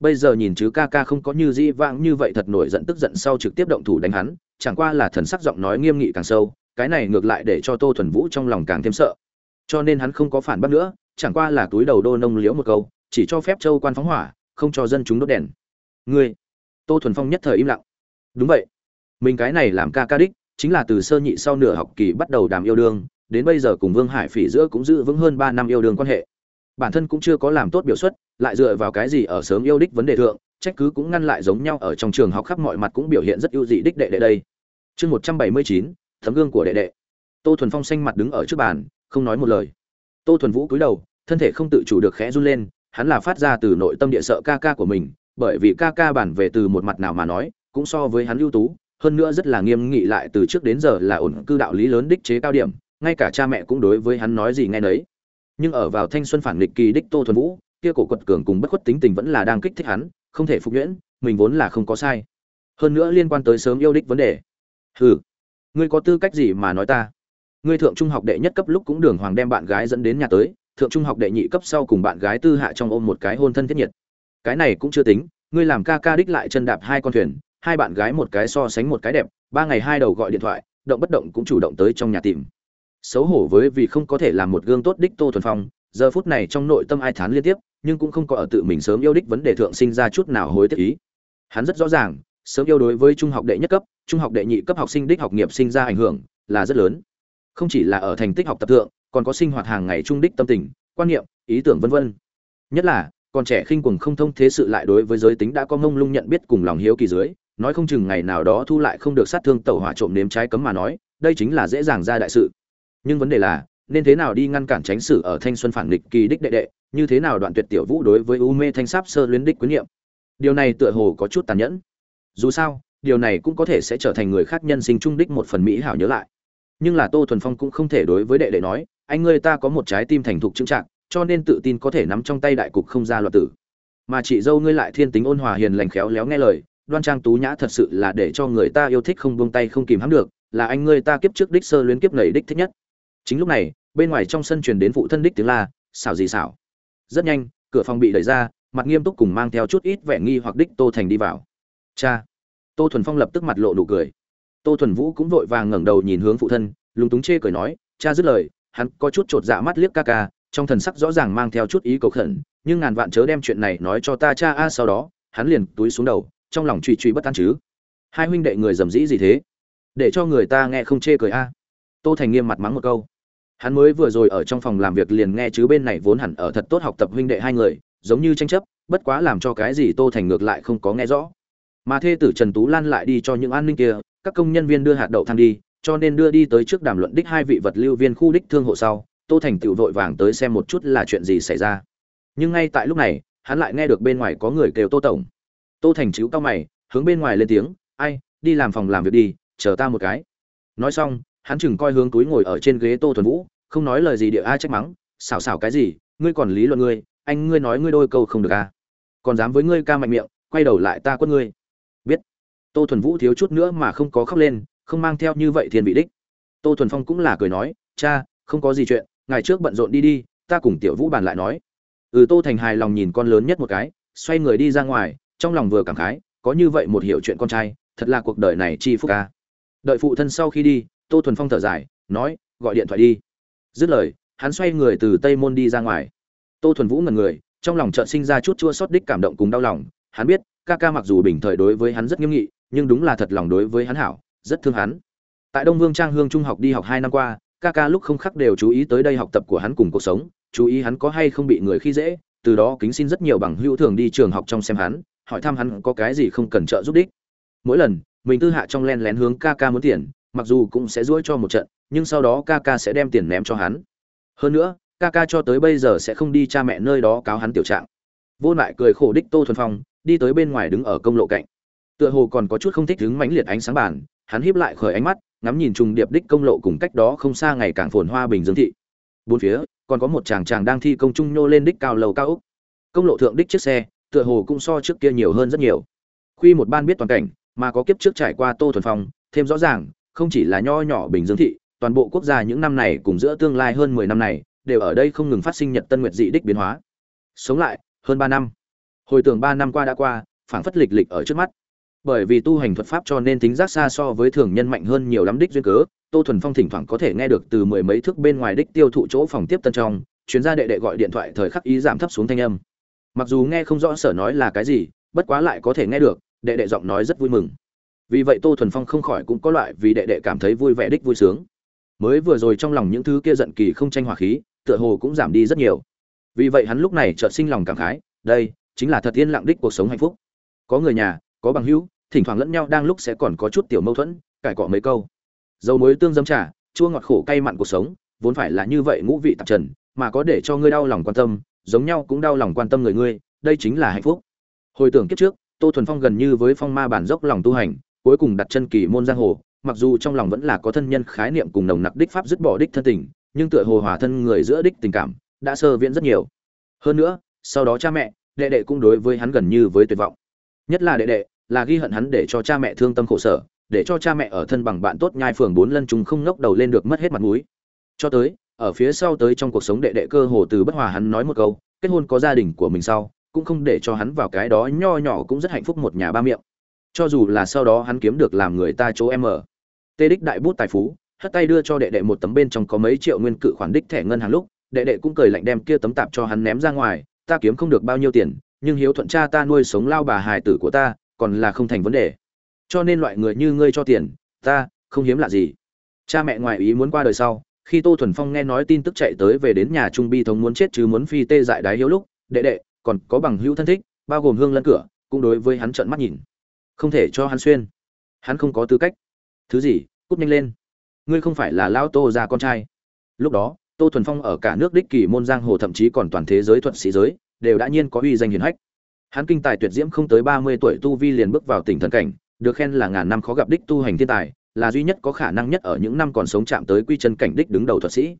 Bây giờ nhìn chứ ca ca không có như di vãng như vậy thật nổi giận tức giận sau trực tiếp động thủ đánh hắn, chẳng qua là thần sắc giọng nói nghiêm nghị càng sâu, cái này ngược lại để cho tô thuần vũ trong lòng càng thêm sợ. Cho nên hắn không có phản bác nữa, chẳng qua là túi đầu đô nông liễu một câu, chỉ cho phép châu quan phóng hỏa không cho dân chúng đốt đèn. Ngươi, tô thuần phong nhất thời im lặng. Đúng vậy. Mình cái này làm ca ca đích, chính là từ sơ nhị sau nửa học kỳ bắt đầu đàm yêu đương, đến bây giờ cùng vương hải phỉ giữa cũng giữ vững hơn ba năm yêu đương quan hệ. Bản thân cũng chưa có làm tốt biểu xuất, lại dựa vào cái gì ở sớm yêu đích vấn đề thượng, trách cứ cũng ngăn lại giống nhau ở trong trường học khắp mọi mặt cũng biểu hiện rất ưu dị đích đệ đệ đây. Chương một trăm bảy mươi chín tấm gương của đệ đệ. Tô thuần phong xanh mặt đứng ở trước bàn, không nói một lời. Tô thuần vũ cúi đầu, thân thể không tự chủ được khẽ run lên hắn là phát ra từ nội tâm địa sợ ca ca của mình, bởi vì ca ca bản về từ một mặt nào mà nói, cũng so với hắn ưu tú, hơn nữa rất là nghiêm nghị lại từ trước đến giờ là ổn cư đạo lý lớn đích chế cao điểm, ngay cả cha mẹ cũng đối với hắn nói gì nghe nấy. Nhưng ở vào thanh xuân phản nghịch kỳ đích tô thuần vũ, kia cổ quật cường cùng bất khuất tính tình vẫn là đang kích thích hắn, không thể phục nhuyễn, mình vốn là không có sai. Hơn nữa liên quan tới sớm yêu đích vấn đề. Hừ, ngươi có tư cách gì mà nói ta? Ngươi thượng trung học đệ nhất cấp lúc cũng đường hoàng đem bạn gái dẫn đến nhà tới thượng trung học đệ nhị cấp sau cùng bạn gái tư hạ trong ôm một cái hôn thân thiết nhiệt. Cái này cũng chưa tính, ngươi làm ca ca đích lại chân đạp hai con thuyền, hai bạn gái một cái so sánh một cái đẹp, ba ngày hai đầu gọi điện thoại, động bất động cũng chủ động tới trong nhà tìm. Xấu hổ với vì không có thể làm một gương tốt đích tô thuần phong, giờ phút này trong nội tâm ai thán liên tiếp, nhưng cũng không có ở tự mình sớm yêu đích vấn đề thượng sinh ra chút nào hối tiếc ý. Hắn rất rõ ràng, sớm yêu đối với trung học đệ nhất cấp, trung học đệ nhị cấp học sinh đích học nghiệp sinh ra ảnh hưởng là rất lớn. Không chỉ là ở thành tích học tập thượng còn có sinh hoạt hàng ngày trung đích tâm tình, quan niệm, ý tưởng vân vân. Nhất là còn trẻ khinh quần không thông thế sự lại đối với giới tính đã có ngông lung nhận biết cùng lòng hiếu kỳ dưới, nói không chừng ngày nào đó thu lại không được sát thương tẩu hỏa trộm nếm trái cấm mà nói, đây chính là dễ dàng ra đại sự. Nhưng vấn đề là, nên thế nào đi ngăn cản tránh sự ở thanh xuân phản nghịch kỳ đích đệ đệ, như thế nào đoạn tuyệt tiểu vũ đối với u mê thanh sáp sơ luyến đích quyến niệm? Điều này tựa hồ có chút tàn nhẫn. Dù sao, điều này cũng có thể sẽ trở thành người khác nhân sinh trung đích một phần mỹ hảo nhớ lại nhưng là tô thuần phong cũng không thể đối với đệ đệ nói, anh ngươi ta có một trái tim thành thục trưng trạng cho nên tự tin có thể nắm trong tay đại cục không ra loạt tử. Mà chị dâu ngươi lại thiên tính ôn hòa hiền lành khéo léo nghe lời, đoan trang tú nhã thật sự là để cho người ta yêu thích không buông tay không kìm hãm được, là anh ngươi ta kiếp trước đích sơ luyến kiếp nầy đích thích nhất. Chính lúc này, bên ngoài trong sân truyền đến phụ thân đích tiếng la, xảo gì xảo? Rất nhanh, cửa phòng bị đẩy ra, mặt nghiêm túc cùng mang theo chút ít vẻ nghi hoặc đích tô thành đi vào. Cha. Tô thuần phong lập tức mặt lộ nụ cười tô thuần vũ cũng vội vàng ngẩng đầu nhìn hướng phụ thân, lúng túng chê cười nói, cha dứt lời, hắn có chút chột dạ mắt liếc ca ca, trong thần sắc rõ ràng mang theo chút ý cầu khẩn, nhưng ngàn vạn chớ đem chuyện này nói cho ta cha a, sau đó, hắn liền túi xuống đầu, trong lòng truy truy bất an chứ. Hai huynh đệ người dầm dĩ gì thế? Để cho người ta nghe không chê cười a. Tô thành nghiêm mặt mắng một câu. Hắn mới vừa rồi ở trong phòng làm việc liền nghe chứ bên này vốn hẳn ở thật tốt học tập huynh đệ hai người, giống như tranh chấp, bất quá làm cho cái gì tô thành ngược lại không có nghe rõ. Mà thê tử trần tú lan lại đi cho những an ninh kia các công nhân viên đưa hạt đậu thang đi, cho nên đưa đi tới trước đàm luận đích hai vị vật lưu viên khu đích thương hộ sau, tô thành tựu vội vàng tới xem một chút là chuyện gì xảy ra. Nhưng ngay tại lúc này, hắn lại nghe được bên ngoài có người kêu tô tổng. Tô thành chíu cao mày, hướng bên ngoài lên tiếng, ai, đi làm phòng làm việc đi, chờ ta một cái. Nói xong, hắn chừng coi hướng túi ngồi ở trên ghế tô thuần vũ, không nói lời gì địa ai trách mắng, xảo xảo cái gì, ngươi còn lý luận ngươi, anh ngươi nói ngươi đôi câu không được à còn dám với ngươi ca mạnh miệng, quay đầu lại ta quất ngươi tô thuần vũ thiếu chút nữa mà không có khóc lên, không mang theo như vậy thiên vị đích. Tô thuần phong cũng là cười nói, cha, không có gì chuyện, ngày trước bận rộn đi đi, ta cùng tiểu vũ bàn lại nói. Ừ tô thành hài lòng nhìn con lớn nhất một cái, xoay người đi ra ngoài, trong lòng vừa cảm khái, có như vậy một hiểu chuyện con trai, thật là cuộc đời này chi phúc ca đợi phụ thân sau khi đi, tô thuần phong thở dài, nói, gọi điện thoại đi. Dứt lời, hắn xoay người từ tây môn đi ra ngoài. Tô thuần vũ ngần người, trong lòng chợt sinh ra chút chua xót đích cảm động cùng đau lòng. Hắn biết, ca ca mặc dù bình thời đối với hắn rất nghiêm nghị nhưng đúng là thật lòng đối với hắn hảo, rất thương hắn. Tại đông vương trang hương trung học đi học hai năm qua, ca ca lúc không khắc đều chú ý tới đây học tập của hắn cùng cuộc sống, chú ý hắn có hay không bị người khi dễ, từ đó kính xin rất nhiều bằng hữu thường đi trường học trong xem hắn, hỏi thăm hắn có cái gì không cần trợ giúp đích. Mỗi lần, mình tư hạ trong len lén hướng ca ca muốn tiền, mặc dù cũng sẽ duỗi cho một trận, nhưng sau đó ca ca sẽ đem tiền ném cho hắn. Hơn nữa, ca ca cho tới bây giờ sẽ không đi cha mẹ nơi đó cáo hắn tiểu trạng. Vô lại cười khổ đích tô thuần phong, đi tới bên ngoài đứng ở công lộ cạnh tựa hồ còn có chút không thích đứng mãnh liệt ánh sáng bàn, hắn híp lại khởi ánh mắt, ngắm nhìn trùng điệp đích công lộ cùng cách đó không xa ngày càng phồn hoa bình dương thị. Bốn phía, còn có một chàng chàng đang thi công trung nhô lên đích cao lầu cao ốc. Công lộ thượng đích chiếc xe, tựa hồ cũng so trước kia nhiều hơn rất nhiều. Khuy một ban biết toàn cảnh, mà có kiếp trước trải qua tô thuần phong, thêm rõ ràng, không chỉ là nho nhỏ bình dương thị, toàn bộ quốc gia những năm này cùng giữa tương lai hơn mười năm này, đều ở đây không ngừng phát sinh nhật tân nguyệt dị đích biến hóa. Sống lại, hơn ba năm. Hồi tưởng ba năm qua đã qua, phảng phất lịch lịch ở trước mắt bởi vì tu hành thuật pháp cho nên tính giác xa so với thường nhân mạnh hơn nhiều lắm đích duyên cớ, tô thuần phong thỉnh thoảng có thể nghe được từ mười mấy thước bên ngoài đích tiêu thụ chỗ phòng tiếp tân trong, chuyên gia đệ đệ gọi điện thoại thời khắc ý giảm thấp xuống thanh âm. Mặc dù nghe không rõ sở nói là cái gì, bất quá lại có thể nghe được, đệ đệ giọng nói rất vui mừng. Vì vậy tô thuần phong không khỏi cũng có loại vì đệ đệ cảm thấy vui vẻ đích vui sướng. Mới vừa rồi trong lòng những thứ kia giận kỳ không tranh hỏa khí, tựa hồ cũng giảm đi rất nhiều. Vì vậy hắn lúc này chợt sinh lòng cảm khái, đây chính là thật yên lặng đích cuộc sống hạnh phúc. Có người nhà có bằng hữu, thỉnh thoảng lẫn nhau đang lúc sẽ còn có chút tiểu mâu thuẫn, cải cọ mấy câu. Dầu muối tương dâm trà, chua ngọt khổ cay mặn cuộc sống, vốn phải là như vậy ngũ vị tạp trần, mà có để cho ngươi đau lòng quan tâm, giống nhau cũng đau lòng quan tâm người ngươi, đây chính là hạnh phúc. Hồi tưởng kiếp trước, tô thuần phong gần như với phong ma bản dốc lòng tu hành, cuối cùng đặt chân kỳ môn giang hồ, mặc dù trong lòng vẫn là có thân nhân khái niệm cùng nồng nặc đích pháp dứt bỏ đích thân tình, nhưng tựa hồ hòa thân người giữa đích tình cảm, đã sơ viễn rất nhiều. Hơn nữa, sau đó cha mẹ, đệ đệ cũng đối với hắn gần như với tuyệt vọng. Nhất là đệ đệ là ghi hận hắn để cho cha mẹ thương tâm khổ sở, để cho cha mẹ ở thân bằng bạn tốt nhai phường bốn lân chúng không ngóc đầu lên được mất hết mặt mũi. Cho tới, ở phía sau tới trong cuộc sống đệ đệ cơ hồ từ bất hòa hắn nói một câu, kết hôn có gia đình của mình sau, cũng không để cho hắn vào cái đó nho nhỏ cũng rất hạnh phúc một nhà ba miệng. Cho dù là sau đó hắn kiếm được làm người ta chỗ em ở. Tê đích đại bút tài phú, hất tay đưa cho đệ đệ một tấm bên trong có mấy triệu nguyên cự khoản đích thẻ ngân hàng lúc, đệ đệ cũng cười lạnh đem kia tấm tạp cho hắn ném ra ngoài, ta kiếm không được bao nhiêu tiền, nhưng hiếu thuận cha ta nuôi sống lao bà hài tử của ta còn là không thành vấn đề. Cho nên loại người như ngươi cho tiền, ta, không hiếm lạ gì. Cha mẹ ngoại ý muốn qua đời sau, khi tô thuần phong nghe nói tin tức chạy tới về đến nhà trung bi thống muốn chết chứ muốn phi tê dại đái hiếu lúc, đệ đệ, còn có bằng hữu thân thích, bao gồm hương lân cửa, cũng đối với hắn trợn mắt nhìn. Không thể cho hắn xuyên. Hắn không có tư cách. Thứ gì, cút nhanh lên. Ngươi không phải là lao tô ra con trai. Lúc đó, tô thuần phong ở cả nước đích kỳ môn giang hồ thậm chí còn toàn thế giới thuận sĩ giới, đều đã nhiên có uy danh hiển hách hắn kinh tài tuyệt diễm không tới ba mươi tuổi tu vi liền bước vào tỉnh thần cảnh, được khen là ngàn năm khó gặp đích tu hành thiên tài, là duy nhất có khả năng nhất ở những năm còn sống chạm tới quy chân cảnh đích đứng đầu thuật sĩ.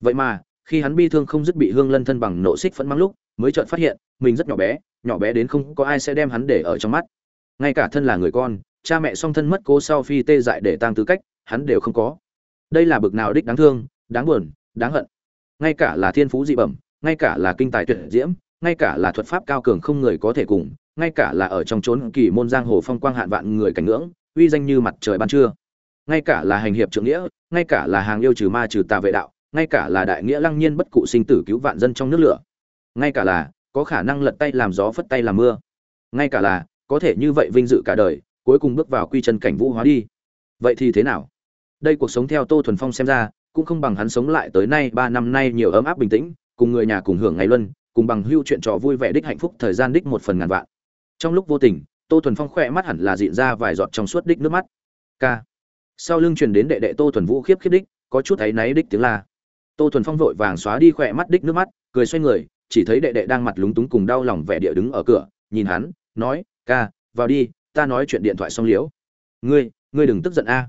Vậy mà, khi hắn bi thương không dứt bị hương lân thân bằng nộ xích phẫn mang lúc, mới chợt phát hiện, mình rất nhỏ bé nhỏ bé đến không có ai sẽ đem hắn để ở trong mắt. Ngay cả thân là người con, cha mẹ song thân mất cố sau phi tê dại để tăng tư cách, hắn đều không có. Đây là bực nào đích đáng thương, đáng buồn, đáng hận. Ngay cả là thiên phú dị bẩm, ngay cả là kinh tài tuyệt diễm ngay cả là thuật pháp cao cường không người có thể cùng, ngay cả là ở trong chốn kỳ môn giang hồ phong quang hạn vạn người cảnh ngưỡng, uy danh như mặt trời ban trưa. Ngay cả là hành hiệp trưởng nghĩa, ngay cả là hàng yêu trừ ma trừ tà vệ đạo, ngay cả là đại nghĩa lăng nhiên bất cụ sinh tử cứu vạn dân trong nước lửa. Ngay cả là, có khả năng lật tay làm gió phất tay làm mưa. Ngay cả là, có thể như vậy vinh dự cả đời, cuối cùng bước vào quy chân cảnh vũ hóa đi. Vậy thì thế nào? Đây cuộc sống theo tô thuần phong xem ra, cũng không bằng hắn sống lại tới nay ba năm nay nhiều ấm áp bình tĩnh, cùng người nhà cùng hưởng ngày luân cùng bằng hưu chuyện trò vui vẻ đích hạnh phúc thời gian đích một phần ngàn vạn. Trong lúc vô tình, tô thuần phong khỏe mắt hẳn là dịn ra vài giọt trong suốt đích nước mắt. K sau lưng truyền đến đệ đệ tô thuần vũ khiếp khiếp đích, có chút thấy náy đích tiếng la. Tô thuần phong vội vàng xóa đi khỏe mắt đích nước mắt, cười xoay người, chỉ thấy đệ đệ đang mặt lúng túng cùng đau lòng vẻ địa đứng ở cửa, nhìn hắn, nói, ca, vào đi, ta nói chuyện điện thoại xong liễu ngươi ngươi đừng tức giận a.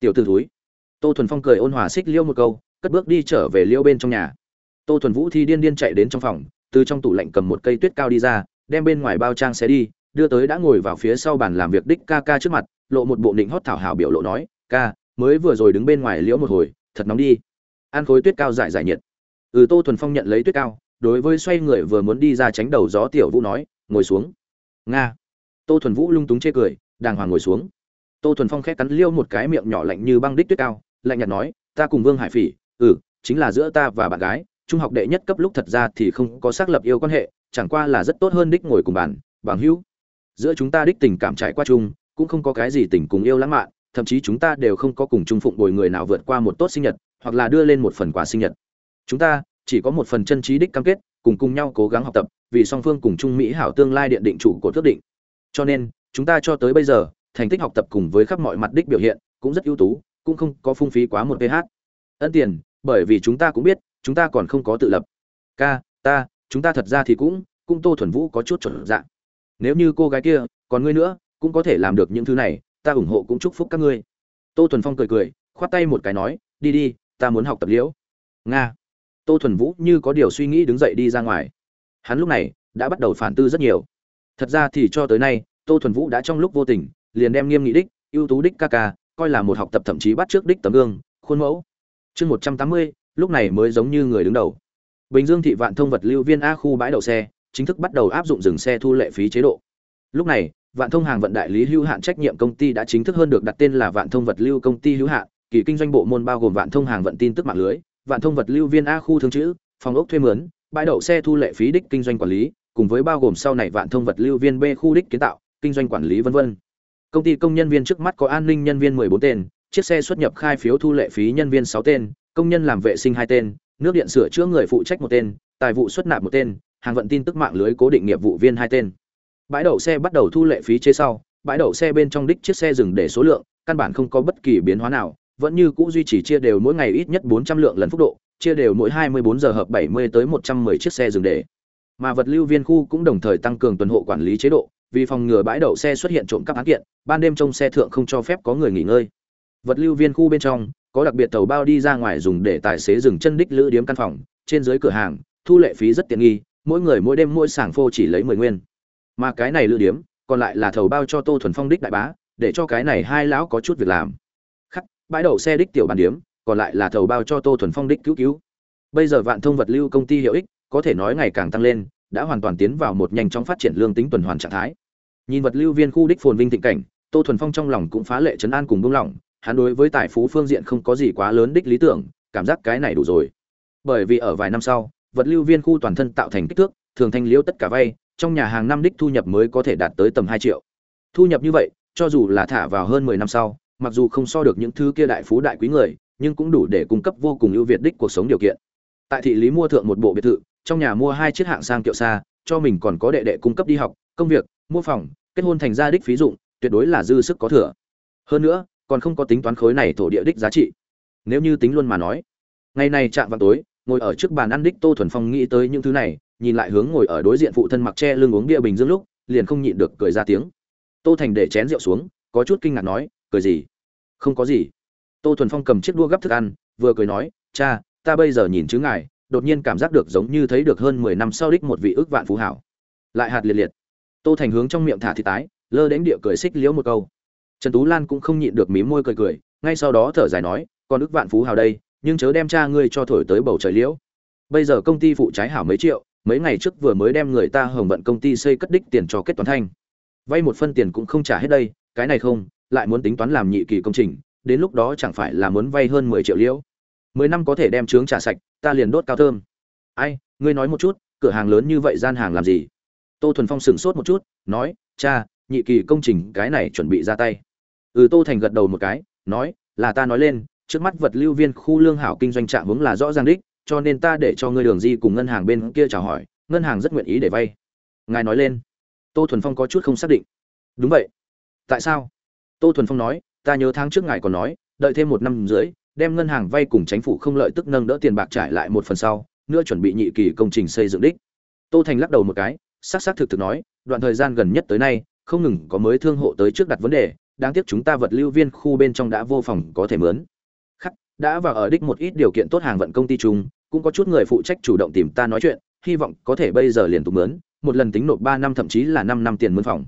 Tiểu t ử thúi. Tô thuần phong cười ôn hòa xích liêu một câu, cất bước đi trở về liêu bên trong nhà. Tô thuần vũ thi điên điên chạy đến trong phòng từ trong tủ lạnh cầm một cây tuyết cao đi ra, đem bên ngoài bao trang xé đi, đưa tới đã ngồi vào phía sau bàn làm việc đích ca ca trước mặt, lộ một bộ định hót thảo hảo biểu lộ nói, ca, mới vừa rồi đứng bên ngoài liễu một hồi, thật nóng đi. Ăn khối tuyết cao giải giải nhiệt. Ừ tô thuần phong nhận lấy tuyết cao, đối với xoay người vừa muốn đi ra tránh đầu gió tiểu vũ nói, ngồi xuống. Nga. Tô thuần vũ lung túng chê cười, đàng hoàng ngồi xuống. Tô thuần phong khét cắn liêu một cái miệng nhỏ lạnh như băng đích tuyết cao, lạnh nhạt nói, ta cùng vương hải phỉ ừ chính là giữa ta và bạn gái trung học đệ nhất cấp lúc thật ra thì không có xác lập yêu quan hệ, chẳng qua là rất tốt hơn đích ngồi cùng bàn, bằng hữu. Giữa chúng ta đích tình cảm trải qua chung, cũng không có cái gì tình cùng yêu lãng mạn, thậm chí chúng ta đều không có cùng chung phụng bồi người nào vượt qua một tốt sinh nhật, hoặc là đưa lên một phần quà sinh nhật. Chúng ta chỉ có một phần chân trí đích cam kết, cùng cùng nhau cố gắng học tập, vì song phương cùng chung mỹ hảo tương lai điện định chủ của thước định. Cho nên, chúng ta cho tới bây giờ, thành tích học tập cùng với khắp mọi mặt đích biểu hiện, cũng rất ưu tú, cũng không có phung phí quá một ph ân tiền, bởi vì chúng ta cũng biết chúng ta còn không có tự lập. Ca, ta, chúng ta thật ra thì cũng cũng tô thuần vũ có chút chuẩn dạng. Nếu như cô gái kia, còn ngươi nữa, cũng có thể làm được những thứ này, ta ủng hộ cũng chúc phúc các ngươi. Tô thuần phong cười cười, khoát tay một cái nói, đi đi, ta muốn học tập liễu. Nga. Tô thuần vũ như có điều suy nghĩ đứng dậy đi ra ngoài. Hắn lúc này, đã bắt đầu phản tư rất nhiều. Thật ra thì cho tới nay, tô thuần vũ đã trong lúc vô tình, liền đem nghiêm nghị đích, ưu tú đích ca ca, coi là một học tập thậm chí bắt trước đích tấm gương, khuôn mẫu. Chương một trăm tám mươi lúc này mới giống như người đứng đầu. Bình dương thị vạn thông vật lưu viên a khu bãi đậu xe, chính thức bắt đầu áp dụng dừng xe thu lệ phí chế độ. Lúc này, vạn thông hàng vận đại lý hữu hạn trách nhiệm công ty đã chính thức hơn được đặt tên là vạn thông vật lưu công ty hữu hạn, kỳ kinh doanh bộ môn bao gồm vạn thông hàng vận tin tức mạng lưới, vạn thông vật lưu viên a khu thương chữ, phòng ốc thuê mướn, bãi đậu xe thu lệ phí đích kinh doanh quản lý, cùng với bao gồm sau này vạn thông vật lưu viên b khu đích kiến tạo, kinh doanh quản lý vân vân. Công ty công nhân viên trước mắt có an ninh nhân viên 14 tên, chiếc xe xuất nhập khai phiếu thu lệ phí nhân viên 6 tên công nhân làm vệ sinh hai tên, nước điện sửa chữa người phụ trách một tên, tài vụ xuất nạp một tên, hàng vận tin tức mạng lưới cố định nghiệp vụ viên hai tên. Bãi đậu xe bắt đầu thu lệ phí chế sau, bãi đậu xe bên trong đích chiếc xe dừng để số lượng, căn bản không có bất kỳ biến hóa nào, vẫn như cũ duy trì chia đều mỗi ngày ít nhất 400 lượng lần phúc độ, chia đều mỗi 24 giờ hợp 70 tới 110 chiếc xe dừng để. Mà vật lưu viên khu cũng đồng thời tăng cường tuần hộ quản lý chế độ, vì phòng ngừa bãi đậu xe xuất hiện trộm cắp án kiện, ban đêm trong xe thượng không cho phép có người nghỉ ngơi. Vật lưu viên khu bên trong có đặc biệt tàu bao đi ra ngoài dùng để tài xế dừng chân đích lữ điếm căn phòng, trên dưới cửa hàng, thu lệ phí rất tiện nghi, mỗi người mỗi đêm mỗi sảng phô chỉ lấy mười nguyên. Mà cái này lữ điếm, còn lại là thầu bao cho tô thuần phong đích đại bá, để cho cái này hai lão có chút việc làm. Khắc, bãi đậu xe đích tiểu bàn điếm, còn lại là thầu bao cho tô thuần phong đích cứu cứu. Bây giờ vạn thông vật lưu công ty hiệu ích, có thể nói ngày càng tăng lên, đã hoàn toàn tiến vào một nhanh chóng phát triển lương tính tuần hoàn trạng thái. Nhìn vật lưu viên khu đích phồn vinh thịnh cảnh, tô thuần phong trong lòng cũng phá lệ chấn an cùng buông lỏng hắn đối với tài phú phương diện không có gì quá lớn đích lý tưởng, cảm giác cái này đủ rồi. Bởi vì ở vài năm sau, vật lưu viên khu toàn thân tạo thành kích thước, thường thanh liễu tất cả vay, trong nhà hàng năm đích thu nhập mới có thể đạt tới tầm hai triệu. Thu nhập như vậy, cho dù là thả vào hơn mười năm sau, mặc dù không so được những thứ kia đại phú đại quý người, nhưng cũng đủ để cung cấp vô cùng ưu việt đích cuộc sống điều kiện. Tại thị lý mua thượng một bộ biệt thự, trong nhà mua hai chiếc hạng sang kiệu xa, cho mình còn có đệ đệ cung cấp đi học, công việc, mua phòng, kết hôn thành gia đích phí dụng, tuyệt đối là dư sức có thừa. Hơn nữa còn không có tính toán khối này thổ địa đích giá trị. Nếu như tính luôn mà nói, ngày này chạm vào tối, ngồi ở trước bàn ăn đích tô thuần phong nghĩ tới những thứ này, nhìn lại hướng ngồi ở đối diện phụ thân mặc che lưng uống bia bình dương lúc, liền không nhịn được cười ra tiếng. Tô thành để chén rượu xuống, có chút kinh ngạc nói, cười gì? Không có gì. Tô thuần phong cầm chiếc đua gấp thức ăn, vừa cười nói, cha, ta bây giờ nhìn chứ ngài, đột nhiên cảm giác được giống như thấy được hơn mười năm sau đích một vị ước vạn phú hảo. Lại hạt liệt liệt. Tô thành hướng trong miệng thả thị tái, lơ đến địa cười xích liễu một câu trần tú lan cũng không nhịn được mím môi cười cười, ngay sau đó thở dài nói, con ức vạn phú hào đây, nhưng chớ đem cha ngươi cho thổi tới bầu trời liễu. Bây giờ công ty phụ trái hảo mấy triệu, mấy ngày trước vừa mới đem người ta hồng vận công ty xây cất đích tiền cho kết toán thanh. Vay một phân tiền cũng không trả hết đây, cái này không, lại muốn tính toán làm nhị kỳ công trình, đến lúc đó chẳng phải là muốn vay hơn mười triệu liễu. Mười năm có thể đem trướng trả sạch, ta liền đốt cao thơm. Ai, ngươi nói một chút, cửa hàng lớn như vậy gian hàng làm gì? Tô thuần phong sửng sốt một chút, nói, cha, nhị kỳ công trình, cái này chuẩn bị ra tay ừ tô thành gật đầu một cái, nói, là ta nói lên, trước mắt vật lưu viên khu lương hảo kinh doanh trạng hướng là rõ ràng đích, cho nên ta để cho ngươi đường di cùng ngân hàng bên kia chào hỏi, ngân hàng rất nguyện ý để vay. Ngài nói lên. Tô thuần phong có chút không xác định. Đúng vậy. Tại sao? Tô thuần phong nói, ta nhớ tháng trước ngài còn nói, đợi thêm một năm rưỡi, đem ngân hàng vay cùng chính phủ không lợi tức nâng đỡ tiền bạc trải lại một phần sau, nữa chuẩn bị nhị kỳ công trình xây dựng đích. Tô thành lắc đầu một cái sắc xác thực thực nói, đoạn thời gian gần nhất tới nay, không ngừng có mới thương hộ tới trước đặt vấn đề đáng tiếc chúng ta vật lưu viên khu bên trong đã vô phòng có thể mướn. Khắc, đã vào ở đích một ít điều kiện tốt hàng vận công ty chung, cũng có chút người phụ trách chủ động tìm ta nói chuyện, hy vọng có thể bây giờ liền tục mướn, một lần tính nộp ba năm thậm chí là năm năm tiền mướn phòng.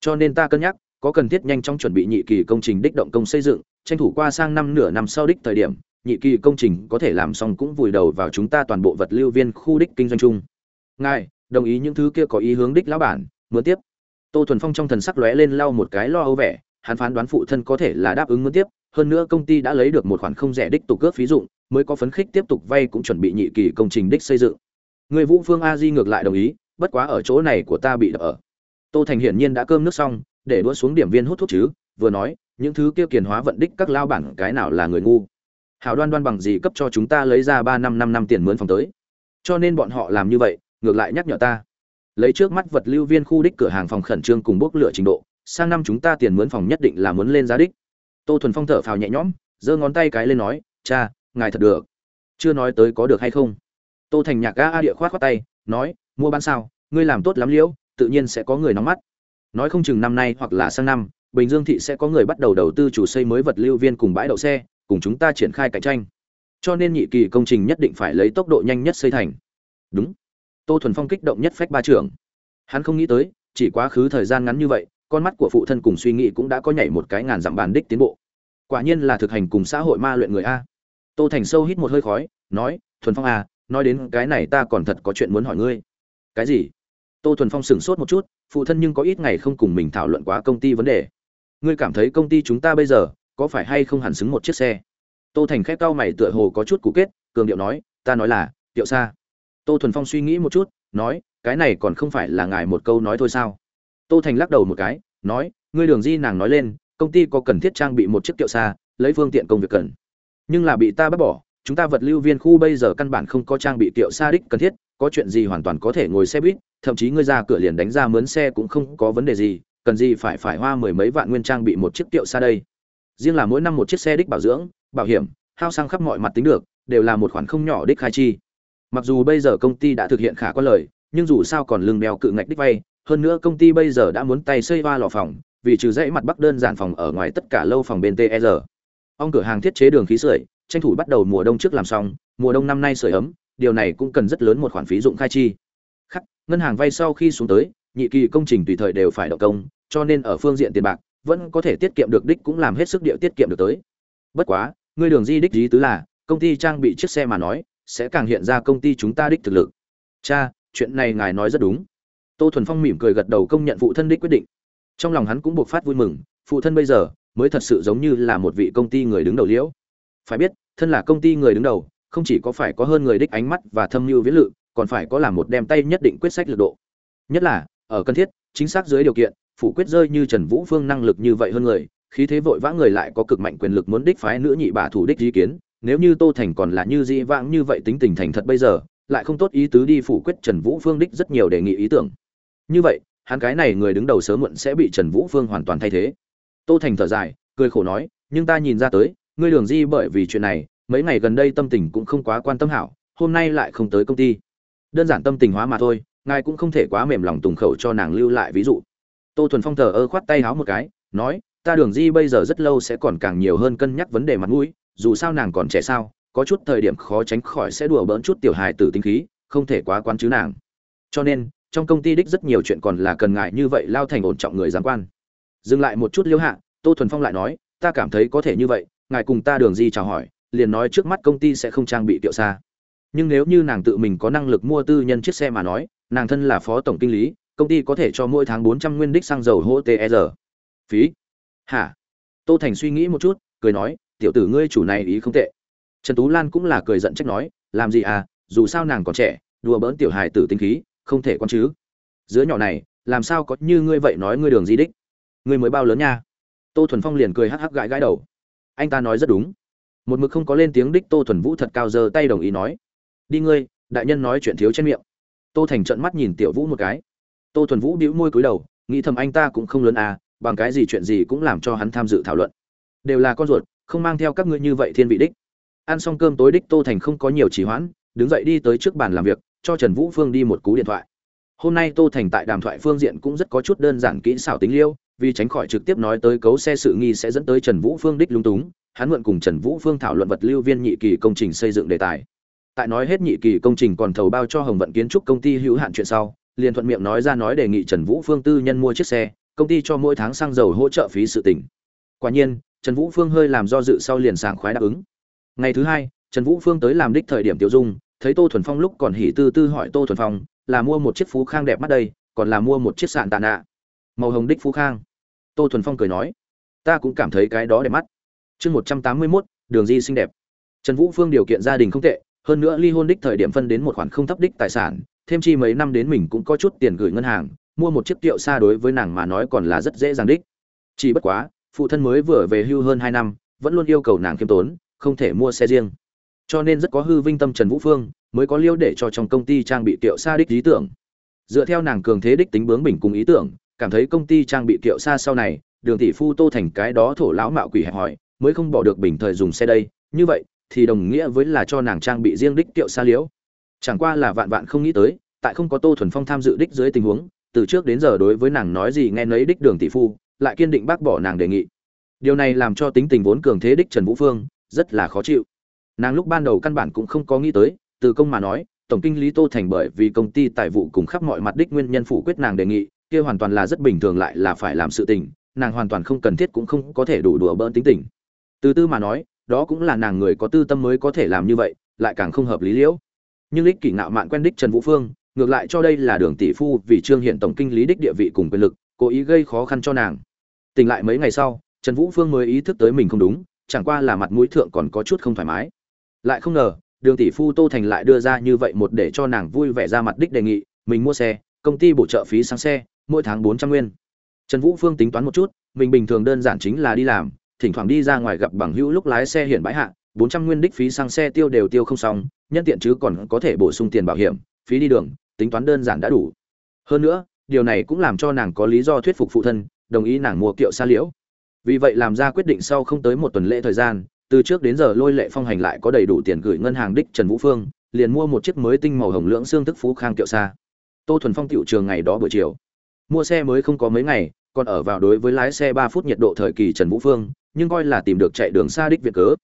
Cho nên ta cân nhắc, có cần thiết nhanh chóng chuẩn bị nhị kỳ công trình đích động công xây dựng, tranh thủ qua sang năm nửa năm sau đích thời điểm, nhị kỳ công trình có thể làm xong cũng vùi đầu vào chúng ta toàn bộ vật lưu viên khu đích kinh doanh chung. Ngài, đồng ý những thứ kia có ý hướng đích lão bản muốn tiếp. Tô thuần phong trong thần sắc lóe lên lau một cái lo âu vẻ hắn phán đoán phụ thân có thể là đáp ứng muốn tiếp, hơn nữa công ty đã lấy được một khoản không rẻ đích tục cướp phí dụng, mới có phấn khích tiếp tục vay cũng chuẩn bị nhị kỳ công trình đích xây dựng. Người vũ phương a di ngược lại đồng ý, bất quá ở chỗ này của ta bị đập ở. Tô thành hiển nhiên đã cơm nước xong, để đũa xuống điểm viên hút thuốc chứ, vừa nói, những thứ kia kiền hóa vận đích các lao bản cái nào là người ngu? Hảo đoan đoan bằng gì cấp cho chúng ta lấy ra ba năm năm năm tiền mướn phòng tới? Cho nên bọn họ làm như vậy, ngược lại nhắc nhở ta. Lấy trước mắt vật lưu viên khu đích cửa hàng phòng khẩn trương cùng bốc lửa trình độ sang năm chúng ta tiền mướn phòng nhất định là muốn lên giá đích. Tô thuần phong thở phào nhẹ nhõm, giơ ngón tay cái lên nói, cha, ngài thật được. Chưa nói tới có được hay không? Tô thành nhạc ga a địa khoát khoát tay, nói, mua bán sao? Ngươi làm tốt lắm liễu, tự nhiên sẽ có người nóng mắt. Nói không chừng năm nay hoặc là sang năm, bình dương thị sẽ có người bắt đầu đầu tư chủ xây mới vật lưu viên cùng bãi đậu xe, cùng chúng ta triển khai cạnh tranh. Cho nên nhị kỳ công trình nhất định phải lấy tốc độ nhanh nhất xây thành. Đúng. Tô thuần phong kích động nhất phách ba trưởng hắn không nghĩ tới, chỉ quá khứ thời gian ngắn như vậy con mắt của phụ thân cùng suy nghĩ cũng đã có nhảy một cái ngàn dặm bàn đích tiến bộ. Quả nhiên là thực hành cùng xã hội ma luyện người a. Tô thành sâu hít một hơi khói, nói, thuần phong à nói đến cái này ta còn thật có chuyện muốn hỏi ngươi. Cái gì? Tô thuần phong sửng sốt một chút, phụ thân nhưng có ít ngày không cùng mình thảo luận quá công ty vấn đề. Ngươi cảm thấy công ty chúng ta bây giờ có phải hay không hẳn xứng một chiếc xe? Tô thành khép cao mày tựa hồ có chút cụ kết, cường điệu nói, ta nói là tiệu xa tô thuần phong suy nghĩ một chút, nói, cái này còn không phải là ngài một câu nói thôi sao? Tô thành lắc đầu một cái, nói, ngươi đường di nàng nói lên, công ty có cần thiết trang bị một chiếc kiệu xa, lấy phương tiện công việc cần. Nhưng là bị ta bắt bỏ, chúng ta vật lưu viên khu bây giờ căn bản không có trang bị kiệu xa đích cần thiết, có chuyện gì hoàn toàn có thể ngồi xe buýt, thậm chí ngươi ra cửa liền đánh ra mướn xe cũng không có vấn đề gì, cần gì phải phải hoa mười mấy vạn nguyên trang bị một chiếc kiệu xa đây. Riêng là mỗi năm một chiếc xe đích bảo dưỡng, bảo hiểm, hao sang khắp mọi mặt tính được, đều là một khoản không nhỏ đích khai chi. Mặc dù bây giờ công ty đã thực hiện khả quan lời, nhưng dù sao còn lưng đeo cự ngạch đích vay hơn nữa công ty bây giờ đã muốn tay xây ba lò phòng, vì trừ dãy mặt bắc đơn giản phòng ở ngoài tất cả lâu phòng bên TR. E ông cửa hàng thiết chế đường khí sưởi, tranh thủ bắt đầu mùa đông trước làm xong, mùa đông năm nay sưởi ấm, điều này cũng cần rất lớn một khoản phí dụng khai chi. Khắc, ngân hàng vay sau khi xuống tới, nhị kỳ công trình tùy thời đều phải động công, cho nên ở phương diện tiền bạc, vẫn có thể tiết kiệm được đích cũng làm hết sức điệu tiết kiệm được tới. Bất quá, ngươi đường di đích dí tứ là, công ty trang bị chiếc xe mà nói, sẽ càng hiện ra công ty chúng ta đích thực lực. Cha, chuyện này ngài nói rất đúng tô thuần phong mỉm cười gật đầu công nhận phụ thân đích quyết định. Trong lòng hắn cũng buộc phát vui mừng, phụ thân bây giờ mới thật sự giống như là một vị công ty người đứng đầu liễu. Phải biết, thân là công ty người đứng đầu, không chỉ có phải có hơn người đích ánh mắt và thâm mưu viễn lự, còn phải có làm một đem tay nhất định quyết sách lực độ. Nhất là, ở cần thiết, chính xác dưới điều kiện, phủ quyết rơi như trần vũ phương năng lực như vậy hơn người, khí thế vội vã người lại có cực mạnh quyền lực muốn đích phái nữ nhị bà thủ đích ý kiến, nếu như tô thành còn là như dĩ vãng như vậy tính tình thành thật bây giờ, lại không tốt ý tứ đi phủ quyết trần vũ phương đích rất nhiều đề nghị ý tưởng như vậy, hắn cái này người đứng đầu sớm muộn sẽ bị trần vũ phương hoàn toàn thay thế. Tô thành thở dài, cười khổ nói, nhưng ta nhìn ra tới, ngươi đường di bởi vì chuyện này, mấy ngày gần đây tâm tình cũng không quá quan tâm hảo, hôm nay lại không tới công ty. Đơn giản tâm tình hóa mà thôi, ngài cũng không thể quá mềm lòng tùng khẩu cho nàng lưu lại ví dụ. Tô thuần phong thờ ơ khoát tay háo một cái, nói, ta đường di bây giờ rất lâu sẽ còn càng nhiều hơn cân nhắc vấn đề mặt mũi, dù sao nàng còn trẻ sao, có chút thời điểm khó tránh khỏi sẽ đùa bỡn chút tiểu hài tử tinh khí, không thể quá quan chứ nàng. Cho nên trong công ty đích rất nhiều chuyện còn là cần ngại như vậy lao thành ổn trọng người giám quan. Dừng lại một chút liêu hạ, tô thuần phong lại nói, ta cảm thấy có thể như vậy, ngài cùng ta đường di chào hỏi, liền nói trước mắt công ty sẽ không trang bị kiệu xa. Nhưng nếu như nàng tự mình có năng lực mua tư nhân chiếc xe mà nói, nàng thân là phó tổng kinh lý, công ty có thể cho mỗi tháng bốn trăm nguyên đích xăng dầu hỗ tr e phí. Hả? Tô thành suy nghĩ một chút, cười nói, tiểu tử ngươi chủ này ý không tệ. Trần tú lan cũng là cười giận trách nói, làm gì à dù sao nàng còn trẻ, đùa bỡn tiểu hài tử tinh khí không thể con chứ. Giữa nhỏ này, làm sao có như ngươi vậy nói ngươi đường gì đích? Ngươi mới bao lớn nha. Tô thuần phong liền cười hắc hắc gãi gãi đầu. Anh ta nói rất đúng. Một mực không có lên tiếng đích tô thuần vũ thật cao giơ tay đồng ý nói. Đi ngươi, đại nhân nói chuyện thiếu trên miệng. Tô thành trận mắt nhìn tiểu vũ một cái. Tô thuần vũ bĩu môi cúi đầu, nghĩ thầm anh ta cũng không lớn à bằng cái gì chuyện gì cũng làm cho hắn tham dự thảo luận. Đều là con ruột, không mang theo các ngươi như vậy thiên vị đích. Ăn xong cơm tối đích tô thành không có nhiều trì hoãn, đứng dậy đi tới trước bàn làm việc cho trần vũ phương đi một cú điện thoại. Hôm nay tô thành tại đàm thoại phương diện cũng rất có chút đơn giản kỹ xảo tính liêu, vì tránh khỏi trực tiếp nói tới cấu xe sự nghi sẽ dẫn tới trần vũ phương đích lung túng, hắn mượn cùng trần vũ phương thảo luận vật lưu viên nhị kỳ công trình xây dựng đề tài. Tại nói hết nhị kỳ công trình còn thầu bao cho hồng vận kiến trúc công ty hữu hạn chuyện sau, liền thuận miệng nói ra nói đề nghị trần vũ phương tư nhân mua chiếc xe, công ty cho mỗi tháng xăng dầu hỗ trợ phí sự tỉnh quả nhiên, trần vũ phương hơi làm do dự sau liền sảng khoái đáp ứng. Ngày thứ hai, trần vũ phương tới làm đích thời điểm tiêu dung thấy tô thuần phong lúc còn hỉ tư tư hỏi tô thuần phong, là mua một chiếc phú khang đẹp mắt đây, còn là mua một chiếc sạn tạ nạ? Màu hồng đích phú khang. Tô thuần phong cười nói, ta cũng cảm thấy cái đó đẹp mắt. Chương một trăm tám mươi mốt, đường di xinh đẹp. Trần vũ phương điều kiện gia đình không tệ, hơn nữa ly hôn đích thời điểm phân đến một khoản không thấp đích tài sản, thêm chi mấy năm đến mình cũng có chút tiền gửi ngân hàng, mua một chiếc tiệu xa đối với nàng mà nói còn là rất dễ dàng đích. Chỉ bất quá, phụ thân mới vừa về hưu hơn hai năm, vẫn luôn yêu cầu nàng khiêm tốn, không thể mua xe riêng cho nên rất có hư vinh tâm trần vũ phương mới có liêu để cho trong công ty trang bị tiệu xa đích lý tưởng. Dựa theo nàng cường thế đích tính bướng bình cùng ý tưởng, cảm thấy công ty trang bị tiệu xa sau này, đường tỷ phu tô thành cái đó thổ lão mạo quỷ hẹp hỏi mới không bỏ được bình thời dùng xe đây. Như vậy, thì đồng nghĩa với là cho nàng trang bị riêng đích tiệu xa liễu. Chẳng qua là vạn vạn không nghĩ tới, tại không có tô thuần phong tham dự đích dưới tình huống, từ trước đến giờ đối với nàng nói gì nghe nấy đích đường tỷ phu, lại kiên định bác bỏ nàng đề nghị. Điều này làm cho tính tình vốn cường thế đích trần vũ phương rất là khó chịu nàng lúc ban đầu căn bản cũng không có nghĩ tới, từ công mà nói, tổng kinh lý tô thành bởi vì công ty tài vụ cùng khắp mọi mặt đích nguyên nhân phủ quyết nàng đề nghị, kia hoàn toàn là rất bình thường lại là phải làm sự tình, nàng hoàn toàn không cần thiết cũng không có thể đủ đùa bỡn tính tình. Từ tư mà nói, đó cũng là nàng người có tư tâm mới có thể làm như vậy, lại càng không hợp lý liễu. Nhưng đích kỷ ngạo mạn quen đích trần vũ phương, ngược lại cho đây là đường tỷ phu vì trương hiện tổng kinh lý đích địa vị cùng quyền lực, cố ý gây khó khăn cho nàng. Tỉnh lại mấy ngày sau, trần vũ phương mới ý thức tới mình không đúng, chẳng qua là mặt mũi thượng còn có chút không thoải mái lại không ngờ, đường tỷ phu tô thành lại đưa ra như vậy một để cho nàng vui vẻ ra mặt đích đề nghị, mình mua xe, công ty bổ trợ phí sáng xe, mỗi tháng bốn trăm nguyên. Trần vũ phương tính toán một chút, mình bình thường đơn giản chính là đi làm, thỉnh thoảng đi ra ngoài gặp bằng hữu lúc lái xe hiện bãi hạ, bốn trăm nguyên đích phí sang xe tiêu đều tiêu không xong, nhân tiện chứ còn có thể bổ sung tiền bảo hiểm, phí đi đường, tính toán đơn giản đã đủ. Hơn nữa, điều này cũng làm cho nàng có lý do thuyết phục phụ thân, đồng ý nàng mua kiệu xa liễu. Vì vậy làm ra quyết định sau không tới một tuần lễ thời gian từ trước đến giờ lôi lệ phong hành lại có đầy đủ tiền gửi ngân hàng đích trần vũ phương, liền mua một chiếc mới tinh màu hồng lưỡng xương tức phú khang kiệu xa tô thuần phong tiệu trường ngày đó buổi chiều. Mua xe mới không có mấy ngày, còn ở vào đối với lái xe ba phút nhiệt độ thời kỳ trần vũ phương, nhưng coi là tìm được chạy đường xa đích việc cớ.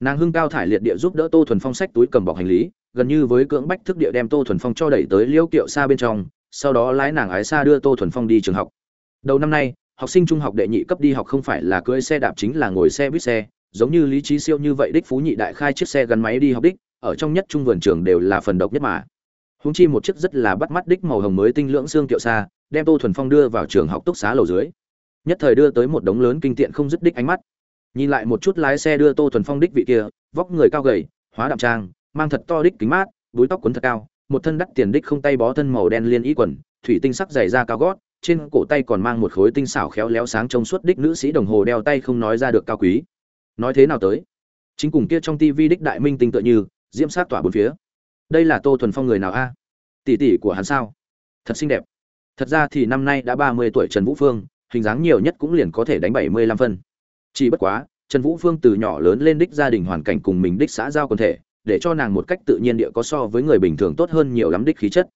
Nàng hưng cao thải liệt địa giúp đỡ tô thuần phong sách túi cầm bọc hành lý, gần như với cưỡng bách thức địa đem tô thuần phong cho đẩy tới liễu kiệu xa bên trong, sau đó lái nàng ái xa đưa tô thuần phong đi trường học. Đầu năm nay, học sinh trung học đệ nhị cấp đi học không phải là cưỡi xe đạp chính là ngồi xe buýt xe giống như lý trí siêu như vậy đích phú nhị đại khai chiếc xe gắn máy đi học đích, ở trong nhất trung vườn trường đều là phần độc nhất mà. Húng chi một chiếc rất là bắt mắt đích màu hồng mới tinh lưỡng xương kiệu xa, đem tô thuần phong đưa vào trường học túc xá lầu dưới. Nhất thời đưa tới một đống lớn kinh tiện không dứt đích ánh mắt. Nhìn lại một chút lái xe đưa tô thuần phong đích vị kia, vóc người cao gầy, hóa đạm trang, mang thật to đích kính mát, búi tóc quấn thật cao, một thân đắt tiền đích không tay bó thân màu đen liên y quần, thủy tinh sắc dày da cao gót, trên cổ tay còn mang một khối tinh xảo khéo léo sáng trong suốt đích nữ sĩ đồng hồ đeo tay không nói ra được cao quý nói thế nào tới? Chính cùng kia trong tivi đích đại minh tinh tựa như, diễm sát tỏa bốn phía. Đây là tô thuần phong người nào a? Tỷ tỷ của hắn sao? Thật xinh đẹp. Thật ra thì năm nay đã ba mươi tuổi trần vũ phương, hình dáng nhiều nhất cũng liền có thể đánh bảy mươi lăm phân. Chỉ bất quá, trần vũ phương từ nhỏ lớn lên đích gia đình hoàn cảnh cùng mình đích xã giao quần thể, để cho nàng một cách tự nhiên địa có so với người bình thường tốt hơn nhiều lắm đích khí chất.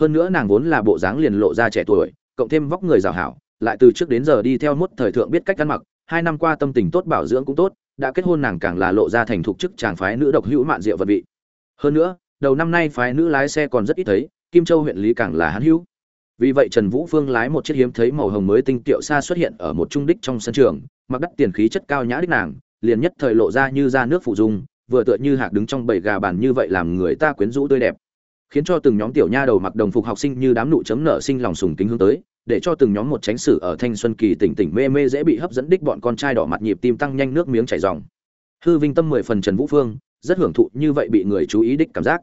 Hơn nữa nàng vốn là bộ dáng liền lộ ra trẻ tuổi, cộng thêm vóc người rào hảo, lại từ trước đến giờ đi theo mốt thời thượng biết cách ăn mặc, hai năm qua tâm tình tốt bảo dưỡng cũng tốt đã kết hôn nàng càng là lộ ra thành thục chức chàng phái nữ độc hữu mạn diệu vật vị. Hơn nữa, đầu năm nay phái nữ lái xe còn rất ít thấy, kim châu huyện lý càng là hán hữu. Vì vậy trần vũ phương lái một chiếc hiếm thấy màu hồng mới tinh tiệu xa xuất hiện ở một trung đích trong sân trường, mặc đắt tiền khí chất cao nhã đích nàng, liền nhất thời lộ ra như ra nước phụ dung, vừa tựa như hạc đứng trong bầy gà bàn như vậy làm người ta quyến rũ tươi đẹp. Khiến cho từng nhóm tiểu nha đầu mặc đồng phục học sinh như đám nụ chấm nợ sinh lòng sùng kính hướng tới để cho từng nhóm một tránh sử ở thanh xuân kỳ tỉnh tỉnh mê mê dễ bị hấp dẫn đích bọn con trai đỏ mặt nhịp tim tăng nhanh nước miếng chảy ròng hư vinh tâm mười phần trần vũ phương, rất hưởng thụ như vậy bị người chú ý đích cảm giác.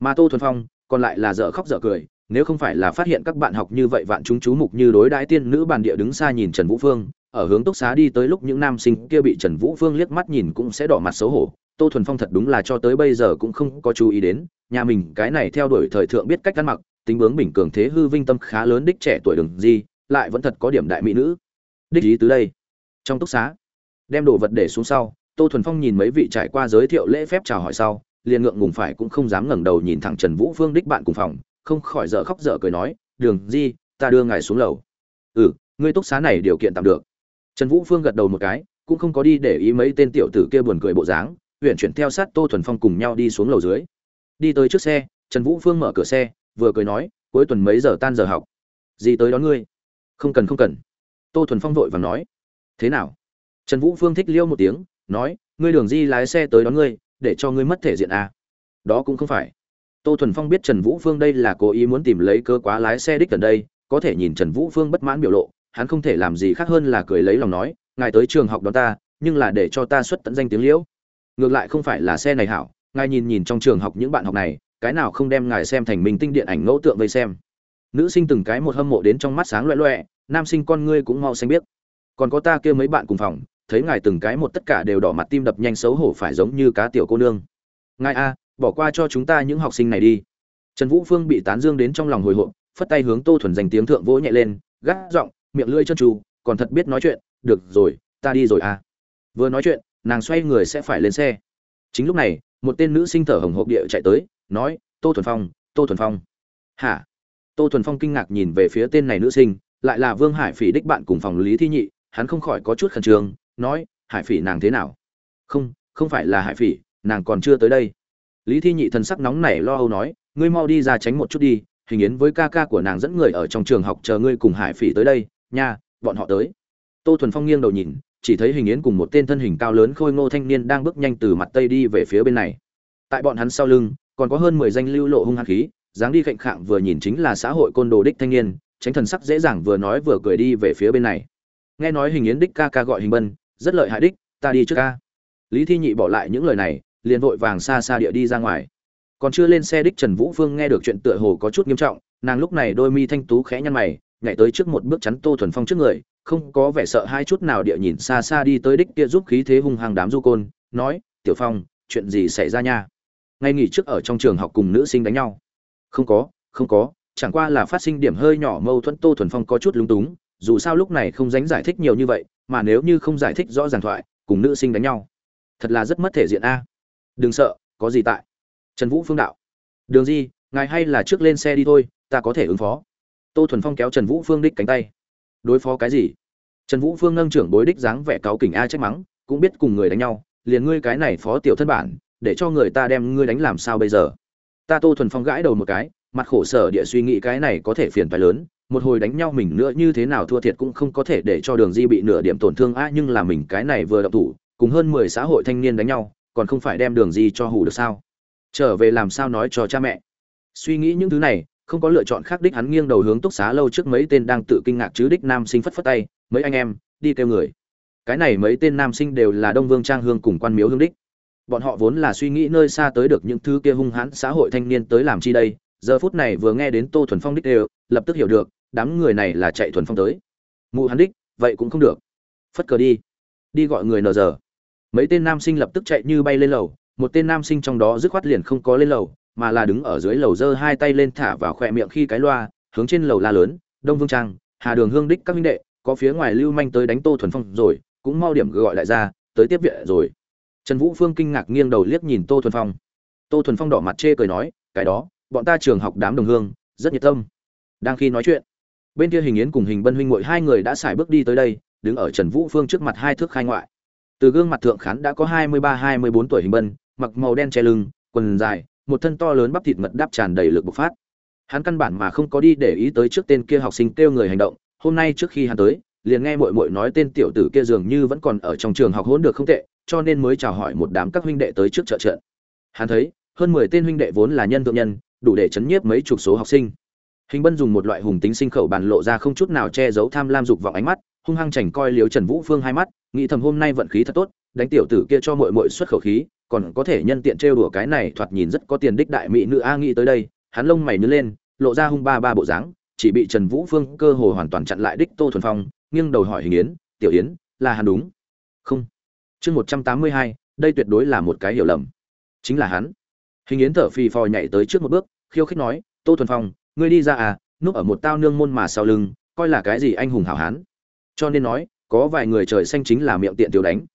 Mà tô thuần phong, còn lại là dở khóc dở cười, nếu không phải là phát hiện các bạn học như vậy vạn chúng chú mục như đối đãi tiên nữ bàn địa đứng xa nhìn trần vũ phương, ở hướng túc xá đi tới lúc những nam sinh kia bị trần vũ phương liếc mắt nhìn cũng sẽ đỏ mặt xấu hổ. Tô thuần phong thật đúng là cho tới bây giờ cũng không có chú ý đến, nhà mình cái này theo đuổi thời thượng biết cách ăn mặc tính bướng bình cường thế hư vinh tâm khá lớn đích trẻ tuổi đường di, lại vẫn thật có điểm đại mỹ nữ. Đích ý từ đây. Trong túc xá, đem đồ vật để xuống sau, tô thuần phong nhìn mấy vị trải qua giới thiệu lễ phép chào hỏi sau, liền ngượng ngùng phải cũng không dám ngẩng đầu nhìn thẳng trần vũ phương đích bạn cùng phòng, không khỏi dở khóc dở cười nói, đường di, ta đưa ngài xuống lầu. Ừ ngươi túc xá này điều kiện tạm được. Trần vũ phương gật đầu một cái, cũng không có đi để ý mấy tên tiểu tử kia buồn cười bộ dáng huyện chuyển theo sát tô thuần phong cùng nhau đi xuống lầu dưới. Đi tới trước xe, trần vũ phương mở cửa xe vừa cười nói, cuối tuần mấy giờ tan giờ học? Gì tới đón ngươi? Không cần không cần. Tô thuần phong vội và nói, thế nào? Trần vũ phương thích liêu một tiếng, nói, ngươi đường di lái xe tới đón ngươi, để cho ngươi mất thể diện à. đó cũng không phải. Tô thuần phong biết trần vũ phương đây là cố ý muốn tìm lấy cơ quá lái xe đích gần đây, có thể nhìn trần vũ phương bất mãn biểu lộ, hắn không thể làm gì khác hơn là cười lấy lòng nói, ngài tới trường học đón ta, nhưng là để cho ta xuất tận danh tiếng liễu ngược lại không phải là xe này hảo, ngài nhìn nhìn trong trường học những bạn học này cái nào không đem ngài xem thành mình tinh điện ảnh ngẫu tượng vây xem. Nữ sinh từng cái một hâm mộ đến trong mắt sáng loẹ loẹ, nam sinh con ngươi cũng mau xanh biết còn có ta kia mấy bạn cùng phòng, thấy ngài từng cái một tất cả đều đỏ mặt tim đập nhanh xấu hổ phải giống như cá tiểu cô nương. Ngài a, bỏ qua cho chúng ta những học sinh này đi. Trần vũ phương bị tán dương đến trong lòng hồi hộp, phất tay hướng tô thuần dành tiếng thượng vỗ nhẹ lên gác giọng, miệng lưỡi chân tru còn thật biết nói chuyện. Được rồi, ta đi rồi à vừa nói chuyện, nàng xoay người sẽ phải lên xe. Chính lúc này, một tên nữ sinh thở hồng hộc địa chạy tới nói, tô thuần phong, tô thuần phong. Hả? Tô thuần phong kinh ngạc nhìn về phía tên này nữ sinh, lại là vương hải phỉ đích bạn cùng phòng lý thi nhị, hắn không khỏi có chút khẩn trương, nói, hải phỉ nàng thế nào? Không không phải là hải phỉ, nàng còn chưa tới đây. Lý thi nhị thần sắc nóng nảy lo âu nói, ngươi mau đi ra tránh một chút đi, hình yến với ca ca của nàng dẫn người ở trong trường học chờ ngươi cùng hải phỉ tới đây, nha, bọn họ tới. Tô thuần phong nghiêng đầu nhìn, chỉ thấy hình yến cùng một tên thân hình cao lớn khôi ngô thanh niên đang bước nhanh từ mặt tây đi về phía bên này. Tại bọn hắn sau lưng còn có hơn mười danh lưu lộ hung hăng khí, dáng đi khệnh khạng vừa nhìn chính là xã hội côn đồ đích thanh niên, tránh thần sắc dễ dàng vừa nói vừa cười đi về phía bên này. Nghe nói hình yến đích ca ca gọi hình bân, rất lợi hại đích, ta đi trước ca. Lý thi nhị bỏ lại những lời này, liền vội vàng xa xa địa đi ra ngoài. Còn chưa lên xe đích trần vũ phương nghe được chuyện tựa hồ có chút nghiêm trọng, nàng lúc này đôi mi thanh tú khẽ nhăn mày, nhảy tới trước một bước chắn tô thuần phong trước người, không có vẻ sợ hai chút nào địa nhìn xa xa đi tới đích kia giúp khí thế hung hăng đám du côn, nói, tiểu phong, chuyện gì xảy ra nha? Ngay nghỉ trước ở trong trường học cùng nữ sinh đánh nhau. Không có không có, chẳng qua là phát sinh điểm hơi nhỏ mâu thuẫn tô thuần phong có chút lúng túng, dù sao lúc này không dánh giải thích nhiều như vậy, mà nếu như không giải thích rõ ràng thoại, cùng nữ sinh đánh nhau. Thật là rất mất thể diện a. Đừng sợ, có gì tại. Trần vũ phương đạo. Đường di, ngài hay là trước lên xe đi thôi, ta có thể ứng phó. Tô thuần phong kéo trần vũ phương đích cánh tay. Đối phó cái gì? Trần vũ phương nâng trưởng bối đích dáng vẻ cáu kỉnh a trách mắng, cũng biết cùng người đánh nhau, liền ngươi cái này phó tiểu thân bản để cho người ta đem ngươi đánh làm sao bây giờ? Ta tô thuần phong gãi đầu một cái, mặt khổ sở địa suy nghĩ cái này có thể phiền phải lớn, một hồi đánh nhau mình nữa như thế nào thua thiệt cũng không có thể để cho đường di bị nửa điểm tổn thương a nhưng là mình cái này vừa động thủ, cùng hơn mười xã hội thanh niên đánh nhau, còn không phải đem đường di cho hù được sao? Trở về làm sao nói cho cha mẹ? Suy nghĩ những thứ này, không có lựa chọn khác đích hắn nghiêng đầu hướng túc xá lâu trước mấy tên đang tự kinh ngạc chứ đích nam sinh phất phất tay, mấy anh em, đi kêu người. Cái này mấy tên nam sinh đều là đông vương trang hương cùng quan miếu hương đích bọn họ vốn là suy nghĩ nơi xa tới được những thứ kia hung hãn xã hội thanh niên tới làm chi đây, giờ phút này vừa nghe đến tô thuần phong đích đều, lập tức hiểu được, đám người này là chạy thuần phong tới. Mụ hắn đích, vậy cũng không được. Phất cờ đi. Đi gọi người nờ giờ. Mấy tên nam sinh lập tức chạy như bay lên lầu, một tên nam sinh trong đó dứt khoát liền không có lên lầu, mà là đứng ở dưới lầu giơ hai tay lên thả vào khỏe miệng khi cái loa, hướng trên lầu la lớn, đông vương trang, hà đường hương đích các minh đệ, có phía ngoài lưu manh tới đánh tô thuần phong rồi, cũng mau điểm gọi lại ra, tới tiếp viện rồi trần vũ phương kinh ngạc nghiêng đầu liếc nhìn tô thuần phong. Tô thuần phong đỏ mặt chê cười nói, cái đó, bọn ta trường học đám đồng hương, rất nhiệt tâm. Đang khi nói chuyện, bên kia hình yến cùng hình bân huynh ngội hai người đã xài bước đi tới đây, đứng ở trần vũ phương trước mặt hai thước khai ngoại. Từ gương mặt thượng khán đã có hai mươi ba, hai mươi bốn tuổi hình bân, mặc màu đen che lưng, quần dài, một thân to lớn bắp thịt mật đáp tràn đầy lực bộc phát. Hắn căn bản mà không có đi để ý tới trước tên kia học sinh kêu người hành động, hôm nay trước khi hắn tới, liền nghe muội muội nói tên tiểu tử kia dường như vẫn còn ở trong trường học hỗn được không tệ cho nên mới chào hỏi một đám các huynh đệ tới trước trợ trận. Hắn thấy, hơn mười tên huynh đệ vốn là nhân thượng nhân, đủ để chấn nhiếp mấy chục số học sinh. Hình bân dùng một loại hùng tính sinh khẩu bàn lộ ra không chút nào che giấu tham lam dục vọng ánh mắt, hung hăng chảnh coi liếu trần vũ phương hai mắt, nghĩ thầm hôm nay vận khí thật tốt, đánh tiểu tử kia cho muội muội xuất khẩu khí, còn có thể nhân tiện trêu đùa cái này thoạt nhìn rất có tiền đích đại mỹ nữ a nghĩ tới đây, hắn lông mày nhướng lên, lộ ra hung ba ba bộ dáng, chỉ bị trần vũ phương cơ hồ hoàn toàn chặn lại đích tô thuần phong, nghiêng đầu hỏi hình yến, tiểu yến, là hắn đúng chương một trăm tám mươi hai, đây tuyệt đối là một cái hiểu lầm. Chính là hắn. Hình yến thở phì phò nhảy tới trước một bước, khiêu khích nói, tô thuần phong, ngươi đi ra à núp ở một tao nương môn mà sau lưng, coi là cái gì anh hùng hảo hán. Cho nên nói, có vài người trời xanh chính là miệng tiện tiểu đánh.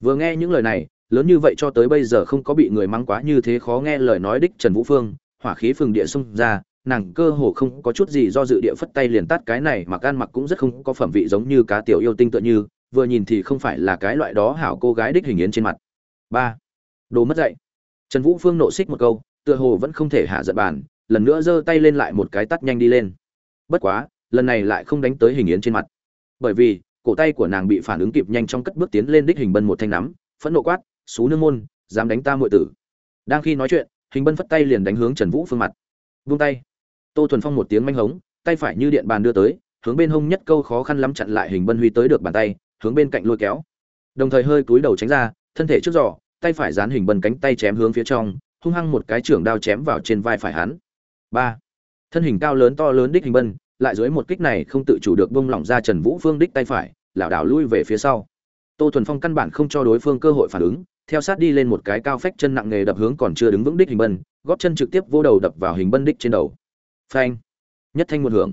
Vừa nghe những lời này, lớn như vậy cho tới bây giờ không có bị người mắng quá như thế khó nghe lời nói đích trần vũ phương, hỏa khí phừng địa xông ra, nàng cơ hồ không có chút gì do dự địa phất tay liền tắt cái này mà gan mặc cũng rất không có phẩm vị giống như cá tiểu yêu tinh tựa như vừa nhìn thì không phải là cái loại đó hảo cô gái đích hình yến trên mặt. Ba. Đồ mất dạy. Trần vũ phương nộ xích một câu, tựa hồ vẫn không thể hạ giận bàn, lần nữa giơ tay lên lại một cái tắt nhanh đi lên. Bất quá, lần này lại không đánh tới hình yến trên mặt. Bởi vì, cổ tay của nàng bị phản ứng kịp nhanh trong cất bước tiến lên đích hình bân một thanh nắm, phẫn nộ quát, xú nương môn, dám đánh ta muội tử. Đang khi nói chuyện, hình bân phất tay liền đánh hướng trần vũ phương mặt. Vung tay. Tô thuần phong một tiếng manh hống, tay phải như điện bàn đưa tới, hướng bên hông nhất câu khó khăn lắm chặn lại hình bân huy tới được bàn tay hướng bên cạnh lôi kéo. Đồng thời hơi cúi đầu tránh ra, thân thể trước giỏ tay phải dán hình bần cánh tay chém hướng phía trong, hung hăng một cái trưởng đao chém vào trên vai phải hắn. Ba. Thân hình cao lớn to lớn đích hình bân lại dưới một kích này không tự chủ được bông lỏng ra trần vũ phương đích tay phải, lảo đảo lui về phía sau. Tô thuần phong căn bản không cho đối phương cơ hội phản ứng, theo sát đi lên một cái cao phách chân nặng nghề đập hướng còn chưa đứng vững đích hình bân góp chân trực tiếp vô đầu đập vào hình bân đích trên đầu. Phanh. Nhất thanh một hưởng.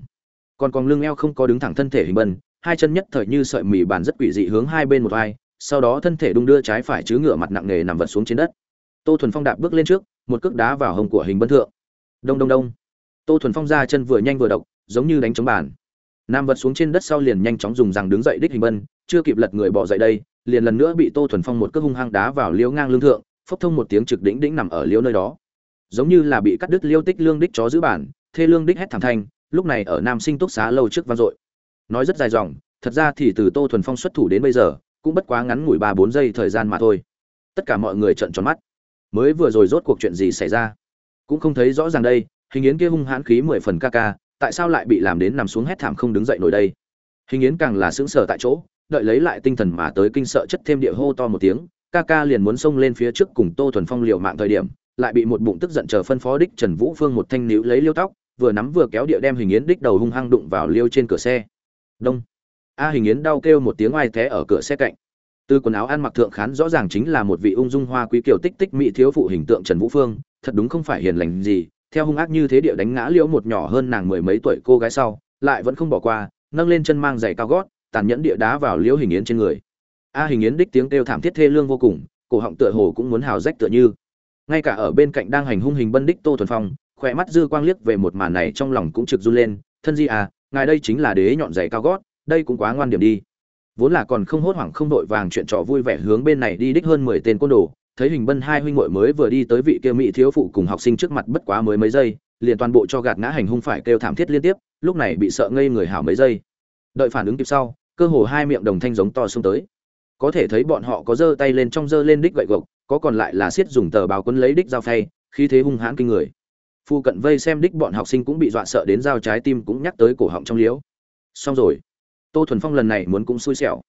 Còn còn lưng eo không có đứng thẳng thân thể hình bân hai chân nhất thời như sợi mì bàn rất quỷ dị hướng hai bên một vai, sau đó thân thể đung đưa trái phải chứ ngựa mặt nặng nề nằm vật xuống trên đất. Tô thuần phong đạp bước lên trước, một cước đá vào hông của hình bân thượng. Đông đông đông. Tô thuần phong ra chân vừa nhanh vừa độc, giống như đánh trống bàn. Nam vật xuống trên đất sau liền nhanh chóng dùng rằng đứng dậy đích hình bân, chưa kịp lật người bỏ dậy đây, liền lần nữa bị tô thuần phong một cước hung hăng đá vào liễu ngang lương thượng, phốc thông một tiếng trực đỉnh đỉnh nằm ở liễu nơi đó. Giống như là bị cắt đứt liêu tích lương đích chó giữ bản, thê lương đích hét thảm thanh, lúc này ở nam sinh túc xá lâu trước vang dội nói rất dài dòng, thật ra thì từ tô thuần phong xuất thủ đến bây giờ, cũng bất quá ngắn ngủi ba bốn giây thời gian mà thôi. Tất cả mọi người trợn tròn mắt. Mới vừa rồi rốt cuộc chuyện gì xảy ra? Cũng không thấy rõ ràng đây, hình yến kia hung hãn khí mười phần ca ca, tại sao lại bị làm đến nằm xuống hét thảm không đứng dậy nổi đây? Hình yến càng là sững sờ tại chỗ, đợi lấy lại tinh thần mà tới kinh sợ chất thêm địa hô to một tiếng, ca ca liền muốn xông lên phía trước cùng tô thuần phong liều mạng thời điểm, lại bị một bụng tức giận chờ phân phó đích trần vũ phương một thanh níu lấy liêu tóc, vừa nắm vừa kéo địa đem hình yến đích đầu hung hăng đụng vào liêu trên cửa xe đông. A hình yến đau kêu một tiếng oai té ở cửa xe cạnh. Từ quần áo ăn mặc thượng khán rõ ràng chính là một vị ung dung hoa quý kiều tích tích mỹ thiếu phụ hình tượng trần vũ phương, thật đúng không phải hiền lành gì, theo hung ác như thế địa đánh ngã liễu một nhỏ hơn nàng mười mấy tuổi cô gái sau, lại vẫn không bỏ qua, nâng lên chân mang giày cao gót, tàn nhẫn địa đá vào liễu hình yến trên người. A hình yến đích tiếng kêu thảm thiết thê lương vô cùng, cổ họng tựa hồ cũng muốn hào rách tựa như. Ngay cả ở bên cạnh đang hành hung hình bân đích tô thuần phong, khỏe mắt dư quang liếc về một màn này trong lòng cũng trực run lên, thân di à ngài đây chính là đế nhọn giày cao gót, đây cũng quá ngoan điểm đi. Vốn là còn không hốt hoảng không đội vàng chuyện trò vui vẻ hướng bên này đi đích hơn mười tên côn đồ, thấy hình bân hai huynh muội mới vừa đi tới vị kia mỹ thiếu phụ cùng học sinh trước mặt bất quá mới mấy giây, liền toàn bộ cho gạt ngã hành hung phải kêu thảm thiết liên tiếp, lúc này bị sợ ngây người hảo mấy giây. Đợi phản ứng kịp sau, cơ hồ hai miệng đồng thanh giống to xuống tới. Có thể thấy bọn họ có giơ tay lên trong giơ lên đích gậy gộc, có còn lại là siết dùng tờ báo quấn lấy đích dao phay, khí thế hung hãn kinh người phu cận vây xem đích bọn học sinh cũng bị dọa sợ đến dao trái tim cũng nhắc tới cổ họng trong liễu xong rồi. Tô thuần phong lần này muốn cũng xui xẻo.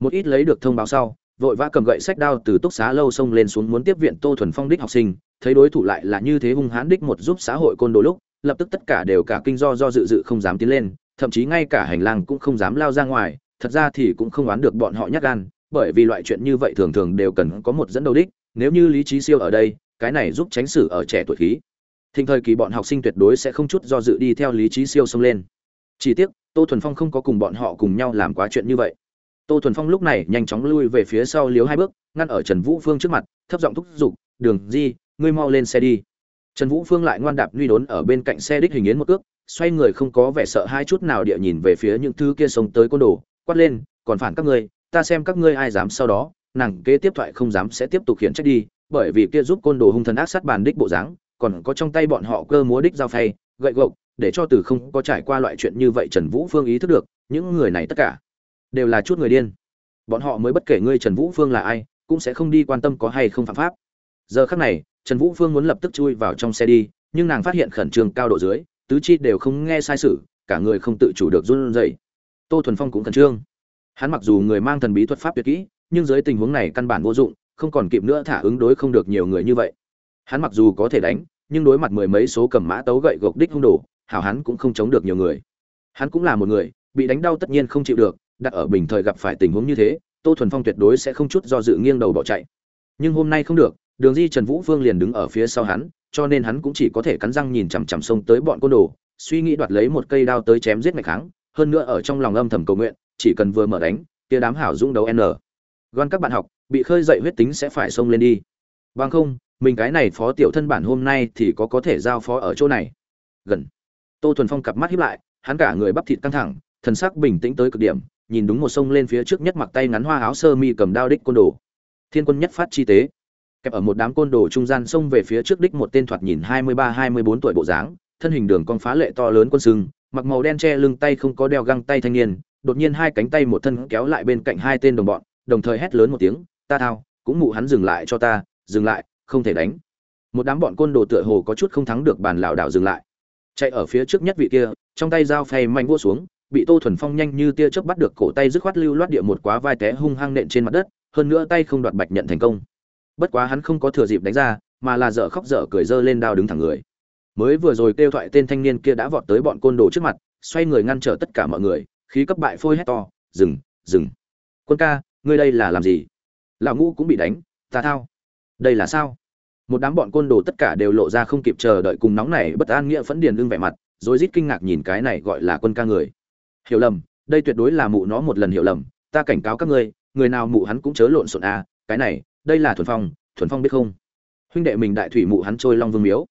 Một ít lấy được thông báo sau, vội vã cầm gậy sách đao từ túc xá lâu xông lên xuống muốn tiếp viện tô thuần phong đích học sinh, thấy đối thủ lại là như thế hung hãn đích một giúp xã hội côn đồ lúc, lập tức tất cả đều cả kinh do do dự dự không dám tiến lên, thậm chí ngay cả hành lang cũng không dám lao ra ngoài, thật ra thì cũng không oán được bọn họ nhắc gan, bởi vì loại chuyện như vậy thường thường đều cần có một dẫn đầu đích, nếu như lý trí siêu ở đây, cái này giúp tránh xử ở trẻ tuổi khí thịnh thời kỳ bọn học sinh tuyệt đối sẽ không chút do dự đi theo lý trí siêu xông lên. Chỉ tiếc, tô thuần phong không có cùng bọn họ cùng nhau làm quá chuyện như vậy. Tô thuần phong lúc này nhanh chóng lui về phía sau liếu hai bước, ngăn ở trần vũ phương trước mặt, thấp giọng thúc giục, đường di, ngươi mau lên xe đi. Trần vũ phương lại ngoan đạp nuy đốn ở bên cạnh xe đích hình yến một cước, xoay người không có vẻ sợ hai chút nào địa nhìn về phía những thứ kia sống tới côn đồ, quát lên, còn phản các ngươi, ta xem các ngươi ai dám sau đó, nàng kế tiếp thoại không dám sẽ tiếp tục khiển trách đi, bởi vì kia giúp côn đồ hung thần ác sát bàn đích bộ dáng còn có trong tay bọn họ cơ múa đích dao phay, gậy gộc, để cho từ không có trải qua loại chuyện như vậy trần vũ phương ý thức được, những người này tất cả đều là chút người điên. Bọn họ mới bất kể ngươi trần vũ phương là ai, cũng sẽ không đi quan tâm có hay không phạm pháp. Giờ khắc này, trần vũ phương muốn lập tức chui vào trong xe đi, nhưng nàng phát hiện khẩn trương cao độ dưới, tứ chi đều không nghe sai sự, cả người không tự chủ được run rẩy. Tô thuần phong cũng khẩn trương. Hắn mặc dù người mang thần bí thuật pháp tuyệt kỹ, nhưng dưới tình huống này căn bản vô dụng, không còn kịp nữa thả ứng đối không được nhiều người như vậy hắn mặc dù có thể đánh, nhưng đối mặt mười mấy số cầm mã tấu gậy gộc đích hung đồ, hảo hắn cũng không chống được nhiều người. Hắn cũng là một người, bị đánh đau tất nhiên không chịu được, đặt ở bình thời gặp phải tình huống như thế, tô thuần phong tuyệt đối sẽ không chút do dự nghiêng đầu bỏ chạy. Nhưng hôm nay không được, đường di trần vũ phương liền đứng ở phía sau hắn, cho nên hắn cũng chỉ có thể cắn răng nhìn chằm chằm sông tới bọn côn đồ, suy nghĩ đoạt lấy một cây đao tới chém giết ngày kháng hơn nữa ở trong lòng âm thầm cầu nguyện, chỉ cần vừa mở đánh, kia đám hảo dũng đấu n. Gan các bạn học, bị khơi dậy huyết tính sẽ phải xông lên đi. Bằng không mình cái này phó tiểu thân bản hôm nay thì có có thể giao phó ở chỗ này. Gần. Tô thuần phong cặp mắt hiếp lại, hắn cả người bắp thịt căng thẳng, thần sắc bình tĩnh tới cực điểm, nhìn đúng một sông lên phía trước nhất mặc tay ngắn hoa áo sơ mi cầm đao đích côn đồ. Thiên quân nhất phát chi tế. Kẹp ở một đám côn đồ trung gian xông về phía trước đích một tên thoạt nhìn hai mươi ba, hai mươi bốn tuổi bộ dáng, thân hình đường con phá lệ to lớn quân sưng mặc màu đen che lưng tay không có đeo găng tay thanh niên, đột nhiên hai cánh tay một thân kéo lại bên cạnh hai tên đồng bọn, đồng thời hét lớn một tiếng, ta thao, cũng mụ hắn dừng lại cho ta, dừng lại không thể đánh. Một đám bọn côn đồ tựa hồ có chút không thắng được bàn lảo đảo dừng lại. Chạy ở phía trước nhất vị kia, trong tay dao phay mạnh vua xuống, bị tô thuần phong nhanh như tia chớp bắt được cổ tay dứt khoát lưu loát địa một quá vai té hung hăng nện trên mặt đất, hơn nữa tay không đoạt bạch nhận thành công. Bất quá hắn không có thừa dịp đánh ra, mà là dở khóc dở cười dơ lên đao đứng thẳng người. Mới vừa rồi kêu thoại tên thanh niên kia đã vọt tới bọn côn đồ trước mặt, xoay người ngăn trở tất cả mọi người, khí cấp bại phôi hét to, dừng dừng. Quân ca, ngươi đây là làm gì? Lão ngũ cũng bị đánh, ta thao đây là sao? Một đám bọn côn đồ tất cả đều lộ ra không kịp chờ đợi cùng nóng này bất an nghĩa phẫn điền lưng vẻ mặt, rồi rít kinh ngạc nhìn cái này gọi là quân ca người. Hiểu lầm, đây tuyệt đối là mụ nó một lần hiểu lầm, ta cảnh cáo các ngươi, người nào mụ hắn cũng chớ lộn xộn a, cái này, đây là thuần phong thuần phong biết không? Huynh đệ mình đại thủy mụ hắn trôi long vương miếu.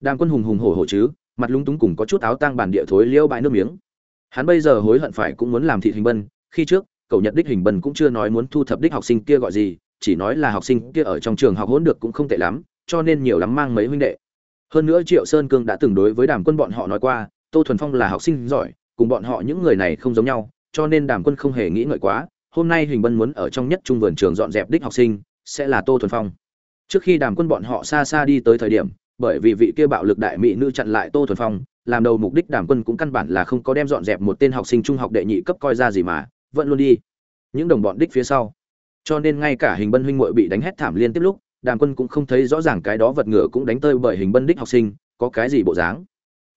Đang quân hùng hùng hổ hổ chứ, mặt lúng túng cùng có chút áo tang bản địa thối liêu bãi nước miếng. Hắn bây giờ hối hận phải cũng muốn làm thị hình bân, khi trước, cậu nhật đích hình bân cũng chưa nói muốn thu thập đích học sinh kia gọi gì chỉ nói là học sinh kia ở trong trường học hỗn được cũng không tệ lắm, cho nên nhiều lắm mang mấy huynh đệ. Hơn nữa triệu sơn cương đã từng đối với đàm quân bọn họ nói qua, tô thuần phong là học sinh giỏi, cùng bọn họ những người này không giống nhau, cho nên đàm quân không hề nghĩ ngợi quá, hôm nay hình bân muốn ở trong nhất trung vườn trường dọn dẹp đích học sinh, sẽ là tô thuần phong. Trước khi đàm quân bọn họ xa xa đi tới thời điểm, bởi vì vị kia bạo lực đại mỹ nữ chặn lại tô thuần phong, làm đầu mục đích đàm quân cũng căn bản là không có đem dọn dẹp một tên học sinh trung học đệ nhị cấp coi ra gì mà, vẫn luôn đi. Những đồng bọn đích phía sau cho nên ngay cả hình bân huynh muội bị đánh hét thảm liên tiếp lúc, đàm quân cũng không thấy rõ ràng cái đó vật ngựa cũng đánh tơi bởi hình bân đích học sinh, có cái gì bộ dáng.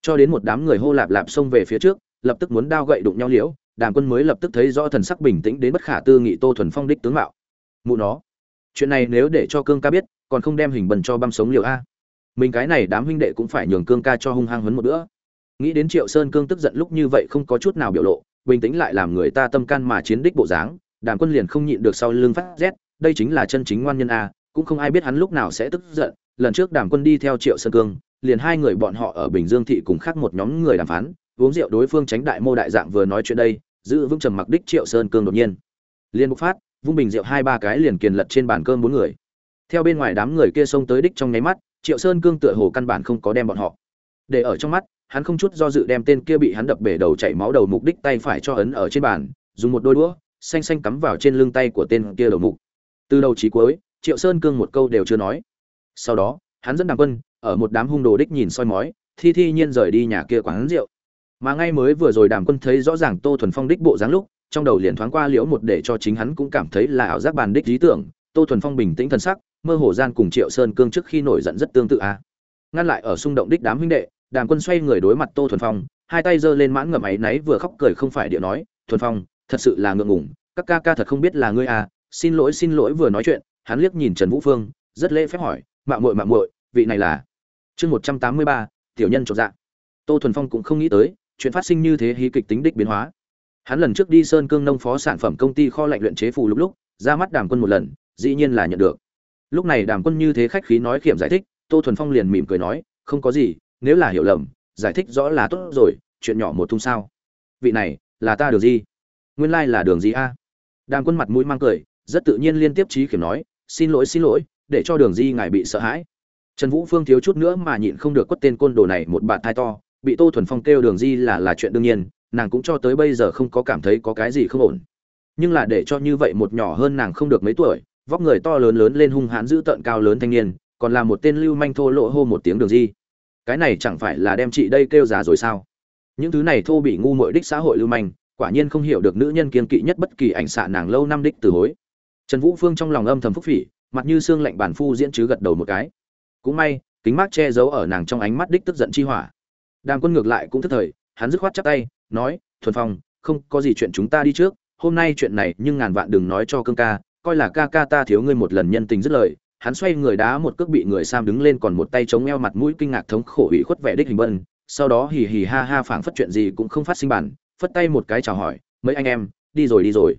Cho đến một đám người hô lạp lạp xông về phía trước, lập tức muốn đao gậy đụng nhau liễu, đàm quân mới lập tức thấy rõ thần sắc bình tĩnh đến bất khả tư nghị tô thuần phong đích tướng mạo. Mụ nó, chuyện này nếu để cho cương ca biết, còn không đem hình bần cho băm sống liều a. Mình cái này đám huynh đệ cũng phải nhường cương ca cho hung hăng hấn một bữa. Nghĩ đến triệu sơn cương tức giận lúc như vậy không có chút nào biểu lộ, bình tĩnh lại làm người ta tâm can mà chiến đích bộ dáng đàm quân liền không nhịn được sau lưng phát rét, đây chính là chân chính ngoan nhân a, cũng không ai biết hắn lúc nào sẽ tức giận, lần trước đàm quân đi theo triệu sơn cương, liền hai người bọn họ ở bình dương thị cùng khác một nhóm người đàm phán, uống rượu đối phương tránh đại mô đại dạng vừa nói chuyện đây, giữ vững trầm mặc đích triệu sơn cương đột nhiên. Liền bộc phát, vung bình rượu hai ba cái liền kiền lật trên bàn cơm bốn người. Theo bên ngoài đám người kia xông tới đích trong nháy mắt, triệu sơn cương tựa hồ căn bản không có đem bọn họ. Để ở trong mắt, hắn không chút do dự đem tên kia bị hắn đập bể đầu chảy máu đầu mục đích tay phải cho ấn ở trên bàn, dùng một đôi đũa xanh xanh cắm vào trên lưng tay của tên kia đầu mục. Từ đầu chí cuối, triệu sơn cương một câu đều chưa nói. Sau đó, hắn dẫn đàm quân, ở một đám hung đồ đích nhìn soi mói, thi thi nhiên rời đi nhà kia quán rượu. Mà ngay mới vừa rồi đàm quân thấy rõ ràng tô thuần phong đích bộ dáng lúc, trong đầu liền thoáng qua liễu một để cho chính hắn cũng cảm thấy là ảo giác bàn đích lý tưởng. Tô thuần phong bình tĩnh thần sắc, mơ hồ gian cùng triệu sơn cương trước khi nổi giận rất tương tự a à. ngăn lại ở xung động đích đám huynh đệ, đàm quân xoay người đối mặt tô thuần phong, hai tay giơ lên mãn ngậm áy náy vừa khóc cười không phải điệu nói, thuần phong thật sự là ngượng ngùng, các ca ca thật không biết là ngươi à xin lỗi xin lỗi vừa nói chuyện hắn liếc nhìn trần vũ phương rất lễ phép hỏi mạng muội mạng muội vị này là? Chương một trăm tám mươi ba tiểu nhân trọn dạng tô thuần phong cũng không nghĩ tới chuyện phát sinh như thế hí kịch tính đích biến hóa. Hắn lần trước đi sơn cương nông phó sản phẩm công ty kho lạnh luyện chế phù lúc lúc ra mắt đàm quân một lần dĩ nhiên là nhận được. Lúc này đàm quân như thế khách khí nói kiểm giải thích tô thuần phong liền mỉm cười nói không có gì nếu là hiểu lầm giải thích rõ là tốt rồi chuyện nhỏ một thung sao. Vị này là ta được gì? Nguyên lai là đường gì a? Đàm quân mặt mũi mang cười, rất tự nhiên liên tiếp trí khiểm nói, xin lỗi xin lỗi, để cho đường di ngài bị sợ hãi. Trần vũ phương thiếu chút nữa mà nhịn không được quất tên côn đồ này một bạn thai to, bị tô thuần phong kêu đường di là là chuyện đương nhiên, nàng cũng cho tới bây giờ không có cảm thấy có cái gì không ổn. Nhưng là để cho như vậy một nhỏ hơn nàng không được mấy tuổi, vóc người to lớn lớn lên hung hãn giữ tợn cao lớn thanh niên, còn là một tên lưu manh thô lộ hô một tiếng đường di cái này chẳng phải là đem chị đây kêu già rồi sao? Những thứ này thô bị ngu mội đích xã hội lưu manh quả nhiên không hiểu được nữ nhân kiên kỵ nhất bất kỳ ảnh xạ nàng lâu năm đích từ hối. Trần vũ phương trong lòng âm thầm phúc phỉ, mặt như xương lạnh bản phu diễn chứ gật đầu một cái. Cũng may, kính mát che giấu ở nàng trong ánh mắt đích tức giận chi hỏa. Đàng quân ngược lại cũng thức thời, hắn dứt khoát chắp tay, nói, thuần phong, không có gì chuyện chúng ta đi trước, hôm nay chuyện này nhưng ngàn vạn đừng nói cho cương ca, coi là ca ca ta thiếu ngươi một lần nhân tình dứt lời. Hắn xoay người đá một cước bị người sam đứng lên còn một tay chống eo mặt mũi kinh ngạc thống khổ ủy khuất vẻ đích hình bân, sau đó hì hì ha ha phảng phất chuyện gì cũng không phát sinh bản phất tay một cái chào hỏi, mấy anh em, đi rồi đi rồi.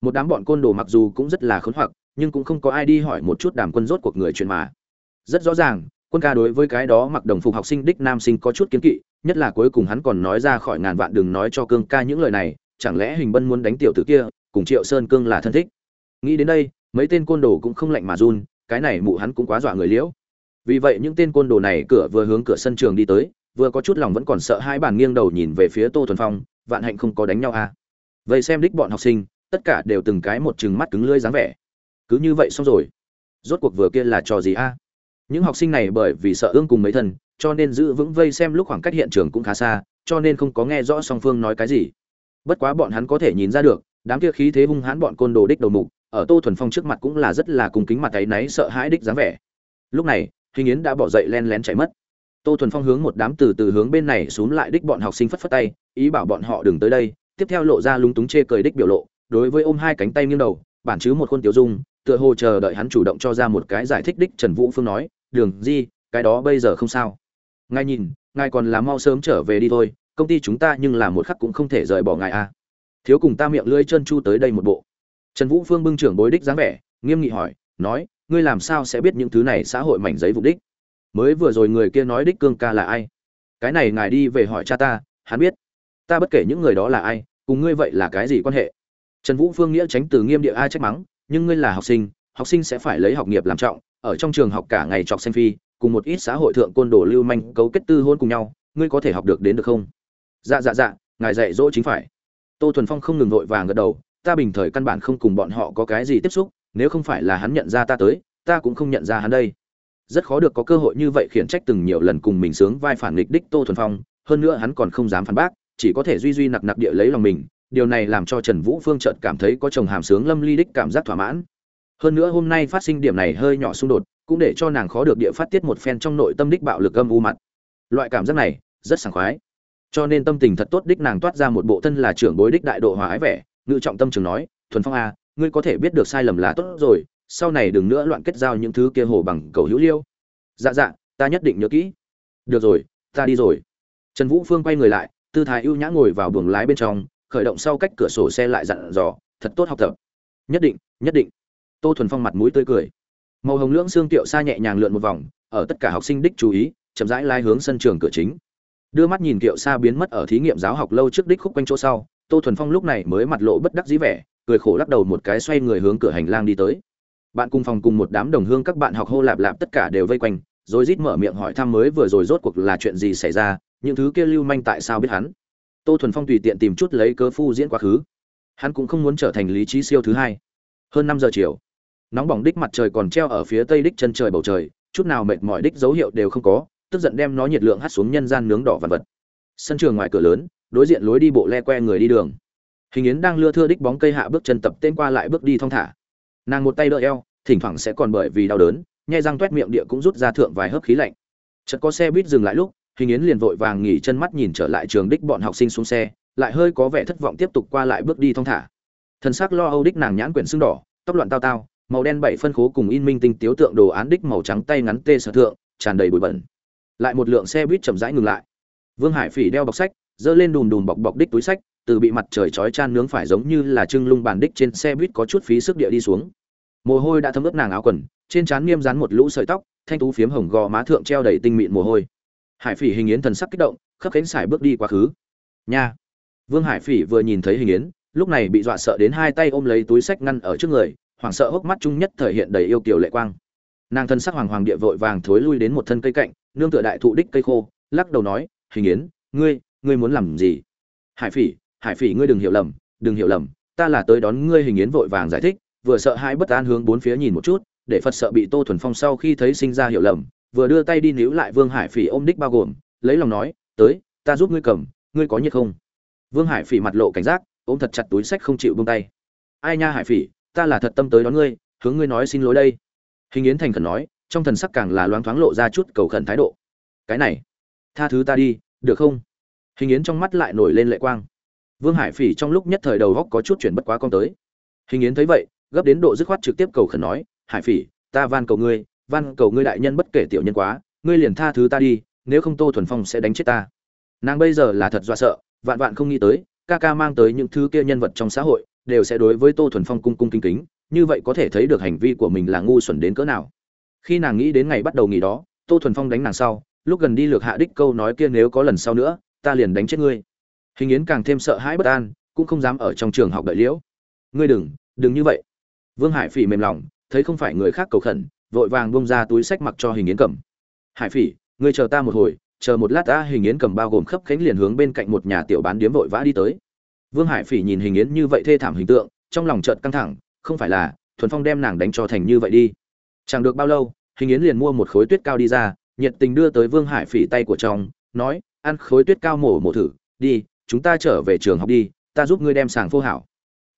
Một đám bọn côn đồ mặc dù cũng rất là khốn hoặc, nhưng cũng không có ai đi hỏi một chút đàm quân rốt cuộc người chuyện mà. Rất rõ ràng, quân ca đối với cái đó mặc đồng phục học sinh đích nam sinh có chút kiến kỵ, nhất là cuối cùng hắn còn nói ra khỏi ngàn vạn đừng nói cho cương ca những lời này, chẳng lẽ hình bân muốn đánh tiểu tử kia, cùng triệu sơn cương là thân thích? Nghĩ đến đây, mấy tên côn đồ cũng không lạnh mà run, cái này mụ hắn cũng quá dọa người liễu. Vì vậy những tên côn đồ này cửa vừa hướng cửa sân trường đi tới, vừa có chút lòng vẫn còn sợ hai bàn nghiêng đầu nhìn về phía tô thuần phong vạn hạnh không có đánh nhau à. Vậy xem đích bọn học sinh, tất cả đều từng cái một chừng mắt cứng lưỡi dáng vẻ. Cứ như vậy xong rồi. Rốt cuộc vừa kia là trò gì a những học sinh này bởi vì sợ ương cùng mấy thân cho nên giữ vững vây xem lúc khoảng cách hiện trường cũng khá xa, cho nên không có nghe rõ song phương nói cái gì. Bất quá bọn hắn có thể nhìn ra được, đám kia khí thế hung hãn bọn côn đồ đích đầu mục, ở tô thuần phong trước mặt cũng là rất là cùng kính mặt tay náy sợ hãi đích dáng vẻ. Lúc này, hình yến đã bỏ dậy len lén chạy mất tô thuần phong hướng một đám từ từ hướng bên này xuống lại đích bọn học sinh phất phất tay, ý bảo bọn họ đừng tới đây, tiếp theo lộ ra lúng túng chê cười đích biểu lộ, đối với ôm hai cánh tay nghiêng đầu, bản chứ một khuôn tiểu dung, tựa hồ chờ đợi hắn chủ động cho ra một cái giải thích đích trần vũ phương nói, đường di, cái đó bây giờ không sao. Ngài nhìn, ngài còn là mau sớm trở về đi thôi, công ty chúng ta nhưng là một khắc cũng không thể rời bỏ ngài a thiếu cùng ta miệng lưỡi chân chu tới đây một bộ. Trần vũ phương bưng trưởng bối đích dáng vẻ, nghiêm nghị hỏi, nói, ngươi làm sao sẽ biết những thứ này xã hội mảnh giấy vụ đích? Mới vừa rồi người kia nói đích cương ca là ai? Cái này ngài đi về hỏi cha ta, hắn biết. Ta bất kể những người đó là ai, cùng ngươi vậy là cái gì quan hệ? Trần vũ phương nghĩa tránh từ nghiêm địa ai trách mắng, nhưng ngươi là học sinh học sinh sẽ phải lấy học nghiệp làm trọng, ở trong trường học cả ngày chọc xanh phi, cùng một ít xã hội thượng côn đồ lưu manh cấu kết tư hôn cùng nhau, ngươi có thể học được đến được không? Dạ dạ dạ ngài dạy dỗ chính phải. Tô thuần phong không ngừng vội vàng gật đầu, ta bình thời căn bản không cùng bọn họ có cái gì tiếp xúc, nếu không phải là hắn nhận ra ta tới, ta cũng không nhận ra hắn đây rất khó được có cơ hội như vậy khiển trách từng nhiều lần cùng mình sướng vai phản nghịch đích tô thuần phong, hơn nữa hắn còn không dám phản bác, chỉ có thể duy duy nặc nặc địa lấy lòng mình, điều này làm cho trần vũ phương chợt cảm thấy có chồng hàm sướng lâm ly đích cảm giác thỏa mãn. Hơn nữa hôm nay phát sinh điểm này hơi nhỏ xung đột, cũng để cho nàng khó được địa phát tiết một phen trong nội tâm đích bạo lực âm u mặt. Loại cảm giác này, rất sảng khoái. Cho nên tâm tình thật tốt đích nàng toát ra một bộ thân là trưởng bối đích đại độ hòa ái vẻ, ngự trọng tâm trường nói, thuần phong a ngươi có thể biết được sai lầm là tốt rồi sau này đừng nữa loạn kết giao những thứ kia hồ bằng cầu hữu liêu. Dạ dạ ta nhất định nhớ kỹ. Được rồi, ta đi rồi. Trần vũ phương quay người lại, tư thái ưu nhã ngồi vào buồng lái bên trong, khởi động sau cách cửa sổ xe lại dặn dò, thật tốt học tập. Nhất định nhất định. Tô thuần phong mặt mũi tươi cười. Màu hồng lưỡng xương tiệu xa nhẹ nhàng lượn một vòng, ở tất cả học sinh đích chú ý, chậm rãi lai hướng sân trường cửa chính. Đưa mắt nhìn tiệu xa biến mất ở thí nghiệm giáo học lâu trước đích khúc quanh chỗ sau, tô thuần phong lúc này mới mặt lộ bất đắc dĩ vẻ, cười khổ lắc đầu một cái xoay người hướng cửa hành lang đi tới bạn cùng phòng cùng một đám đồng hương các bạn học hô lạp lạp tất cả đều vây quanh, rồi rít mở miệng hỏi thăm mới vừa rồi rốt cuộc là chuyện gì xảy ra, những thứ kia lưu manh tại sao biết hắn. Tô thuần phong tùy tiện tìm chút lấy cớ phu diễn quá khứ. Hắn cũng không muốn trở thành lý trí siêu thứ hai. Hơn năm giờ chiều, nóng bỏng đích mặt trời còn treo ở phía tây đích chân trời bầu trời, chút nào mệt mỏi đích dấu hiệu đều không có, tức giận đem nó nhiệt lượng hắt xuống nhân gian nướng đỏ vật vật sân trường ngoài cửa lớn, đối diện lối đi bộ le que người đi đường. Hình yến đang lưa thưa đích bóng cây hạ bước chân tập tên qua lại bước đi thong thả nàng một tay đỡ eo, thỉnh thoảng sẽ còn bởi vì đau đớn, nhai răng toét miệng địa cũng rút ra thượng vài hớp khí lạnh. Chợt có xe buýt dừng lại lúc, hình yến liền vội vàng nghỉ chân mắt nhìn trở lại trường đích bọn học sinh xuống xe, lại hơi có vẻ thất vọng tiếp tục qua lại bước đi thong thả. Thân xác lo âu đích nàng nhãn quyển xương đỏ, tóc loạn tao tao, màu đen bảy phân khố cùng in minh tinh tiếu tượng đồ án đích màu trắng tay ngắn tê sở thượng, tràn đầy bụi bẩn. Lại một lượng xe buýt chậm rãi ngừng lại. Vương hải phỉ đeo bọc sách, giơ lên đùm đùm bọc bọc đích túi sách từ bị mặt trời chói chan nướng phải giống như là trưng lung bàn đích trên xe buýt có chút phí sức địa đi xuống. Mồ hôi đã thấm ướt nàng áo quần, trên trán nghiêm dán một lũ sợi tóc, thanh tú phiếm hồng gò má thượng treo đầy tinh mịn mồ hôi. Hải phỉ hình yến thần sắc kích động, khấp cánh xài bước đi quá khứ. Nha. Vương hải phỉ vừa nhìn thấy hình yến, lúc này bị dọa sợ đến hai tay ôm lấy túi sách ngăn ở trước người, hoảng sợ hốc mắt chung nhất thể hiện đầy yêu kiều lệ quang. Nàng thân sắc hoàng hoàng địa vội vàng thối lui đến một thân cây cạnh, nương tựa đại thụ đích cây khô, lắc đầu nói, hình yến, ngươi ngươi muốn làm gì? Hải phỉ hải phỉ ngươi đừng hiểu lầm, đừng hiểu lầm, ta là tới đón ngươi hình yến vội vàng giải thích, vừa sợ hãi bất an hướng bốn phía nhìn một chút, để phật sợ bị tô thuần phong sau khi thấy sinh ra hiểu lầm, vừa đưa tay đi níu lại vương hải phỉ ôm đích bao gồm, lấy lòng nói, tới, ta giúp ngươi cầm, ngươi có nhiệt không? Vương hải phỉ mặt lộ cảnh giác, ôm thật chặt túi sách không chịu buông tay. Ai nha hải phỉ, ta là thật tâm tới đón ngươi, hướng ngươi nói xin lỗi đây. Hình yến thành khẩn nói, trong thần sắc càng là loáng thoáng lộ ra chút cầu khẩn thái độ. Cái này, tha thứ ta đi, được không? Hình yến trong mắt lại nổi lên lệ quang vương hải phỉ trong lúc nhất thời đầu góc có chút chuyển bất quá con tới. Hình yến thấy vậy, gấp đến độ dứt khoát trực tiếp cầu khẩn nói, hải phỉ, ta van cầu ngươi, van cầu ngươi đại nhân bất kể tiểu nhân quá, ngươi liền tha thứ ta đi, nếu không tô thuần phong sẽ đánh chết ta. Nàng bây giờ là thật do sợ, vạn vạn không nghĩ tới, ca ca mang tới những thứ kia nhân vật trong xã hội, đều sẽ đối với tô thuần phong cung cung kính kính, như vậy có thể thấy được hành vi của mình là ngu xuẩn đến cỡ nào. Khi nàng nghĩ đến ngày bắt đầu nghỉ đó, tô thuần phong đánh nàng sau, lúc gần đi lược hạ đích câu nói kia nếu có lần sau nữa, ta liền đánh chết ngươi hình yến càng thêm sợ hãi bất an, cũng không dám ở trong trường học đợi liễu. Ngươi đừng đừng như vậy. Vương hải phỉ mềm lòng, thấy không phải người khác cầu khẩn, vội vàng bông ra túi sách mặc cho hình yến cầm. Hải phỉ, ngươi chờ ta một hồi, chờ một lát ta hình yến cầm bao gồm khắp cánh liền hướng bên cạnh một nhà tiểu bán điếm vội vã đi tới. Vương hải phỉ nhìn hình yến như vậy thê thảm hình tượng, trong lòng chợt căng thẳng, không phải là, thuần phong đem nàng đánh cho thành như vậy đi. Chẳng được bao lâu, hình yến liền mua một khối tuyết cao đi ra, nhiệt tình đưa tới vương hải phỉ tay của chồng, nói, ăn khối tuyết cao mổ mổ thử, đi chúng ta trở về trường học đi, ta giúp ngươi đem sàng phô hảo.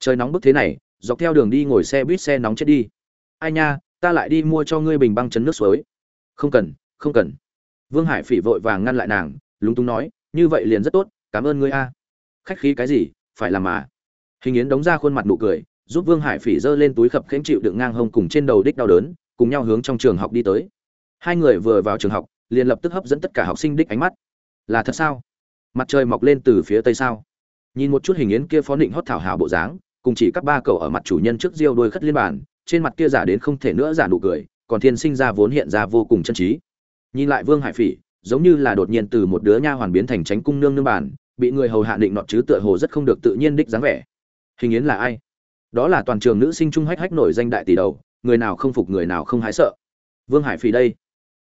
Trời nóng bức thế này, dọc theo đường đi ngồi xe buýt xe nóng chết đi. Ai nha, ta lại đi mua cho ngươi bình băng chấn nước suối. Không cần không cần. Vương hải phỉ vội vàng ngăn lại nàng, lúng túng nói, như vậy liền rất tốt, cảm ơn ngươi a. Khách khí cái gì, phải làm mà. Hình yến đóng ra khuôn mặt nụ cười, giúp vương hải phỉ giơ lên túi khập khẽnh chịu đựng ngang hông cùng trên đầu đích đau đớn, cùng nhau hướng trong trường học đi tới. Hai người vừa vào trường học, liền lập tức hấp dẫn tất cả học sinh đích ánh mắt. Là thật sao? Mặt trời mọc lên từ phía tây sao? Nhìn một chút hình yến kia phó định hót thảo hào bộ dáng, cùng chỉ các ba cậu ở mặt chủ nhân trước diêu đôi khất liên bản trên mặt kia giả đến không thể nữa giả nụ cười, còn thiên sinh ra vốn hiện ra vô cùng chân trí. Nhìn lại vương hải phỉ, giống như là đột nhiên từ một đứa nha hoàn biến thành tránh cung nương nương bản bị người hầu hạ định nọt chứ tựa hồ rất không được tự nhiên đích dáng vẻ. Hình yến là ai? Đó là toàn trường nữ sinh trung hách hách nổi danh đại tỷ đầu, người nào không phục người nào không hái sợ. Vương hải phỉ đây.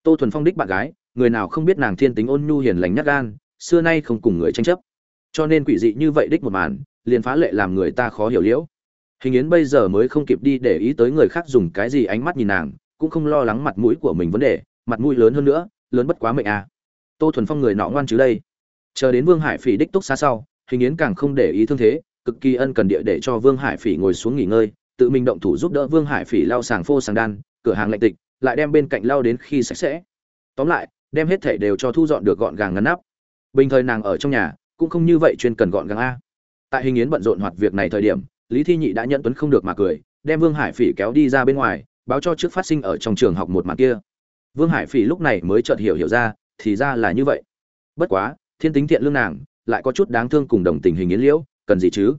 Tô thuần phong đích bạn gái, người nào không biết nàng thiên tính ôn nhu hiền lành nhát gan xưa nay không cùng người tranh chấp. Cho nên quỷ dị như vậy đích một màn, liền phá lệ làm người ta khó hiểu liễu. Hình yến bây giờ mới không kịp đi để ý tới người khác dùng cái gì ánh mắt nhìn nàng, cũng không lo lắng mặt mũi của mình vấn đề, mặt mũi lớn hơn nữa, lớn bất quá mệnh à. Tô thuần phong người nọ ngoan chứ đây. Chờ đến vương hải phỉ đích túc xa sau, hình yến càng không để ý thương thế, cực kỳ ân cần địa để cho vương hải phỉ ngồi xuống nghỉ ngơi, tự mình động thủ giúp đỡ vương hải phỉ lau sàng phô sàng đan, cửa hàng lạnh tịch, lại đem bên cạnh lau đến khi sạch sẽ. Tóm lại, đem hết thể đều cho thu dọn được gọn gàng ngăn nắp bình thời nàng ở trong nhà, cũng không như vậy chuyên cần gọn gàng a. Tại hình yến bận rộn hoạt việc này thời điểm, lý thi nhị đã nhận tuấn không được mà cười, đem vương hải phỉ kéo đi ra bên ngoài, báo cho trước phát sinh ở trong trường học một màn kia. Vương hải phỉ lúc này mới chợt hiểu hiểu ra, thì ra là như vậy. Bất quá, thiên tính thiện lương nàng, lại có chút đáng thương cùng đồng tình hình yến liễu, cần gì chứ?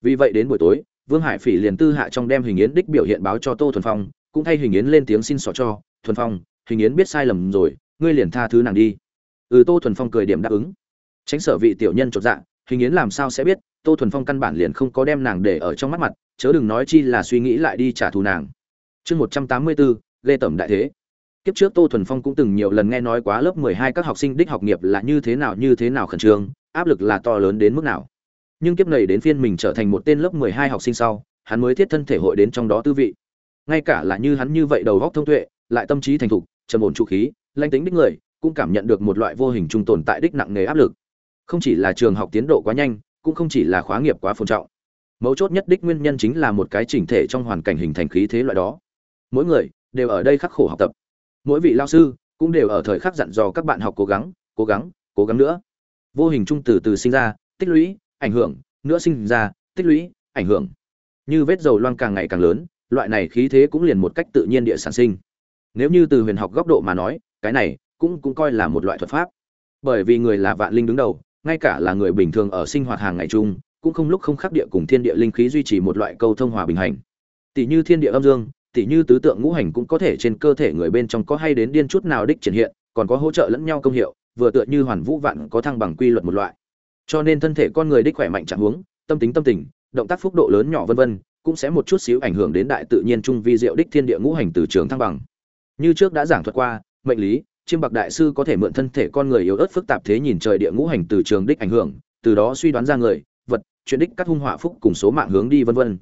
Vì vậy đến buổi tối, vương hải phỉ liền tư hạ trong đem hình yến đích biểu hiện báo cho tô thuần phong, cũng thay hình yến lên tiếng xin xỏ cho, thuần phong, hình yến biết sai lầm rồi, ngươi liền tha thứ nàng đi ừ tô thuần phong cười điểm đáp ứng. Tránh sở vị tiểu nhân chột dạ hình yến làm sao sẽ biết, tô thuần phong căn bản liền không có đem nàng để ở trong mắt mặt, chớ đừng nói chi là suy nghĩ lại đi trả thù nàng. Chương một trăm tám mươi bốn lê tẩm đại thế. Kiếp trước tô thuần phong cũng từng nhiều lần nghe nói quá lớp mười hai các học sinh đích học nghiệp là như thế nào, như thế nào khẩn trương, áp lực là to lớn đến mức nào. Nhưng kiếp này đến phiên mình trở thành một tên lớp mười hai học sinh sau, hắn mới thiết thân thể hội đến trong đó tư vị. Ngay cả là như hắn như vậy đầu góc thông tuệ, lại tâm trí thành thục, trầm ổn trụ khí lanh tính đích người cũng cảm nhận được một loại vô hình trung tồn tại đích nặng nề áp lực. Không chỉ là trường học tiến độ quá nhanh, cũng không chỉ là khóa nghiệp quá phồn trọng. Mấu chốt nhất đích nguyên nhân chính là một cái chỉnh thể trong hoàn cảnh hình thành khí thế loại đó. Mỗi người đều ở đây khắc khổ học tập. Mỗi vị lao sư cũng đều ở thời khắc dặn dò các bạn học cố gắng cố gắng cố gắng nữa. Vô hình trung từ từ sinh ra, tích lũy, ảnh hưởng, nữa sinh ra, tích lũy, ảnh hưởng. Như vết dầu loang càng ngày càng lớn, loại này khí thế cũng liền một cách tự nhiên địa sản sinh. Nếu như từ huyền học góc độ mà nói, cái này cũng cũng coi là một loại thuật pháp. Bởi vì người là vạn linh đứng đầu, ngay cả là người bình thường ở sinh hoạt hàng ngày chung, cũng không lúc không khắc địa cùng thiên địa linh khí duy trì một loại câu thông hòa bình hành. Tỷ như thiên địa âm dương, tỷ như tứ tượng ngũ hành cũng có thể trên cơ thể người bên trong có hay đến điên chút nào đích triển hiện, còn có hỗ trợ lẫn nhau công hiệu, vừa tựa như hoàn vũ vạn có thăng bằng quy luật một loại. Cho nên thân thể con người đích khỏe mạnh trạng huống, tâm tính tâm tình, động tác phúc độ lớn nhỏ vân vân, cũng sẽ một chút xíu ảnh hưởng đến đại tự nhiên trung vi diệu đích thiên địa ngũ hành từ trường thăng bằng. Như trước đã giảng thuật qua, mệnh lý chiêm bạc đại sư có thể mượn thân thể con người yếu ớt phức tạp thế nhìn trời địa ngũ hành từ trường đích ảnh hưởng, từ đó suy đoán ra người, vật, chuyện đích các hung họa phúc cùng số mạng hướng đi vân vân.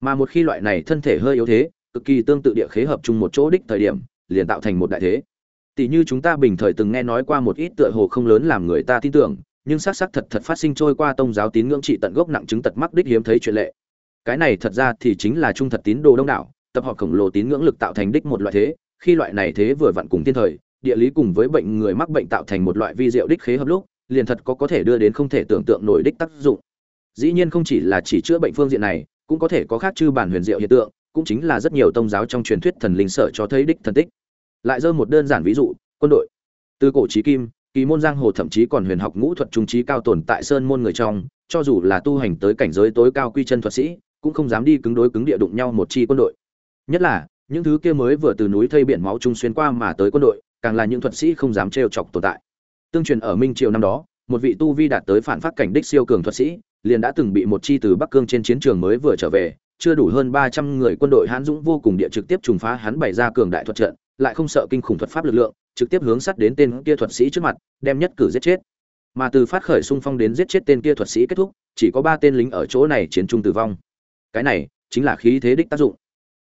Mà một khi loại này thân thể hơi yếu thế, cực kỳ tương tự địa khế hợp chung một chỗ đích thời điểm, liền tạo thành một đại thế. Tỷ như chúng ta bình thời từng nghe nói qua một ít tựa hồ không lớn làm người ta tin tưởng, nhưng xác xác thật thật phát sinh trôi qua tông giáo tín ngưỡng trị tận gốc nặng chứng tật mắc đích hiếm thấy chuyện lệ. Cái này thật ra thì chính là trung thật tín đồ đông đảo, tập hợp khổng lồ tín ngưỡng lực tạo thành đích một loại thế, khi loại này thế vừa vặn cùng thiên thời địa lý cùng với bệnh người mắc bệnh tạo thành một loại vi diệu đích khế hợp lúc, liền thật có có thể đưa đến không thể tưởng tượng nổi đích tác dụng. Dĩ nhiên không chỉ là chỉ chữa bệnh phương diện này, cũng có thể có khác chư bản huyền diệu hiện tượng, cũng chính là rất nhiều tông giáo trong truyền thuyết thần linh sở cho thấy đích thần tích. Lại dơ một đơn giản ví dụ, quân đội. Từ cổ chí kim, kỳ môn giang hồ thậm chí còn huyền học ngũ thuật trung trí cao tồn tại sơn môn người trong, cho dù là tu hành tới cảnh giới tối cao quy chân thuật sĩ, cũng không dám đi cứng đối cứng địa đụng nhau một chi quân đội. Nhất là, những thứ kia mới vừa từ núi thây biển máu trung xuyên qua mà tới quân đội càng là những thuật sĩ không dám trêu chọc tồn tại. Tương truyền ở minh triều năm đó, một vị tu vi đạt tới phản phát cảnh đích siêu cường thuật sĩ, liền đã từng bị một chi từ bắc cương trên chiến trường mới vừa trở về, chưa đủ hơn ba trăm người quân đội hán dũng vô cùng địa trực tiếp trùng phá hắn bày ra cường đại thuật trận, lại không sợ kinh khủng thuật pháp lực lượng, trực tiếp hướng sát đến tên kia thuật sĩ trước mặt, đem nhất cử giết chết. Mà từ phát khởi xung phong đến giết chết tên kia thuật sĩ kết thúc, chỉ có ba tên lính ở chỗ này chiến trung tử vong. Cái này chính là khí thế đích tác dụng.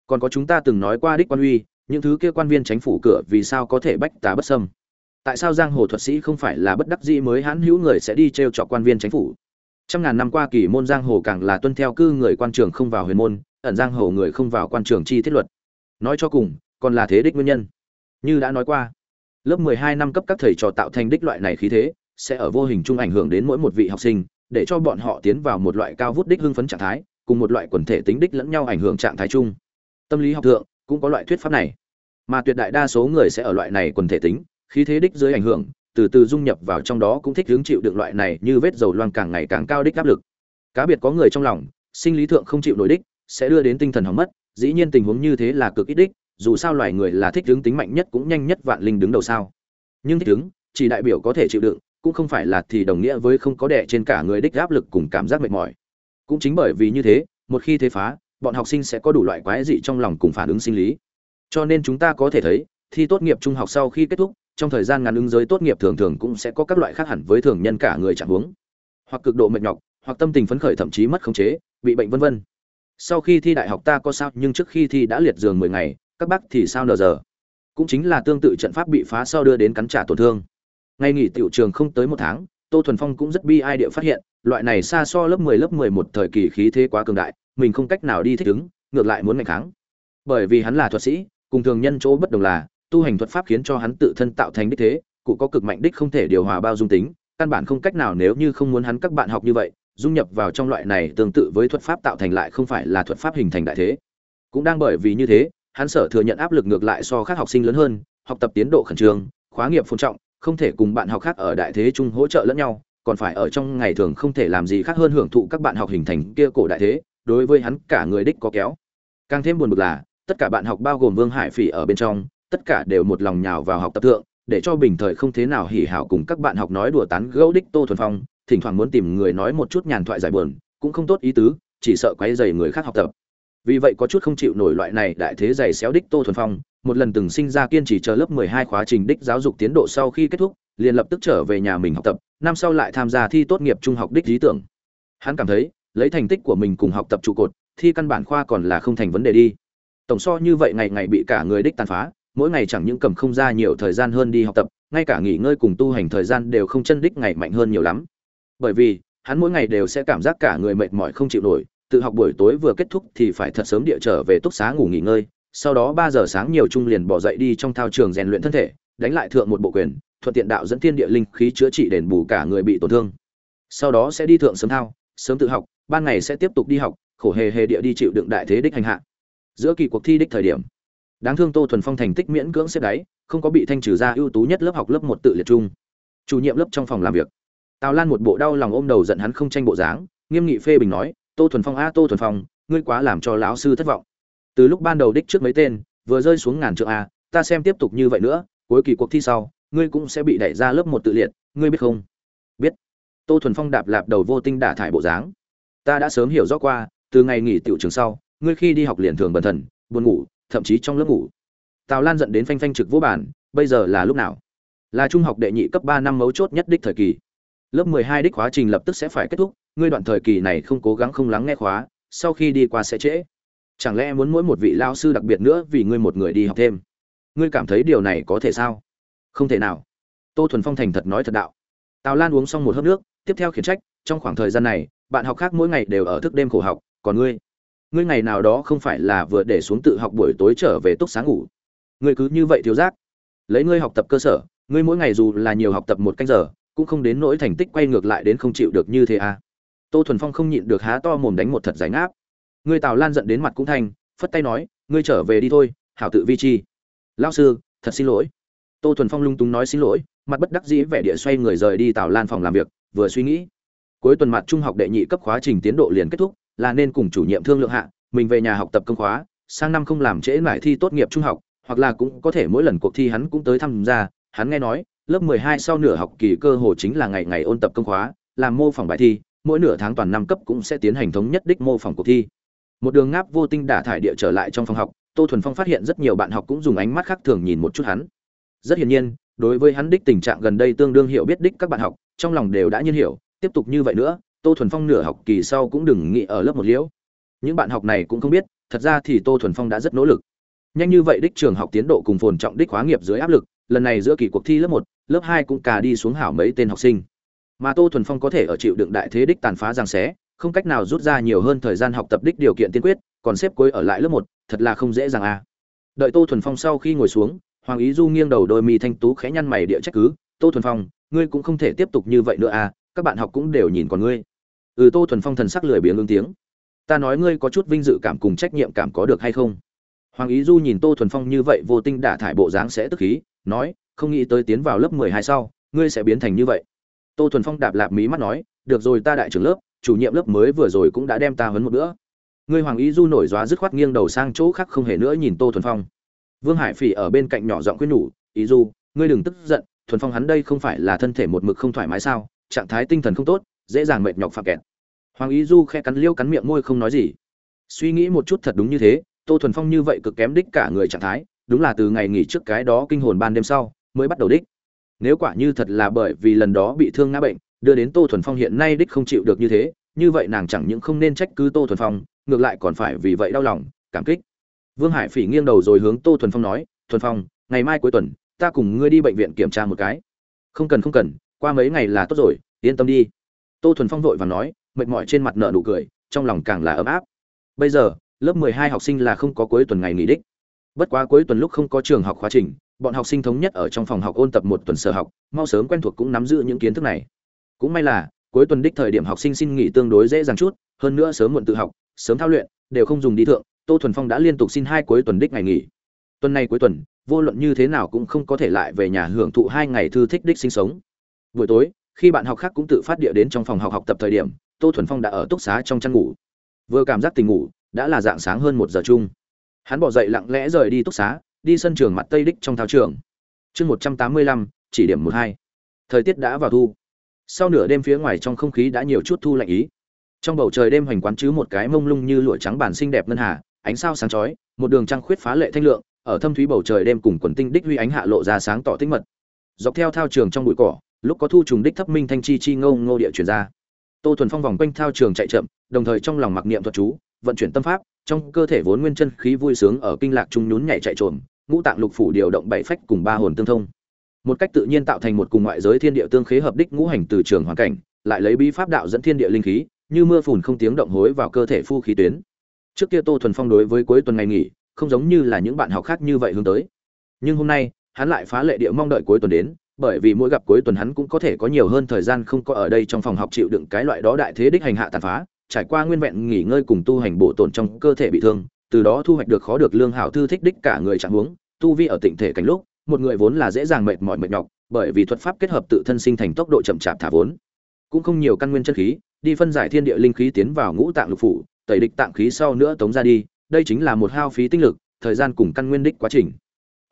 Còn có chúng ta từng nói qua đích quan uy những thứ kia quan viên chính phủ cửa vì sao có thể bách tá bất sâm tại sao giang hồ thuật sĩ không phải là bất đắc dĩ mới hãn hữu người sẽ đi treo r chọc quan viên chính phủ? Trăm ngàn năm qua kỳ môn giang hồ càng là tuân theo cư người quan trường không vào huyền môn, ẩn giang hồ người không vào quan trường chi thiết luật. Nói cho cùng, còn là thế đích nguyên nhân. Như đã nói qua, lớp mười hai năm cấp các thầy trò tạo thành đích loại này khí thế, sẽ ở vô hình chung ảnh hưởng đến mỗi một vị học sinh, để cho bọn họ tiến vào một loại cao vút đích hưng phấn trạng thái, cùng một loại quần thể tính đích lẫn nhau ảnh hưởng trạng thái chung. Tâm lý học thượng cũng có loại thuyết pháp này. Mà tuyệt đại đa số người sẽ ở loại này quần thể tính, khí thế đích dưới ảnh hưởng, từ từ dung nhập vào trong đó cũng thích hứng chịu được loại này như vết dầu loang càng ngày càng cao đích áp lực. Cá biệt có người trong lòng, sinh lý thượng không chịu nổi đích, sẽ đưa đến tinh thần hỏng mất, dĩ nhiên tình huống như thế là cực ít đích, dù sao loài người là thích hứng tính mạnh nhất cũng nhanh nhất vạn linh đứng đầu sao. Nhưng thích hứng, chỉ đại biểu có thể chịu đựng, cũng không phải là thì đồng nghĩa với không có đẻ trên cả người đích áp lực cùng cảm giác mệt mỏi. Cũng chính bởi vì như thế, một khi thế phá bọn học sinh sẽ có đủ loại quái dị trong lòng cùng phản ứng sinh lý. Cho nên chúng ta có thể thấy, thi tốt nghiệp trung học sau khi kết thúc, trong thời gian ngắn ứng giới tốt nghiệp thường thường cũng sẽ có các loại khác hẳn với thường nhân cả người trạng huống. Hoặc cực độ mệt nhọc, hoặc tâm tình phấn khởi thậm chí mất khống chế, bị bệnh vân vân. Sau khi thi đại học ta có sao, nhưng trước khi thi đã liệt giường mười ngày, các bác thì sao nờ giờ? Cũng chính là tương tự trận pháp bị phá sau đưa đến cắn trả tổn thương. Ngay nghỉ tiểu trường không tới một tháng, tô thuần phong cũng rất bi ai địa phát hiện, loại này xa so lớp 10 lớp 11 thời kỳ khí thế quá cường đại mình không cách nào đi thích ứng, ngược lại muốn mạnh kháng. Bởi vì hắn là thuật sĩ, cùng thường nhân chỗ bất đồng là, tu hành thuật pháp khiến cho hắn tự thân tạo thành đích thế, cụ có cực mạnh đích không thể điều hòa bao dung tính, căn bản không cách nào nếu như không muốn hắn các bạn học như vậy, dung nhập vào trong loại này tương tự với thuật pháp tạo thành lại không phải là thuật pháp hình thành đại thế. Cũng đang bởi vì như thế, hắn sở thừa nhận áp lực ngược lại so các học sinh lớn hơn, học tập tiến độ khẩn trương, khóa nghiệp phồn trọng, không thể cùng bạn học khác ở đại thế chung hỗ trợ lẫn nhau, còn phải ở trong ngày thường không thể làm gì khác hơn hưởng thụ các bạn học hình thành kia cổ đại thế đối với hắn cả người đích có kéo. Càng thêm buồn bực là, tất cả bạn học bao gồm vương hải phỉ ở bên trong, tất cả đều một lòng nhào vào học tập thượng, để cho bình thời không thế nào hỉ hảo cùng các bạn học nói đùa tán gẫu đích tô thuần phong, thỉnh thoảng muốn tìm người nói một chút nhàn thoại giải buồn, cũng không tốt ý tứ, chỉ sợ quấy dày người khác học tập. Vì vậy có chút không chịu nổi loại này đại thế dày xéo đích tô thuần phong, một lần từng sinh ra kiên trì chờ lớp 12 khóa trình đích giáo dục tiến độ sau khi kết thúc, liền lập tức trở về nhà mình học tập, năm sau lại tham gia thi tốt nghiệp trung học đích lý tưởng. Hắn cảm thấy lấy thành tích của mình cùng học tập trụ cột thi căn bản khoa còn là không thành vấn đề đi. Tổng so như vậy ngày ngày bị cả người đích tàn phá, mỗi ngày chẳng những cầm không ra nhiều thời gian hơn đi học tập, ngay cả nghỉ ngơi cùng tu hành thời gian đều không chân đích ngày mạnh hơn nhiều lắm. Bởi vì, hắn mỗi ngày đều sẽ cảm giác cả người mệt mỏi không chịu nổi, tự học buổi tối vừa kết thúc thì phải thật sớm địa trở về túc xá ngủ nghỉ ngơi, sau đó ba giờ sáng nhiều trung liền bỏ dậy đi trong thao trường rèn luyện thân thể, đánh lại thượng một bộ quyền, thuận tiện đạo dẫn thiên địa linh khí chữa trị đền bù cả người bị tổn thương. Sau đó sẽ đi thượng sớm thao, sớm tự học ban ngày sẽ tiếp tục đi học, khổ hề hề địa đi chịu đựng đại thế đích hành hạ. Giữa kỳ cuộc thi đích thời điểm, đáng thương tô thuần phong thành tích miễn cưỡng xếp đáy, không có bị thanh trừ ra ưu tú nhất lớp học lớp một tự liệt chung. Chủ nhiệm lớp trong phòng làm việc. Tào lan một bộ đau lòng ôm đầu giận hắn không tranh bộ dáng, nghiêm nghị phê bình nói, tô thuần phong a, tô thuần phong, ngươi quá làm cho lão sư thất vọng. Từ lúc ban đầu đích trước mấy tên, vừa rơi xuống ngàn trượng a, ta xem tiếp tục như vậy nữa, cuối kỳ cuộc thi sau, ngươi cũng sẽ bị đẩy ra lớp một tự liệt, ngươi biết không? Biết. Tô thuần phong đạp lạp đầu vô tinh đả thải bộ dáng ta đã sớm hiểu rõ qua, từ ngày nghỉ tiểu trường sau, ngươi khi đi học liền thường bần thần, buồn ngủ, thậm chí trong lớp ngủ. Tào lan dẫn đến phanh phanh trực vô bản bây giờ là lúc nào? Là trung học đệ nhị cấp ba năm mấu chốt nhất đích thời kỳ. Lớp mười hai đích khóa trình lập tức sẽ phải kết thúc, ngươi đoạn thời kỳ này không cố gắng không lắng nghe khóa, sau khi đi qua sẽ trễ. Chẳng lẽ muốn mỗi một vị lao sư đặc biệt nữa vì ngươi một người đi học thêm? Ngươi cảm thấy điều này có thể sao? Không thể nào. Tô thuần phong thành thật nói thật đạo. Tào lan uống xong một hớp nước, tiếp theo khiển trách trong khoảng thời gian này, bạn học khác mỗi ngày đều ở thức đêm khổ học, còn ngươi? Ngươi ngày nào đó không phải là vừa để xuống tự học buổi tối trở về túc sáng ngủ. Ngươi cứ như vậy thiếu giác. Lấy ngươi học tập cơ sở, ngươi mỗi ngày dù là nhiều học tập một canh giờ, cũng không đến nỗi thành tích quay ngược lại đến không chịu được như thế à? Tô thuần phong không nhịn được há to mồm đánh một thật giải ngáp. Ngươi tào lan giận đến mặt cũng thành phất tay nói, ngươi trở về đi thôi, hảo tự vi chi. Lao sư, thật xin lỗi. Tô thuần phong lung túng nói xin lỗi, mặt bất đắc dĩ vẻ địa xoay người rời đi tào lan phòng làm việc, vừa suy nghĩ cuối tuần mặt trung học đệ nhị cấp khóa trình tiến độ liền kết thúc, là nên cùng chủ nhiệm thương lượng hạ, mình về nhà học tập công khóa, sang năm không làm trễ lại thi tốt nghiệp trung học, hoặc là cũng có thể mỗi lần cuộc thi hắn cũng tới tham gia. Hắn nghe nói, lớp 12 sau nửa học kỳ cơ hồ chính là ngày ngày ôn tập công khóa, làm mô phỏng bài thi, mỗi nửa tháng toàn năm cấp cũng sẽ tiến hành thống nhất đích mô phỏng cuộc thi. Một đường ngáp vô tinh đả thải địa trở lại trong phòng học, tô thuần phong phát hiện rất nhiều bạn học cũng dùng ánh mắt khác thường nhìn một chút hắn. Rất hiển nhiên, đối với hắn đích tình trạng gần đây tương đương hiểu biết đích các bạn học, trong lòng đều đã nhiên hiểu tiếp tục như vậy nữa, tô thuần phong nửa học kỳ sau cũng đừng nghĩ ở lớp một liễu. Những bạn học này cũng không biết, thật ra thì tô thuần phong đã rất nỗ lực. Nhanh như vậy đích trường học tiến độ cùng phồn trọng đích hóa nghiệp dưới áp lực, lần này giữa kỳ cuộc thi lớp một, lớp hai cũng cà đi xuống hảo mấy tên học sinh. Mà tô thuần phong có thể ở chịu đựng đại thế đích tàn phá giang xé, không cách nào rút ra nhiều hơn thời gian học tập đích điều kiện tiên quyết, còn xếp cuối ở lại lớp một, thật là không dễ dàng à. Đợi tô thuần phong sau khi ngồi xuống, hoàng ý du nghiêng đầu đôi mi thanh tú khẽ nhăn mày địa trách cứ, tô thuần phong, ngươi cũng không thể tiếp tục như vậy nữa à các bạn học cũng đều nhìn còn ngươi. Ừ tô thuần phong thần sắc lười biếng ứng tiếng. Ta nói ngươi có chút vinh dự cảm cùng trách nhiệm cảm có được hay không? Hoàng ý du nhìn tô thuần phong như vậy vô tinh đả thải bộ dáng sẽ tức khí, nói, không nghĩ tới tiến vào lớp mười hai sau, ngươi sẽ biến thành như vậy. Tô thuần phong đạp lạp mí mắt nói, được rồi ta đại trưởng lớp, chủ nhiệm lớp mới vừa rồi cũng đã đem ta huấn một bữa. Ngươi hoàng ý du nổi dóa dứt khoát nghiêng đầu sang chỗ khác không hề nữa nhìn tô thuần phong. Vương hải phỉ ở bên cạnh nhỏ giọng khuyên nhủ, ý du, ngươi đừng tức giận, thuần phong hắn đây không phải là thân thể một mực không thoải mái sao? Trạng thái tinh thần không tốt, dễ dàng mệt nhọc phạm kẹt. Hoàng ý du khe cắn liêu cắn miệng môi không nói gì. Suy nghĩ một chút thật đúng như thế, tô thuần phong như vậy cực kém đích cả người trạng thái, đúng là từ ngày nghỉ trước cái đó kinh hồn ban đêm sau, mới bắt đầu đích. Nếu quả như thật là bởi vì lần đó bị thương ngã bệnh, đưa đến tô thuần phong hiện nay đích không chịu được như thế, như vậy nàng chẳng những không nên trách cứ tô thuần phong, ngược lại còn phải vì vậy đau lòng, cảm kích. Vương hải phỉ nghiêng đầu rồi hướng tô thuần phong nói, thuần phong, ngày mai cuối tuần, ta cùng ngươi đi bệnh viện kiểm tra một cái. Không cần không cần qua mấy ngày là tốt rồi, yên tâm đi. Tô thuần phong vội và nói, mệt mỏi trên mặt nợ nụ cười, trong lòng càng là ấm áp. Bây giờ, lớp mười hai học sinh là không có cuối tuần ngày nghỉ đích. Bất quá cuối tuần lúc không có trường học khóa trình, bọn học sinh thống nhất ở trong phòng học ôn tập một tuần sở học, mau sớm quen thuộc cũng nắm giữ những kiến thức này. Cũng may là, cuối tuần đích thời điểm học sinh xin nghỉ tương đối dễ dàng chút, hơn nữa sớm muộn tự học, sớm thao luyện, đều không dùng đi thượng, tô thuần phong đã liên tục xin hai cuối tuần đích ngày nghỉ. Tuần này cuối tuần, vô luận như thế nào cũng không có thể lại về nhà hưởng thụ hai ngày thư thích đích sinh sống buổi tối, khi bạn học khác cũng tự phát địa đến trong phòng học học tập thời điểm, tô thuần phong đã ở túc xá trong chăn ngủ. Vừa cảm giác tình ngủ, đã là dạng sáng hơn một giờ chung. Hắn bỏ dậy lặng lẽ rời đi túc xá, đi sân trường mặt tây đích trong thao trường. Chương một trăm tám mươi lăm, chỉ điểm một hai. Thời tiết đã vào thu. Sau nửa đêm phía ngoài trong không khí đã nhiều chút thu lạnh ý. Trong bầu trời đêm hoành quán chứ một cái mông lung như lụa trắng bản xinh đẹp ngân hà, ánh sao sáng chói, một đường trăng khuyết phá lệ thanh lượng, ở thâm thúy bầu trời đêm cùng quần tinh đích huy ánh hạ lộ ra sáng tỏ tích mật. Dọc theo thao trường trong bụi cỏ lúc có thu trùng đích thấp minh thanh chi chi ngâu ngô địa chuyển ra. Tô thuần phong vòng quanh thao trường chạy chậm, đồng thời trong lòng mặc niệm thuật chú, vận chuyển tâm pháp, trong cơ thể vốn nguyên chân khí vui sướng ở kinh lạc trung nhún nhảy chạy trộm ngũ tạng lục phủ điều động bảy phách cùng ba hồn tương thông. Một cách tự nhiên tạo thành một cùng ngoại giới thiên địa tương khế hợp đích ngũ hành từ trường hoàn cảnh, lại lấy bí pháp đạo dẫn thiên địa linh khí, như mưa phùn không tiếng động hối vào cơ thể phu khí tuyến. Trước kia tô thuần phong đối với cuối tuần ngày nghỉ, không giống như là những bạn học khác như vậy hướng tới. Nhưng hôm nay, hắn lại phá lệ địa mong đợi cuối tuần đến bởi vì mỗi gặp cuối tuần hắn cũng có thể có nhiều hơn thời gian không có ở đây trong phòng học chịu đựng cái loại đó đại thế đích hành hạ tàn phá, trải qua nguyên vẹn nghỉ ngơi cùng tu hành bổ tổn trong cơ thể bị thương, từ đó thu hoạch được khó được lương hảo thư thích đích cả người trạng huống, tu vi ở tịnh thể cảnh lúc, một người vốn là dễ dàng mệt mỏi mệt nhọc, bởi vì thuật pháp kết hợp tự thân sinh thành tốc độ chậm chạp thả vốn. Cũng không nhiều căn nguyên chân khí, đi phân giải thiên địa linh khí tiến vào ngũ tạng lục phủ, tẩy địch tạng khí sau nữa tống ra đi, đây chính là một hao phí tinh lực, thời gian cùng căn nguyên đích quá trình.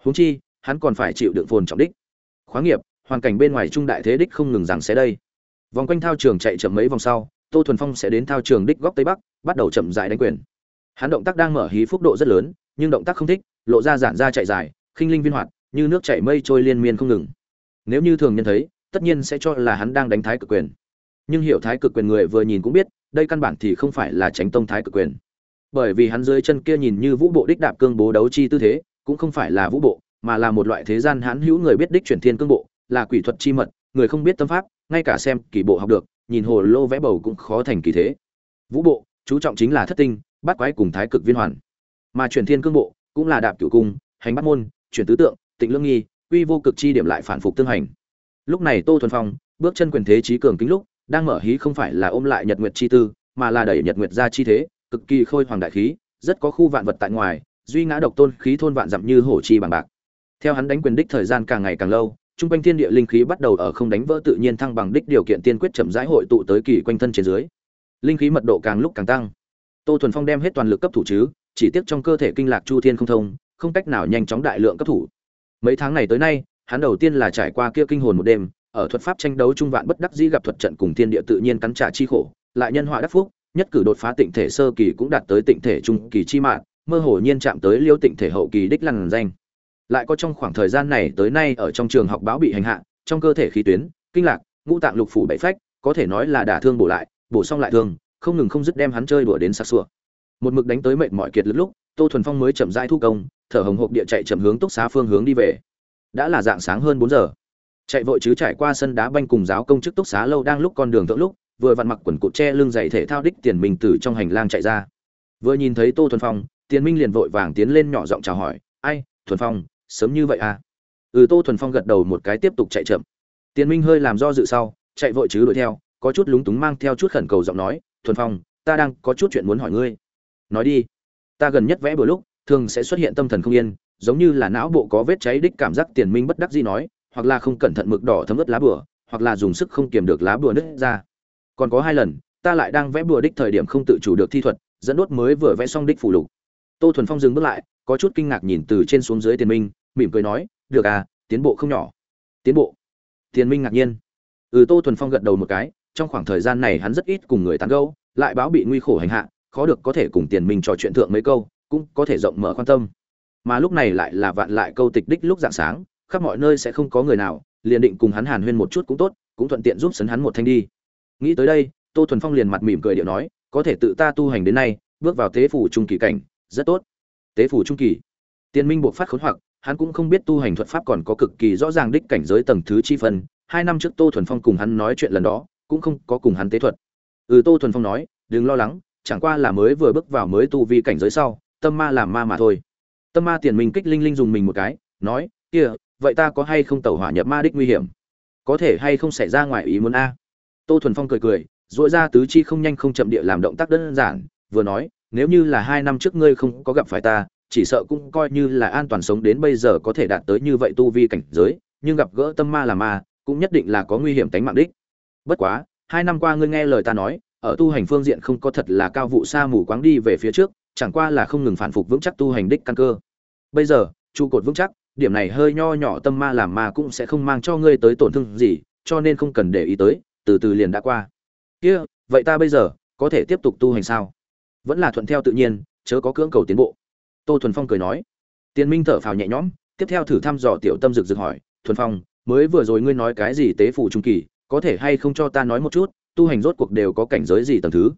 Huống chi, hắn còn phải chịu đựng phồn trọng đích khoáng nghiệp, hoàn cảnh bên ngoài trung đại thế đích không ngừng rằng sẽ đây. Vòng quanh thao trường chạy chậm mấy vòng sau, tô thuần phong sẽ đến thao trường đích góc tây bắc, bắt đầu chậm dại đánh quyền. Hắn động tác đang mở hí phúc độ rất lớn, nhưng động tác không thích, lộ ra giản ra chạy dài, khinh linh viên hoạt, như nước chảy mây trôi liên miên không ngừng. Nếu như thường nhân thấy, tất nhiên sẽ cho là hắn đang đánh thái cực quyền. Nhưng hiểu thái cực quyền người vừa nhìn cũng biết, đây căn bản thì không phải là tránh tông thái cực quyền. Bởi vì hắn dưới chân kia nhìn như vũ bộ đích đạp cương bố đấu chi tư thế, cũng không phải là vũ bộ mà là một loại thế gian hãn hữu người biết đích chuyển thiên cương bộ, là quỷ thuật chi mật, người không biết tâm pháp, ngay cả xem kỳ bộ học được, nhìn hồ lô vẽ bầu cũng khó thành kỳ thế. Vũ bộ, chú trọng chính là thất tinh, bắt quái cùng thái cực viên hoàn. Mà chuyển thiên cương bộ cũng là đạp cửu cung, hành bắt môn, chuyển tứ tượng, tịnh lương nghi uy vô cực chi điểm lại phản phục tương hành. Lúc này tô thuần phong, bước chân quyền thế trí cường kính lúc, đang mở hí không phải là ôm lại nhật nguyệt chi tư, mà là đẩy nhật nguyệt ra chi thế, cực kỳ khôi hoàng đại khí, rất có khu vạn vật tại ngoài, duy ngã độc tôn khí thôn vạn dặm như hổ chi bằng bạc theo hắn đánh quyền đích thời gian càng ngày càng lâu, trung quanh thiên địa linh khí bắt đầu ở không đánh vỡ tự nhiên thăng bằng đích điều kiện tiên quyết chậm rãi hội tụ tới kỳ quanh thân trên dưới. Linh khí mật độ càng lúc càng tăng. Tô thuần phong đem hết toàn lực cấp thủ chứ, chỉ tiếc trong cơ thể kinh lạc chu thiên không thông, không cách nào nhanh chóng đại lượng cấp thủ. Mấy tháng này tới nay, hắn đầu tiên là trải qua kia kinh hồn một đêm, ở thuật pháp tranh đấu trung vạn bất đắc dĩ gặp thuật trận cùng thiên địa tự nhiên cắn trả chi khổ, lại nhân họa đắc phúc, nhất cử đột phá tịnh thể sơ kỳ cũng đạt tới tịnh thể trung kỳ chi mạng, mơ hồ nhiên chạm tới liêu tịnh thể hậu kỳ đích lằn danh lại có trong khoảng thời gian này tới nay ở trong trường học báo bị hành hạ, trong cơ thể khí tuyến, kinh lạc, ngũ tạng lục phủ bảy phách, có thể nói là đả thương bổ lại, bổ xong lại thương, không ngừng không dứt đem hắn chơi đùa đến sặc sụa. Một mực đánh tới mệt mỏi kiệt lực lúc, tô thuần phong mới chậm rãi thu công, thở hồng hộc địa chạy chậm hướng túc xá phương hướng đi về. Đã là dạng sáng hơn bốn giờ. Chạy vội chứ trải qua sân đá banh cùng giáo công chức túc xá lâu đang lúc con đường thượng lúc, vừa vặn mặc quần cụt che lưng dày thể thao đích tiền minh từ trong hành lang chạy ra. Vừa nhìn thấy tô thuần phong, tiền minh liền vội vàng tiến lên nhỏ giọng chào hỏi, ai, thuần phong sớm như vậy à? Ừ tô thuần phong gật đầu một cái tiếp tục chạy chậm. Tiền minh hơi làm do dự sau chạy vội chứ đuổi theo có chút lúng túng mang theo chút khẩn cầu giọng nói thuần phong ta đang có chút chuyện muốn hỏi ngươi. Nói đi. Ta gần nhất vẽ bữa lúc thường sẽ xuất hiện tâm thần không yên giống như là não bộ có vết cháy đích cảm giác tiền minh bất đắc dĩ nói hoặc là không cẩn thận mực đỏ thấm ướt lá bừa, hoặc là dùng sức không kiềm được lá bừa nứt ra. Còn có hai lần ta lại đang vẽ bừa đích thời điểm không tự chủ được thi thuật dẫn đốt mới vừa vẽ xong đích phủ lục. Tô thuần phong dừng bước lại có chút kinh ngạc nhìn từ trên xuống dưới tiền minh mỉm cười nói, được à tiến bộ không nhỏ. Tiến bộ? Tiền minh ngạc nhiên. Ừ tô thuần phong gật đầu một cái, trong khoảng thời gian này hắn rất ít cùng người tán gẫu, lại báo bị nguy khổ hành hạ, khó được có thể cùng tiền minh trò chuyện thượng mấy câu, cũng có thể rộng mở quan tâm. Mà lúc này lại là vạn lại câu tịch đích lúc dạng sáng, khắp mọi nơi sẽ không có người nào, liền định cùng hắn hàn huyên một chút cũng tốt, cũng thuận tiện giúp sấn hắn một thanh đi. Nghĩ tới đây, tô thuần phong liền mặt mỉm cười điệu nói, có thể tự ta tu hành đến nay, bước vào tế phủ trung kỳ cảnh, rất tốt. Tế phủ trung kỳ. Tiên minh buộc phát khốn hoặc hắn cũng không biết tu hành thuật pháp còn có cực kỳ rõ ràng đích cảnh giới tầng thứ chi phân. Hai năm trước tô thuần phong cùng hắn nói chuyện lần đó, cũng không có cùng hắn tế thuật. Ừ tô thuần phong nói, đừng lo lắng, chẳng qua là mới vừa bước vào mới tu vi cảnh giới sau, tâm ma làm ma mà thôi. Tâm ma tiền mình kích linh linh dùng mình một cái, nói, kia, vậy ta có hay không tẩu hỏa nhập ma đích nguy hiểm? Có thể hay không xảy ra ngoài ý muốn a? Tô thuần phong cười cười dội ra tứ chi không nhanh không chậm địa làm động tác đơn giản, vừa nói, nếu như là hai năm trước ngươi không có gặp phải ta chỉ sợ cũng coi như là an toàn sống đến bây giờ có thể đạt tới như vậy tu vi cảnh giới, nhưng gặp gỡ tâm ma là ma, cũng nhất định là có nguy hiểm tính mạng đích. Bất quá, hai năm qua ngươi nghe lời ta nói, ở tu hành phương diện không có thật là cao vụ xa mù quáng đi về phía trước, chẳng qua là không ngừng phản phục vững chắc tu hành đích căn cơ. Bây giờ, trụ cột vững chắc, điểm này hơi nho nhỏ tâm ma làm ma cũng sẽ không mang cho ngươi tới tổn thương gì, cho nên không cần để ý tới, từ từ liền đã qua. Kia, vậy ta bây giờ, có thể tiếp tục tu hành sao? Vẫn là thuận theo tự nhiên, chớ có cưỡng cầu tiến bộ tô thuần phong cười nói. Tiền minh thở phào nhẹ nhõm, tiếp theo thử thăm dò tiểu tâm rực rực hỏi, thuần phong, mới vừa rồi ngươi nói cái gì tế phủ trung kỳ, có thể hay không cho ta nói một chút, tu hành rốt cuộc đều có cảnh giới gì tầng thứ?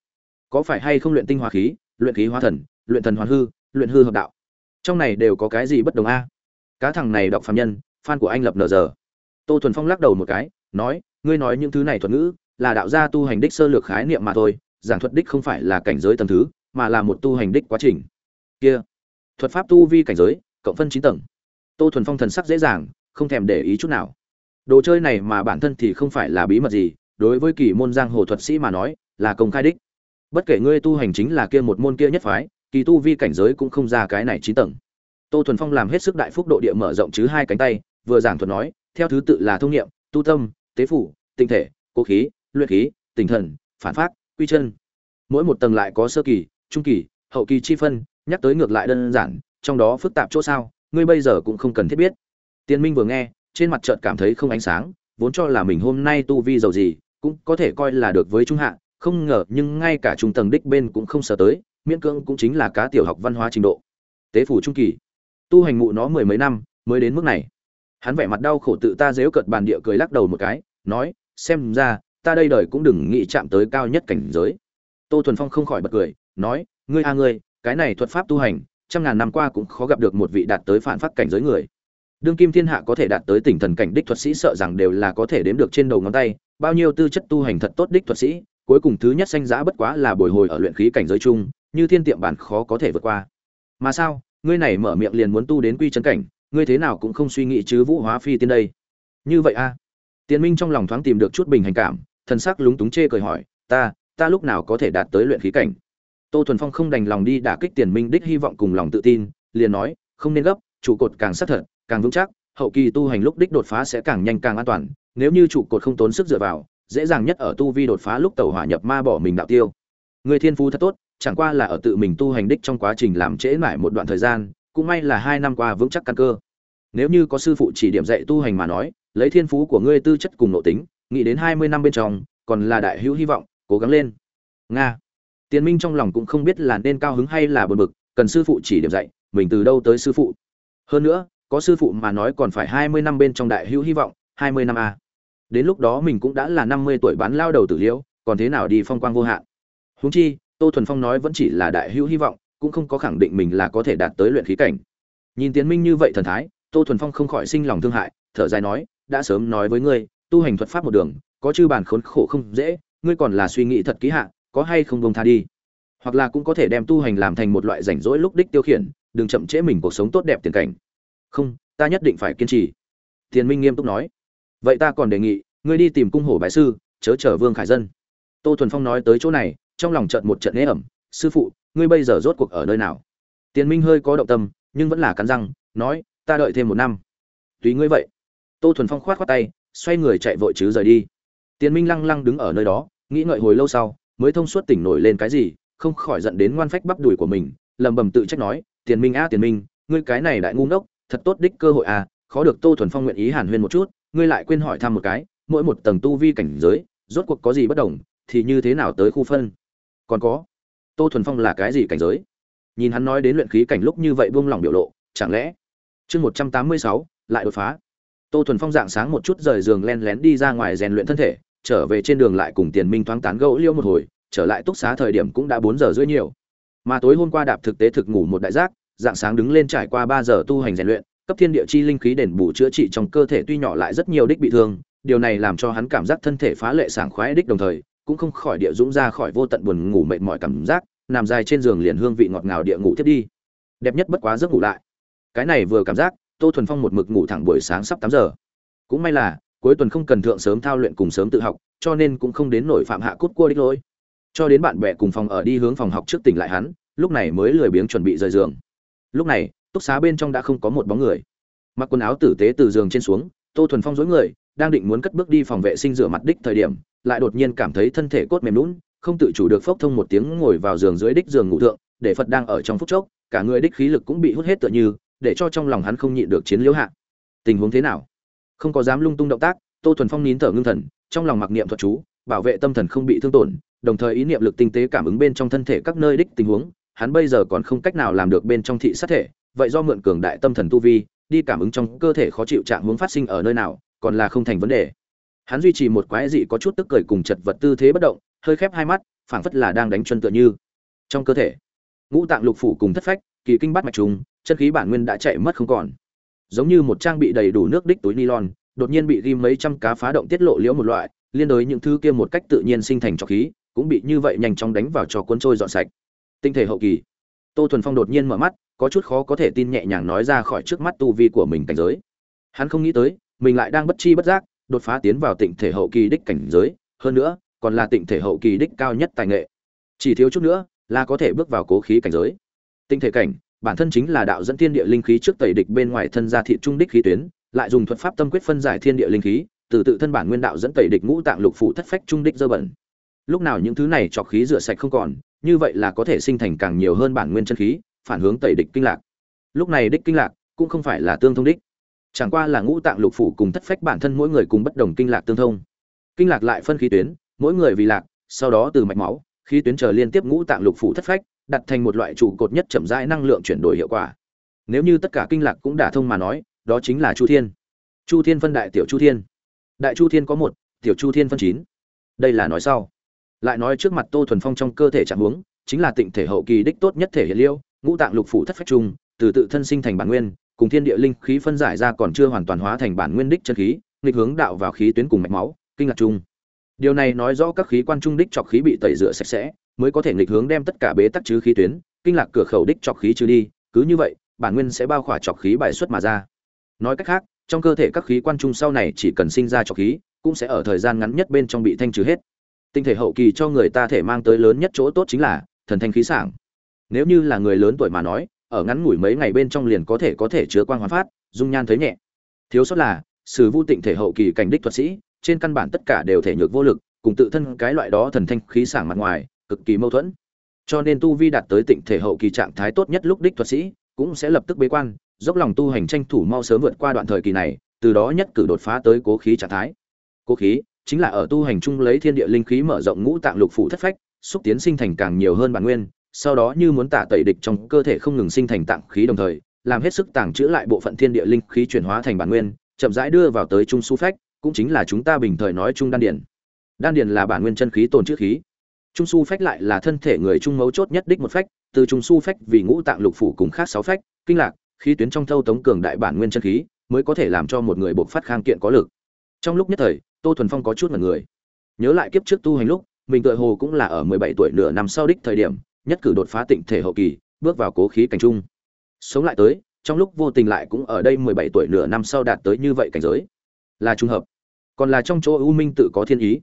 Có phải hay không luyện tinh hóa khí, luyện khí hóa thần, luyện thần hoàn hư, luyện hư hợp đạo? Trong này đều có cái gì bất đồng a? Cá thằng này đọc phạm nhân, fan của anh lập nờ giờ. Tô thuần phong lắc đầu một cái, nói, ngươi nói những thứ này thuật ngữ, là đạo gia tu hành đích sơ lược khái niệm mà thôi, giảng thuật đích không phải là cảnh giới tầng thứ, mà là một tu hành đích quá trình. Kia thuật pháp tu vi cảnh giới, cộng phân chín tầng. Tô thuần phong thần sắc dễ dàng, không thèm để ý chút nào. Đồ chơi này mà bản thân thì không phải là bí mật gì, đối với kỳ môn giang hồ thuật sĩ mà nói, là công khai đích. Bất kể ngươi tu hành chính là kia một môn kia nhất phái, kỳ tu vi cảnh giới cũng không ra cái này chín tầng. Tô thuần phong làm hết sức đại phúc độ địa mở rộng chứ hai cánh tay, vừa giảng thuật nói, theo thứ tự là thông niệm tu tâm, tế phủ, tinh thể, cố khí, luyện khí, tinh thần, phản phát quy chân. Mỗi một tầng lại có sơ kỳ, trung kỳ, hậu kỳ chi phân nhắc tới ngược lại đơn giản, trong đó phức tạp chỗ sao, ngươi bây giờ cũng không cần thiết biết. Tiên minh vừa nghe, trên mặt chợt cảm thấy không ánh sáng, vốn cho là mình hôm nay tu vi giàu gì, cũng có thể coi là được với trung hạ, không ngờ nhưng ngay cả trung tầng đích bên cũng không sợ tới, miễn cưỡng cũng chính là cá tiểu học văn hóa trình độ. Tế phủ trung kỳ, tu hành mụ nó mười mấy năm, mới đến mức này. Hắn vẻ mặt đau khổ tự ta dếu cợt bàn địa cười lắc đầu một cái, nói, xem ra, ta đây đời cũng đừng nghĩ chạm tới cao nhất cảnh giới. Tô thuần phong không khỏi bật cười, nói, ngươi a ngươi cái này thuật pháp tu hành, trăm ngàn năm qua cũng khó gặp được một vị đạt tới phản phát cảnh giới người. Đương kim thiên hạ có thể đạt tới tỉnh thần cảnh đích thuật sĩ sợ rằng đều là có thể đếm được trên đầu ngón tay, bao nhiêu tư chất tu hành thật tốt đích thuật sĩ, cuối cùng thứ nhất sanh giã bất quá là bồi hồi ở luyện khí cảnh giới chung, như thiên tiệm bản khó có thể vượt qua. Mà sao, ngươi này mở miệng liền muốn tu đến quy chân cảnh, ngươi thế nào cũng không suy nghĩ chứ vũ hóa phi tiên đây. Như vậy a? À? tiền minh trong lòng thoáng tìm được chút bình hành cảm, thần sắc lúng túng chê cười hỏi, ta ta lúc nào có thể đạt tới luyện khí cảnh? Tô thuần phong không đành lòng đi đả kích tiền minh đích hy vọng cùng lòng tự tin, liền nói, không nên gấp, trụ cột càng xác thật, càng vững chắc, hậu kỳ tu hành lúc đích đột phá sẽ càng nhanh càng an toàn, nếu như trụ cột không tốn sức dựa vào, dễ dàng nhất ở tu vi đột phá lúc tàu hỏa nhập ma bỏ mình đạo tiêu. Người thiên phú thật tốt, chẳng qua là ở tự mình tu hành đích trong quá trình làm trễ mãi một đoạn thời gian, cũng may là hai năm qua vững chắc căn cơ. Nếu như có sư phụ chỉ điểm dạy tu hành mà nói, lấy thiên phú của ngươi tư chất cùng nội tính, nghĩ đến hai mươi năm bên trong, còn là đại hữu hy vọng, cố gắng lên. Nga. Tiền minh trong lòng cũng không biết là nên cao hứng hay là buồn bực, cần sư phụ chỉ điểm dạy, mình từ đâu tới sư phụ? Hơn nữa, có sư phụ mà nói còn phải hai mươi năm bên trong đại hữu hy vọng, hai mươi năm a đến lúc đó mình cũng đã là năm mươi tuổi bán lao đầu tử liễu, còn thế nào đi phong quang vô hạn? Huống chi, tô thuần phong nói vẫn chỉ là đại hữu hy vọng, cũng không có khẳng định mình là có thể đạt tới luyện khí cảnh. Nhìn tiến minh như vậy thần thái, tô thuần phong không khỏi sinh lòng thương hại, thở dài nói, đã sớm nói với ngươi, tu hành thuật pháp một đường, có chư bản khốn khổ không dễ, ngươi còn là suy nghĩ thật kỹ hạ có hay không bông tha đi. Hoặc là cũng có thể đem tu hành làm thành một loại rảnh rỗi lúc đích tiêu khiển, đừng chậm trễ mình cuộc sống tốt đẹp tiền cảnh. Không, ta nhất định phải kiên trì. Tiền minh nghiêm túc nói. Vậy ta còn đề nghị, ngươi đi tìm cung hổ bái sư, chớ chở vương khải dân. Tô thuần phong nói tới chỗ này, trong lòng trận một trận ế ẩm. Sư phụ, ngươi bây giờ rốt cuộc ở nơi nào? Tiền minh hơi có động tâm, nhưng vẫn là cắn răng, nói, ta đợi thêm một năm. Tùy ngươi vậy. Tô thuần phong khoát khoát tay, xoay người chạy vội chứ rời đi. Tiền minh lăng lăng đứng ở nơi đó, nghĩ ngợi hồi lâu sau mới thông suốt tỉnh nổi lên cái gì, không khỏi giận đến ngoan phách bắp đùi của mình lầm bầm tự trách nói, tiền minh a, tiền minh, ngươi cái này đại ngu ngốc, thật tốt đích cơ hội à khó được tô thuần phong nguyện ý hàn huyên một chút, ngươi lại quên hỏi thăm một cái, mỗi một tầng tu vi cảnh giới, rốt cuộc có gì bất đồng, thì như thế nào tới khu phân? Còn có, tô thuần phong là cái gì cảnh giới? Nhìn hắn nói đến luyện khí cảnh lúc như vậy buông lỏng biểu lộ, chẳng lẽ chương một trăm tám mươi sáu lại đột phá? Tô thuần phong dạng sáng một chút rời giường len lén đi ra ngoài rèn luyện thân thể trở về trên đường lại cùng tiền minh thoáng tán gẫu liêu một hồi, trở lại túc xá thời điểm cũng đã bốn giờ rưỡi nhiều. Mà tối hôm qua đạp thực tế thực ngủ một đại giác, dạng sáng đứng lên trải qua ba giờ tu hành rèn luyện, cấp thiên địa chi linh khí đền bù chữa trị trong cơ thể tuy nhỏ lại rất nhiều đích bị thương, điều này làm cho hắn cảm giác thân thể phá lệ sảng khoái đích đồng thời, cũng không khỏi địa dũng ra khỏi vô tận buồn ngủ mệt mỏi cảm giác, nằm dài trên giường liền hương vị ngọt ngào địa ngủ tiếp đi. Đẹp nhất bất quá giấc ngủ lại. Cái này vừa cảm giác, tô thuần phong một mực ngủ thẳng buổi sáng sắp tám giờ. Cũng may là cuối tuần không cần thượng sớm thao luyện cùng sớm tự học, cho nên cũng không đến nổi phạm hạ cút cua đích lỗi. Cho đến bạn bè cùng phòng ở đi hướng phòng học trước tỉnh lại hắn, lúc này mới lười biếng chuẩn bị rời giường. Lúc này, túc xá bên trong đã không có một bóng người. Mặc quần áo tử tế từ giường trên xuống, tô thuần phong dối người, đang định muốn cất bước đi phòng vệ sinh rửa mặt đích thời điểm, lại đột nhiên cảm thấy thân thể cốt mềm lún không tự chủ được phốc thông một tiếng ngồi vào giường dưới đích giường ngủ thượng, để phật đang ở trong phút chốc, cả người đích khí lực cũng bị hút hết tựa như, để cho trong lòng hắn không nhịn được chiến liễu hạ. Tình huống thế nào? Không có dám lung tung động tác, tô thuần phong nín thở ngưng thần, trong lòng mặc niệm thuật chú, bảo vệ tâm thần không bị thương tổn, đồng thời ý niệm lực tinh tế cảm ứng bên trong thân thể các nơi đích tình huống, hắn bây giờ còn không cách nào làm được bên trong thị sát thể, vậy do mượn cường đại tâm thần tu vi, đi cảm ứng trong cơ thể khó chịu trạng hướng phát sinh ở nơi nào, còn là không thành vấn đề. Hắn duy trì một quái dị có chút tức cười cùng chật vật tư thế bất động, hơi khép hai mắt, phảng phất là đang đánh chân tựa như. Trong cơ thể, ngũ tạng lục phủ cùng thất phách, kỳ kinh bát mạch trùng, chân khí bản nguyên đã chạy mất không còn giống như một trang bị đầy đủ nước đích túi nylon, đột nhiên bị ghim mấy trăm cá phá động tiết lộ liễu một loại, liên đối những thứ kia một cách tự nhiên sinh thành trọc khí, cũng bị như vậy nhanh chóng đánh vào cho cuốn trôi dọn sạch. Tinh thể hậu kỳ. Tô thuần phong đột nhiên mở mắt, có chút khó có thể tin nhẹ nhàng nói ra khỏi trước mắt tu vi của mình cảnh giới. Hắn không nghĩ tới, mình lại đang bất chi bất giác, đột phá tiến vào tịnh thể hậu kỳ đích cảnh giới, hơn nữa, còn là tịnh thể hậu kỳ đích cao nhất tài nghệ. Chỉ thiếu chút nữa, là có thể bước vào cố khí cảnh giới. Tinh thể cảnh bản thân chính là đạo dẫn thiên địa linh khí trước tẩy địch bên ngoài thân ra thị trung đích khí tuyến, lại dùng thuật pháp tâm quyết phân giải thiên địa linh khí, từ tự thân bản nguyên đạo dẫn tẩy địch ngũ tạng lục phủ thất phách trung đích dơ bẩn. Lúc nào những thứ này trọc khí rửa sạch không còn, như vậy là có thể sinh thành càng nhiều hơn bản nguyên chân khí, phản hướng tẩy địch kinh lạc. Lúc này đích kinh lạc cũng không phải là tương thông đích. Chẳng qua là ngũ tạng lục phủ cùng thất phách bản thân mỗi người cùng bất đồng kinh lạc tương thông. Kinh lạc lại phân khí tuyến, mỗi người vì lạc, sau đó từ mạch máu, khí tuyến trở liên tiếp ngũ tạng lục phủ thất phách đặt thành một loại trụ cột nhất chậm rãi năng lượng chuyển đổi hiệu quả. Nếu như tất cả kinh lạc cũng đả thông mà nói đó chính là chu thiên. Chu thiên phân đại tiểu chu thiên. Đại chu thiên có một tiểu chu thiên phân chín. Đây là nói sau. Lại nói trước mặt tô thuần phong trong cơ thể trạng huống chính là tịnh thể hậu kỳ đích tốt nhất thể hiện liêu ngũ tạng lục phủ thất phách trùng, từ tự thân sinh thành bản nguyên cùng thiên địa linh khí phân giải ra còn chưa hoàn toàn hóa thành bản nguyên đích chân khí nghịch hướng đạo vào khí tuyến cùng mạch máu kinh lạc trùng. điều này nói rõ các khí quan trung đích trọc khí bị tẩy rửa sạch sẽ mới có thể nghịch hướng đem tất cả bế tắc chứ khí tuyến, kinh lạc cửa khẩu đích chọc khí trừ đi, cứ như vậy, bản nguyên sẽ bao khỏa trọc khí bài xuất mà ra. Nói cách khác, trong cơ thể các khí quan trung sau này chỉ cần sinh ra trọc khí, cũng sẽ ở thời gian ngắn nhất bên trong bị thanh trừ hết. Tinh thể hậu kỳ cho người ta thể mang tới lớn nhất chỗ tốt chính là thần thanh khí sảng. Nếu như là người lớn tuổi mà nói, ở ngắn ngủi mấy ngày bên trong liền có thể có thể chứa quang hóa phát, dung nhan thấy nhẹ. Thiếu sót là, sử vu tịnh thể hậu kỳ cảnh đích thuật sĩ, trên căn bản tất cả đều thể nhược vô lực, cùng tự thân cái loại đó thần thanh khí sảng mặt ngoài cực kỳ mâu thuẫn. Cho nên tu vi đạt tới tịnh thể hậu kỳ trạng thái tốt nhất lúc đích thuật sĩ, cũng sẽ lập tức bế quan, dốc lòng tu hành tranh thủ mau sớm vượt qua đoạn thời kỳ này, từ đó nhất cử đột phá tới cố khí trạng thái. Cố khí chính là ở tu hành chung lấy thiên địa linh khí mở rộng ngũ tạng lục phủ thất phách, xúc tiến sinh thành càng nhiều hơn bản nguyên, sau đó như muốn tả tẩy địch trong cơ thể không ngừng sinh thành tạng khí đồng thời, làm hết sức tàng trữ lại bộ phận thiên địa linh khí chuyển hóa thành bản nguyên, chậm rãi đưa vào tới trung su phách, cũng chính là chúng ta bình thời nói trung đan điển đan điển là bản nguyên chân khí tồn chữ khí trung su phách lại là thân thể người trung mấu chốt nhất đích một phách, từ trung su phách vì ngũ tạng lục phủ cùng khác sáu phách, kinh lạc, khí tuyến trong thâu tống cường đại bản nguyên chân khí, mới có thể làm cho một người bộc phát khang kiện có lực. Trong lúc nhất thời, tô thuần phong có chút mật người. Nhớ lại kiếp trước tu hành lúc, mình tựa hồ cũng là ở mười bảy tuổi nửa năm sau đích thời điểm, nhất cử đột phá tịnh thể hậu kỳ, bước vào cố khí cảnh trung. Sống lại tới, trong lúc vô tình lại cũng ở đây mười bảy tuổi nửa năm sau đạt tới như vậy cảnh giới. Là trùng hợp. Còn là trong chỗ ưu minh tự có thiên ý.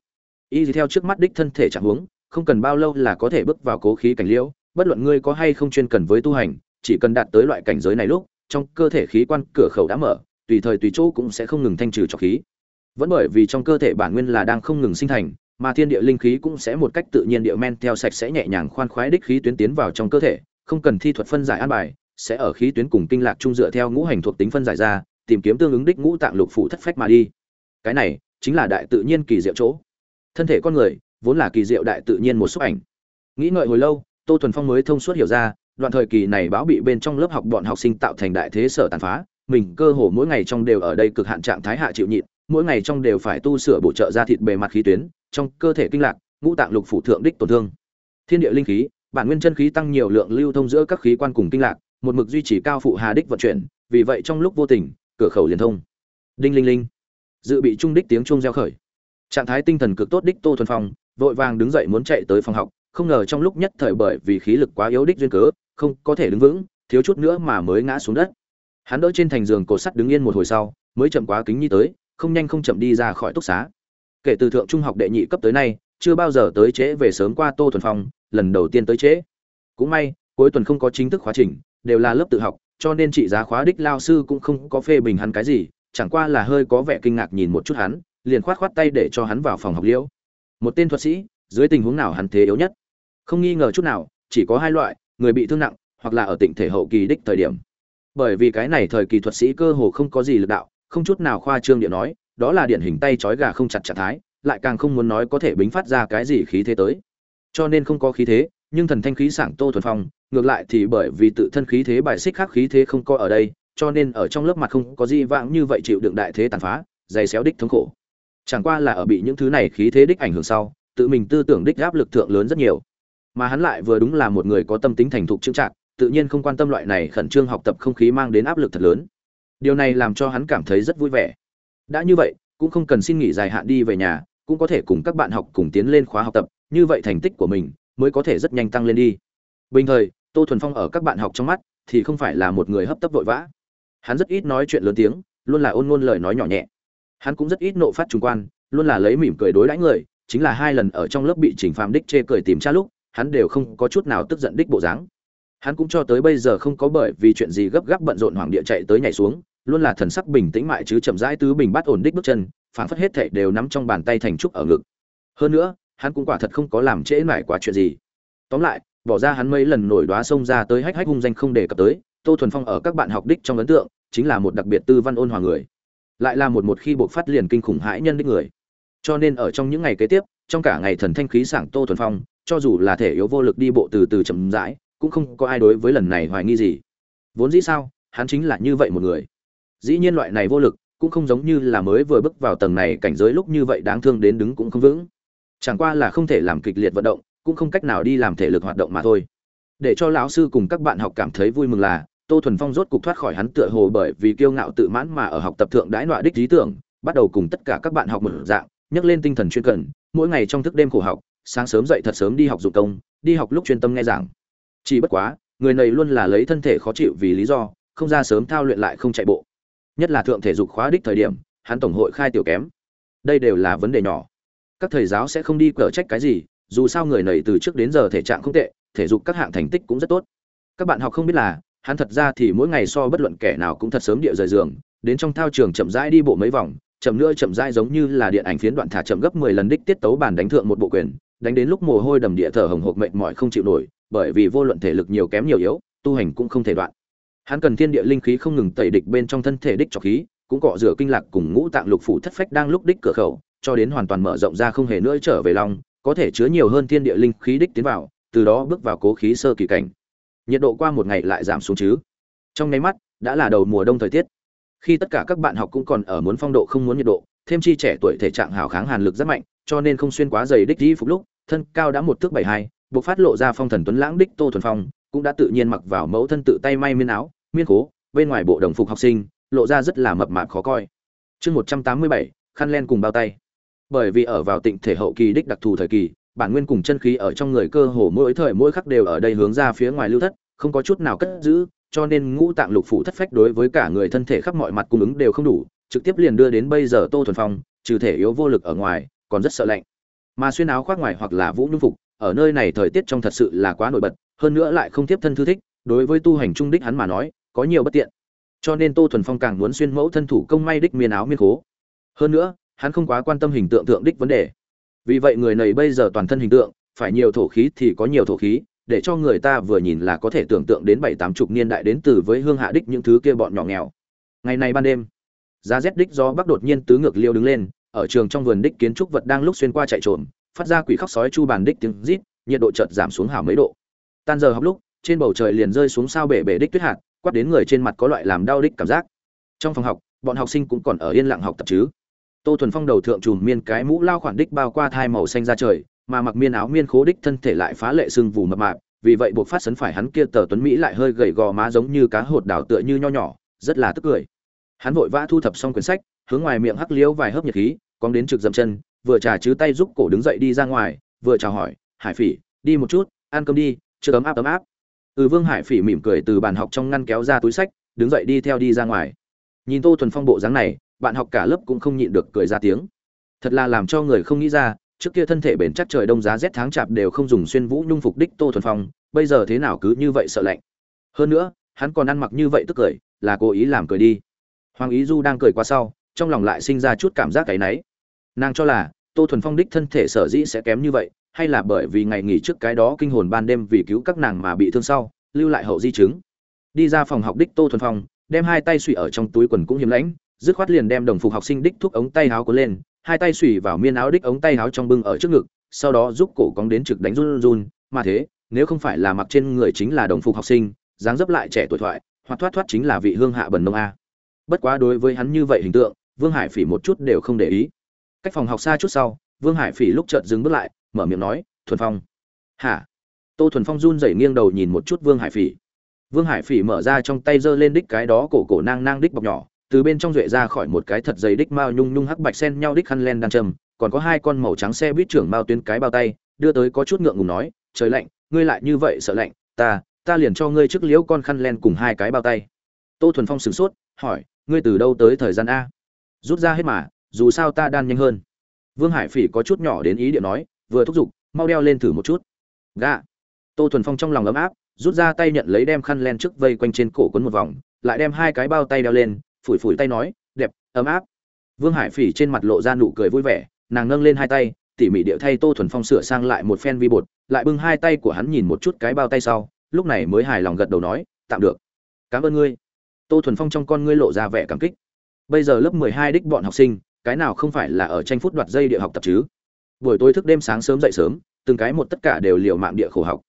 Y theo trước mắt đích thân thể trạng huống không cần bao lâu là có thể bước vào cố khí cảnh liễu, bất luận ngươi có hay không chuyên cần với tu hành, chỉ cần đạt tới loại cảnh giới này lúc, trong cơ thể khí quan cửa khẩu đã mở, tùy thời tùy chỗ cũng sẽ không ngừng thanh trừ trọc khí. Vẫn bởi vì trong cơ thể bản nguyên là đang không ngừng sinh thành, mà thiên địa linh khí cũng sẽ một cách tự nhiên địa men theo sạch sẽ nhẹ nhàng khoan khoái đích khí tuyến tiến vào trong cơ thể, không cần thi thuật phân giải an bài, sẽ ở khí tuyến cùng kinh lạc trung dựa theo ngũ hành thuộc tính phân giải ra, tìm kiếm tương ứng đích ngũ tạng lục phủ thất phách mà đi. Cái này chính là đại tự nhiên kỳ diệu chỗ. Thân thể con người vốn là kỳ diệu đại tự nhiên một xúc ảnh. Nghĩ ngợi hồi lâu, tô thuần phong mới thông suốt hiểu ra, đoạn thời kỳ này báo bị bên trong lớp học bọn học sinh tạo thành đại thế sở tàn phá, mình cơ hồ mỗi ngày trong đều ở đây cực hạn trạng thái hạ chịu nhịn, mỗi ngày trong đều phải tu sửa bổ trợ ra thịt bề mặt khí tuyến, trong cơ thể kinh lạc, ngũ tạng lục phủ thượng đích tổn thương. Thiên địa linh khí, bản nguyên chân khí tăng nhiều lượng lưu thông giữa các khí quan cùng kinh lạc, một mực duy trì cao phụ hà đích vận chuyển, vì vậy trong lúc vô tình, cửa khẩu liền thông. Đinh linh linh. Dự bị trung đích tiếng chuông reo khởi. Trạng thái tinh thần cực tốt đích tô thuần phong vội vàng đứng dậy muốn chạy tới phòng học, không ngờ trong lúc nhất thời bởi vì khí lực quá yếu đích duyên cớ, không có thể đứng vững, thiếu chút nữa mà mới ngã xuống đất. Hắn đỡ trên thành giường cột sắt đứng yên một hồi sau, mới chậm quá kính nhi tới, không nhanh không chậm đi ra khỏi túc xá. Kể từ thượng trung học đệ nhị cấp tới nay, chưa bao giờ tới trễ về sớm qua tô thuần phong, lần đầu tiên tới trễ. Cũng may, cuối tuần không có chính thức khóa trình, đều là lớp tự học, cho nên trị giá khóa đích lao sư cũng không có phê bình hắn cái gì, chẳng qua là hơi có vẻ kinh ngạc nhìn một chút hắn, liền khoát khoát tay để cho hắn vào phòng học liễu một tên thuật sĩ, dưới tình huống nào hắn thế yếu nhất. Không nghi ngờ chút nào, chỉ có hai loại, người bị thương nặng, hoặc là ở tỉnh thể hậu kỳ đích thời điểm. Bởi vì cái này thời kỳ thuật sĩ cơ hồ không có gì lực đạo, không chút nào khoa trương điện nói, đó là điển hình tay trói gà không chặt trạng thái, lại càng không muốn nói có thể bính phát ra cái gì khí thế tới. Cho nên không có khí thế, nhưng thần thanh khí sảng tô thuần phong, ngược lại thì bởi vì tự thân khí thế bài xích khác khí thế không có ở đây, cho nên ở trong lớp mặt không có gì vãng như vậy chịu đựng đại thế tàn phá, dày xéo đích thống khổ chẳng qua là ở bị những thứ này khí thế đích ảnh hưởng sau, tự mình tư tưởng đích áp lực thượng lớn rất nhiều. Mà hắn lại vừa đúng là một người có tâm tính thành thục trưng trạng tự nhiên không quan tâm loại này khẩn trương học tập không khí mang đến áp lực thật lớn. Điều này làm cho hắn cảm thấy rất vui vẻ. Đã như vậy, cũng không cần xin nghỉ dài hạn đi về nhà, cũng có thể cùng các bạn học cùng tiến lên khóa học tập, như vậy thành tích của mình mới có thể rất nhanh tăng lên đi. Bình thời, tô thuần phong ở các bạn học trong mắt thì không phải là một người hấp tấp vội vã. Hắn rất ít nói chuyện lớn tiếng, luôn là ôn ngôn lời nói nhỏ nhẹ hắn cũng rất ít nộ phát trung quan, luôn là lấy mỉm cười đối đãi người, chính là hai lần ở trong lớp bị chỉnh phạm đích chê cười tìm tra lúc, hắn đều không có chút nào tức giận đích bộ dáng. Hắn cũng cho tới bây giờ không có bởi vì chuyện gì gấp gáp bận rộn hoàng địa chạy tới nhảy xuống, luôn là thần sắc bình tĩnh mại chứ chậm rãi tứ bình bắt ổn đích bước chân, phảng phất hết thảy đều nắm trong bàn tay thành trúc ở ngực. Hơn nữa, hắn cũng quả thật không có làm trễ mải quá chuyện gì. Tóm lại, bỏ ra hắn mấy lần nổi đoá xông ra tới hách hách hung danh không đề cập tới, tô thuần phong ở các bạn học đích trong ấn tượng, chính là một đặc biệt tư văn ôn hòa người lại là một một khi buộc phát liền kinh khủng hãi nhân đích người. Cho nên ở trong những ngày kế tiếp, trong cả ngày thần thanh khí sảng tô thuần phong, cho dù là thể yếu vô lực đi bộ từ từ chậm rãi, cũng không có ai đối với lần này hoài nghi gì. Vốn dĩ sao, hắn chính là như vậy một người. Dĩ nhiên loại này vô lực cũng không giống như là mới vừa bước vào tầng này cảnh giới lúc như vậy đáng thương đến đứng cũng không vững. Chẳng qua là không thể làm kịch liệt vận động, cũng không cách nào đi làm thể lực hoạt động mà thôi. Để cho lão sư cùng các bạn học cảm thấy vui mừng là tô thuần phong rốt cục thoát khỏi hắn tựa hồ bởi vì kiêu ngạo tự mãn mà ở học tập thượng đãi nọa đích lý tưởng, bắt đầu cùng tất cả các bạn học một dạng, nhấc lên tinh thần chuyên cần, mỗi ngày trong thức đêm khổ học, sáng sớm dậy thật sớm đi học dụng công, đi học lúc chuyên tâm nghe giảng. Chỉ bất quá, người này luôn là lấy thân thể khó chịu vì lý do, không ra sớm thao luyện lại không chạy bộ. Nhất là thượng thể dục khóa đích thời điểm, hắn tổng hội khai tiểu kém. Đây đều là vấn đề nhỏ. Các thầy giáo sẽ không đi cở trách cái gì, dù sao người này từ trước đến giờ thể trạng không tệ, thể dục các hạng thành tích cũng rất tốt. Các bạn học không biết là hắn thật ra thì mỗi ngày so bất luận kẻ nào cũng thật sớm địa rời giường, đến trong thao trường chậm rãi đi bộ mấy vòng, chậm nữa chậm rãi giống như là điện ảnh phiến đoạn thả chậm gấp mười lần đích tiết tấu bàn đánh thượng một bộ quyền, đánh đến lúc mồ hôi đầm địa thở hồng hộc mệt mỏi không chịu nổi, bởi vì vô luận thể lực nhiều kém nhiều yếu, tu hành cũng không thể đoạn. Hắn cần thiên địa linh khí không ngừng tẩy địch bên trong thân thể đích trọc khí, cũng cọ rửa kinh lạc cùng ngũ tạng lục phủ thất phách đang lúc đích cửa khẩu, cho đến hoàn toàn mở rộng ra không hề nữa trở về long, có thể chứa nhiều hơn thiên địa linh khí đích tiến vào, từ đó bước vào cố khí sơ kỳ cảnh nhiệt độ qua một ngày lại giảm xuống chứ. Trong nháy mắt, đã là đầu mùa đông thời tiết. Khi tất cả các bạn học cũng còn ở muốn phong độ không muốn nhiệt độ, thêm chi trẻ tuổi thể trạng hào kháng hàn lực rất mạnh, cho nên không xuyên quá dày đích di phục lúc, thân cao đã một thước bảy hai, buộc phát lộ ra phong thần tuấn lãng đích tô thuần phong, cũng đã tự nhiên mặc vào mẫu thân tự tay may miên áo, miên khố, bên ngoài bộ đồng phục học sinh, lộ ra rất là mập mạp khó coi. Chương một trăm tám mươi bảy, khăn len cùng bao tay. Bởi vì ở vào tịnh thể hậu kỳ đích đặc thù thời kỳ bản nguyên cùng chân khí ở trong người cơ hồ mỗi thời mỗi khắc đều ở đây hướng ra phía ngoài lưu thất, không có chút nào cất giữ, cho nên ngũ tạng lục phủ thất phách đối với cả người thân thể khắp mọi mặt cung ứng đều không đủ, trực tiếp liền đưa đến bây giờ tô thuần phong, trừ thể yếu vô lực ở ngoài, còn rất sợ lạnh. Mà xuyên áo khoác ngoài hoặc là vũ nhung phục, ở nơi này thời tiết trong thật sự là quá nổi bật, hơn nữa lại không tiếp thân thư thích, đối với tu hành trung đích hắn mà nói, có nhiều bất tiện. Cho nên tô thuần phong càng muốn xuyên mẫu thân thủ công may đích miên áo miên khố. Hơn nữa, hắn không quá quan tâm hình tượng thượng đích vấn đề vì vậy người này bây giờ toàn thân hình tượng, phải nhiều thổ khí thì có nhiều thổ khí, để cho người ta vừa nhìn là có thể tưởng tượng đến bảy tám chục niên đại đến từ với hương hạ đích những thứ kia bọn nhỏ nghèo. Ngày này ban đêm, giá rét đích do bắc đột nhiên tứ ngược liêu đứng lên, ở trường trong vườn đích kiến trúc vật đang lúc xuyên qua chạy trộm phát ra quỷ khóc sói chu bàn đích tiếng rít, nhiệt độ chợt giảm xuống hảo mấy độ. Tan giờ học lúc, trên bầu trời liền rơi xuống sao bể bể đích tuyết hạt, quát đến người trên mặt có loại làm đau đích cảm giác. Trong phòng học, bọn học sinh cũng còn ở yên lặng học tập chứ tô thuần phong đầu thượng trùm miên cái mũ lao khoản đích bao qua thai màu xanh ra trời, mà mặc miên áo miên khố đích thân thể lại phá lệ sưng vù mập mạp, vì vậy buộc phát sấn phải hắn kia tờ tuấn mỹ lại hơi gầy gò má giống như cá hột đảo tựa như nho nhỏ, rất là tức cười. Hắn vội vã thu thập xong quyển sách, hướng ngoài miệng hắc liếu vài hớp nhiệt khí cóng đến trực dậm chân, vừa trà chứ tay giúp cổ đứng dậy đi ra ngoài, vừa chào hỏi, hải phỉ, đi một chút, ăn cơm đi, chưa ấm áp ấm áp. Ừ vương hải phỉ mỉm cười từ bàn học trong ngăn kéo ra túi sách, đứng dậy đi theo đi ra ngoài. Nhìn tô thuần phong bộ dáng này bạn học cả lớp cũng không nhịn được cười ra tiếng. Thật là làm cho người không nghĩ ra, trước kia thân thể bền chắc trời đông giá rét tháng chạp đều không dùng xuyên vũ nhung phục đích tô thuần phong, bây giờ thế nào cứ như vậy sợ lạnh. Hơn nữa, hắn còn ăn mặc như vậy tức cười, là cố ý làm cười đi. Hoàng ý du đang cười qua sau, trong lòng lại sinh ra chút cảm giác cái náy. Nàng cho là, tô thuần phong đích thân thể sở dĩ sẽ kém như vậy, hay là bởi vì ngày nghỉ trước cái đó kinh hồn ban đêm vì cứu các nàng mà bị thương sau, lưu lại hậu di chứng. Đi ra phòng học đích tô thuần phong, đem hai tay suy ở trong túi quần cũng hiếm lãnh dứt khoát liền đem đồng phục học sinh đích thuốc ống tay áo cuốn lên, hai tay suy vào miên áo đích ống tay áo trong bưng ở trước ngực, sau đó giúp cổ cong đến trực đánh run run. Mà thế, nếu không phải là mặc trên người chính là đồng phục học sinh, dáng dấp lại trẻ tuổi thoại, hoặc thoát thoát chính là vị hương hạ bẩn nông a. Bất quá đối với hắn như vậy hình tượng, vương hải phỉ một chút đều không để ý. Cách phòng học xa chút sau, vương hải phỉ lúc chợt dừng bước lại, mở miệng nói, thuần phong. Hả? Tô thuần phong run rẩy nghiêng đầu nhìn một chút vương hải phỉ. Vương hải phỉ mở ra trong tay giơ lên đích cái đó cổ cổ nang nang đích bọc nhỏ từ bên trong duệ ra khỏi một cái thật dày đích mao nhung nhung hắc bạch sen nhau đích khăn len đang trầm, còn có hai con màu trắng xe buýt trưởng mao tuyến cái bao tay, đưa tới có chút ngượng ngùng nói, trời lạnh, ngươi lại như vậy sợ lạnh, ta ta liền cho ngươi trước liễu con khăn len cùng hai cái bao tay. Tô thuần phong sửng sốt, hỏi, ngươi từ đâu tới thời gian a? Rút ra hết mà, dù sao ta đan nhanh hơn. Vương hải phỉ có chút nhỏ đến ý điện nói, vừa thúc giục, mau đeo lên thử một chút. Gạ tô thuần phong trong lòng ấm áp, rút ra tay nhận lấy đem khăn len trước vây quanh trên cổ quấn một vòng, lại đem hai cái bao tay đeo lên phủi phủi tay nói, đẹp, ấm áp. Vương hải phỉ trên mặt lộ ra nụ cười vui vẻ, nàng nâng lên hai tay, tỉ mỉ điệu thay tô thuần phong sửa sang lại một phen vi bột, lại bưng hai tay của hắn nhìn một chút cái bao tay sau, lúc này mới hài lòng gật đầu nói, tạm được. Cảm ơn ngươi. Tô thuần phong trong con ngươi lộ ra vẻ cảm kích. Bây giờ lớp mười hai đích bọn học sinh, cái nào không phải là ở tranh phút đoạt dây địa học tập chứ? Buổi tối thức đêm sáng sớm dậy sớm, từng cái một tất cả đều liều mạng địa khổ học.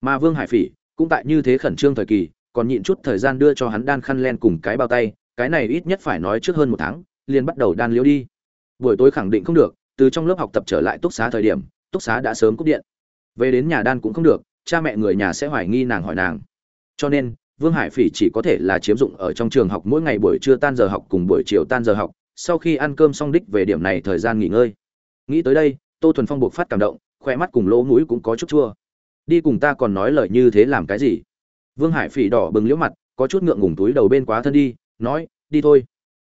Mà vương hải phỉ cũng tại như thế khẩn trương thời kỳ, còn nhịn chút thời gian đưa cho hắn đan khăn len cùng cái bao tay cái này ít nhất phải nói trước hơn một tháng, liền bắt đầu đan liễu đi. Buổi tối khẳng định không được, từ trong lớp học tập trở lại túc xá thời điểm, túc xá đã sớm cúp điện. Về đến nhà đan cũng không được, cha mẹ người nhà sẽ hoài nghi nàng hỏi nàng. Cho nên, vương hải phỉ chỉ có thể là chiếm dụng ở trong trường học mỗi ngày buổi trưa tan giờ học cùng buổi chiều tan giờ học, sau khi ăn cơm xong đích về điểm này thời gian nghỉ ngơi. Nghĩ tới đây, tô thuần phong buộc phát cảm động khoe mắt cùng lỗ mũi cũng có chút chua. Đi cùng ta còn nói lời như thế làm cái gì? Vương hải phỉ đỏ bừng liễu mặt, có chút ngượng ngùng túi đầu bên quá thân đi nói, đi thôi.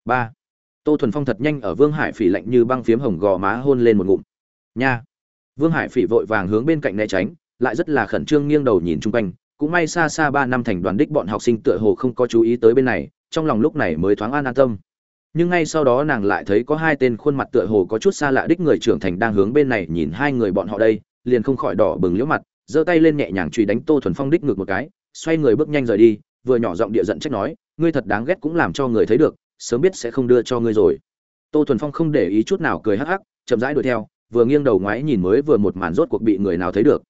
Ba. Tô thuần phong thật nhanh ở vương hải phỉ lạnh như băng phiếm hồng gò má hôn lên một ngụm. Nha. Vương hải phỉ vội vàng hướng bên cạnh né tránh, lại rất là khẩn trương nghiêng đầu nhìn chung quanh. Cũng may xa xa ba năm thành đoàn đích bọn học sinh tựa hồ không có chú ý tới bên này, trong lòng lúc này mới thoáng an an tâm. Nhưng ngay sau đó nàng lại thấy có hai tên khuôn mặt tựa hồ có chút xa lạ đích người trưởng thành đang hướng bên này nhìn hai người bọn họ đây, liền không khỏi đỏ bừng liễu mặt, giơ tay lên nhẹ nhàng truy đánh tô thuần phong đích ngược một cái, xoay người bước nhanh rời đi, vừa nhỏ giọng địa giận trách nói ngươi thật đáng ghét cũng làm cho người thấy được, sớm biết sẽ không đưa cho ngươi rồi. Tô thuần phong không để ý chút nào cười hắc hắc, chậm rãi đuổi theo, vừa nghiêng đầu ngoái nhìn mới vừa một màn rốt cuộc bị người nào thấy được.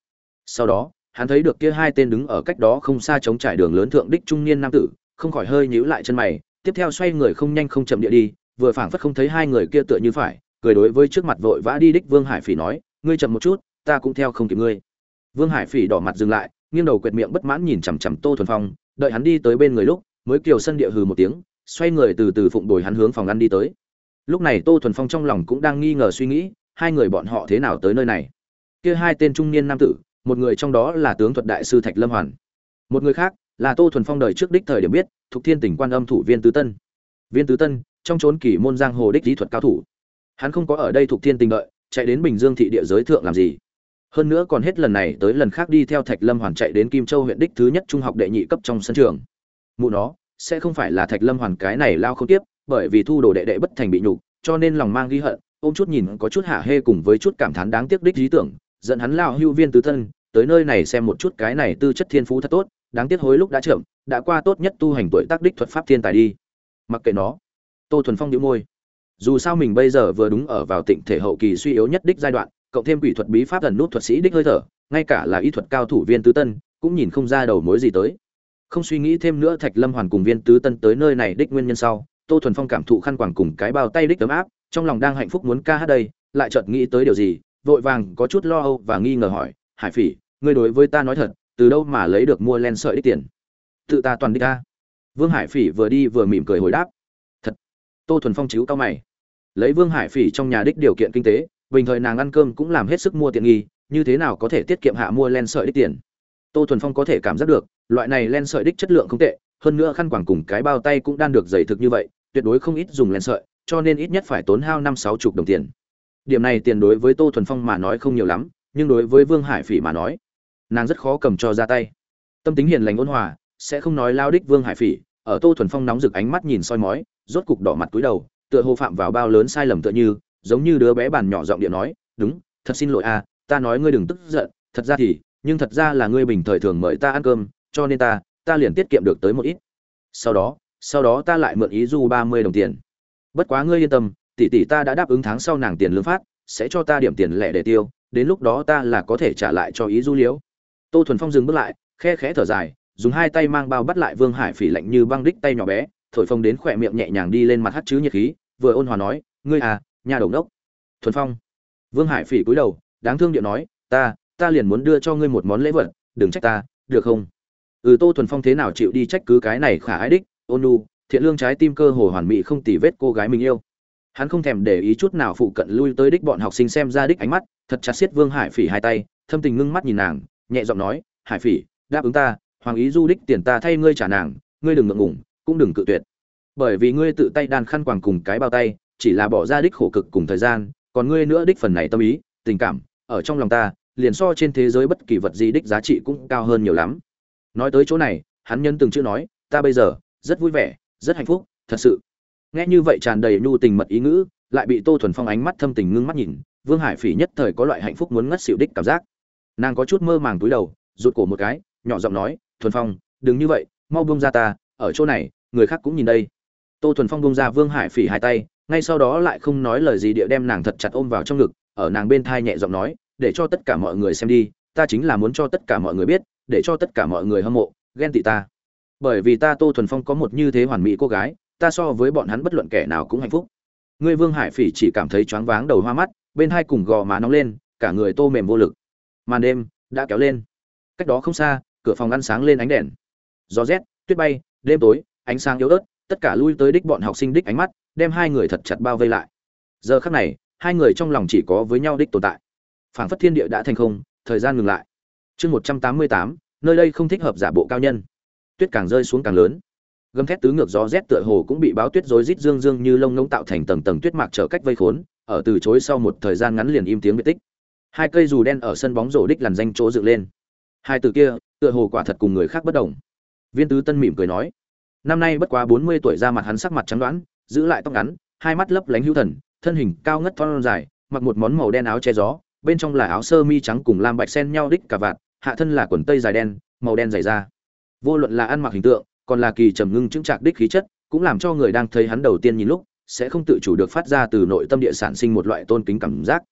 Sau đó, hắn thấy được kia hai tên đứng ở cách đó không xa chống trải đường lớn thượng đích trung niên nam tử, không khỏi hơi nhíu lại chân mày, tiếp theo xoay người không nhanh không chậm địa đi, vừa phảng phất không thấy hai người kia tựa như phải, cười đối với trước mặt vội vã đi đích vương hải phỉ nói, ngươi chậm một chút, ta cũng theo không kịp ngươi. Vương hải phỉ đỏ mặt dừng lại, nghiêng đầu quệt miệng bất mãn nhìn chằm chằm tô thuần phong, đợi hắn đi tới bên người lúc mới kiều sân địa hừ một tiếng, xoay người từ từ phụng đổi hắn hướng phòng ăn đi tới. Lúc này tô thuần phong trong lòng cũng đang nghi ngờ suy nghĩ, hai người bọn họ thế nào tới nơi này? Kia hai tên trung niên nam tử, một người trong đó là tướng thuật đại sư thạch lâm hoàn, một người khác là tô thuần phong đời trước đích thời điểm biết, thuộc thiên tỉnh quan âm thủ viên tứ tân. Viên tứ tân, trong trốn kỷ môn giang hồ đích lý thuật cao thủ. Hắn không có ở đây thuộc thiên tình đợi, chạy đến bình dương thị địa giới thượng làm gì? Hơn nữa còn hết lần này tới lần khác đi theo thạch lâm hoàn chạy đến kim châu huyện đích thứ nhất trung học đệ nhị cấp trong sân trường mụ nó, sẽ không phải là thạch lâm hoàn cái này lao không tiếp, bởi vì thu đồ đệ đệ bất thành bị nhục, cho nên lòng mang ghi hận, ôm chút nhìn có chút hạ hê cùng với chút cảm thán đáng tiếc đích lý tưởng, dẫn hắn lao hưu viên tứ thân, tới nơi này xem một chút cái này tư chất thiên phú thật tốt, đáng tiếc hối lúc đã chậm đã qua tốt nhất tu hành tuổi tác đích thuật pháp thiên tài đi. Mặc kệ nó. Tô thuần phong đĩu môi. Dù sao mình bây giờ vừa đúng ở vào tịnh thể hậu kỳ suy yếu nhất đích giai đoạn, cộng thêm quỷ thuật bí pháp thần nút thuật sĩ đích hơi thở, ngay cả là y thuật cao thủ viên tứ tân, cũng nhìn không ra đầu mối gì tới không suy nghĩ thêm nữa, thạch lâm hoàn cùng viên tứ tân tới nơi này đích nguyên nhân sau, tô thuần phong cảm thụ khăn quàng cùng cái bao tay đích ấm áp, trong lòng đang hạnh phúc muốn ca hát đây, lại chợt nghĩ tới điều gì, vội vàng có chút lo âu và nghi ngờ hỏi, hải phỉ, ngươi đối với ta nói thật, từ đâu mà lấy được mua len sợi đích tiền? Tự ta toàn đích ta vương hải phỉ vừa đi vừa mỉm cười hồi đáp, thật. Tô thuần phong chiếu cao mày. Lấy vương hải phỉ trong nhà đích điều kiện kinh tế, bình thời nàng ăn cơm cũng làm hết sức mua tiện nghi, như thế nào có thể tiết kiệm hạ mua len sợi đích tiền? Tô thuần phong có thể cảm giác được loại này len sợi đích chất lượng không tệ, hơn nữa khăn quàng cùng cái bao tay cũng đang được dày thực như vậy, tuyệt đối không ít dùng len sợi, cho nên ít nhất phải tốn hao năm sáu chục đồng tiền. Điểm này tiền đối với tô thuần phong mà nói không nhiều lắm, nhưng đối với vương hải phỉ mà nói, nàng rất khó cầm cho ra tay. Tâm tính hiền lành ôn hòa, sẽ không nói lao đích vương hải phỉ, ở tô thuần phong nóng rực ánh mắt nhìn soi mói, rốt cục đỏ mặt túi đầu, tựa hồ phạm vào bao lớn sai lầm tựa như, giống như đứa bé bàn nhỏ giọng điện nói, đúng, thật xin lỗi à ta nói ngươi đừng tức giận, thật ra thì, nhưng thật ra là ngươi bình thời thường mời ta ăn cơm cho nên ta ta liền tiết kiệm được tới một ít. Sau đó sau đó ta lại mượn ý du ba mươi đồng tiền. Bất quá ngươi yên tâm, tỷ tỷ ta đã đáp ứng tháng sau nàng tiền lương phát, sẽ cho ta điểm tiền lẻ để tiêu, đến lúc đó ta là có thể trả lại cho ý du liễu. Tô thuần phong dừng bước lại, khe khẽ thở dài, dùng hai tay mang bao bắt lại vương hải phỉ lạnh như băng đích tay nhỏ bé, thổi phồng đến khỏe miệng nhẹ nhàng đi lên mặt hắt chứ nhiệt khí, vừa ôn hòa nói, ngươi à nhà đầu đốc. Thuần phong. Vương hải phỉ cúi đầu, đáng thương điệu nói, ta ta liền muốn đưa cho ngươi một món lễ vật, đừng trách ta, được không? Ừ tô thuần phong thế nào chịu đi trách cứ cái này khả ái đích? Ôn nu, thiện lương trái tim cơ hồ hoàn mỹ không tì vết cô gái mình yêu. Hắn không thèm để ý chút nào phụ cận lui tới đích bọn học sinh xem ra đích ánh mắt, thật chặt xiết vương hải phỉ hai tay, thâm tình ngưng mắt nhìn nàng, nhẹ giọng nói, hải phỉ, đáp ứng ta, hoàng ý du đích tiền ta thay ngươi trả nàng, ngươi đừng ngượng ngủng cũng đừng cự tuyệt. Bởi vì ngươi tự tay đàn khăn quàng cùng cái bao tay, chỉ là bỏ ra đích khổ cực cùng thời gian, còn ngươi nữa đích phần này tâm ý, tình cảm, ở trong lòng ta, liền so trên thế giới bất kỳ vật gì đích giá trị cũng cao hơn nhiều lắm nói tới chỗ này, hắn nhân từng chữ nói, ta bây giờ rất vui vẻ, rất hạnh phúc, thật sự. Nghe như vậy tràn đầy nhu tình mật ý ngữ, lại bị tô thuần phong ánh mắt thâm tình ngưng mắt nhìn, vương hải phỉ nhất thời có loại hạnh phúc muốn ngất xỉu đích cảm giác. Nàng có chút mơ màng túi đầu, rụt cổ một cái, nhỏ giọng nói, thuần phong, đừng như vậy, mau buông ra ta, ở chỗ này, người khác cũng nhìn đây. Tô thuần phong buông ra vương hải phỉ hai tay, ngay sau đó lại không nói lời gì địa đem nàng thật chặt ôm vào trong ngực, ở nàng bên thai nhẹ giọng nói, để cho tất cả mọi người xem đi, ta chính là muốn cho tất cả mọi người biết để cho tất cả mọi người hâm mộ, ghen tị ta. Bởi vì ta tô thuần phong có một như thế hoàn mỹ cô gái, ta so với bọn hắn bất luận kẻ nào cũng hạnh phúc. Ngươi vương hải phỉ chỉ cảm thấy choáng váng đầu hoa mắt, bên hai cùng gò má nóng lên, cả người tô mềm vô lực. Màn đêm đã kéo lên. Cách đó không xa, cửa phòng ăn sáng lên ánh đèn. Gió rét, tuyết bay, đêm tối, ánh sáng yếu ớt, tất cả lui tới đích bọn học sinh đích ánh mắt, đem hai người thật chặt bao vây lại. Giờ khắc này, hai người trong lòng chỉ có với nhau đích tồn tại. Phảng phất thiên địa đã thành không, thời gian ngừng lại chương một trăm tám mươi tám, nơi đây không thích hợp giả bộ cao nhân. Tuyết càng rơi xuống càng lớn. Gầm thét tứ ngược gió rét tựa hồ cũng bị báo tuyết rối rít dương dương như lông ngỗng tạo thành tầng tầng tuyết mạc trở cách vây khốn, ở từ chối sau một thời gian ngắn liền im tiếng biệt tích. Hai cây dù đen ở sân bóng rổ đích lằn danh chỗ dựng lên. Hai từ kia, tựa hồ quả thật cùng người khác bất đồng. Viên tứ tân mỉm cười nói, năm nay bất quá bốn mươi tuổi ra mặt hắn sắc mặt trắng đoán, giữ lại tóc ngắn, hai mắt lấp lánh hữu thần, thân hình cao ngất thon dài, mặc một món màu đen áo che gió, bên trong là áo sơ mi trắng cùng lam bạch sen nhau đích cả vạt hạ thân là quần tây dài đen, màu đen dày da. Vô luận là ăn mặc hình tượng, còn là kỳ trầm ngưng chứng trạc đích khí chất, cũng làm cho người đang thấy hắn đầu tiên nhìn lúc, sẽ không tự chủ được phát ra từ nội tâm địa sản sinh một loại tôn kính cảm giác.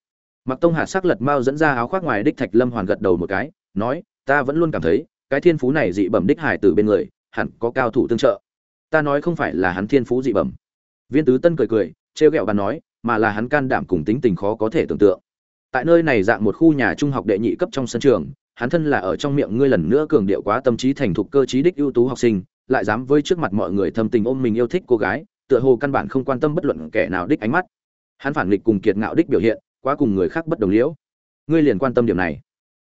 Mặc tông hạ sắc lật mao dẫn ra áo khoác ngoài đích thạch lâm hoàn gật đầu một cái, nói, ta vẫn luôn cảm thấy, cái thiên phú này dị bẩm đích hải từ bên người, hẳn có cao thủ tương trợ. Ta nói không phải là hắn thiên phú dị bẩm. Viên tứ tân cười cười, trêu ghẹo bà nói, mà là hắn can đảm cùng tính tình khó có thể tưởng tượng. Tại nơi này dạng một khu nhà trung học đệ nhị cấp trong sân trường hắn thân là ở trong miệng ngươi lần nữa cường điệu quá tâm trí thành thục cơ trí đích ưu tú học sinh, lại dám với trước mặt mọi người thâm tình ôm mình yêu thích cô gái, tựa hồ căn bản không quan tâm bất luận kẻ nào đích ánh mắt. Hắn phản nghịch cùng kiệt ngạo đích biểu hiện, quá cùng người khác bất đồng liễu. Ngươi liền quan tâm điểm này.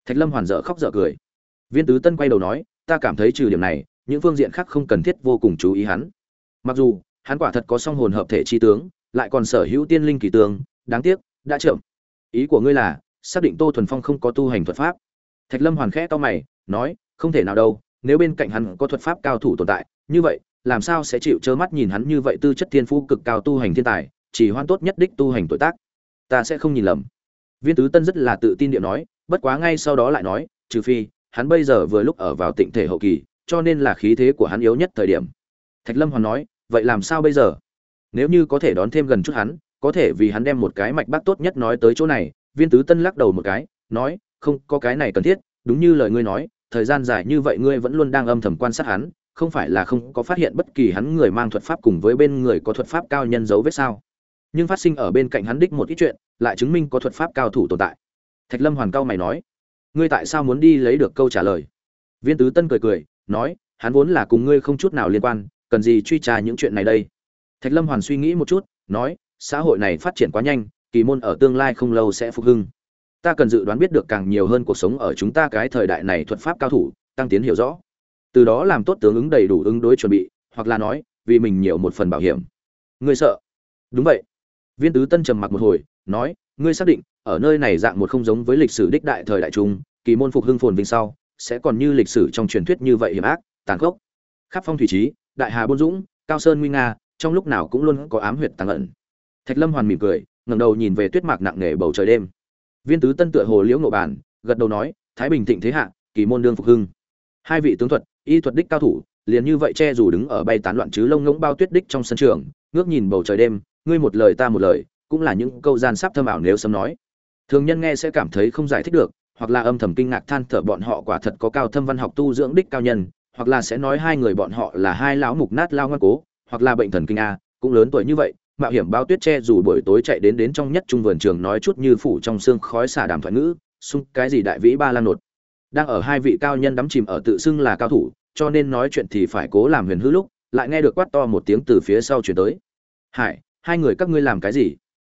Thạch lâm hoàn dở khóc dở cười. Viên tứ tân quay đầu nói, ta cảm thấy trừ điểm này, những phương diện khác không cần thiết vô cùng chú ý hắn. Mặc dù, hắn quả thật có song hồn hợp thể chi tướng, lại còn sở hữu tiên linh kỳ tướng, đáng tiếc, đã chậm. Ý của ngươi là, xác định tô thuần phong không có tu hành thuật pháp thạch lâm hoàn khẽ to mày, nói, không thể nào đâu, nếu bên cạnh hắn có thuật pháp cao thủ tồn tại, như vậy, làm sao sẽ chịu trơ mắt nhìn hắn như vậy tư chất thiên phú cực cao tu hành thiên tài, chỉ hoan tốt nhất đích tu hành tuổi tác? Ta sẽ không nhìn lầm. Viên tứ tân rất là tự tin điệu nói, bất quá ngay sau đó lại nói, trừ phi, hắn bây giờ vừa lúc ở vào tịnh thể hậu kỳ, cho nên là khí thế của hắn yếu nhất thời điểm. Thạch lâm hoàn nói, vậy làm sao bây giờ? Nếu như có thể đón thêm gần chút hắn, có thể vì hắn đem một cái mạch bác tốt nhất nói tới chỗ này, viên tứ tân lắc đầu một cái, nói không có cái này cần thiết, đúng như lời ngươi nói, thời gian dài như vậy ngươi vẫn luôn đang âm thầm quan sát hắn, không phải là không có phát hiện bất kỳ hắn người mang thuật pháp cùng với bên người có thuật pháp cao nhân dấu vết sao. Nhưng phát sinh ở bên cạnh hắn đích một ít chuyện, lại chứng minh có thuật pháp cao thủ tồn tại. Thạch lâm hoàn cao mày nói, ngươi tại sao muốn đi lấy được câu trả lời? Viên tứ tân cười cười, nói, hắn vốn là cùng ngươi không chút nào liên quan, cần gì truy tra những chuyện này đây? Thạch lâm hoàn suy nghĩ một chút, nói, xã hội này phát triển quá nhanh, kỳ môn ở tương lai không lâu sẽ phục hưng ta cần dự đoán biết được càng nhiều hơn cuộc sống ở chúng ta cái thời đại này thuật pháp cao thủ, tăng tiến hiểu rõ. Từ đó làm tốt tướng ứng đầy đủ ứng đối chuẩn bị, hoặc là nói, vì mình nhiều một phần bảo hiểm. Ngươi sợ? Đúng vậy. Viên tứ tân trầm mặc một hồi, nói, ngươi xác định, ở nơi này dạng một không giống với lịch sử đích đại thời đại trung, kỳ môn phục hưng phồn vinh sau, sẽ còn như lịch sử trong truyền thuyết như vậy hiểm ác, tàn khốc. Khắp phong thủy trí, đại hà bôn dũng, cao sơn nguy nga, trong lúc nào cũng luôn có ám huyệt tàng ẩn. Thạch lâm hoàn mỉm cười, ngẩng đầu nhìn về tuyết mạc nặng nề bầu trời đêm viên tứ tân tựa hồ liễu ngộ bản gật đầu nói, thái bình thịnh thế hạ, kỳ môn đương phục hưng. Hai vị tướng thuật, y thuật đích cao thủ, liền như vậy che dù đứng ở bay tán loạn chứ lông ngỗng bao tuyết đích trong sân trường, ngước nhìn bầu trời đêm, ngươi một lời ta một lời, cũng là những câu gian sắp thâm ảo nếu sớm nói. Thường nhân nghe sẽ cảm thấy không giải thích được, hoặc là âm thầm kinh ngạc than thở bọn họ quả thật có cao thâm văn học tu dưỡng đích cao nhân, hoặc là sẽ nói hai người bọn họ là hai lão mục nát lao ngoan cố, hoặc là bệnh thần kinh a, cũng lớn tuổi như vậy mạo hiểm bao tuyết che dù buổi tối chạy đến đến trong nhất trung vườn trường nói chút như phủ trong xương khói xả đàm thoại ngữ, xung cái gì đại vĩ ba lan nột. Đang ở hai vị cao nhân đắm chìm ở tự xưng là cao thủ, cho nên nói chuyện thì phải cố làm huyền hư lúc, lại nghe được quát to một tiếng từ phía sau chuyển tới. Hải, hai người các ngươi làm cái gì?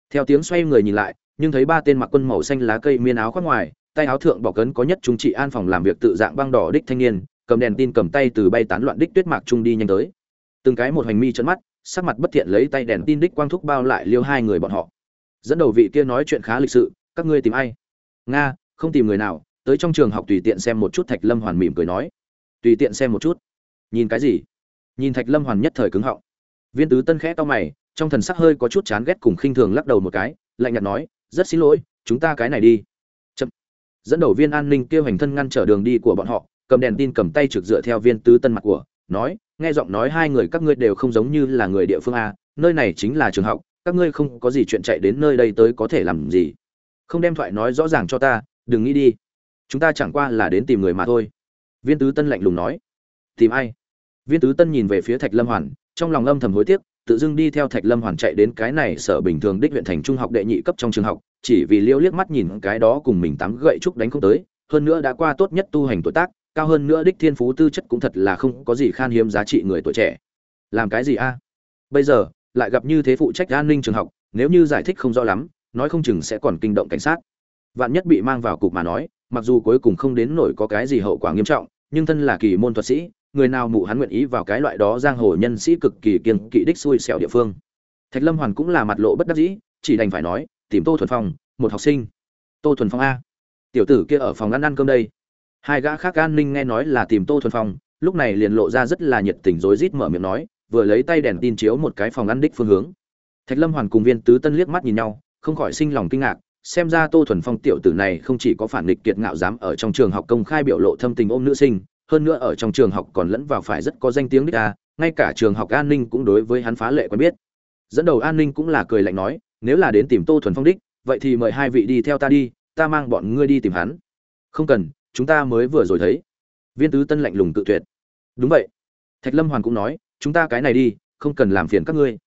Theo tiếng xoay người nhìn lại, nhưng thấy ba tên mặc quân màu xanh lá cây miên áo khoác ngoài, tay áo thượng bỏ cấn có nhất chúng trị an phòng làm việc tự dạng băng đỏ đích thanh niên, cầm đèn tin cầm tay từ bay tán loạn đích tuyết mạc trung đi nhanh tới. Từng cái một hành mi trận mắt sắc mặt bất thiện lấy tay đèn tin đích quang thúc bao lại liêu hai người bọn họ. Dẫn đầu vị kia nói chuyện khá lịch sự, các ngươi tìm ai? Nga, không tìm người nào, tới trong trường học tùy tiện xem một chút thạch lâm hoàn mỉm cười nói. Tùy tiện xem một chút. Nhìn cái gì? Nhìn thạch lâm hoàn nhất thời cứng họng. Viên tứ tân khẽ to mày, trong thần sắc hơi có chút chán ghét cùng khinh thường lắc đầu một cái, lạnh nhạt nói, rất xin lỗi, chúng ta cái này đi. Chậm. dẫn đầu viên an ninh kêu hành thân ngăn trở đường đi của bọn họ, cầm đèn tin cầm tay trực dựa theo viên tứ tân mặt của, nói nghe giọng nói hai người các ngươi đều không giống như là người địa phương a, nơi này chính là trường học, các ngươi không có gì chuyện chạy đến nơi đây tới có thể làm gì? Không đem thoại nói rõ ràng cho ta, đừng nghĩ đi. Chúng ta chẳng qua là đến tìm người mà thôi. Viên tứ tân lạnh lùng nói. Tìm ai? Viên tứ tân nhìn về phía thạch lâm hoàn, trong lòng âm thầm hối tiếc, tự dưng đi theo thạch lâm hoàn chạy đến cái này sở bình thường đích huyện thành trung học đệ nhị cấp trong trường học, chỉ vì liêu liếc mắt nhìn cái đó cùng mình tắm gậy trúc đánh không tới, hơn nữa đã qua tốt nhất tu hành tuổi tác cao hơn nữa đích thiên phú tư chất cũng thật là không có gì khan hiếm giá trị người tuổi trẻ. Làm cái gì a? Bây giờ, lại gặp như thế phụ trách an ninh trường học, nếu như giải thích không rõ lắm, nói không chừng sẽ còn kinh động cảnh sát. Vạn nhất bị mang vào cục mà nói, mặc dù cuối cùng không đến nổi có cái gì hậu quả nghiêm trọng, nhưng thân là kỳ môn thuật sĩ, người nào mụ hắn nguyện ý vào cái loại đó giang hồ nhân sĩ cực kỳ kiên kỵ đích xui xẻo địa phương. Thạch lâm hoàn cũng là mặt lộ bất đắc dĩ, chỉ đành phải nói, tìm tô thuần phong, một học sinh. Tô thuần phong a. Tiểu tử kia ở phòng ăn ăn cơm đây hai gã khác an ninh nghe nói là tìm tô thuần phong, lúc này liền lộ ra rất là nhiệt tình rối rít mở miệng nói, vừa lấy tay đèn tin chiếu một cái phòng ăn đích phương hướng. Thạch lâm hoàn cùng viên tứ tân liếc mắt nhìn nhau, không khỏi sinh lòng kinh ngạc, xem ra tô thuần phong tiểu tử này không chỉ có phản nghịch kiệt ngạo dám ở trong trường học công khai biểu lộ thâm tình ôm nữ sinh, hơn nữa ở trong trường học còn lẫn vào phải rất có danh tiếng đích ta ngay cả trường học an ninh cũng đối với hắn phá lệ quen biết. Dẫn đầu an ninh cũng là cười lạnh nói, nếu là đến tìm tô thuần phong đích, vậy thì mời hai vị đi theo ta đi, ta mang bọn ngươi đi tìm hắn. Không cần chúng ta mới vừa rồi thấy. Viên tứ tân lạnh lùng tự tuyệt. Đúng vậy. Thạch lâm hoàn cũng nói, chúng ta cái này đi, không cần làm phiền các ngươi.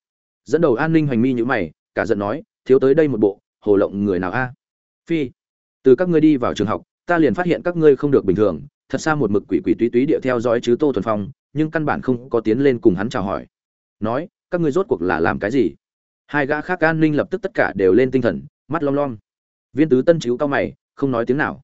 Dẫn đầu an ninh hoành mi như mày, cả giận nói, thiếu tới đây một bộ, hồ lộng người nào a? Phi, từ các ngươi đi vào trường học, ta liền phát hiện các ngươi không được bình thường, thật xa một mực quỷ quỷ túy túy địa theo dõi chứ tô thuần phong, nhưng căn bản không có tiến lên cùng hắn chào hỏi. Nói, các ngươi rốt cuộc là làm cái gì? Hai gã khác an ninh lập tức tất cả đều lên tinh thần, mắt lom lom. Viên tứ tân chiếu cao mày, không nói tiếng nào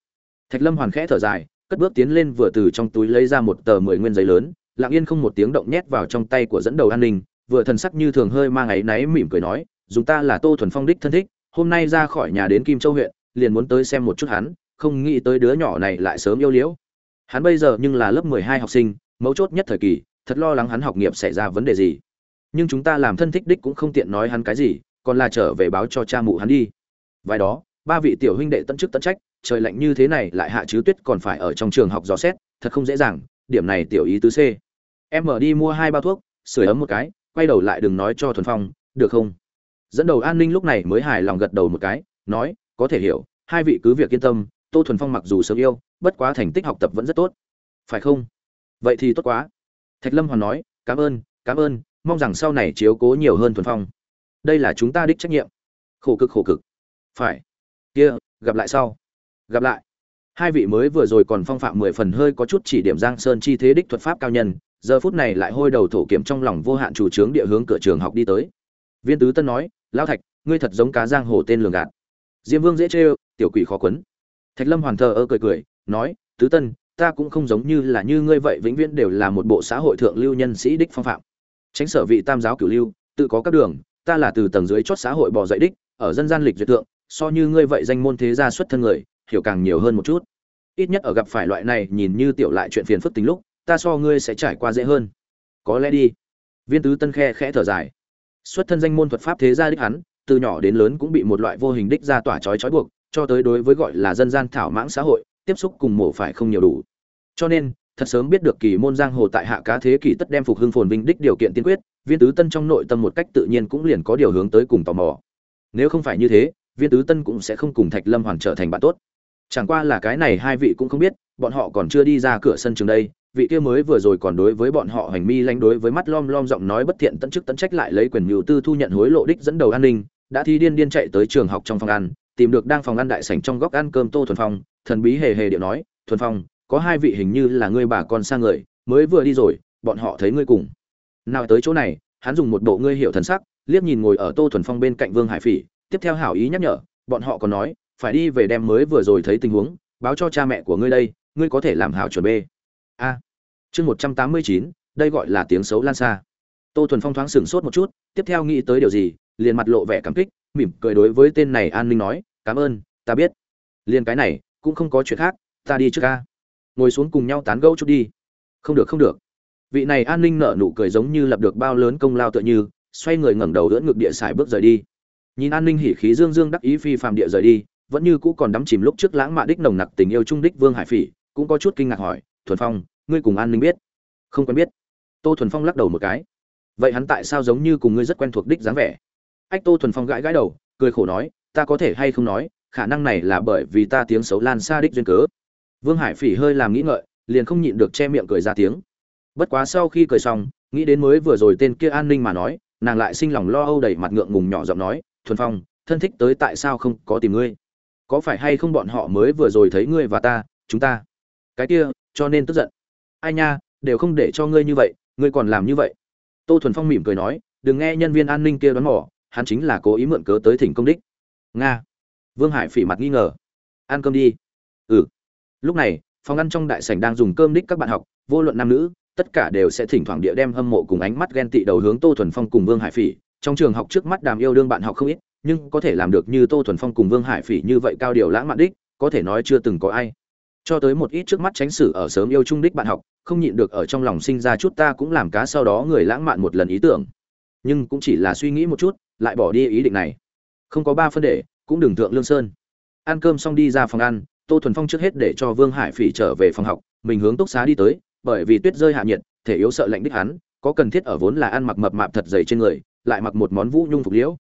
thạch lâm hoàn khẽ thở dài, cất bước tiến lên vừa từ trong túi lấy ra một tờ mười nguyên giấy lớn, lặng yên không một tiếng động nhét vào trong tay của dẫn đầu an ninh, vừa thần sắc như thường hơi mang áy náy mỉm cười nói, dùng ta là tô thuần phong đích thân thích, hôm nay ra khỏi nhà đến kim châu huyện, liền muốn tới xem một chút hắn, không nghĩ tới đứa nhỏ này lại sớm yêu liễu. Hắn bây giờ nhưng là lớp mười hai học sinh, mấu chốt nhất thời kỳ, thật lo lắng hắn học nghiệp xảy ra vấn đề gì. Nhưng chúng ta làm thân thích đích cũng không tiện nói hắn cái gì, còn là trở về báo cho cha mụ hắn đi. Vài đó, ba vị tiểu huynh đệ tận chức tận trách trời lạnh như thế này lại hạ chứ tuyết còn phải ở trong trường học dò xét, thật không dễ dàng, điểm này tiểu ý tứ c. Em mở đi mua hai bao thuốc sửa ấm một cái, quay đầu lại đừng nói cho thuần phong, được không? Dẫn đầu an ninh lúc này mới hài lòng gật đầu một cái, nói, có thể hiểu, hai vị cứ việc yên tâm, tô thuần phong mặc dù sớm yêu, bất quá thành tích học tập vẫn rất tốt. Phải không? Vậy thì tốt quá. Thạch lâm hoàn nói, cảm ơn cảm ơn, mong rằng sau này chiếu cố nhiều hơn thuần phong. Đây là chúng ta đích trách nhiệm. Khổ cực khổ cực. Phải. Kia, gặp lại sau gặp lại. Hai vị mới vừa rồi còn phong phạm mười phần hơi có chút chỉ điểm giang sơn chi thế đích thuật pháp cao nhân, giờ phút này lại hôi đầu thổ kiểm trong lòng vô hạn chủ trướng địa hướng cửa trường học đi tới. Viên tứ tân nói, lão thạch, ngươi thật giống cá giang hồ tên lường gạt. Diêm vương dễ chê tiểu quỷ khó quấn. Thạch lâm hoàn thờ ơ cười cười, nói, tứ tân, ta cũng không giống như là như ngươi vậy, vĩnh viễn đều là một bộ xã hội thượng lưu nhân sĩ đích phong phạm. Tránh sở vị tam giáo cửu lưu, tự có các đường, ta là từ tầng dưới chót xã hội bò dậy đích, ở dân gian lịch duyệt tượng so như ngươi vậy danh môn thế gia xuất thân người hiểu càng nhiều hơn một chút. Ít nhất ở gặp phải loại này nhìn như tiểu lại chuyện phiền phức tính lúc, ta so ngươi sẽ trải qua dễ hơn. Có lẽ đi. Viên tứ tân khe khẽ thở dài. Xuất thân danh môn thuật pháp thế gia đích hắn, từ nhỏ đến lớn cũng bị một loại vô hình đích ra tỏa trói trói buộc, cho tới đối với gọi là dân gian thảo mãng xã hội, tiếp xúc cùng mổ phải không nhiều đủ. Cho nên, thật sớm biết được kỳ môn giang hồ tại hạ cá thế kỷ tất đem phục hưng phồn vinh đích điều kiện tiên quyết, viên tứ tân trong nội tâm một cách tự nhiên cũng liền có điều hướng tới cùng tò mò. Nếu không phải như thế, viên tứ tân cũng sẽ không cùng thạch lâm hoàn trở thành bạn tốt chẳng qua là cái này hai vị cũng không biết, bọn họ còn chưa đi ra cửa sân trường đây, vị kia mới vừa rồi còn đối với bọn họ hành mi lánh đối với mắt lom lom giọng nói bất thiện tận chức tận trách lại lấy quyền mưu tư thu nhận hối lộ đích dẫn đầu an ninh, đã thi điên điên chạy tới trường học trong phòng ăn, tìm được đang phòng ăn đại sảnh trong góc ăn cơm tô thuần phong, thần bí hề hề điệu nói, thuần phong, có hai vị hình như là ngươi bà con sang người, mới vừa đi rồi, bọn họ thấy ngươi cùng. Nào tới chỗ này, hắn dùng một bộ ngươi hiểu thần sắc, liếc nhìn ngồi ở tô thuần phong bên cạnh vương hải phỉ, tiếp theo hảo ý nhắc nhở, bọn họ còn nói phải đi về đem mới vừa rồi thấy tình huống, báo cho cha mẹ của ngươi đây, ngươi có thể làm hảo chuẩn bê. a. Chương một trăm tám mươi chín, đây gọi là tiếng xấu lan xa. Tô thuần phong thoáng sửng sốt một chút, tiếp theo nghĩ tới điều gì, liền mặt lộ vẻ cảm kích, mỉm cười đối với tên này an ninh nói, cảm ơn, ta biết. Liền cái này, cũng không có chuyện khác, ta đi trước ca. Ngồi xuống cùng nhau tán gẫu chút đi. Không được không được. Vị này an ninh nợ nụ cười giống như lập được bao lớn công lao tựa như, xoay người ngẩng đầu đỡ ngực địa xài bước rời đi. Nhìn an ninh hỉ khí dương dương đắc ý phi phàm địa rời đi vẫn như cũ còn đắm chìm lúc trước lãng mạn đích nồng nặc tình yêu trung đích vương hải phỉ, cũng có chút kinh ngạc hỏi, thuần phong, ngươi cùng an ninh biết? Không quen biết. Tô thuần phong lắc đầu một cái. Vậy hắn tại sao giống như cùng ngươi rất quen thuộc đích dáng vẻ? Ách, tô thuần phong gãi gãi đầu, cười khổ nói, ta có thể hay không nói, khả năng này là bởi vì ta tiếng xấu lan xa đích duyên cớ. Vương hải phỉ hơi làm nghĩ ngợi, liền không nhịn được che miệng cười ra tiếng. Bất quá sau khi cười xong, nghĩ đến mới vừa rồi tên kia an ninh mà nói, nàng lại sinh lòng lo âu đầy mặt ngượng ngùng nhỏ giọng nói, thuần phong, thân thích tới tại sao không có tìm ngươi? Có phải hay không bọn họ mới vừa rồi thấy ngươi và ta, chúng ta? Cái kia, cho nên tức giận. Ai nha, đều không để cho ngươi như vậy, ngươi còn làm như vậy. Tô thuần phong mỉm cười nói, đừng nghe nhân viên an ninh kia đoán mỏ hắn chính là cố ý mượn cớ tới thỉnh công đích. Nga. Vương hải phỉ mặt nghi ngờ. Ăn cơm đi. Ừ. Lúc này, phòng ăn trong đại sảnh đang dùng cơm đích các bạn học, vô luận nam nữ, tất cả đều sẽ thỉnh thoảng địa đem hâm mộ cùng ánh mắt ghen tị đầu hướng tô thuần phong cùng vương hải phỉ. Trong trường học trước mắt đàm yêu đương bạn học không ít nhưng có thể làm được như tô thuần phong cùng vương hải phỉ như vậy cao điều lãng mạn đích, có thể nói chưa từng có ai. Cho tới một ít trước mắt tránh xử ở sớm yêu trung đích bạn học, không nhịn được ở trong lòng sinh ra chút ta cũng làm cá sau đó người lãng mạn một lần ý tưởng. Nhưng cũng chỉ là suy nghĩ một chút, lại bỏ đi ý định này. Không có ba phân để, cũng đừng thượng lương sơn. Ăn cơm xong đi ra phòng ăn, tô thuần phong trước hết để cho vương hải phỉ trở về phòng học, mình hướng túc xá đi tới, bởi vì tuyết rơi hạ nhiệt, thể yếu sợ lạnh đích hắn, có cần thiết ở vốn là ăn mặc mập mạp thật dày trên người, lại mặc một món vũ nhung phục liễu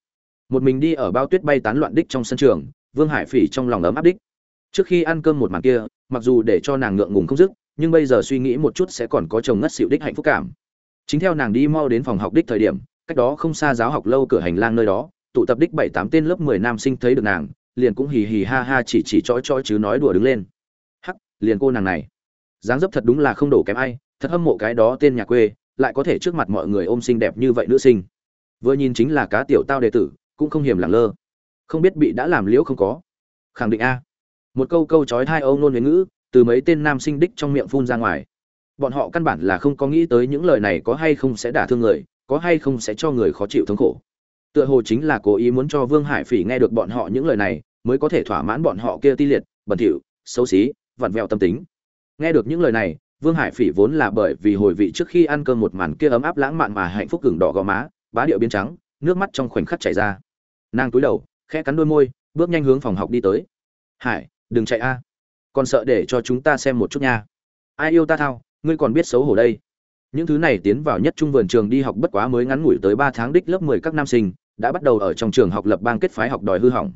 một mình đi ở bao tuyết bay tán loạn đích trong sân trường, vương hải phỉ trong lòng ấm áp đích. Trước khi ăn cơm một màn kia, mặc dù để cho nàng ngượng ngùng không dứt, nhưng bây giờ suy nghĩ một chút sẽ còn có chồng ngất xịu đích hạnh phúc cảm. Chính theo nàng đi mau đến phòng học đích thời điểm, cách đó không xa giáo học lâu cửa hành lang nơi đó, tụ tập đích bảy tám tên lớp mười nam sinh thấy được nàng, liền cũng hì hì ha ha chỉ chỉ chói chói chứ nói đùa đứng lên. Hắc, liền cô nàng này. Dáng dấp thật đúng là không đổ kém ai, thật hâm mộ cái đó tên nhà quê, lại có thể trước mặt mọi người ôm xinh đẹp như vậy nữ sinh. Vừa nhìn chính là cá tiểu tao đệ tử cũng không hiểm lẳng lơ. Không biết bị đã làm liễu không có. Khẳng định a. Một câu câu chói hai âu nôn với ngữ, từ mấy tên nam sinh đích trong miệng phun ra ngoài. Bọn họ căn bản là không có nghĩ tới những lời này có hay không sẽ đả thương người, có hay không sẽ cho người khó chịu thống khổ. Tựa hồ chính là cố ý muốn cho vương hải phỉ nghe được bọn họ những lời này, mới có thể thỏa mãn bọn họ kia ti liệt, bẩn thỉu, xấu xí, vặn vẹo tâm tính. Nghe được những lời này, vương hải phỉ vốn là bởi vì hồi vị trước khi ăn cơm một màn kia ấm áp lãng mạn mà hạnh phúc gừng đỏ gò má, bá điệu biến trắng, nước mắt trong khoảnh khắc chảy ra nàng túi đầu, khẽ cắn đôi môi, bước nhanh hướng phòng học đi tới. Hải, đừng chạy a. Còn sợ để cho chúng ta xem một chút nha. Ai yêu ta thao, ngươi còn biết xấu hổ đây. Những thứ này tiến vào nhất trung vườn trường đi học bất quá mới ngắn ngủi tới ba tháng đích lớp mười các nam sinh, đã bắt đầu ở trong trường học lập bang kết phái học đòi hư hỏng.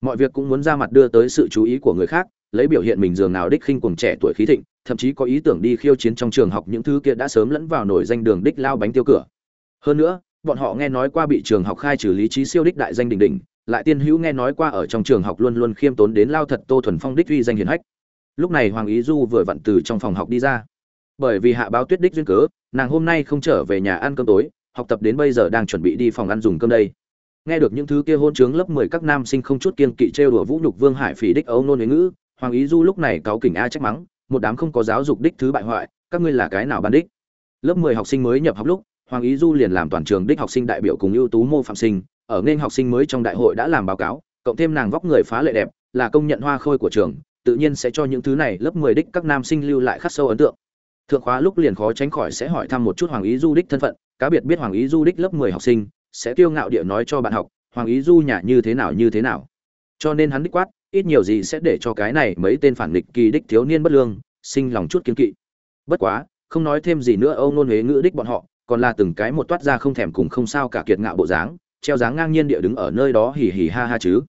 Mọi việc cũng muốn ra mặt đưa tới sự chú ý của người khác, lấy biểu hiện mình dường nào đích khinh cuồng trẻ tuổi khí thịnh, thậm chí có ý tưởng đi khiêu chiến trong trường học những thứ kia đã sớm lẫn vào nổi danh đường đích lao bánh tiêu cửa. Hơn nữa bọn họ nghe nói qua bị trường học khai trừ lý trí siêu đích đại danh đỉnh đỉnh, lại tiên hữu nghe nói qua ở trong trường học luôn luôn khiêm tốn đến lao thật tô thuần phong đích uy danh hiển hách. Lúc này hoàng ý du vừa vặn từ trong phòng học đi ra. Bởi vì hạ báo tuyết đích duyên cớ, nàng hôm nay không trở về nhà ăn cơm tối, học tập đến bây giờ đang chuẩn bị đi phòng ăn dùng cơm đây. Nghe được những thứ kia hôn trướng lớp mười các nam sinh không chút kiên kỵ trêu đùa vũ nhục vương hải phỉ đích ấu nôn ngữ, hoàng ý du lúc này cáo kỉnh a trách mắng, một đám không có giáo dục đích thứ bại hoại, các ngươi là cái nào ban đích? Lớp mười học sinh mới nhập học lúc hoàng ý du liền làm toàn trường đích học sinh đại biểu cùng ưu tú mô phạm sinh, ở nên học sinh mới trong đại hội đã làm báo cáo, cộng thêm nàng vóc người phá lệ đẹp, là công nhận hoa khôi của trường, tự nhiên sẽ cho những thứ này lớp mười đích các nam sinh lưu lại khắc sâu ấn tượng. Thượng khóa lúc liền khó tránh khỏi sẽ hỏi thăm một chút hoàng ý du đích thân phận, cá biệt biết hoàng ý du đích lớp mười học sinh, sẽ kiêu ngạo địa nói cho bạn học, hoàng ý du nhà như thế nào, như thế nào? Cho nên hắn đích quát, ít nhiều gì sẽ để cho cái này mấy tên phản nghịch kỳ đích thiếu niên bất lương, sinh lòng chút kiên kỵ. Bất quá, không nói thêm gì nữa, âu nôn huế ngữ đích bọn họ còn là từng cái một toát ra không thèm cùng không sao cả kiệt ngạo bộ dáng, treo dáng ngang nhiên địa đứng ở nơi đó hì hì ha ha chứ.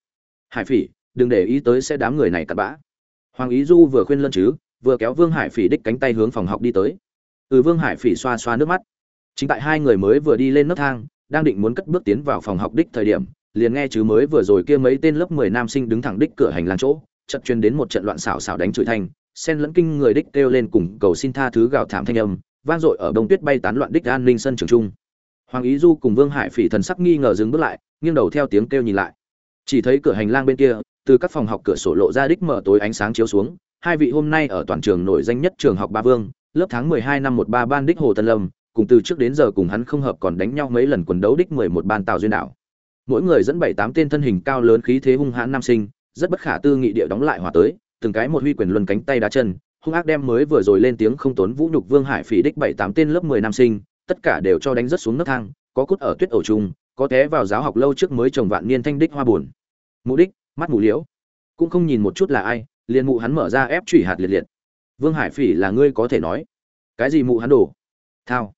Hải phỉ, đừng để ý tới sẽ đám người này cặn bã. Hoàng ý du vừa khuyên lân chứ, vừa kéo vương hải phỉ đích cánh tay hướng phòng học đi tới. Ừ vương hải phỉ xoa xoa nước mắt. Chính tại hai người mới vừa đi lên nấc thang, đang định muốn cất bước tiến vào phòng học đích thời điểm, liền nghe chứ mới vừa rồi kia mấy tên lớp mười nam sinh đứng thẳng đích cửa hành lang chỗ, chợt truyền đến một trận loạn xảo xảo đánh chửi thanh sen lẫn kinh người đích kêu lên cùng cầu xin tha thứ gào thảm thanh âm vang dội ở đông tuyết bay tán loạn đích an ninh sân trường trung. Hoàng ý du cùng vương hải phỉ thần sắc nghi ngờ dừng bước lại, nghiêng đầu theo tiếng kêu nhìn lại. Chỉ thấy cửa hành lang bên kia, từ các phòng học cửa sổ lộ ra đích mở tối ánh sáng chiếu xuống, hai vị hôm nay ở toàn trường nổi danh nhất trường học ba vương, lớp tháng mười hai năm một ba ban đích hồ tân lâm, cùng từ trước đến giờ cùng hắn không hợp còn đánh nhau mấy lần quần đấu đích mười một ban tào duyên đảo mỗi người dẫn bảy tám tên thân hình cao lớn khí thế hung hãn nam sinh, rất bất khả tư nghị địa đóng lại hòa tới, từng cái một huy quyền luân cánh tay đá chân hung ác đem mới vừa rồi lên tiếng không tốn vũ nhục vương hải phỉ đích bảy tám tên lớp mười nam sinh tất cả đều cho đánh rất xuống nấc thang có cút ở tuyết ổ trung, có té vào giáo học lâu trước mới trồng vạn niên thanh đích hoa buồn. Mũ đích mắt mù liễu. Cũng không nhìn một chút là ai liền mụ hắn mở ra ép chủy hạt liệt liệt. Vương hải phỉ là ngươi có thể nói. Cái gì mụ hắn đổ? Thao.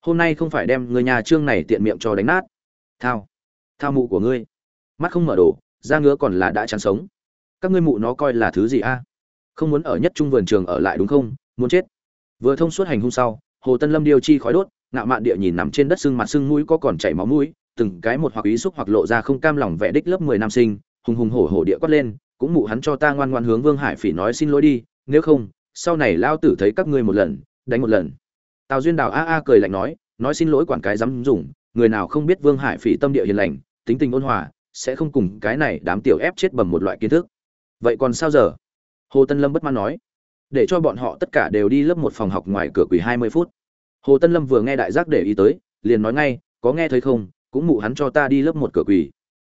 Hôm nay không phải đem người nhà trương này tiện miệng cho đánh nát. Thao. Thao mụ của ngươi. Mắt không mở đổ da ngứa còn là đã chán sống. Các ngươi mụ nó coi là thứ gì a? Không muốn ở nhất trung vườn trường ở lại đúng không? Muốn chết. Vừa thông suốt hành hung sau, hồ tân lâm điều chi khói đốt, ngạo mạn địa nhìn nằm trên đất sưng mặt sưng mũi có còn chảy máu mũi, từng cái một hoặc ý xúc hoặc lộ ra không cam lòng vẻ đích lớp mười nam sinh, hùng hùng hổ hổ địa quát lên, cũng mụ hắn cho ta ngoan ngoan hướng vương hải phỉ nói xin lỗi đi, nếu không, sau này lao tử thấy các ngươi một lần, đánh một lần. Tào duyên đào a a cười lạnh nói nói xin lỗi quản cái dám dùng, người nào không biết vương hải phỉ tâm địa hiền lành, tính tình ôn hòa, sẽ không cùng cái này đám tiểu ép chết bầm một loại kiến thức. Vậy còn sao giờ? Hồ tân lâm bất mãn nói, để cho bọn họ tất cả đều đi lớp một phòng học ngoài cửa quỳ hai mươi phút. Hồ tân lâm vừa nghe đại giác để ý tới, liền nói ngay, có nghe thấy không? Cũng mụ hắn cho ta đi lớp một cửa quỳ.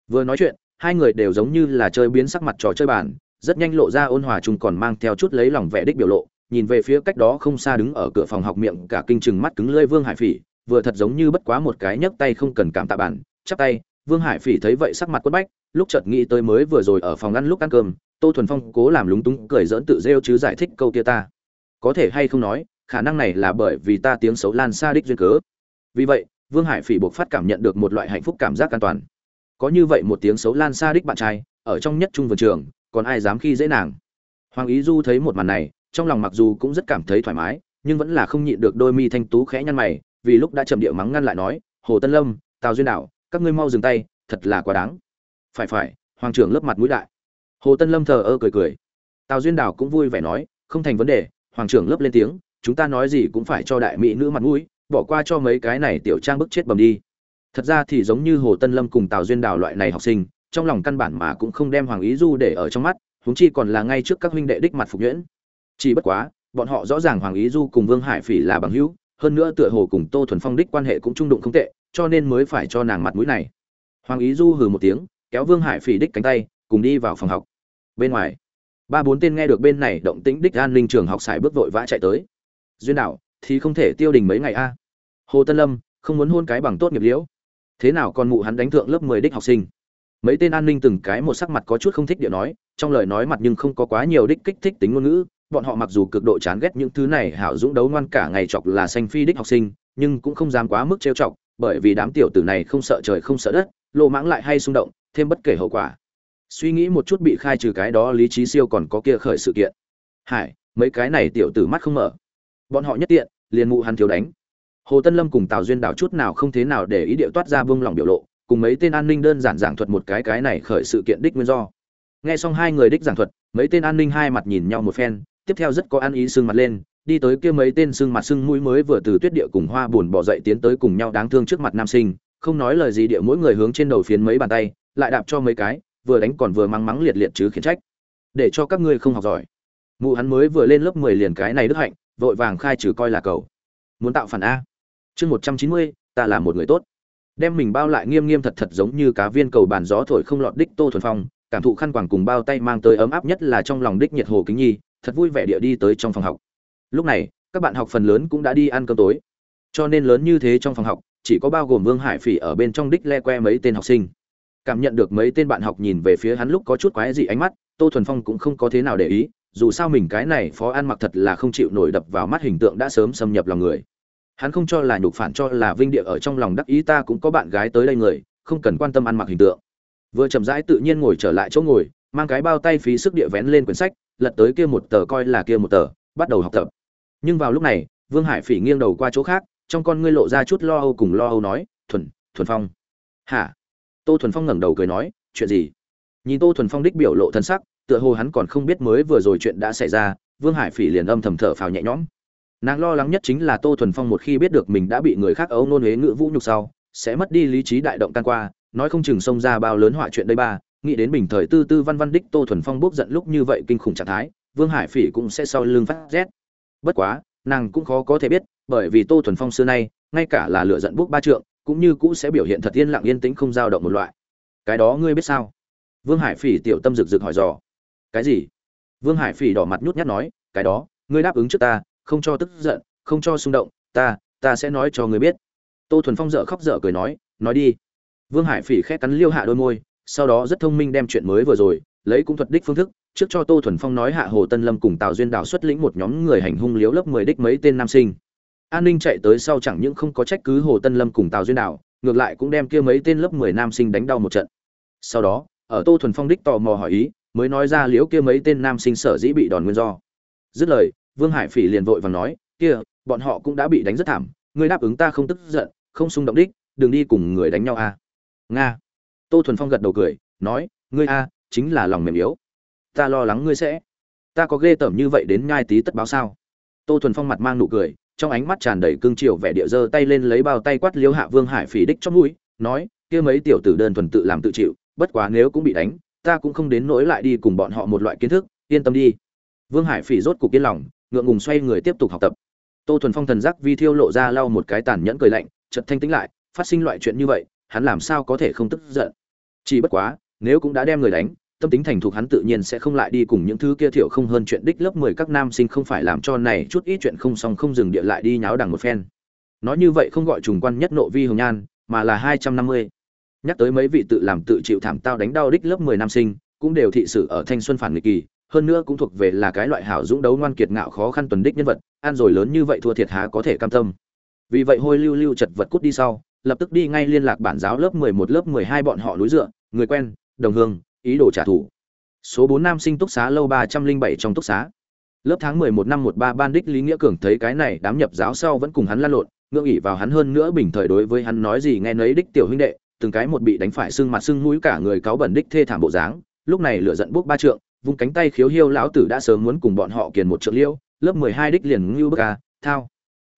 Vừa nói chuyện, hai người đều giống như là chơi biến sắc mặt trò chơi bàn, rất nhanh lộ ra ôn hòa chung còn mang theo chút lấy lòng vẻ đích biểu lộ, nhìn về phía cách đó không xa đứng ở cửa phòng học miệng cả kinh chừng mắt cứng lưỡi vương hải phỉ, vừa thật giống như bất quá một cái nhấc tay không cần cảm tạ bản, chắp tay, vương hải phỉ thấy vậy sắc mặt quất bách lúc chợt nghĩ tới mới vừa rồi ở phòng ăn lúc ăn cơm, tô thuần phong cố làm lúng túng cười dỡn tự rêu chứ giải thích câu kia ta. Có thể hay không nói, khả năng này là bởi vì ta tiếng xấu lan xa đích duyên cớ. Vì vậy, vương hải phỉ buộc phát cảm nhận được một loại hạnh phúc cảm giác an toàn. Có như vậy một tiếng xấu lan xa đích bạn trai, ở trong nhất trung vườn trường, còn ai dám khi dễ nàng? Hoàng ý du thấy một màn này, trong lòng mặc dù cũng rất cảm thấy thoải mái, nhưng vẫn là không nhịn được đôi mi thanh tú khẽ nhăn mày, vì lúc đã chậm điệu mắng ngăn lại nói, hồ tân lâm, tào duyên đạo, các ngươi mau dừng tay, thật là quá đáng phải phải, hoàng trưởng lớp mặt mũi đại. Hồ tân lâm thờ ơ cười cười. Tào duyên đào cũng vui vẻ nói, không thành vấn đề, hoàng trưởng lớp lên tiếng, chúng ta nói gì cũng phải cho đại mỹ nữ mặt mũi, bỏ qua cho mấy cái này tiểu trang bức chết bầm đi. Thật ra thì giống như hồ tân lâm cùng tào duyên đào loại này học sinh, trong lòng căn bản mà cũng không đem hoàng ý du để ở trong mắt, huống chi còn là ngay trước các huynh đệ đích mặt phục nhuyễn. Chỉ bất quá, bọn họ rõ ràng hoàng ý du cùng vương hải phỉ là bằng hữu, hơn nữa tựa hồ cùng tô thuần phong đích quan hệ cũng trung đụng không tệ, cho nên mới phải cho nàng mặt mũi này. Hoàng ý du hừ một tiếng kéo vương hải phỉ đích cánh tay, cùng đi vào phòng học. Bên ngoài, ba bốn tên nghe được bên này động tĩnh đích an ninh trường học xài bước vội vã chạy tới. Duyên đạo, thì không thể tiêu đình mấy ngày a? Hồ tân lâm, không muốn hôn cái bằng tốt nghiệp liễu. Thế nào con mụ hắn đánh thượng lớp mười đích học sinh? Mấy tên an ninh từng cái một sắc mặt có chút không thích địa nói, trong lời nói mặt nhưng không có quá nhiều đích kích thích tính ngôn ngữ. Bọn họ mặc dù cực độ chán ghét những thứ này hảo dũng đấu ngoan cả ngày chọc là xanh phi đích học sinh, nhưng cũng không dám quá mức trêu chọc, bởi vì đám tiểu tử này không sợ trời không sợ đất lộ mãng lại hay xung động thêm bất kể hậu quả. Suy nghĩ một chút bị khai trừ cái đó lý trí siêu còn có kia khởi sự kiện. Hải, mấy cái này tiểu tử mắt không mở. Bọn họ nhất tiện, liền mụ hắn thiếu đánh. Hồ tân lâm cùng tào duyên đảo chút nào không thế nào để ý điệu toát ra vương lòng biểu lộ, cùng mấy tên an ninh đơn giản giảng thuật một cái cái này khởi sự kiện đích nguyên do. Nghe xong hai người đích giảng thuật, mấy tên an ninh hai mặt nhìn nhau một phen, tiếp theo rất có ăn ý sưng mặt lên, đi tới kia mấy tên sưng mặt sưng mũi mới vừa từ tuyết địa cùng hoa buồn bỏ dậy tiến tới cùng nhau đáng thương trước mặt nam sinh, không nói lời gì địa mỗi người hướng trên đầu phiến mấy bàn tay lại đạp cho mấy cái, vừa đánh còn vừa mắng mắng liệt liệt chứ khiển trách. Để cho các ngươi không học giỏi. Mụ hắn mới vừa lên lớp mười liền cái này đức hạnh, vội vàng khai trừ coi là cầu. Muốn tạo phản a. Chương một trăm chín mươi, ta là một người tốt. Đem mình bao lại nghiêm nghiêm thật thật giống như cá viên cầu bàn gió thổi không lọt đích tô thuần phong, cảm thụ khăn quàng cùng bao tay mang tới ấm áp nhất là trong lòng đích nhiệt hồ kính nhi, thật vui vẻ địa đi tới trong phòng học. Lúc này, các bạn học phần lớn cũng đã đi ăn cơm tối. Cho nên lớn như thế trong phòng học, chỉ có bao gồm vương hải phỉ ở bên trong đích le que mấy tên học sinh cảm nhận được mấy tên bạn học nhìn về phía hắn lúc có chút quái dị ánh mắt, tô thuần phong cũng không có thế nào để ý, dù sao mình cái này phó ăn mặc thật là không chịu nổi đập vào mắt hình tượng đã sớm xâm nhập lòng người. Hắn không cho là nhục phản cho là vinh địa ở trong lòng đắc ý, ta cũng có bạn gái tới đây người, không cần quan tâm ăn mặc hình tượng. Vừa chậm rãi tự nhiên ngồi trở lại chỗ ngồi, mang cái bao tay phí sức địa vén lên quyển sách, lật tới kia một tờ coi là kia một tờ, bắt đầu học tập. Nhưng vào lúc này, vương hải phỉ nghiêng đầu qua chỗ khác, trong con ngươi lộ ra chút lo âu cùng lo âu nói, thuần thuần phong. Hả? Tô thuần phong ngẩng đầu cười nói, chuyện gì? Nhìn tô thuần phong đích biểu lộ thân sắc, tựa hồ hắn còn không biết mới vừa rồi chuyện đã xảy ra, vương hải phỉ liền âm thầm thở phào nhẹ nhõm. Nàng lo lắng nhất chính là tô thuần phong một khi biết được mình đã bị người khác ấu nôn huế ngữ vũ nhục sau, sẽ mất đi lý trí đại động tan qua, nói không chừng xông ra bao lớn họa chuyện đây ba, nghĩ đến bình thời tư tư văn văn đích tô thuần phong bốc giận lúc như vậy kinh khủng trạng thái, vương hải phỉ cũng sẽ sau lưng phát rét. Bất quá, nàng cũng khó có thể biết, bởi vì tô thuần phong xưa nay, ngay cả là lựa giận bốc ba trượng cũng như cũ sẽ biểu hiện thật yên lặng yên tĩnh không dao động một loại. Cái đó ngươi biết sao? Vương hải phỉ tiểu tâm rực rực hỏi dò. Cái gì? Vương hải phỉ đỏ mặt nhút nhát nói, cái đó, ngươi đáp ứng trước ta, không cho tức giận, không cho xung động, ta ta sẽ nói cho ngươi biết. Tô thuần phong dở khóc dở cười nói nói đi. Vương hải phỉ khét cắn liêu hạ đôi môi, sau đó rất thông minh đem chuyện mới vừa rồi, lấy cũng thuật đích phương thức, trước cho tô thuần phong nói hạ hồ tân lâm cùng tào duyên đào xuất lĩnh một nhóm người hành hung liếu lớp mười đích mấy tên nam sinh an ninh chạy tới sau chẳng những không có trách cứ hồ tân lâm cùng tào duyên nào, ngược lại cũng đem kia mấy tên lớp mười nam sinh đánh đau một trận. Sau đó ở tô thuần phong đích tò mò hỏi ý mới nói ra liễu kia mấy tên nam sinh sở dĩ bị đòn nguyên do. Dứt lời vương hải phỉ liền vội và nói kia bọn họ cũng đã bị đánh rất thảm ngươi đáp ứng ta không tức giận không xung động đích đừng đi cùng người đánh nhau a. Nga. Tô thuần phong gật đầu cười nói ngươi a chính là lòng mềm yếu. Ta lo lắng ngươi sẽ. Ta có ghê tởm như vậy đến nhai tí tất báo sao? Tô thuần phong mặt mang nụ cười trong ánh mắt tràn đầy cương triều vẻ địa dơ tay lên lấy bao tay quát liêu hạ vương hải phỉ đích trong mũi, nói, kia mấy tiểu tử đơn thuần tự làm tự chịu, bất quá nếu cũng bị đánh, ta cũng không đến nỗi lại đi cùng bọn họ một loại kiến thức, yên tâm đi. Vương hải phỉ rốt cục yên lòng, ngượng ngùng xoay người tiếp tục học tập. Tô thuần phong thần giác vi thiêu lộ ra lau một cái tàn nhẫn cười lạnh, chợt thanh tĩnh lại, phát sinh loại chuyện như vậy, hắn làm sao có thể không tức giận? Chỉ bất quá, nếu cũng đã đem người đánh tâm tính thành thục hắn tự nhiên sẽ không lại đi cùng những thứ kia thiểu không hơn chuyện đích lớp mười các nam sinh không phải làm cho này chút ít chuyện không xong không dừng địa lại đi nháo đằng một phen. Nói như vậy không gọi trùng quan nhất nộ vi hồng nhan, mà là hai trăm năm mươi. Nhắc tới mấy vị tự làm tự chịu thảm tao đánh đau đích lớp mười nam sinh, cũng đều thị sự ở thanh xuân phản nghịch kỳ, hơn nữa cũng thuộc về là cái loại hảo dũng đấu ngoan kiệt ngạo khó khăn tuần đích nhân vật, ăn rồi lớn như vậy thua thiệt há có thể cam tâm. Vì vậy hôi lưu lưu chật vật cút đi sau, lập tức đi ngay liên lạc bản giáo lớp mười một, lớp mười hai bọn họ núi dựa, người quen, đồng hương ý đồ trả thù. Số bốn nam sinh túc xá lâu ba trăm linh bảy trong túc xá. Lớp tháng mười một năm một ba, ban đích lý nghĩa cường thấy cái này đám nhập giáo sau vẫn cùng hắn lăn lộn, ngưỡng ỉ vào hắn hơn nữa bình thời đối với hắn nói gì nghe nấy đích tiểu huynh đệ, từng cái một bị đánh phải sưng mặt sưng mũi cả người cáo bẩn đích thê thảm bộ dáng. Lúc này lửa giận bốc ba trượng, vung cánh tay khiếu hiêu lão tử đã sớm muốn cùng bọn họ kiền một trượng liêu, lớp mười hai đích liền ngưu bức à thao.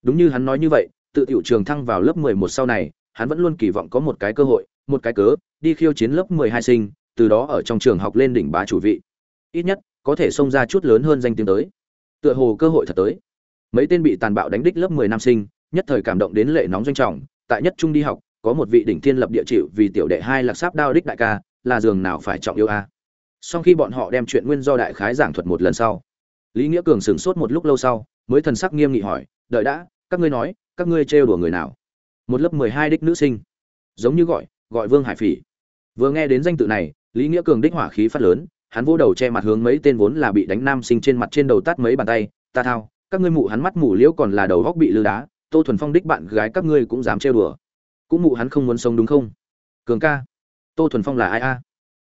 Đúng như hắn nói như vậy, tự tiểu trường thăng vào lớp mười một sau này, hắn vẫn luôn kỳ vọng có một cái cơ hội, một cái cớ, đi khiêu chiến lớp mười hai sinh từ đó ở trong trường học lên đỉnh bá chủ vị. Ít nhất, có thể xông ra chút lớn hơn danh tiếng tới. Tựa hồ cơ hội thật tới. Mấy tên bị tàn bạo đánh đích lớp mười nam sinh, nhất thời cảm động đến lệ nóng doanh trọng. Tại nhất trung đi học, có một vị đỉnh thiên lập địa chịu vì tiểu đệ hai lạc sáp đao đích đại ca, là giường nào phải trọng yêu a. Sau khi bọn họ đem chuyện nguyên do đại khái giảng thuật một lần sau, lý nghĩa cường sửng sốt một lúc lâu sau, mới thần sắc nghiêm nghị hỏi, đợi đã, các ngươi nói, các ngươi trêu đùa người nào? Một lớp mười hai đích nữ sinh. Giống như gọi gọi vương hải phỉ. Vừa nghe đến danh tự này lý nghĩa cường đích hỏa khí phát lớn, hắn vỗ đầu che mặt hướng mấy tên vốn là bị đánh nam sinh trên mặt trên đầu tát mấy bàn tay, ta thao, các ngươi mụ hắn mắt mù liễu còn là đầu góc bị lư đá, tô thuần phong đích bạn gái các ngươi cũng dám trêu đùa. Cũng mụ hắn không muốn sống đúng không? Cường ca. Tô thuần phong là ai a?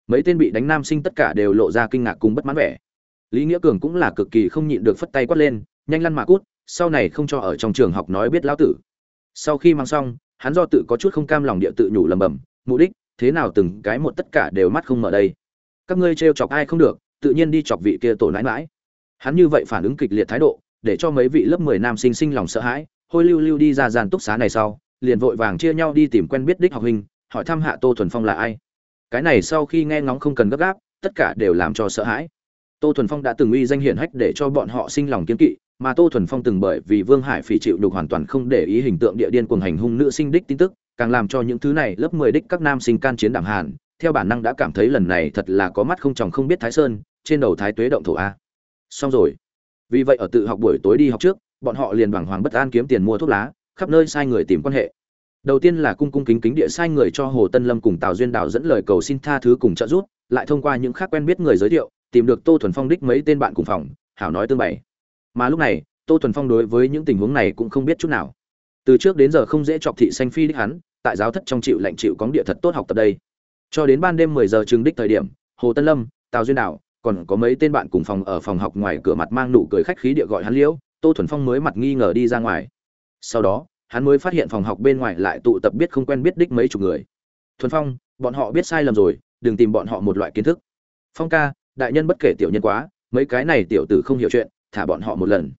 Mấy tên bị đánh nam sinh tất cả đều lộ ra kinh ngạc cùng bất mãn vẻ. Lý nghĩa cường cũng là cực kỳ không nhịn được phất tay quát lên, nhanh lăn mà cút, sau này không cho ở trong trường học nói biết lão tử. Sau khi mang xong, hắn do tự có chút không cam lòng địa tự nhủ lầm bầm mục đích thế nào từng cái một tất cả đều mắt không mở đây? Các ngươi trêu chọc ai không được, tự nhiên đi chọc vị kia tổ nãi mãi hắn như vậy phản ứng kịch liệt thái độ, để cho mấy vị lớp mười nam sinh sinh lòng sợ hãi, hôi lưu lưu đi ra gian túc xá này sau, liền vội vàng chia nhau đi tìm quen biết đích học hình hỏi thăm hạ tô thuần phong là ai. Cái này sau khi nghe ngóng không cần gấp gáp, tất cả đều làm cho sợ hãi. Tô thuần phong đã từng uy danh hiển hách để cho bọn họ sinh lòng kiến kỵ, mà tô thuần phong từng bởi vì vương hải phỉ chịu đục hoàn toàn không để ý hình tượng địa điên cuồng hành hung nữ sinh đích tin tức càng làm cho những thứ này lớp mười đích các nam sinh can chiến đảm hàn, theo bản năng đã cảm thấy lần này thật là có mắt không chồng không biết thái sơn, trên đầu thái tuế động thổ a. Xong rồi. Vì vậy ở tự học buổi tối đi học trước, bọn họ liền bằng hoàng bất an kiếm tiền mua thuốc lá, khắp nơi sai người tìm quan hệ. Đầu tiên là cung cung kính kính địa sai người cho hồ tân lâm cùng tào duyên đào dẫn lời cầu xin tha thứ cùng trợ giúp, lại thông qua những khác quen biết người giới thiệu, tìm được tô thuần phong đích mấy tên bạn cùng phòng, hảo nói tương bày. Mà lúc này, tô thuần phong đối với những tình huống này cũng không biết chút nào. Từ trước đến giờ không dễ chọc thị xanh phi đích hắn tại giáo thất trong chịu lạnh chịu cóng địa thật tốt học tập đây. Cho đến ban đêm mười giờ trường đích thời điểm, hồ tân lâm, tào duyên đảo còn có mấy tên bạn cùng phòng ở phòng học ngoài cửa mặt mang nụ cười khách khí địa gọi hắn liễu, tô thuần phong mới mặt nghi ngờ đi ra ngoài. Sau đó, hắn mới phát hiện phòng học bên ngoài lại tụ tập biết không quen biết đích mấy chục người. Thuần phong, bọn họ biết sai lầm rồi, đừng tìm bọn họ một loại kiến thức. Phong ca, đại nhân bất kể tiểu nhân quá, mấy cái này tiểu tử không hiểu chuyện, thả bọn họ một lần.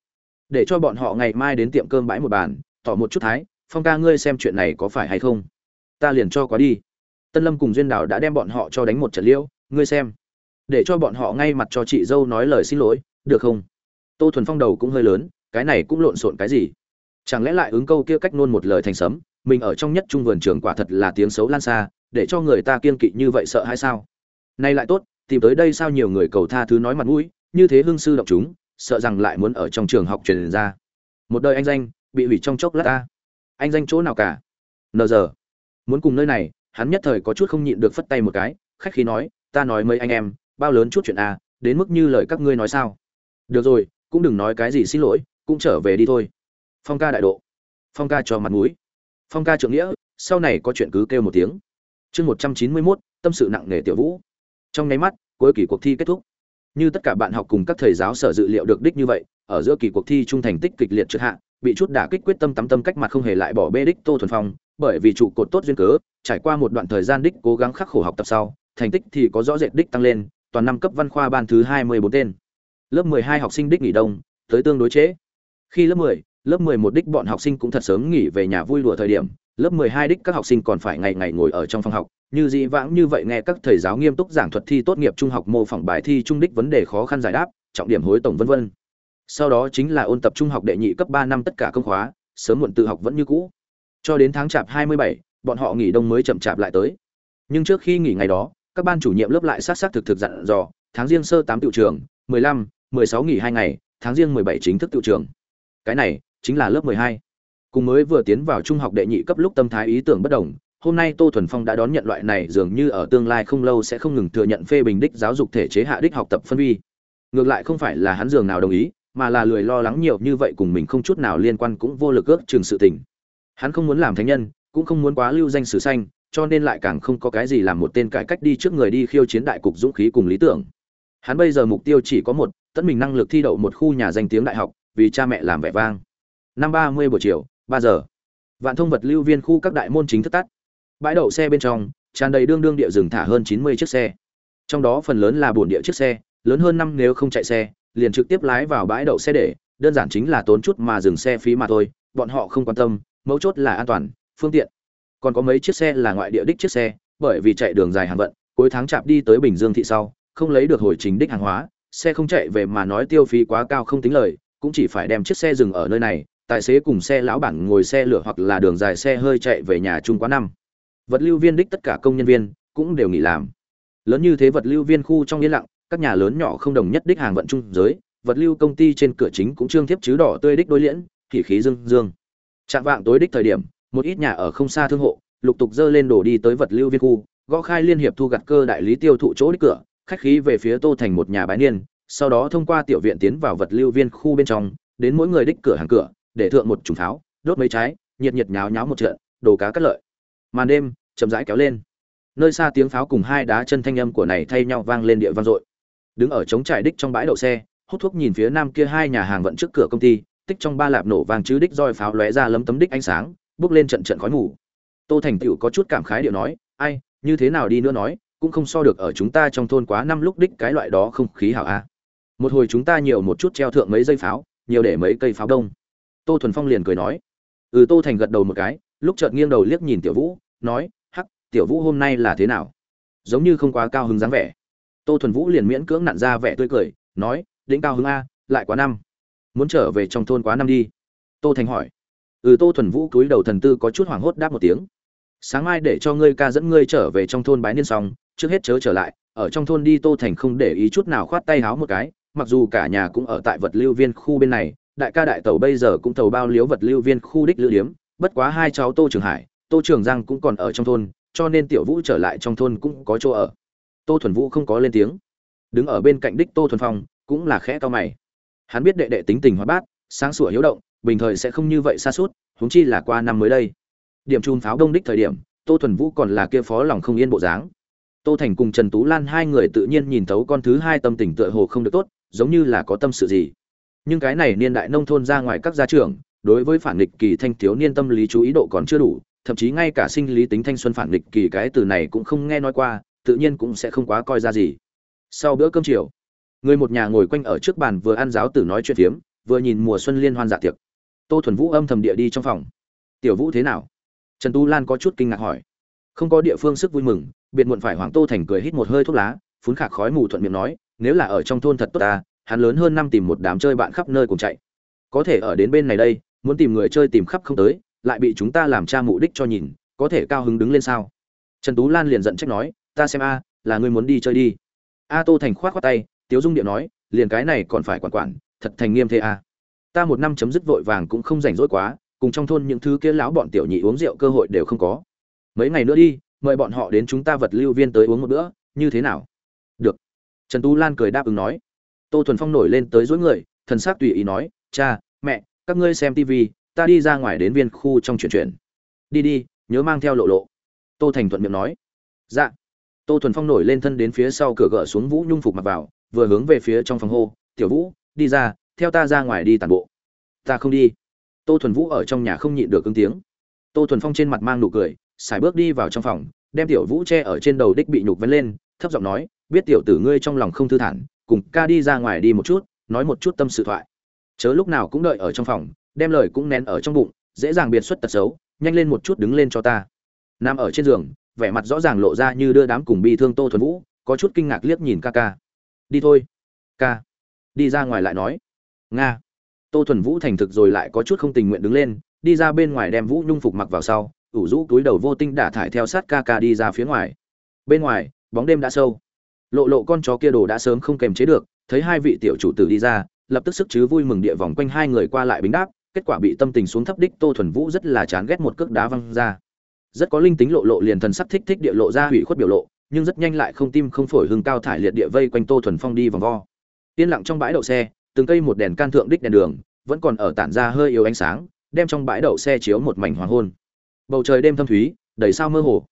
Để cho bọn họ ngày mai đến tiệm cơm bãi một bàn, tỏ một chút thái phong ca ngươi xem chuyện này có phải hay không? Ta liền cho quá đi. Tân lâm cùng duyên Đảo đã đem bọn họ cho đánh một trận liễu ngươi xem. Để cho bọn họ ngay mặt cho chị dâu nói lời xin lỗi, được không? Tô thuần phong đầu cũng hơi lớn, cái này cũng lộn xộn cái gì? Chẳng lẽ lại ứng câu kia cách nôn một lời thành sấm, mình ở trong nhất trung vườn trường quả thật là tiếng xấu lan xa, để cho người ta kiên kỵ như vậy sợ hay sao? Nay lại tốt, tìm tới đây sao nhiều người cầu tha thứ nói mặt mũi, như thế hương sư động chúng, sợ rằng lại muốn ở trong trường học truyền ra. Một đời anh danh, bị hủy trong chốc lát ta anh danh chỗ nào cả? Nờ giờ muốn cùng nơi này hắn nhất thời có chút không nhịn được phất tay một cái khách khí nói ta nói mấy anh em bao lớn chút chuyện à, đến mức như lời các ngươi nói sao? Được rồi cũng đừng nói cái gì xin lỗi cũng trở về đi thôi. Phong ca đại độ. Phong ca cho mặt mũi. Phong ca trượng nghĩa sau này có chuyện cứ kêu một tiếng. Chương một trăm chín mươi mốt tâm sự nặng nề tiểu vũ. Trong nháy mắt cuối kỳ cuộc thi kết thúc. Như tất cả bạn học cùng các thầy giáo sở dự liệu được đích như vậy ở giữa kỳ cuộc thi trung thành tích kịch liệt trước hạ bị chút đả kích quyết tâm tắm tâm cách mặt không hề lại bỏ bê đích tô thuần phong, bởi vì trụ cột tốt duyên cớ, trải qua một đoạn thời gian đích cố gắng khắc khổ học tập sau, thành tích thì có rõ rệt đích tăng lên, toàn năm cấp văn khoa ban thứ hai mươi bốn tên. Lớp mười hai học sinh đích nghỉ đông, tới tương đối chế khi lớp mười lớp mười một đích bọn học sinh cũng thật sớm nghỉ về nhà vui đùa thời điểm, lớp mười hai đích các học sinh còn phải ngày ngày ngồi ở trong phòng học. Như dĩ vãng như vậy nghe các thầy giáo nghiêm túc giảng thuật thi tốt nghiệp trung học mô phỏng bài thi trung đích vấn đề khó khăn giải đáp, trọng điểm hối tổng vân vân sau đó chính là ôn tập trung học đệ nhị cấp ba năm tất cả công khóa, sớm muộn tự học vẫn như cũ. Cho đến tháng chạp hai mươi bảy, bọn họ nghỉ đông mới chậm chạp lại tới. Nhưng trước khi nghỉ ngày đó, các ban chủ nhiệm lớp lại sát sát thực thực dặn dò, tháng riêng sơ tám tiểu trường, mười lăm, mười sáu nghỉ hai ngày, tháng riêng mười bảy chính thức tiểu trường. Cái này chính là lớp mười hai. Cùng mới vừa tiến vào trung học đệ nhị cấp lúc tâm thái ý tưởng bất đồng, hôm nay tô thuần phong đã đón nhận loại này dường như ở tương lai không lâu sẽ không ngừng thừa nhận phê bình đích giáo dục thể chế hạ đích học tập phân vi. Ngược lại không phải là hắn dường nào đồng ý mà là lười lo lắng nhiều như vậy cùng mình không chút nào liên quan cũng vô lực ước chừng sự tình. Hắn không muốn làm thánh nhân, cũng không muốn quá lưu danh sử xanh cho nên lại càng không có cái gì làm một tên cải cách đi trước người đi khiêu chiến đại cục dũng khí cùng lý tưởng. Hắn bây giờ mục tiêu chỉ có một tất mình năng lực thi đậu một khu nhà danh tiếng đại học, vì cha mẹ làm vẻ vang. Năm ba mươi buổi chiều, ba giờ. Vạn thông vật lưu viên khu các đại môn chính thức tắt. Bãi đậu xe bên trong, tràn đầy đương đương địa rừng thả hơn chín mươi chiếc xe. Trong đó phần lớn là bồn địa chiếc xe, lớn hơn năm nếu không chạy xe liền trực tiếp lái vào bãi đậu xe để, đơn giản chính là tốn chút mà dừng xe phí mà thôi, bọn họ không quan tâm, mấu chốt là an toàn, phương tiện. Còn có mấy chiếc xe là ngoại địa đích chiếc xe, bởi vì chạy đường dài hàng vận, cuối tháng chạp đi tới bình dương thị sau, không lấy được hồi chính đích hàng hóa, xe không chạy về mà nói tiêu phí quá cao không tính lời, cũng chỉ phải đem chiếc xe dừng ở nơi này, tài xế cùng xe lão bản ngồi xe lửa hoặc là đường dài xe hơi chạy về nhà chung quá năm. Vật lưu viên đích tất cả công nhân viên cũng đều nghỉ làm. Lớn như thế vật lưu viên khu trong yên lặng các nhà lớn nhỏ không đồng nhất đích hàng vận trung giới, vật lưu công ty trên cửa chính cũng trương thiếp chứ đỏ tươi đích đối liễn, thì khí dương dương. Trạng vạng tối đích thời điểm, một ít nhà ở không xa thương hộ, lục tục dơ lên đổ đi tới vật lưu viên khu, gõ khai liên hiệp thu gặt cơ đại lý tiêu thụ chỗ đích cửa, khách khí về phía tô thành một nhà bái niên, sau đó thông qua tiểu viện tiến vào vật lưu viên khu bên trong, đến mỗi người đích cửa hàng cửa, để thượng một trùng pháo, đốt mấy trái, nhiệt nhiệt nháo nháo một trận, đồ cá cắt lợi. Màn đêm chậm rãi kéo lên. Nơi xa tiếng pháo cùng hai đá chân thanh âm của này thay nhau vang lên địa vang dội đứng ở trống trải đích trong bãi đậu xe, hút thuốc nhìn phía nam kia hai nhà hàng vận trước cửa công ty, tích trong ba lạp nổ vàng chứ đích roi pháo lóe ra lấm tấm đích ánh sáng, bước lên trận trận khói mù. Tô thành tựu có chút cảm khái điệu nói, ai, như thế nào đi nữa nói, cũng không so được ở chúng ta trong thôn quá năm lúc đích cái loại đó không khí hảo a. Một hồi chúng ta nhiều một chút treo thượng mấy dây pháo, nhiều để mấy cây pháo đông. Tô thuần phong liền cười nói. Ừ tô thành gật đầu một cái, lúc chợt nghiêng đầu liếc nhìn tiểu vũ, nói, hắc, tiểu vũ hôm nay là thế nào? Giống như không quá cao hứng dáng vẻ tô thuần vũ liền miễn cưỡng nặn ra vẻ tươi cười, nói đĩnh cao hứng a, lại quá năm. Muốn trở về trong thôn quá năm đi. Tô thành hỏi. Ừ tô thuần vũ cúi đầu thần tư có chút hoảng hốt đáp một tiếng. Sáng mai để cho ngươi ca dẫn ngươi trở về trong thôn bái niên xong, trước hết chớ trở lại, ở trong thôn đi. Tô thành không để ý chút nào khoát tay háo một cái, mặc dù cả nhà cũng ở tại vật lưu viên khu bên này, đại ca đại tàu bây giờ cũng tàu bao liếu vật lưu viên khu đích lữ điếm, bất quá hai cháu tô trường hải, tô trường giang cũng còn ở trong thôn, cho nên tiểu vũ trở lại trong thôn cũng có chỗ ở tô thuần vũ không có lên tiếng. Đứng ở bên cạnh đích tô thuần phong, cũng là khẽ to mày. Hắn biết đệ đệ tính tình hóa bát, sáng sủa hiếu động, bình thời sẽ không như vậy xa suốt, huống chi là qua năm mới đây. Điểm chùm pháo đông đích thời điểm, tô thuần vũ còn là kia phó lòng không yên bộ dáng. Tô thành cùng trần tú lan hai người tự nhiên nhìn thấu con thứ hai tâm tình tựa hồ không được tốt, giống như là có tâm sự gì. Nhưng cái này niên đại nông thôn ra ngoài các gia trưởng, đối với phản nghịch kỳ thanh thiếu niên tâm lý chú ý độ còn chưa đủ, thậm chí ngay cả sinh lý tính thanh xuân phản nghịch kỳ cái từ này cũng không nghe nói qua tự nhiên cũng sẽ không quá coi ra gì. Sau bữa cơm chiều, người một nhà ngồi quanh ở trước bàn vừa ăn giáo tử nói chuyện phiếm, vừa nhìn mùa xuân liên hoan dạ tiệc. Tô thuần vũ âm thầm địa đi trong phòng. Tiểu vũ thế nào? Trần tu lan có chút kinh ngạc hỏi. Không có địa phương sức vui mừng, biệt muộn phải hoàng tô thành cười hít một hơi thuốc lá phun khạc khói mù thuận miệng nói, nếu là ở trong thôn thật tốt ta, hắn lớn hơn năm tìm một đám chơi bạn khắp nơi cùng chạy. Có thể ở đến bên này đây, muốn tìm người chơi tìm khắp không tới, lại bị chúng ta làm cha mụ đích cho nhìn, có thể cao hứng đứng lên sao? Trần tú lan liền giận trách nói ta xem a, là ngươi muốn đi chơi đi. A tô thành khoát khoát tay, tiếu dung điện nói, liền cái này còn phải quản quản, thật thành nghiêm thế a. Ta một năm chấm dứt vội vàng cũng không rảnh rỗi quá, cùng trong thôn những thứ kia lão bọn tiểu nhị uống rượu cơ hội đều không có. Mấy ngày nữa đi, mời bọn họ đến chúng ta vật lưu viên tới uống một bữa, như thế nào? Được. Trần tú lan cười đáp ứng nói. Tô thuần phong nổi lên tới dối người, thần s á c tùy ý nói, cha, mẹ, các ngươi xem tv ta đi ra ngoài đến viên khu trong chuyển chuyển đi đi, nhớ mang theo lộ lộ. Tô thành thuận miệng nói. Dạ tô thuần phong nổi lên thân đến phía sau cửa gỡ xuống vũ nhung phục mặc vào, vừa hướng về phía trong phòng hô, tiểu vũ, đi ra, theo ta ra ngoài đi tàn bộ. Ta không đi. Tô thuần vũ ở trong nhà không nhịn được ứng tiếng. Tô thuần phong trên mặt mang nụ cười xài bước đi vào trong phòng, đem tiểu vũ che ở trên đầu đích bị nhục vấn lên, thấp giọng nói, biết tiểu tử ngươi trong lòng không thư thản, cùng ca đi ra ngoài đi một chút, nói một chút tâm sự thoại. Chớ lúc nào cũng đợi ở trong phòng, đem lời cũng nén ở trong bụng, dễ dàng biệt xuất tật xấu, nhanh lên một chút đứng lên cho ta. Nằm ở trên giường vẻ mặt rõ ràng lộ ra như đưa đám cùng bi thương tô thuần vũ, có chút kinh ngạc liếc nhìn ca ca. Đi thôi. Ca. Đi ra ngoài lại nói. Nga. Tô thuần vũ thành thực rồi lại có chút không tình nguyện đứng lên, đi ra bên ngoài đem vũ nhung phục mặc vào sau, ủ rũ túi đầu vô tinh đả thải theo sát ca ca đi ra phía ngoài. Bên ngoài, bóng đêm đã sâu. Lộ lộ con chó kia đồ đã sớm không kềm chế được, thấy hai vị tiểu chủ tử đi ra, lập tức sức chứ vui mừng địa vòng quanh hai người qua lại bính đáp, kết quả bị tâm tình xuống thấp đích tô thuần vũ rất là chán ghét một cước đá văng ra rất có linh tính lộ lộ liền thần sắc thích thích địa lộ ra hủy khuất biểu lộ, nhưng rất nhanh lại không tim không phổi hưng cao thải liệt địa vây quanh tô thuần phong đi vòng vo. Yên lặng trong bãi đậu xe, từng cây một đèn can thượng đích đèn đường, vẫn còn ở tản ra hơi yếu ánh sáng, đem trong bãi đậu xe chiếu một mảnh hoàng hôn. Bầu trời đêm thâm thúy, đầy sao mơ hồ.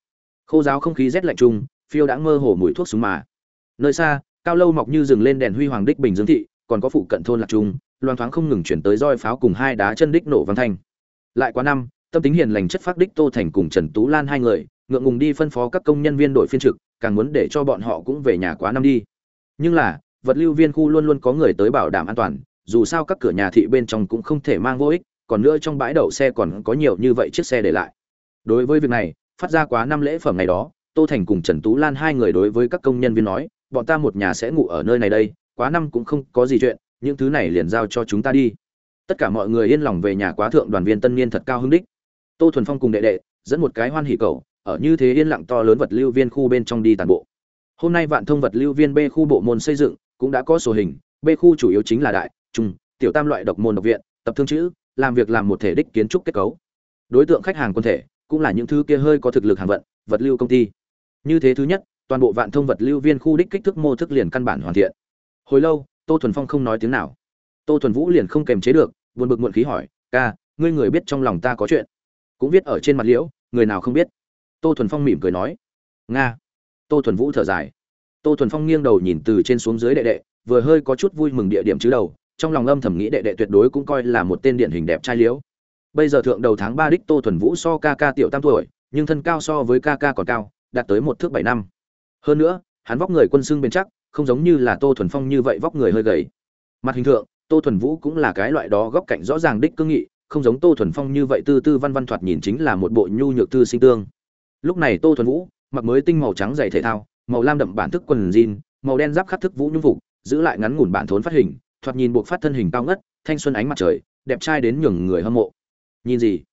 Khô giáo không khí rét lạnh chung, phiêu đã mơ hồ mùi thuốc súng mà. Nơi xa, cao lâu mọc như rừng lên đèn huy hoàng đích bình dương thị, còn có phụ cận thôn lạc trung loan thoáng không ngừng chuyển tới roi pháo cùng hai đá chân đích nổ văn thanh. Lại quá năm tâm tính hiền lành chất phác đích tô thành cùng trần tú lan hai người, ngượng ngùng đi phân phó các công nhân viên đội phiên trực, càng muốn để cho bọn họ cũng về nhà quá năm đi. Nhưng là, vật lưu viên khu luôn luôn có người tới bảo đảm an toàn, dù sao các cửa nhà thị bên trong cũng không thể mang vô ích, còn nữa trong bãi đậu xe còn có nhiều như vậy chiếc xe để lại. Đối với việc này, phát ra quá năm lễ phẩm ngày đó, tô thành cùng trần tú lan hai người đối với các công nhân viên nói, bọn ta một nhà sẽ ngủ ở nơi này đây, quá năm cũng không có gì chuyện, những thứ này liền giao cho chúng ta đi. Tất cả mọi người yên lòng về nhà quá thượng đoàn viên tân niên thật cao hứng đích tô thuần phong cùng đệ đệ, dẫn một cái hoan hỉ cầu, ở như thế yên lặng to lớn vật lưu viên khu bên trong đi tàn bộ. Hôm nay vạn thông vật lưu viên b khu bộ môn xây dựng cũng đã có sổ hình b khu chủ yếu chính là đại, trung, tiểu tam loại độc môn độc viện, tập thương chữ, làm việc làm một thể đích kiến trúc kết cấu. Đối tượng khách hàng quân thể cũng là những thứ kia hơi có thực lực hàng vận, vật lưu công ty. Như thế thứ nhất, toàn bộ vạn thông vật lưu viên khu đích kích thước mô thức liền căn bản hoàn thiện. Hồi lâu, tô thuần phong không nói tiếng nào. Tô thuần vũ liền không kềm chế được, buồn bực muộn khí hỏi, ca, ngươi người biết trong lòng ta có chuyện? Cũng viết ở trên mặt liễu, người nào không biết. Tô thuần phong mỉm cười nói, nga. Tô thuần vũ thở dài. Tô thuần phong nghiêng đầu nhìn từ trên xuống dưới đệ đệ, vừa hơi có chút vui mừng địa điểm chứ đầu, trong lòng âm thầm nghĩ đệ đệ tuyệt đối cũng coi là một tên điển hình đẹp trai liễu. Bây giờ thượng đầu tháng ba đích tô thuần vũ so ca ca tiểu tam tuổi, nhưng thân cao so với ca ca còn cao, đạt tới một thước bảy năm. Hơn nữa, hắn vóc người quân xương bền chắc, không giống như là tô thuần phong như vậy vóc người hơi gầy. Mặt hình thượng, tô thuần vũ cũng là cái loại đó góc cạnh rõ ràng đích cương nghị không giống tô thuần phong như vậy tư tư văn văn thoạt nhìn chính là một bộ nhu nhược tư sinh tương. Lúc này tô thuần vũ, mặc mới tinh màu trắng dày thể thao, màu lam đậm bản thức quần jean, màu đen giáp khắc thức vũ nhung phục, giữ lại ngắn ngủn bản thốn phát hình, thoạt nhìn buộc phát thân hình cao ngất, thanh xuân ánh mặt trời, đẹp trai đến nhường người hâm mộ. Nhìn gì?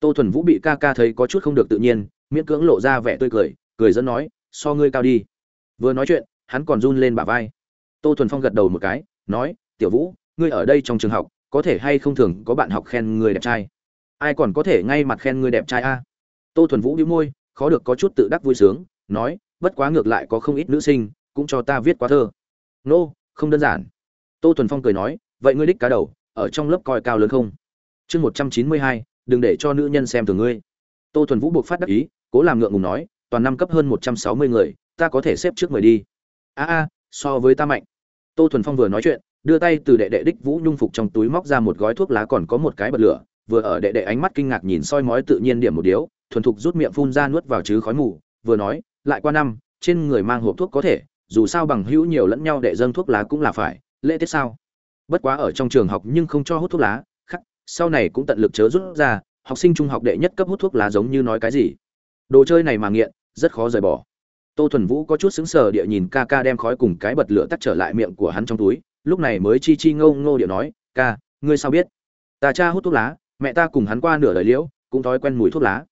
Tô thuần vũ bị ca ca thấy có chút không được tự nhiên, miễn cưỡng lộ ra vẻ tươi cười cười dẫn nói, so ngươi cao đi. Vừa nói chuyện, hắn còn run lên bả vai. Tô thuần phong gật đầu một cái, nói, tiểu vũ, ngươi ở đây trong trường học có thể hay không thường có bạn học khen người đẹp trai? Ai còn có thể ngay mặt khen người đẹp trai a? Tô thuần vũ đĩu môi khó được có chút tự đắc vui sướng nói bất quá ngược lại có không ít nữ sinh cũng cho ta viết quá thơ. Nô、no, không đơn giản. Tô thuần phong cười nói vậy ngươi đích cá đầu ở trong lớp coi cao lớn không? Chương một trăm chín mươi hai đừng để cho nữ nhân xem thường ngươi. Tô thuần vũ buộc phát đắc ý cố làm ngượng ngùng nói toàn năm cấp hơn một trăm sáu mươi người ta có thể xếp trước người đi. A a so với ta mạnh. Tô thuần phong vừa nói chuyện đưa tay từ đệ đệ đích vũ nhung phục trong túi móc ra một gói thuốc lá còn có một cái bật lửa, vừa ở đệ đệ ánh mắt kinh ngạc nhìn soi mói tự nhiên điểm một điếu, thuần thục rút miệng phun ra nuốt vào chứ khói mù, vừa nói, lại qua năm, trên người mang hộp thuốc có thể, dù sao bằng hữu nhiều lẫn nhau đệ dâng thuốc lá cũng là phải, lễ tiết sao? Bất quá ở trong trường học nhưng không cho hút thuốc lá, khắc, sau này cũng tận lực chớ rút ra, học sinh trung học đệ nhất cấp hút thuốc lá giống như nói cái gì. Đồ chơi này mà nghiện, rất khó rời bỏ. Tô thuần vũ có chút sững sờ địa nhìn ca ca đem khói cùng cái bật lửa tắt trở lại miệng của hắn trong túi lúc này mới chi chi ngâu ngô điệu nói, ca, ngươi sao biết? Ta cha hút thuốc lá, mẹ ta cùng hắn qua nửa đời liễu, cũng thói quen mùi thuốc lá.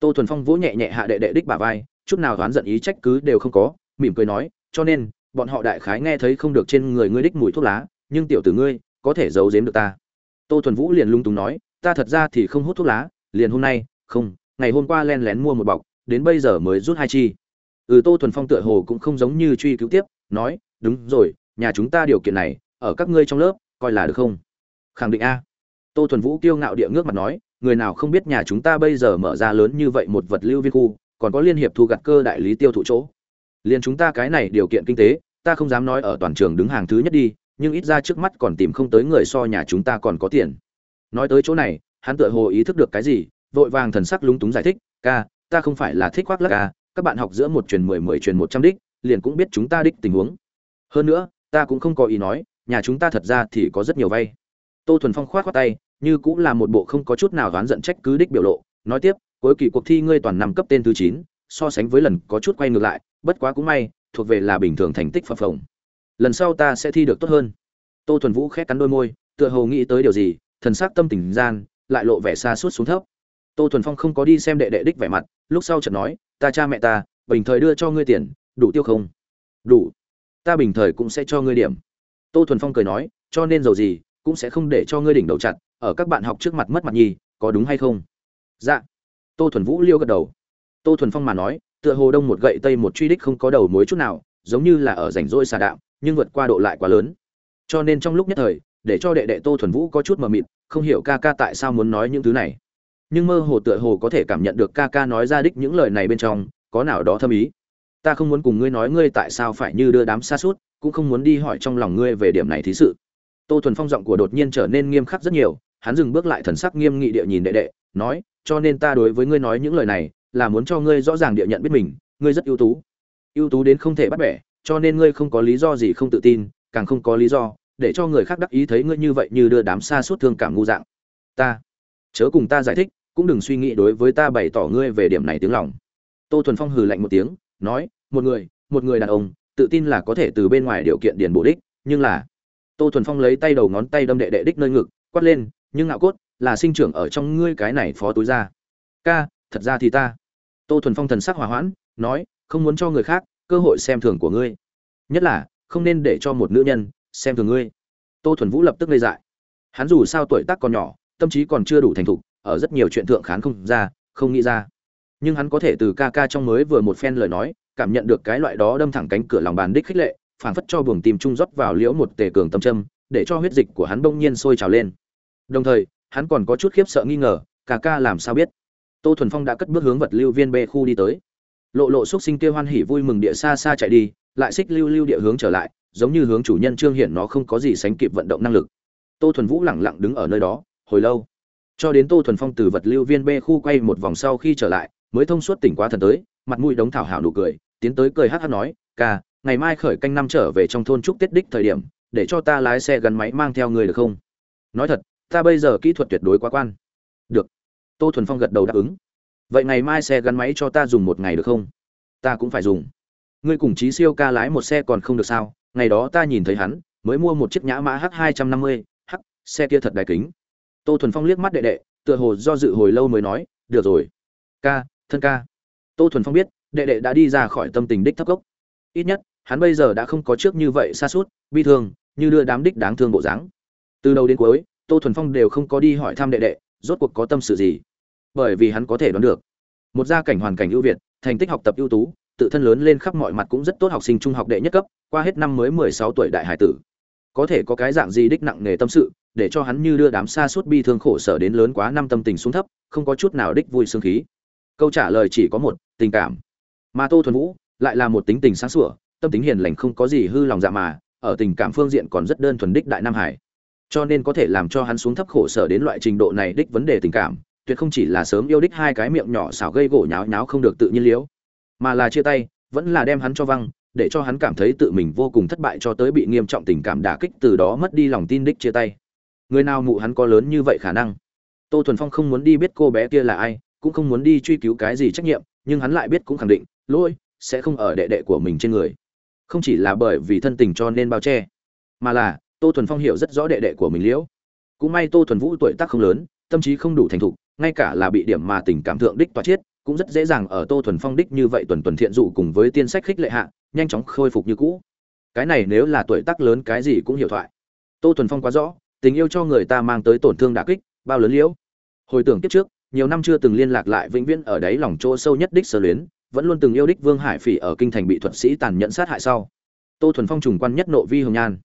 Tô thuần phong vỗ nhẹ nhẹ hạ đệ đệ đích bà vai, chút nào đoán giận ý trách cứ đều không có, mỉm cười nói, cho nên, bọn họ đại khái nghe thấy không được trên người ngươi đích mùi thuốc lá, nhưng tiểu tử ngươi, có thể giấu giếm được ta. Tô thuần vũ liền lung túng nói, ta thật ra thì không hút thuốc lá, liền hôm nay, không, ngày hôm qua len lén mua một bọc, đến bây giờ mới rút hai chi. Ừ tô thuần phong tựa hồ cũng không giống như truy cứu tiếp, nói, đúng rồi nhà chúng ta điều kiện này, ở các ngươi trong lớp, coi là được không? Khẳng định a. Tô thuần vũ kiêu ngạo địa ngước mặt nói, người nào không biết nhà chúng ta bây giờ mở ra lớn như vậy một vật lưu viên khu, còn có liên hiệp thu gặt cơ đại lý tiêu thụ chỗ. Liền chúng ta cái này điều kiện kinh tế, ta không dám nói ở toàn trường đứng hàng thứ nhất đi, nhưng ít ra trước mắt còn tìm không tới người so nhà chúng ta còn có tiền. Nói tới chỗ này, hắn tựa hồ ý thức được cái gì, vội vàng thần sắc lúng túng giải thích, ca, ta không phải là thích khoác lắc ca à, các bạn học giữa một truyền mười mười truyền một trăm đích, liền cũng biết chúng ta đích tình huống. Hơn nữa ta cũng không có ý nói, nhà chúng ta thật ra thì có rất nhiều vay. Tô thuần phong khoát khoát tay, như cũng là một bộ không có chút nào đoán giận trách cứ đích biểu lộ, nói tiếp, cuối kỳ cuộc thi ngươi toàn năm cấp tên thứ chín, so sánh với lần có chút quay ngược lại, bất quá cũng may, thuộc về là bình thường thành tích phập phồng. Lần sau ta sẽ thi được tốt hơn. Tô thuần vũ khét cắn đôi môi, tựa hồ nghĩ tới điều gì, thần sắc tâm tình gian, lại lộ vẻ xa suốt xuống thấp. Tô thuần phong không có đi xem đệ đệ đích vẻ mặt, lúc sau chợt nói, ta cha mẹ ta, bình thời đưa cho ngươi tiền, đủ tiêu không? Đủ ta bình thời cũng sẽ cho ngươi điểm. Tô thuần phong cười nói, cho nên dầu gì, cũng sẽ không để cho ngươi đỉnh đầu chặt, ở các bạn học trước mặt mất mặt nhi có đúng hay không? Dạ. Tô thuần vũ liêu gật đầu. Tô thuần phong mà nói, tựa hồ đông một gậy tây một truy đích không có đầu mối chút nào, giống như là ở rảnh rỗi xà đạo nhưng vượt qua độ lại quá lớn. Cho nên trong lúc nhất thời, để cho đệ đệ tô thuần vũ có chút mờ mịt, không hiểu ca ca tại sao muốn nói những thứ này. Nhưng mơ hồ tựa hồ có thể cảm nhận được ca ca nói ra đích những lời này bên trong, có nào đó thâm ý ta không muốn cùng ngươi nói ngươi tại sao phải như đưa đám xa suốt, cũng không muốn đi hỏi trong lòng ngươi về điểm này thí sự. Tô thuần phong giọng của đột nhiên trở nên nghiêm khắc rất nhiều, hắn dừng bước lại thần sắc nghiêm nghị địa nhìn đệ đệ, nói, cho nên ta đối với ngươi nói những lời này, là muốn cho ngươi rõ ràng địa nhận biết mình, ngươi rất ưu tú. Ưu tú đến không thể bắt bẻ, cho nên ngươi không có lý do gì không tự tin, càng không có lý do để cho người khác đắc ý thấy ngươi như vậy như đưa đám xa suốt thương cảm ngu dạng. Ta, chớ cùng ta giải thích, cũng đừng suy nghĩ đối với ta bày tỏ ngươi về điểm này tiếng lòng. Tô thuần phong hừ lạnh một tiếng, nói một người một người đàn ông, tự tin là có thể từ bên ngoài điều kiện điền bổ đích, nhưng là, tô thuần phong lấy tay đầu ngón tay đâm đệ đệ đích nơi ngực, quát lên, nhưng ngạo cốt, là sinh trưởng ở trong ngươi cái này phó túi ra. Ca, thật ra thì ta. Tô thuần phong thần sắc hòa hoãn, nói, không muốn cho người khác cơ hội xem thường của ngươi. Nhất là, không nên để cho một nữ nhân xem thường ngươi. Tô thuần vũ lập tức lê dại. Hắn dù sao tuổi tác còn nhỏ, tâm trí còn chưa đủ thành thục, ở rất nhiều chuyện thượng khán không ra, không nghĩ ra. Nhưng hắn có thể từ ca ca trong mới vừa một phen lời nói cảm nhận được cái loại đó đâm thẳng cánh cửa lòng bàn đích khích lệ, phảng phất cho buồng tim trung rót vào liễu một tề cường tâm châm, để cho huyết dịch của hắn bỗng nhiên sôi trào lên. Đồng thời, hắn còn có chút khiếp sợ nghi ngờ ca ca làm sao biết? Tô thuần phong đã cất bước hướng vật lưu viên b khu đi tới. Lộ lộ xúc sinh kêu hoan hỉ vui mừng địa xa xa chạy đi, lại xích lưu lưu địa hướng trở lại, giống như hướng chủ nhân trương hiển nó không có gì sánh kịp vận động năng lực. Tô thuần vũ lẳng lặng đứng ở nơi đó, hồi lâu. Cho đến tô thuần phong từ vật lưu viên b khu quay một vòng sau khi trở lại mới thông suốt tỉnh quá thần tới, mặt mũi đống thảo hảo nụ cười, tiến tới cười hát hát nói, ca, ngày mai khởi canh năm trở về trong thôn trúc tiết đích thời điểm, để cho ta lái xe gắn máy mang theo người được không? Nói thật, ta bây giờ kỹ thuật tuyệt đối quá quan. Được. Tô thuần phong gật đầu đáp ứng. Vậy ngày mai xe gắn máy cho ta dùng một ngày được không? Ta cũng phải dùng. Ngươi cùng chí siêu ca lái một xe còn không được sao? Ngày đó ta nhìn thấy hắn, mới mua một chiếc nhã mã h hai trăm năm mươi. H xe kia thật đài kính. Tô thuần phong liếc mắt đệ đệ, tựa hồ do dự hồi lâu mới nói, được rồi. Ca thân ca. Tô thuần phong biết, đệ đệ đã đi ra khỏi tâm tình đích thấp gốc. Ít nhất, hắn bây giờ đã không có trước như vậy xa suốt bi thương, như đưa đám đích đáng thương bộ dáng. Từ đầu đến cuối, tô thuần phong đều không có đi hỏi thăm đệ đệ, rốt cuộc có tâm sự gì. Bởi vì hắn có thể đoán được, một gia cảnh hoàn cảnh ưu việt, thành tích học tập ưu tú, tự thân lớn lên khắp mọi mặt cũng rất tốt học sinh trung học đệ nhất cấp, qua hết năm mới mười sáu tuổi đại hải tử. Có thể có cái dạng gì đích nặng nề tâm sự, để cho hắn như đưa đám xa suốt bi thương khổ sở đến lớn quá năm tâm tình xuống thấp, không có chút nào đích vui sương khí câu trả lời chỉ có một, tình cảm. Mà tô thuần vũ lại là một tính tình sáng sủa, tâm tính hiền lành không có gì hư lòng dạ mà, ở tình cảm phương diện còn rất đơn thuần đích đại nam hải. Cho nên có thể làm cho hắn xuống thấp khổ sở đến loại trình độ này đích vấn đề tình cảm, tuyệt không chỉ là sớm yêu đích hai cái miệng nhỏ xảo gây gỗ nháo nháo không được tự nhiên liếu, mà là chia tay, vẫn là đem hắn cho văng, để cho hắn cảm thấy tự mình vô cùng thất bại cho tới bị nghiêm trọng tình cảm đả kích từ đó mất đi lòng tin đích chia tay. Người nào mụ hắn có lớn như vậy khả năng? Tô thuần phong không muốn đi biết cô bé kia là ai cũng không muốn đi truy cứu cái gì trách nhiệm, nhưng hắn lại biết cũng khẳng định, lỗi, sẽ không ở đệ đệ của mình trên người. Không chỉ là bởi vì thân tình cho nên bao che, mà là, tô thuần phong hiểu rất rõ đệ đệ của mình liễu. Cũng may tô thuần vũ tuổi tác không lớn, tâm trí không đủ thành thục, ngay cả là bị điểm mà tình cảm thượng đích toa chiết, cũng rất dễ dàng ở tô thuần phong đích như vậy tuần tuần thiện dụ cùng với tiên sách khích lệ hạ, nhanh chóng khôi phục như cũ. Cái này nếu là tuổi tác lớn cái gì cũng hiểu thoại. Tô thuần phong quá rõ, tình yêu cho người ta mang tới tổn thương đả kích, bao lớn liễu. Hồi tưởng kiếp trước nhiều năm chưa từng liên lạc lại vĩnh viễn ở đấy lòng chỗ sâu nhất đích sơ luyến, vẫn luôn từng yêu đích vương hải phỉ ở kinh thành bị thuật sĩ tàn nhẫn sát hại sau. Tô thuần phong trùng quan nhất nộ vi hồng nhan.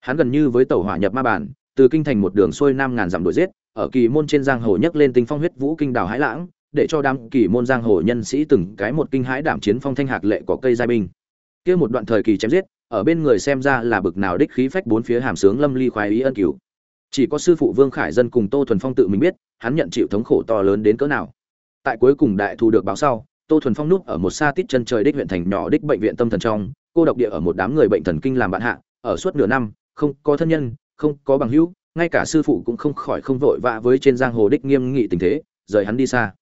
Hắn gần như với tàu hỏa nhập ma bản, từ kinh thành một đường xuôi nam ngàn dặm đuổi giết, ở kỳ môn trên giang hồ nhấc lên tinh phong huyết vũ kinh đảo hãi lãng, để cho đám kỳ môn giang hồ nhân sĩ từng cái một kinh hãi đảm chiến phong thanh hạc lệ có cây giai binh. Kia một đoạn thời kỳ chém giết, ở bên người xem ra là bực nào đích khí phách bốn phía hàm sướng lâm ly khoái ý ân cửu chỉ có sư phụ vương khải dân cùng tô thuần phong tự mình biết, hắn nhận chịu thống khổ to lớn đến cỡ nào. Tại cuối cùng đại thù được báo sau, tô thuần phong núp ở một xa tít chân trời đích huyện thành nhỏ đích bệnh viện tâm thần trong, cô độc địa ở một đám người bệnh thần kinh làm bạn hạ, ở suốt nửa năm, không có thân nhân, không có bằng hữu, ngay cả sư phụ cũng không khỏi không vội vã với trên giang hồ đích nghiêm nghị tình thế, rời hắn đi xa.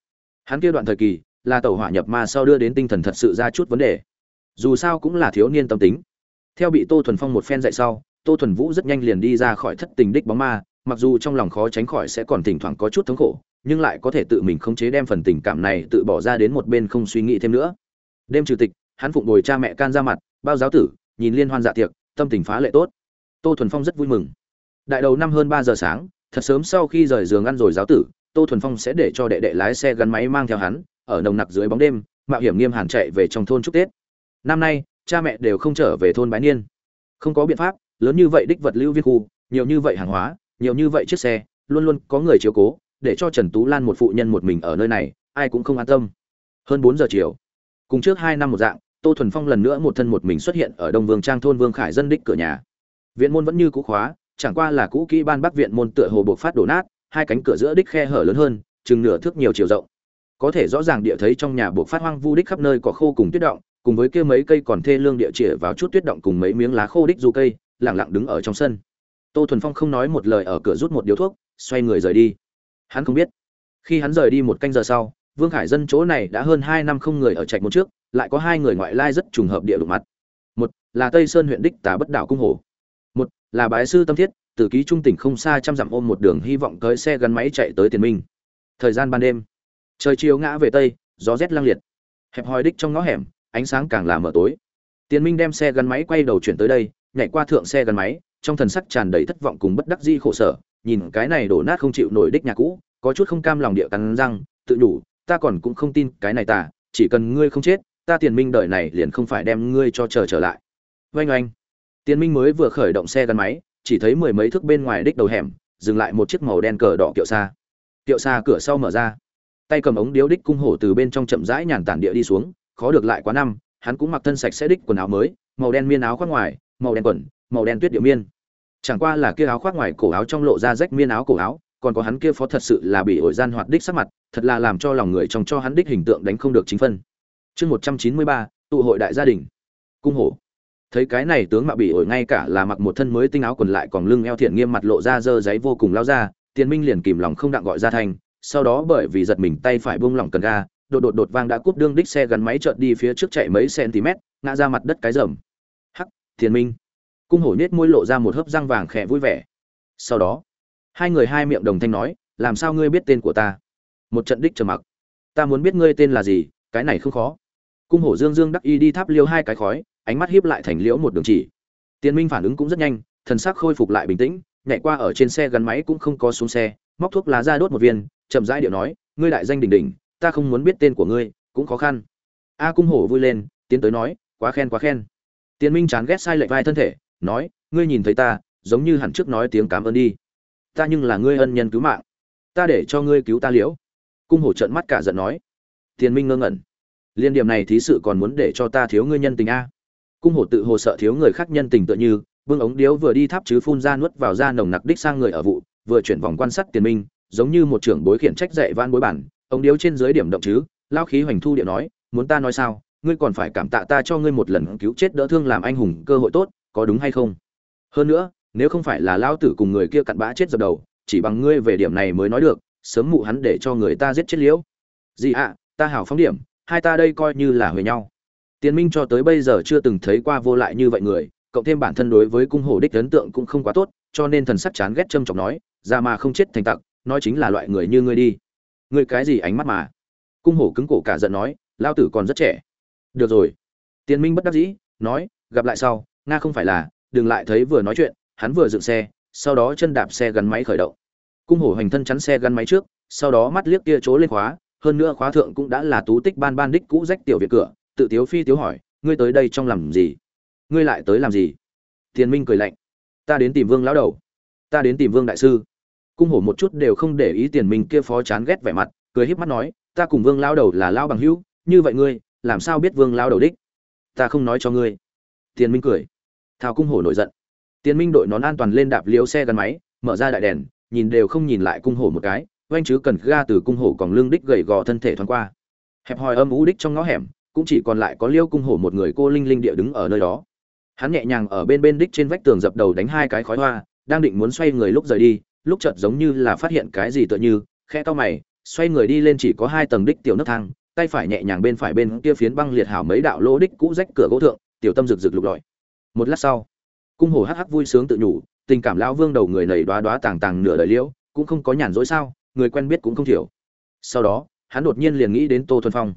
Hắn kia đoạn thời kỳ, là tàu hỏa nhập ma sau đưa đến tinh thần thật sự ra chút vấn đề. Dù sao cũng là thiếu niên tâm tính. Theo bị tô thuần phong một phen dạy sau tô thuần vũ rất nhanh liền đi ra khỏi thất tình đích bóng ma, mặc dù trong lòng khó tránh khỏi sẽ còn thỉnh thoảng có chút thống khổ, nhưng lại có thể tự mình khống chế đem phần tình cảm này tự bỏ ra đến một bên không suy nghĩ thêm nữa. Đêm trừ tịch, hắn phụng bồi cha mẹ can ra mặt, bao giáo tử, nhìn liên hoan dạ tiệc, tâm tình phá lệ tốt. Tô thuần phong rất vui mừng. Đại đầu năm hơn ba giờ sáng, thật sớm sau khi rời giường ăn rồi giáo tử, tô thuần phong sẽ để cho đệ đệ lái xe gắn máy mang theo hắn, ở nồng nặc dưới bóng đêm, mạo hiểm nghiêm hàn chạy về trong thôn chúc tết. Năm nay, cha mẹ đều không trở về thôn bái niên. Không có biện pháp lớn như vậy đích vật lưu viên khu, nhiều như vậy hàng hóa, nhiều như vậy chiếc xe, luôn luôn có người chiếu cố, để cho trần tú lan một phụ nhân một mình ở nơi này, ai cũng không an tâm. Hơn bốn giờ chiều, cùng trước hai năm một dạng, tô thuần phong lần nữa một thân một mình xuất hiện ở đông vương trang thôn vương khải dân đích cửa nhà. Viện môn vẫn như cũ khóa, chẳng qua là cũ kỹ ban bắc viện môn tựa hồ buộc phát đổ nát, hai cánh cửa giữa đích khe hở lớn hơn, chừng nửa thước nhiều chiều rộng. Có thể rõ ràng địa thấy trong nhà buộc phát hoang vu đích khắp nơi có khô cùng tuyết động, cùng với kia mấy cây còn thê lương địa chĩa vào chút tuyết động cùng mấy miếng lá khô đích du cây lẳng lặng đứng ở trong sân. Tô thuần phong không nói một lời ở cửa rút một điếu thuốc, xoay người rời đi. Hắn không biết. Khi hắn rời đi một canh giờ sau, vương khải dân chỗ này đã hơn hai năm không người ở trạch một trước, lại có hai người ngoại lai rất trùng hợp địa đụng mặt. Một là tây sơn huyện đích tà bất đảo cung hồ. Một là bái sư tâm thiết, từ ký trung tỉnh không xa trăm dặm ôm một đường hy vọng tới xe gắn máy chạy tới tiền minh. Thời gian ban đêm, trời chiều ngã về tây, gió rét lăng liệt. Hẹp hòi đích trong ngõ hẻm, ánh sáng càng là mở tối. Tiền minh đem xe gắn máy quay đầu chuyển tới đây nhảy qua thượng xe gắn máy, trong thần sắc tràn đầy thất vọng cùng bất đắc di khổ sở, nhìn cái này đổ nát không chịu nổi đích nhà cũ, có chút không cam lòng địa cắn răng, tự đủ ta còn cũng không tin cái này tả chỉ cần ngươi không chết, ta tiền minh đợi này liền không phải đem ngươi cho chờ trở lại. Oanh oanh. Tiền minh mới vừa khởi động xe gắn máy, chỉ thấy mười mấy thước bên ngoài đích đầu hẻm, dừng lại một chiếc màu đen cờ đỏ kiệu xa. Kiệu xa cửa sau mở ra. Tay cầm ống điếu đích cung hổ từ bên trong chậm rãi nhàn tản địa đi xuống, khó được lại quá năm, hắn cũng mặc thân sạch sẽ đích quần áo mới, màu đen miên áo khoác ngoài màu đen quần, màu đen tuyết điệu miên. Chẳng qua là kia áo khoác ngoài cổ áo trong lộ ra rách miên áo cổ áo, còn có hắn kia phó thật sự là bị ổi gian hoạt đích sắc mặt, thật là làm cho lòng người trong cho hắn đích hình tượng đánh không được chính phân. Chương một trăm chín mươi ba, tụ hội đại gia đình. Cung hổ. Thấy cái này tướng mạo bị ổi ngay cả là mặc một thân mới tinh áo quần lại còn lưng eo thiện nghiêm mặt lộ ra dơ giấy vô cùng lao ra, tiền minh liền kìm lòng không đặng gọi ra thành, sau đó bởi vì giật mình tay phải buông lỏng cần ga, đột đột đột vang đã cúp đương đích xe gắn máy chợt đi phía trước chạy mấy cm ngã ra mặt đất cái rầm thiền tiền minh. Cung hổ nết môi lộ ra một hớp răng vàng khẽ vui vẻ. Sau đó, hai người hai miệng đồng thanh nói, làm sao ngươi biết tên của ta? Một trận đích trầm mặc. Ta muốn biết ngươi tên là gì, cái này không khó. Cung hổ dương dương đắc y đi tháp liêu hai cái khói, ánh mắt hiếp lại thành liễu một đường chỉ. Tiền minh phản ứng cũng rất nhanh, thần sắc khôi phục lại bình tĩnh, nhảy qua ở trên xe gắn máy cũng không có xuống xe, móc thuốc lá ra đốt một viên, chậm rãi điệu nói, ngươi đại danh đỉnh đỉnh, ta không muốn biết tên của ngươi, cũng khó khăn. A cung hổ vui lên, tiến tới nói, quá khen quá khen tiền minh chán ghét sai lệch vai thân thể, nói, ngươi nhìn thấy ta, giống như hẳn trước nói tiếng cảm ơn đi. Ta nhưng là ngươi ân nhân cứu mạng. Ta để cho ngươi cứu ta liễu. Cung hổ trợn mắt cả giận nói. Tiền minh ngơ ngẩn. Liên điểm này thí sự còn muốn để cho ta thiếu ngươi nhân tình a? Cung hổ tự hồ sợ thiếu người khác nhân tình tựa như vương ống điếu vừa đi tháp chứ phun ra nuốt vào da nồng nặc đích sang người ở vụ, vừa chuyển vòng quan sát tiền minh, giống như một trưởng bối khiển trách dạy van bối bản, ống điếu trên dưới điểm động chứ, lao khí hoành thu điện nói, muốn ta nói sao? Ngươi còn phải cảm tạ ta cho ngươi một lần cứu chết đỡ thương làm anh hùng cơ hội tốt có đúng hay không hơn nữa nếu không phải là lao tử cùng người kia cặn bã chết dập đầu chỉ bằng ngươi về điểm này mới nói được sớm mụ hắn để cho người ta giết chết liễu gì ạ ta hảo phóng điểm hai ta đây coi như là huề nhau Tiền Minh cho tới bây giờ chưa từng thấy qua vô lại như vậy người, cộng thêm bản thân đối với cung hổ đích ấn tượng cũng không quá tốt, cho nên thần sắc chán ghét châm chọc nói, ra mà không chết thành tặc, nói chính là loại người như ngươi đi. Ngươi cái gì ánh mắt mà? Cung hổ cứng cổ cả giận nói, lao tử còn rất trẻ. Được rồi. Tiền Minh bất đắc dĩ, nói, gặp lại sau, nga không phải là, đừng lại thấy vừa nói chuyện, hắn vừa dựng xe, sau đó chân đạp xe gắn máy khởi động. Cung hổ hành thân chắn xe gắn máy trước, sau đó mắt liếc kia chỗ lên khóa, hơn nữa khóa thượng cũng đã là tú tích ban ban đích cũ rách tiểu viện cửa, tự tiếu phi tiếu hỏi, ngươi tới đây trong làm gì? Ngươi lại tới làm gì? Tiền Minh cười lạnh, ta đến tìm Vương lão đầu, ta đến tìm Vương đại sư. Cung hổ một chút đều không để ý Tiền Minh kia phó chán ghét vẻ mặt, cười híp mắt nói, ta cùng Vương lão đầu là lao bằng hữu, như vậy ngươi, làm sao biết Vương lao đầu đích? Ta không nói cho ngươi. Tiền Minh cười. Thao cung hổ nổi giận. Tiền Minh đội nón an toàn lên đạp liếu xe gắn máy, mở ra đại đèn, nhìn đều không nhìn lại cung hổ một cái, oanh chứ cần ga từ cung hổ còn lưng đích gầy gò thân thể thoáng qua. Hẹp hòi âm ú đích trong ngõ hẻm, cũng chỉ còn lại có Liêu cung hổ một người cô linh linh địa đứng ở nơi đó. Hắn nhẹ nhàng ở bên bên đích trên vách tường dập đầu đánh hai cái khói hoa, đang định muốn xoay người lúc rời đi, lúc chợt giống như là phát hiện cái gì tựa như, khẽ to mày, xoay người đi lên chỉ có hai tầng đích tiểu nấc thang, tay phải nhẹ nhàng bên phải bên kia phiến băng liệt hảo mấy đạo lỗ đích cũ rách cửa gỗ thượng, tiểu tâm rực rực lục lọi. Một lát sau, cung hồ hắc hắc vui sướng tự nhủ, tình cảm lão vương đầu người nảy đóa đóa tàng tàng nửa đời liễu, cũng không có nhàn rỗi sao, người quen biết cũng không thiểu. Sau đó, hắn đột nhiên liền nghĩ đến Tô Thuần Phong.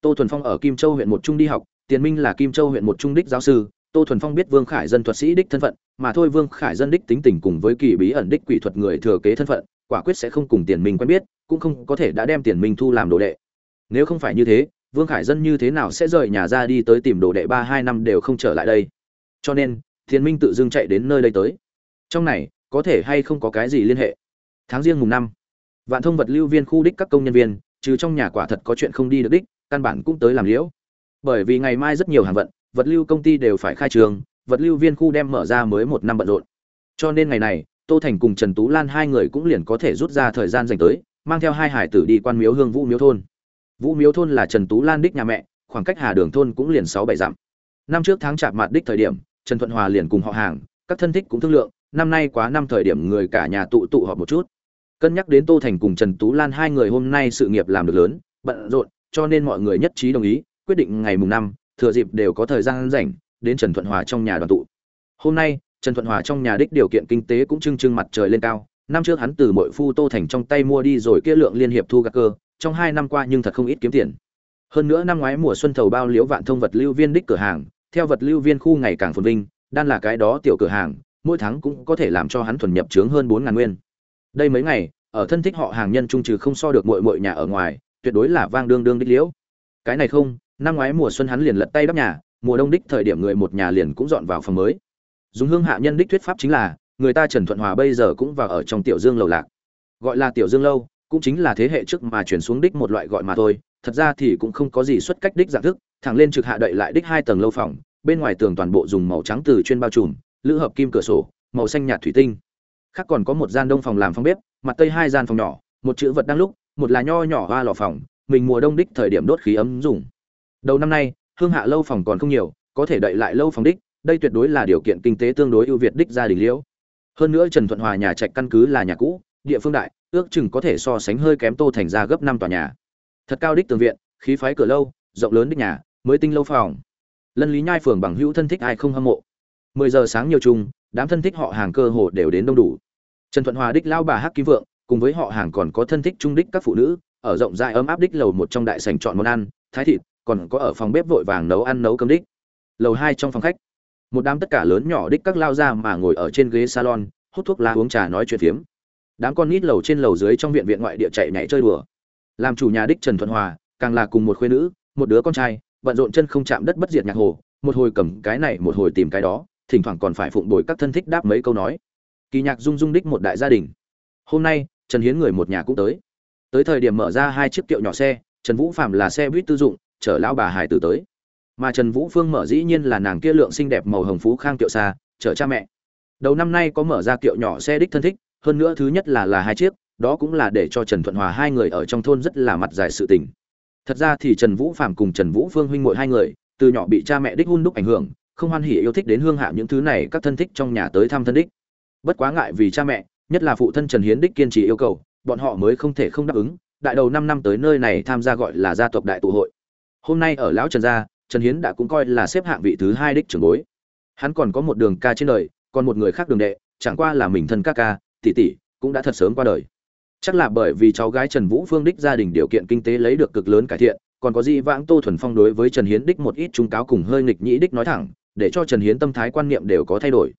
Tô Thuần Phong ở Kim Châu huyện một trung đi học, Tiền Minh là Kim Châu huyện một trung đích giáo sư, Tô Thuần Phong biết Vương Khải dân thuật sĩ đích thân phận, mà thôi Vương Khải dân đích tính tình cùng với kỳ bí ẩn đích quỷ thuật người thừa kế thân phận, quả quyết sẽ không cùng Tiền Minh quen biết, cũng không có thể đã đem Tiền Minh thu làm đồ đệ. Nếu không phải như thế, Vương Khải dân như thế nào sẽ rời nhà ra đi tới tìm đồ đệ ba hai năm đều không trở lại đây. Cho nên, Thiên Minh tự dưng chạy đến nơi đây tới. Trong này, có thể hay không có cái gì liên hệ. Tháng riêng mùng năm, Vạn Thông vật lưu viên khu đích các công nhân viên, trừ trong nhà quả thật có chuyện không đi được đích, căn bản cũng tới làm liễu. Bởi vì ngày mai rất nhiều hàng vận, vật lưu công ty đều phải khai trường, vật lưu viên khu đem mở ra mới một năm bận rộn. Cho nên ngày này, Tô Thành cùng Trần Tú Lan hai người cũng liền có thể rút ra thời gian dành tới, mang theo hai hải tử đi quan miếu hương Vũ Miếu thôn. Vũ Miếu thôn là Trần Tú Lan đích nhà mẹ, khoảng cách Hà Đường thôn cũng liền sáu bảy dặm. Năm trước tháng chạp mặt đích thời điểm, Trần Thuận Hòa liền cùng họ hàng, các thân thích cũng thương lượng, năm nay quá năm thời điểm người cả nhà tụ tụ họp một chút. Cân nhắc đến Tô Thành cùng Trần Tú Lan hai người hôm nay sự nghiệp làm được lớn, bận rộn, cho nên mọi người nhất trí đồng ý, quyết định ngày mùng năm, thừa dịp đều có thời gian rảnh, đến Trần Thuận Hòa trong nhà đoàn tụ. Hôm nay, Trần Thuận Hòa trong nhà đích điều kiện kinh tế cũng trưng trưng mặt trời lên cao, năm trước hắn từ mọi phu Tô Thành trong tay mua đi rồi kia lượng liên hiệp thu gác cơ, trong hai năm qua nhưng thật không ít kiếm tiền. Hơn nữa năm ngoái mùa xuân thầu bao liễu vạn thông vật lưu viên đích cửa hàng, theo vật lưu viên khu ngày càng phồn vinh, đan là cái đó tiểu cửa hàng, mỗi tháng cũng có thể làm cho hắn thuần nhập trướng hơn bốn ngàn nguyên. Đây mấy ngày, ở thân thích họ hàng nhân trung trừ không so được muội muội nhà ở ngoài, tuyệt đối là vang đương đương đích liễu. Cái này không, năm ngoái mùa xuân hắn liền lật tay đắp nhà, mùa đông đích thời điểm người một nhà liền cũng dọn vào phòng mới. Dùng hương hạ nhân đích thuyết pháp chính là, người ta Trần Thuận Hòa bây giờ cũng vào ở trong tiểu Dương lầu lạc. Gọi là tiểu Dương lâu, cũng chính là thế hệ trước mà chuyển xuống đích một loại gọi mà thôi, thật ra thì cũng không có gì xuất cách đích dạng thức, thẳng lên trực hạ đậy lại đích hai tầng lâu phòng, bên ngoài tường toàn bộ dùng màu trắng từ chuyên bao trùm, lữ hợp kim cửa sổ, màu xanh nhạt thủy tinh. Khác còn có một gian đông phòng làm phòng bếp, mặt tây hai gian phòng nhỏ, một chữ vật đang lúc, một là nho nhỏ hoa lò phòng, mình mùa đông đích thời điểm đốt khí ấm dùng. Đầu năm nay, hương hạ lâu phòng còn không nhiều, có thể đậy lại lâu phòng đích, đây tuyệt đối là điều kiện kinh tế tương đối ưu việt đích gia đình liễu. Hơn nữa Trần Thuận Hòa nhà trạch căn cứ là nhà cũ, địa phương đại, ước chừng có thể so sánh hơi kém Tô Thành ra gấp năm tòa nhà. Thật cao đích tường viện, khí phái cửa lâu, rộng lớn đích nhà, mới tinh lâu phòng. Lân Lý Nhai phường bằng hữu thân thích ai không hâm mộ. 10 giờ sáng nhiều chung, đám thân thích họ hàng cơ hồ đều đến đông đủ. Trần Thuận Hòa đích lao bà Hắc Kim Vượng, cùng với họ hàng còn có thân thích trung đích các phụ nữ, ở rộng rãi ấm áp đích lầu một trong đại sảnh chọn món ăn, thái thịt, còn có ở phòng bếp vội vàng nấu ăn nấu cơm đích. Lầu hai trong phòng khách, một đám tất cả lớn nhỏ đích các lao ra mà ngồi ở trên ghế salon, hút thuốc lá uống trà nói chuyện phiếm. Đám con nít lầu trên lầu dưới trong viện viện ngoại địa chạy nhảy chơi đùa. Làm chủ nhà đích Trần Thuận Hòa, càng là cùng một khuê nữ, một đứa con trai, bận rộn chân không chạm đất bất diệt nhạc hồ, một hồi cầm cái này một hồi tìm cái đó, thỉnh thoảng còn phải phụng bồi các thân thích đáp mấy câu nói. Kỳ nhạc dung dung đích một đại gia đình. Hôm nay, Trần Hiến người một nhà cũng tới. Tới thời điểm mở ra hai chiếc kiệu nhỏ xe, Trần Vũ Phạm là xe buýt tư dụng, chở lão bà Hải tử tới. Mà Trần Vũ Phương mở dĩ nhiên là nàng kia lượng xinh đẹp màu hồng phú khang kiệu xa, chở cha mẹ. Đầu năm nay có mở ra kiệu nhỏ xe đích thân thích, hơn nữa thứ nhất là là hai chiếc, đó cũng là để cho Trần Thuận Hòa hai người ở trong thôn rất là mặt dài sự tình. Thật ra thì Trần Vũ Phạm cùng Trần Vũ Phương huynh muội hai người, từ nhỏ bị cha mẹ đích hun đúc ảnh hưởng, không hoan hỉ yêu thích đến hương hạ những thứ này các thân thích trong nhà tới thăm thân đích. Bất quá ngại vì cha mẹ, nhất là phụ thân Trần Hiến đích kiên trì yêu cầu, bọn họ mới không thể không đáp ứng, đại đầu năm năm tới nơi này tham gia gọi là gia tộc đại tụ hội. Hôm nay ở lão Trần gia, trần hiến đã cũng coi là xếp hạng vị thứ hai đích trưởng bối hắn còn có một đường ca trên đời còn một người khác đường đệ chẳng qua là mình thân ca ca tỷ tỷ, cũng đã thật sớm qua đời. Chắc là bởi vì cháu gái trần vũ phương đích gia đình điều kiện kinh tế lấy được cực lớn cải thiện, còn có gì vãng tô thuần phong đối với trần hiến đích một ít trung cáo cùng hơi nghịch nhĩ đích nói thẳng, để cho trần hiến tâm thái quan niệm đều có thay đổi.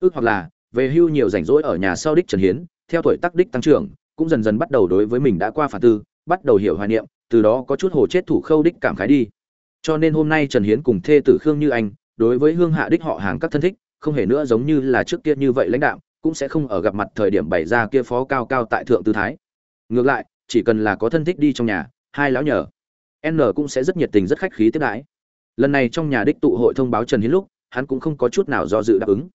Ước hoặc là, về hưu nhiều rảnh rỗi ở nhà sau đích trần hiến, theo tuổi tác đích tăng trưởng, cũng dần dần bắt đầu đối với mình đã qua phản tư, bắt đầu hiểu hoài niệm, từ đó có chút hồ chết thủ khâu đích cảm khái đi. Cho nên hôm nay trần hiến cùng thê tử khương như anh, đối với hương hạ đích họ hàng các thân thích, không hề nữa giống như là trước kia như vậy lãnh đạo cũng sẽ không ở gặp mặt thời điểm bày ra kia phó cao cao tại thượng tư thái. Ngược lại, chỉ cần là có thân thích đi trong nhà, hai lão nhờ. N cũng sẽ rất nhiệt tình rất khách khí tiếp đãi. Lần này trong nhà đích tụ hội thông báo trần hiến lúc, hắn cũng không có chút nào do dự đáp ứng.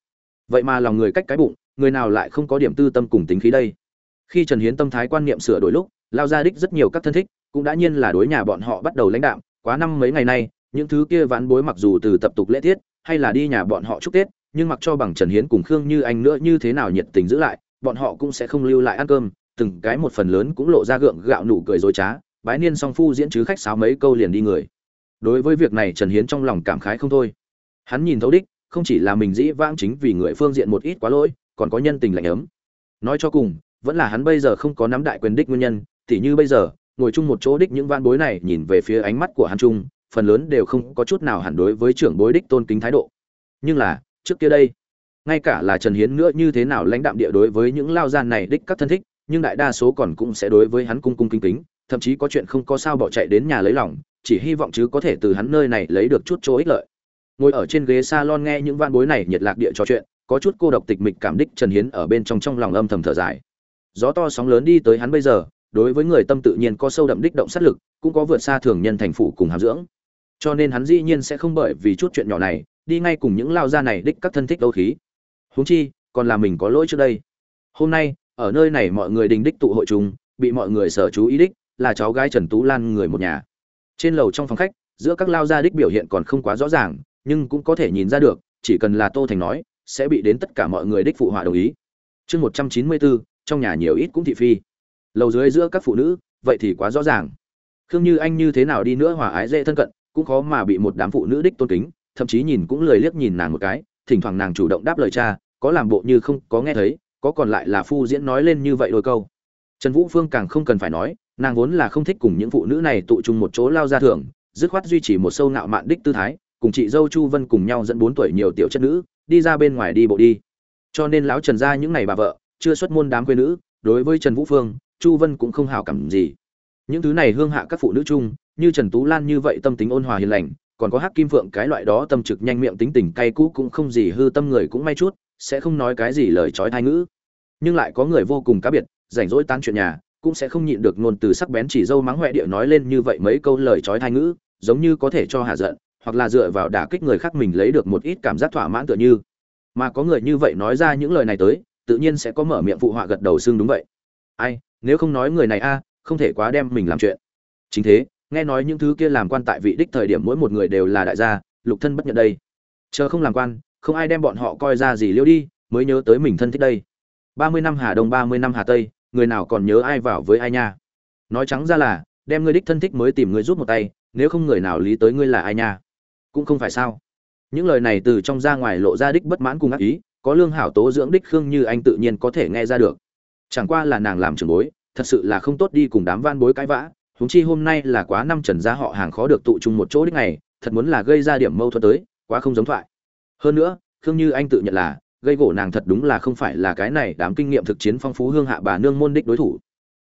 Vậy mà lòng người cách cái bụng, người nào lại không có điểm tư tâm cùng tính khí đây? Khi trần hiến tâm thái quan niệm sửa đổi lúc, lao ra đích rất nhiều các thân thích, cũng đã nhiên là đối nhà bọn họ bắt đầu lãnh đạm. quá năm mấy ngày nay, những thứ kia vãn bối mặc dù từ tập tục lễ tiết, hay là đi nhà bọn họ chúc tết nhưng mặc cho bằng trần hiến cùng khương như anh nữa như thế nào nhiệt tình giữ lại, bọn họ cũng sẽ không lưu lại ăn cơm. Từng cái một phần lớn cũng lộ ra gượng gạo nụ cười dối trá. Bái niên song phu diễn chứ khách sáo mấy câu liền đi người. Đối với việc này trần hiến trong lòng cảm khái không thôi. Hắn nhìn thấu đích, không chỉ là mình dĩ vãng chính vì người phương diện một ít quá lỗi, còn có nhân tình lạnh ấm. Nói cho cùng, vẫn là hắn bây giờ không có nắm đại quyền đích nguyên nhân, tỉ như bây giờ, ngồi chung một chỗ đích những van bối này nhìn về phía ánh mắt của hắn chung, phần lớn đều không có chút nào hẳn đối với trưởng bối đích tôn kính thái độ. Nhưng là trước kia đây. Ngay cả là trần hiến nữa như thế nào lãnh đạm địa đối với những lao gian này đích các thân thích, nhưng đại đa số còn cũng sẽ đối với hắn cung cung kính kính, thậm chí có chuyện không có sao bỏ chạy đến nhà lấy lòng, chỉ hy vọng chứ có thể từ hắn nơi này lấy được chút chỗ ích lợi. Ngồi ở trên ghế salon nghe những van bối này nhiệt lạc địa trò chuyện, có chút cô độc tịch mịch cảm đích trần hiến ở bên trong trong lòng âm thầm thở dài. Gió to sóng lớn đi tới hắn bây giờ, đối với người tâm tự nhiên có sâu đậm đích động sát lực, cũng có vượt xa thường nhân thành phủ cùng hàm dưỡng. Cho nên hắn dĩ nhiên sẽ không bởi vì chút chuyện nhỏ này đi ngay cùng những lao gia này đích các thân thích đấu khí. Huống chi, còn là mình có lỗi trước đây. Hôm nay, ở nơi này mọi người đình đích tụ hội chung, bị mọi người sở chú ý đích là cháu gái trần tú lan người một nhà. Trên lầu trong phòng khách, giữa các lao gia đích biểu hiện còn không quá rõ ràng, nhưng cũng có thể nhìn ra được, chỉ cần là tô thành nói, sẽ bị đến tất cả mọi người đích phụ họa đồng ý. Chương một trăm chín mươi bốn trong nhà nhiều ít cũng thị phi. Lầu dưới giữa các phụ nữ, vậy thì quá rõ ràng. Khương như anh như thế nào đi nữa hòa ái dễ thân cận, cũng khó mà bị một đám phụ nữ đích tôn kính thậm chí nhìn cũng lười liếc nhìn nàng một cái, thỉnh thoảng nàng chủ động đáp lời cha, có làm bộ như không có nghe thấy, có còn lại là phu diễn nói lên như vậy đôi câu. Trần vũ phương càng không cần phải nói, nàng vốn là không thích cùng những phụ nữ này tụ chung một chỗ lao ra thưởng, dứt khoát duy trì một sâu nạo mạn đích tư thái, cùng chị dâu chu vân cùng nhau dẫn bốn tuổi nhiều tiểu chất nữ, đi ra bên ngoài đi bộ đi. Cho nên lão trần gia những ngày bà vợ, chưa xuất môn đám quê nữ, đối với trần vũ phương, chu vân cũng không hào cảm gì. Những thứ này hương hạ các phụ nữ chung, như trần tú lan như vậy tâm tính ôn hòa hiền lành còn có hắc kim phượng, cái loại đó tâm trực nhanh miệng tính tình cay cũ cũng không gì hư tâm người cũng may chút, sẽ không nói cái gì lời trói thai ngữ. Nhưng lại có người vô cùng cá biệt, rảnh rỗi tan chuyện nhà, cũng sẽ không nhịn được ngôn từ sắc bén chỉ dâu mắng huệ địa nói lên như vậy mấy câu lời trói thai ngữ, giống như có thể cho hạ giận, hoặc là dựa vào đả kích người khác mình lấy được một ít cảm giác thỏa mãn tựa như. Mà có người như vậy nói ra những lời này tới, tự nhiên sẽ có mở miệng phụ họa gật đầu xương đúng vậy. Ai, nếu không nói người này a, không thể quá đem mình làm chuyện. Chính thế nghe nói những thứ kia làm quan tại vị đích thời điểm mỗi một người đều là đại gia, lục thân bất nhận đây. Chờ không làm quan, không ai đem bọn họ coi ra gì liêu đi, mới nhớ tới mình thân thích đây. Ba mươi năm hà đông, ba mươi năm hà tây, người nào còn nhớ ai vào với ai nha? Nói trắng ra là, đem ngươi đích thân thích mới tìm ngươi rút một tay, nếu không người nào lý tới ngươi là ai nha? Cũng không phải sao. Những lời này từ trong ra ngoài lộ ra đích bất mãn cùng ác ý, có lương hảo tố dưỡng đích khương như anh tự nhiên có thể nghe ra được. Chẳng qua là nàng làm trường bối, thật sự là không tốt đi cùng đám van bối cãi vã huống chi hôm nay là quá năm trần gia họ hàng khó được tụ chung một chỗ đích này thật muốn là gây ra điểm mâu thuẫn tới, quá không giống thoại. Hơn nữa, khương như anh tự nhận là, gây gỗ nàng thật đúng là không phải là cái này đám kinh nghiệm thực chiến phong phú hương hạ bà nương môn đích đối thủ.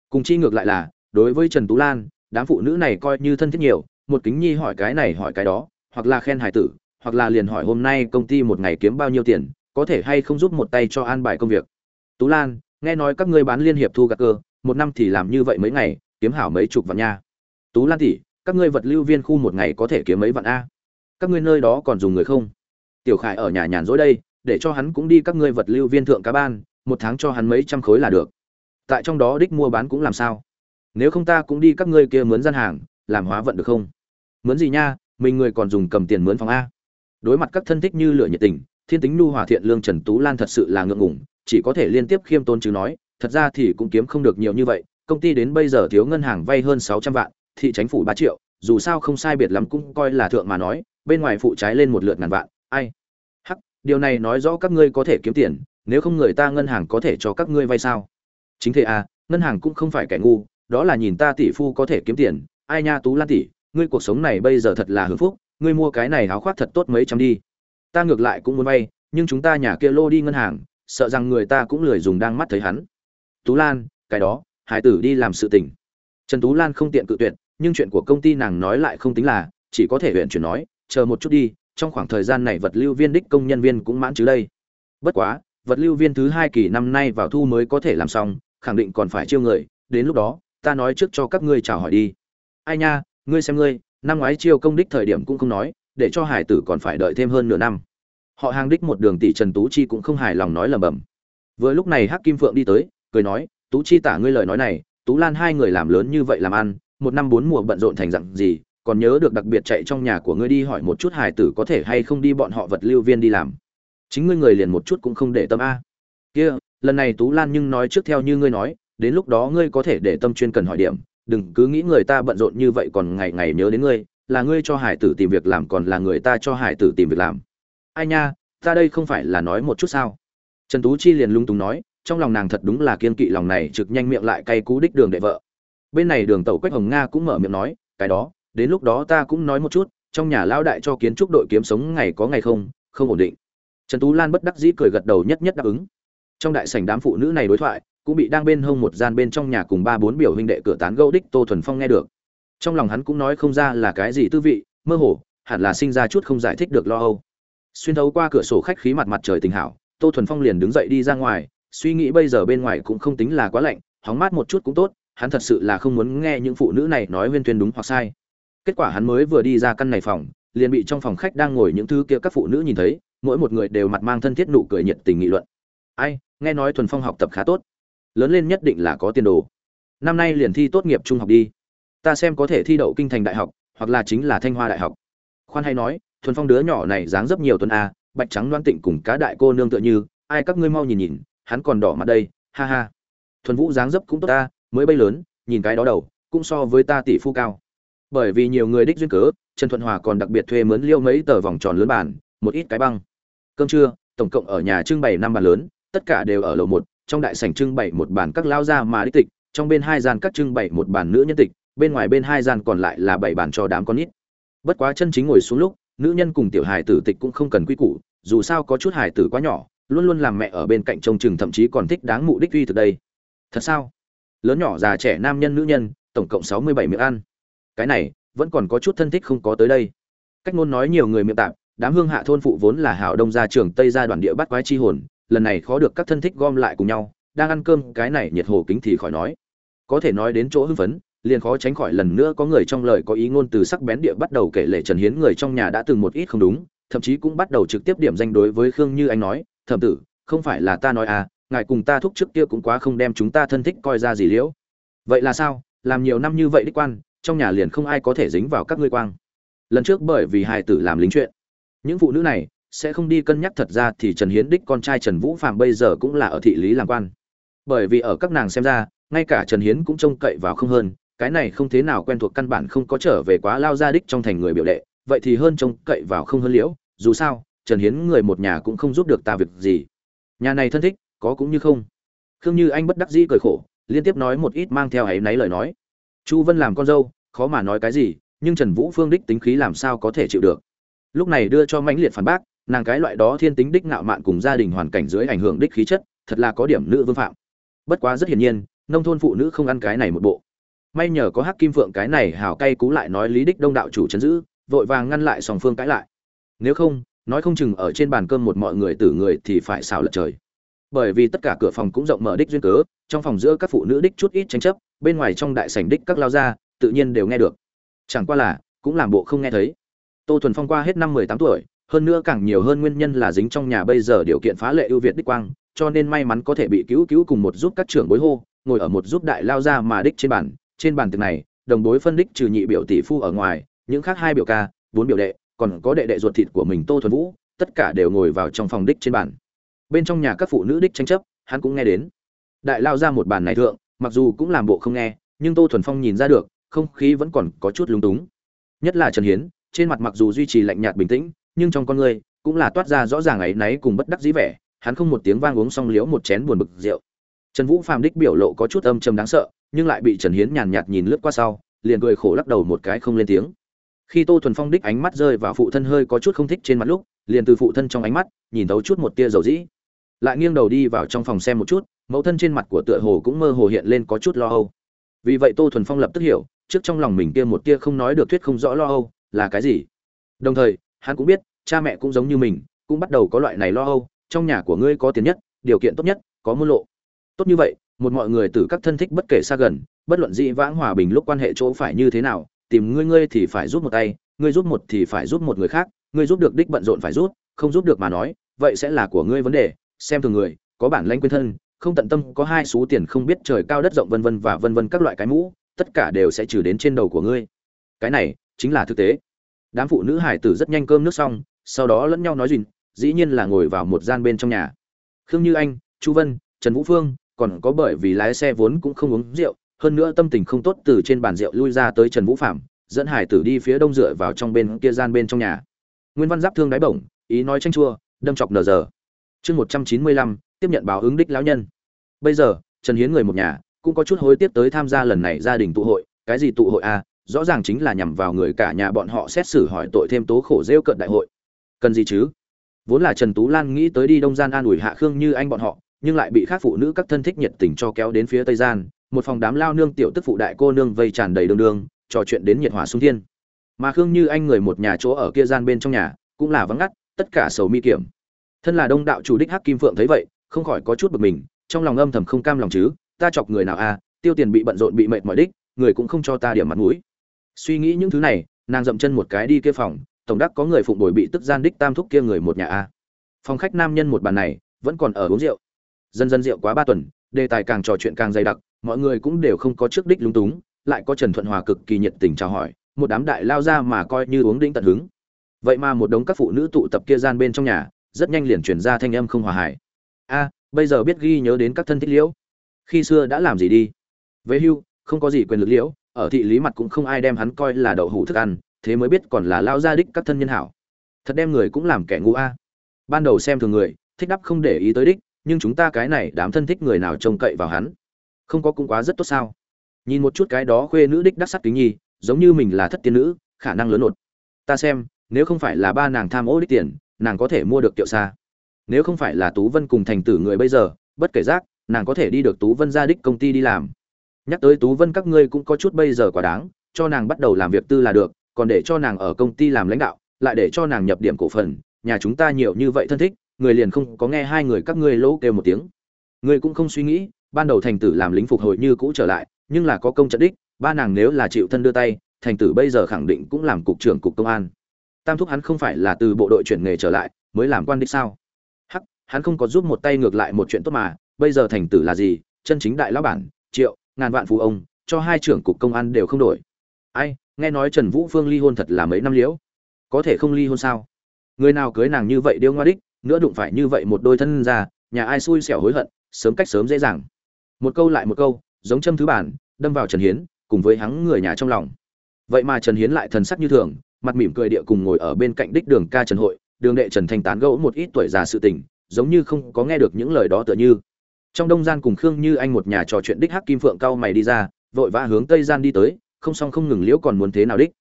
Cùng chi ngược lại là, đối với trần tú lan, đám phụ nữ này coi như thân thiết nhiều, một kính nhi hỏi cái này hỏi cái đó, hoặc là khen hải tử, hoặc là liền hỏi hôm nay công ty một ngày kiếm bao nhiêu tiền, có thể hay không giúp một tay cho an bài công việc. Tú lan, nghe nói các ngươi bán liên hiệp thu gạt cơ, một năm thì làm như vậy mấy ngày kiếm hảo mấy chục vạn nha. Tú lan tỷ, các ngươi vật lưu viên khu một ngày có thể kiếm mấy vạn a? Các ngươi nơi đó còn dùng người không? Tiểu khải ở nhà nhàn rỗi đây, để cho hắn cũng đi các ngươi vật lưu viên thượng cá ban, một tháng cho hắn mấy trăm khối là được. Tại trong đó đích mua bán cũng làm sao? Nếu không ta cũng đi các ngươi kia mướn gian hàng, làm hóa vận được không? Mướn gì nha, mình người còn dùng cầm tiền mướn phòng a? Đối mặt các thân thích như lửa nhiệt tình, thiên tính nu hòa thiện lương trần tú lan thật sự là ngượng ngủng chỉ có thể liên tiếp khiêm tôn chứ nói, thật ra thì cũng kiếm không được nhiều như vậy công ty đến bây giờ thiếu ngân hàng vay hơn sáu trăm vạn, thị chính phủ ba triệu, dù sao không sai biệt lắm cũng coi là thượng mà nói, bên ngoài phụ trái lên một lượt ngàn vạn, ai? Hắc, điều này nói rõ các ngươi có thể kiếm tiền, nếu không người ta ngân hàng có thể cho các ngươi vay sao? Chính thế à ngân hàng cũng không phải kẻ ngu, đó là nhìn ta tỷ phu có thể kiếm tiền, ai nha tú lan tỷ, ngươi cuộc sống này bây giờ thật là hưởng phúc, ngươi mua cái này áo khoác thật tốt mấy trăm đi. Ta ngược lại cũng muốn vay, nhưng chúng ta nhà kia lô đi ngân hàng, sợ rằng người ta cũng lười dùng đang mắt thấy hắn. Tú lan, cái đó hải tử đi làm sự tình. Trần tú lan không tiện cự tuyệt, nhưng chuyện của công ty nàng nói lại không tính là, chỉ có thể huyện chuyển nói, chờ một chút đi, trong khoảng thời gian này vật lưu viên đích công nhân viên cũng mãn chứ đây. Bất quá, vật lưu viên thứ hai kỳ năm nay vào thu mới có thể làm xong, khẳng định còn phải chiêu người, đến lúc đó, ta nói trước cho các ngươi chào hỏi đi. Ai nha, ngươi xem ngươi, năm ngoái chiêu công đích thời điểm cũng không nói, để cho hải tử còn phải đợi thêm hơn nửa năm. Họ hàng đích một đường tỷ trần tú chi cũng không hài lòng nói lầm bầm vừa lúc này hắc kim phượng đi tới, cười nói tú chi tả ngươi lời nói này, tú lan hai người làm lớn như vậy làm ăn, một năm bốn mùa bận rộn thành dặn gì, còn nhớ được đặc biệt chạy trong nhà của ngươi đi hỏi một chút hải tử có thể hay không đi bọn họ vật lưu viên đi làm. Chính ngươi người liền một chút cũng không để tâm a. Kia, lần này tú lan nhưng nói trước theo như ngươi nói, đến lúc đó ngươi có thể để tâm chuyên cần hỏi điểm, đừng cứ nghĩ người ta bận rộn như vậy còn ngày ngày nhớ đến ngươi, là ngươi cho hải tử tìm việc làm còn là người ta cho hải tử tìm việc làm. Ai nha, ta đây không phải là nói một chút sao? Trần tú chi liền lung túng nói trong lòng nàng thật đúng là kiên kỵ, lòng này trực nhanh miệng lại cay cú đích đường đệ vợ. Bên này đường tàu quách hồng nga cũng mở miệng nói, cái đó, đến lúc đó ta cũng nói một chút, trong nhà lão đại cho kiến trúc đội kiếm sống ngày có ngày không không ổn định. Trần tú lan bất đắc dĩ cười gật đầu nhất nhất đáp ứng. Trong đại sảnh đám phụ nữ này đối thoại, cũng bị đang bên hông một gian bên trong nhà cùng ba bốn biểu huynh đệ cửa tán gẫu đích tô thuần phong nghe được. Trong lòng hắn cũng nói không ra là cái gì tư vị, mơ hồ, hẳn là sinh ra chút không giải thích được lo âu. Xuyên thấu qua cửa sổ khách khí mặt mặt trời tình hảo, tô thuần phong liền đứng dậy đi ra ngoài suy nghĩ bây giờ bên ngoài cũng không tính là quá lạnh, hóng mát một chút cũng tốt, hắn thật sự là không muốn nghe những phụ nữ này nói huyên tuyên đúng hoặc sai. Kết quả hắn mới vừa đi ra căn này phòng, liền bị trong phòng khách đang ngồi những thứ kia các phụ nữ nhìn thấy, mỗi một người đều mặt mang thân thiết nụ cười nhiệt tình nghị luận. Ai, nghe nói thuần phong học tập khá tốt. Lớn lên nhất định là có tiền đồ. Năm nay liền thi tốt nghiệp trung học đi. Ta xem có thể thi đậu kinh thành đại học, hoặc là chính là thanh hoa đại học. Khoan hay nói, thuần phong đứa nhỏ này dáng dấp nhiều tuần a, bạch trắng loan tịnh cùng cá đại cô nương tựa như, ai các ngươi mau nhìn nhìn hắn còn đỏ mặt đây, ha ha. Thuần vũ dáng dấp cũng tốt ta, mới bay lớn, nhìn cái đó đầu, cũng so với ta tỷ phu cao. Bởi vì nhiều người đích duyên cớ, trần thuận hòa còn đặc biệt thuê mướn liêu mấy tờ vòng tròn lớn bàn, một ít cái băng. Cơm trưa, tổng cộng ở nhà trưng bày năm bàn lớn, tất cả đều ở lầu một, trong đại sảnh trưng bày một bàn các lao gia mà đích tịch, trong bên hai gian các trưng bày một bàn nữ nhân tịch, bên ngoài bên hai gian còn lại là bảy bàn cho đám con nít. Bất quá chân chính ngồi xuống lúc, nữ nhân cùng tiểu hài tử tịch cũng không cần quy củ, dù sao có chút hài tử quá nhỏ luôn luôn làm mẹ ở bên cạnh trông chừng, thậm chí còn thích đáng mụ đích uy từ đây. Thật sao? Lớn nhỏ già trẻ nam nhân nữ nhân, tổng cộng sáu mươi bảy miệng ăn. Cái này, vẫn còn có chút thân thích không có tới đây. Cách ngôn nói nhiều người miệng tạm đám hương hạ thôn phụ vốn là hảo đông gia trường tây gia đoàn địa bắt quái chi hồn, lần này khó được các thân thích gom lại cùng nhau, đang ăn cơm, cái này nhiệt hồ kính thì khỏi nói. Có thể nói đến chỗ hưng phấn, liền khó tránh khỏi lần nữa có người trong lời có ý ngôn từ sắc bén địa bắt đầu kể lể trần hiến người trong nhà đã từng một ít không đúng, thậm chí cũng bắt đầu trực tiếp điểm danh đối với khương như anh nói thẩm tử, không phải là ta nói à ngài cùng ta thúc trước kia cũng quá không đem chúng ta thân thích coi ra gì liễu. Vậy là sao? Làm nhiều năm như vậy đích quan, trong nhà liền không ai có thể dính vào các ngươi quang. Lần trước bởi vì hài tử làm lính chuyện, những phụ nữ này sẽ không đi cân nhắc thật ra thì trần hiến đích con trai trần vũ phạm bây giờ cũng là ở thị lý làm quan. Bởi vì ở các nàng xem ra, ngay cả trần hiến cũng trông cậy vào không hơn, cái này không thế nào quen thuộc căn bản không có trở về quá lao ra đích trong thành người biểu đệ, vậy thì hơn trông cậy vào không hơn liễu, dù sao trần hiến người một nhà cũng không giúp được ta việc gì. Nhà này thân thích, có cũng như không. Khương như anh bất đắc dĩ cười khổ, liên tiếp nói một ít mang theo ấy náy lời nói. Chu vân làm con dâu, khó mà nói cái gì, nhưng trần vũ phương đích tính khí làm sao có thể chịu được. Lúc này đưa cho mãnh liệt phản bác, nàng cái loại đó thiên tính đích ngạo mạn cùng gia đình hoàn cảnh dưới ảnh hưởng đích khí chất, thật là có điểm nữ vương phạm. Bất quá rất hiển nhiên, nông thôn phụ nữ không ăn cái này một bộ. May nhờ có hắc kim phượng cái này hào cay cú lại nói lý đích đông đạo chủ chấn giữ, vội vàng ngăn lại song phương cãi lại. Nếu không nói không chừng ở trên bàn cơm một mọi người tử người thì phải xào lật trời. Bởi vì tất cả cửa phòng cũng rộng mở đích duyên cớ, trong phòng giữa các phụ nữ đích chút ít tranh chấp, bên ngoài trong đại sảnh đích các lao gia, tự nhiên đều nghe được. Chẳng qua là, cũng làm bộ không nghe thấy. Tô thuần phong qua hết năm mười tám tuổi, hơn nữa càng nhiều hơn nguyên nhân là dính trong nhà bây giờ điều kiện phá lệ ưu việt đích quang, cho nên may mắn có thể bị cứu cứu cùng một giúp các trưởng bối hô, ngồi ở một giúp đại lao gia mà đích trên bàn. Trên bàn từ này, đồng bối phân đích trừ nhị biểu tỷ phu ở ngoài, những khác hai biểu ca, bốn biểu đệ còn có đệ đệ ruột thịt của mình tô thuần vũ, tất cả đều ngồi vào trong phòng đích trên bàn. Bên trong nhà các phụ nữ đích tranh chấp, hắn cũng nghe đến. Đại lao ra một bàn này thượng, mặc dù cũng làm bộ không nghe, nhưng tô thuần phong nhìn ra được, không khí vẫn còn có chút lúng túng. Nhất là trần hiến, trên mặt mặc dù duy trì lạnh nhạt bình tĩnh, nhưng trong con người cũng là toát ra rõ ràng ấy náy cùng bất đắc dĩ vẻ, hắn không một tiếng vang uống xong liếu một chén buồn bực rượu. Trần vũ phàm đích biểu lộ có chút âm trầm đáng sợ, nhưng lại bị trần hiến nhàn nhạt nhìn lướt qua sau, liền cười khổ lắc đầu một cái không lên tiếng khi tô thuần phong đích ánh mắt rơi vào phụ thân hơi có chút không thích trên mặt lúc, liền từ phụ thân trong ánh mắt, nhìn thấu chút một tia dầu dĩ. Lại nghiêng đầu đi vào trong phòng xem một chút, mẫu thân trên mặt của tựa hồ cũng mơ hồ hiện lên có chút lo âu. Vì vậy tô thuần phong lập tức hiểu, trước trong lòng mình kia một tia không nói được thuyết không rõ lo âu, là cái gì? Đồng thời, hắn cũng biết, cha mẹ cũng giống như mình, cũng bắt đầu có loại này lo âu, trong nhà của ngươi có tiền nhất, điều kiện tốt nhất, có môn lộ. Tốt như vậy, một mọi người từ các thân thích bất kể xa gần, bất luận dị vãng hòa bình lúc quan hệ chỗ phải như thế nào tìm ngươi ngươi thì phải giúp một tay, ngươi giúp một thì phải giúp một người khác, ngươi giúp được đích bận rộn phải giúp, không giúp được mà nói, vậy sẽ là của ngươi vấn đề. Xem thường người, có bản lãnh quên thân, không tận tâm, có hai số tiền không biết trời cao đất rộng vân vân và vân vân các loại cái mũ, tất cả đều sẽ trừ đến trên đầu của ngươi. Cái này chính là thực tế. Đám phụ nữ hải tử rất nhanh cơm nước xong, sau đó lẫn nhau nói dùn dĩ nhiên là ngồi vào một gian bên trong nhà. Khương như anh, chu vân, trần vũ phương, còn có bởi vì lái xe vốn cũng không uống rượu hơn nữa tâm tình không tốt từ trên bàn rượu lui ra tới trần vũ phạm dẫn hải tử đi phía đông dựa vào trong bên kia gian bên trong nhà. Nguyên văn giáp thương đáy bổng, ý nói tranh chua, đâm chọc nờ giờ. Chương một trăm chín mươi lăm, tiếp nhận báo ứng đích lão nhân. Bây giờ, trần hiến người một nhà, cũng có chút hối tiếc tới tham gia lần này gia đình tụ hội. Cái gì tụ hội a à? rõ ràng chính là nhằm vào người cả nhà bọn họ xét xử hỏi tội thêm tố khổ rêu cận đại hội. Cần gì chứ? Vốn là trần tú lan nghĩ tới đi đông gian an ủi hạ khương như anh bọn họ, nhưng lại bị khác phụ nữ các thân thích nhiệt tình cho kéo đến phía tây gian một phòng đám lao nương tiểu tức phụ đại cô nương vây tràn đầy đường đường, trò chuyện đến nhiệt hỏa sung thiên. Mà khương như anh người một nhà chỗ ở kia gian bên trong nhà, cũng là vắng ngắt, tất cả sầu mi kiểm. Thân là đông đạo chủ đích hắc kim phượng thấy vậy, không khỏi có chút bực mình, trong lòng âm thầm không cam lòng chứ, ta chọc người nào à tiêu tiền bị bận rộn bị mệt mỏi đích, người cũng không cho ta điểm mặt mũi. Suy nghĩ những thứ này, nàng dậm chân một cái đi kia phòng, tổng đắc có người phụng bồi bị tức gian đích tam thúc kia người một nhà a phòng khách nam nhân một bàn này, vẫn còn ở uống rượu. Dần dần rượu quá ba tuần, đề tài càng trò chuyện càng dày đặc mọi người cũng đều không có trước đích lúng túng, lại có trần thuận hòa cực kỳ nhiệt tình chào hỏi, một đám đại lao ra mà coi như uống đĩnh tận hứng. Vậy mà một đống các phụ nữ tụ tập kia gian bên trong nhà, rất nhanh liền chuyển ra thanh âm không hòa hải a, bây giờ biết ghi nhớ đến các thân thích liễu. Khi xưa đã làm gì đi? Với hưu, không có gì quyền lực liễu, ở thị lý mặt cũng không ai đem hắn coi là đậu hủ thức ăn, thế mới biết còn là lao gia đích các thân nhân hảo. Thật đem người cũng làm kẻ ngu a. Ban đầu xem thường người, thích đắp không để ý tới đích, nhưng chúng ta cái này đám thân thích người nào trông cậy vào hắn? Không có cũng quá rất tốt sao. Nhìn một chút cái đó khuê nữ đích đắc sắc kính nhi, giống như mình là thất tiên nữ, khả năng lớn nột. Ta xem, nếu không phải là ba nàng tham ô đích tiền, nàng có thể mua được tiệu xa. Nếu không phải là tú vân cùng thành tử người bây giờ, bất kể giác nàng có thể đi được tú vân ra đích công ty đi làm. Nhắc tới tú vân các ngươi cũng có chút bây giờ quá đáng, cho nàng bắt đầu làm việc tư là được, còn để cho nàng ở công ty làm lãnh đạo, lại để cho nàng nhập điểm cổ phần, nhà chúng ta nhiều như vậy thân thích, người liền không có nghe hai người các ngươi lỗ kêu một tiếng. Ngươi cũng không suy nghĩ ban đầu thành tử làm lính phục hồi như cũ trở lại, nhưng là có công trận đích, ba nàng nếu là chịu thân đưa tay, thành tử bây giờ khẳng định cũng làm cục trưởng cục công an. Tam thúc hắn không phải là từ bộ đội chuyển nghề trở lại, mới làm quan đích sao? Hắc, hắn không có giúp một tay ngược lại một chuyện tốt mà, bây giờ thành tử là gì? Chân chính đại lão bản, triệu, ngàn vạn phú ông, cho hai trưởng cục công an đều không đổi. Ai, nghe nói trần vũ phương ly hôn thật là mấy năm liễu. Có thể không ly hôn sao? Người nào cưới nàng như vậy điêu ngoa đích, nữa đụng phải như vậy một đôi thân ra, nhà ai xui xẻo hối hận, sớm cách sớm dễ dàng một câu lại một câu, giống châm thứ bản, đâm vào trần hiến, cùng với hắn người nhà trong lòng. Vậy mà trần hiến lại thần sắc như thường, mặt mỉm cười địa cùng ngồi ở bên cạnh đích đường ca trần hội, đường đệ trần thanh tán gẫu một ít tuổi già sự tình, giống như không có nghe được những lời đó tựa như. Trong đông gian cùng khương như anh một nhà trò chuyện đích hắc kim phượng cao mày đi ra, vội vã hướng tây gian đi tới, không xong không ngừng liễu còn muốn thế nào đích.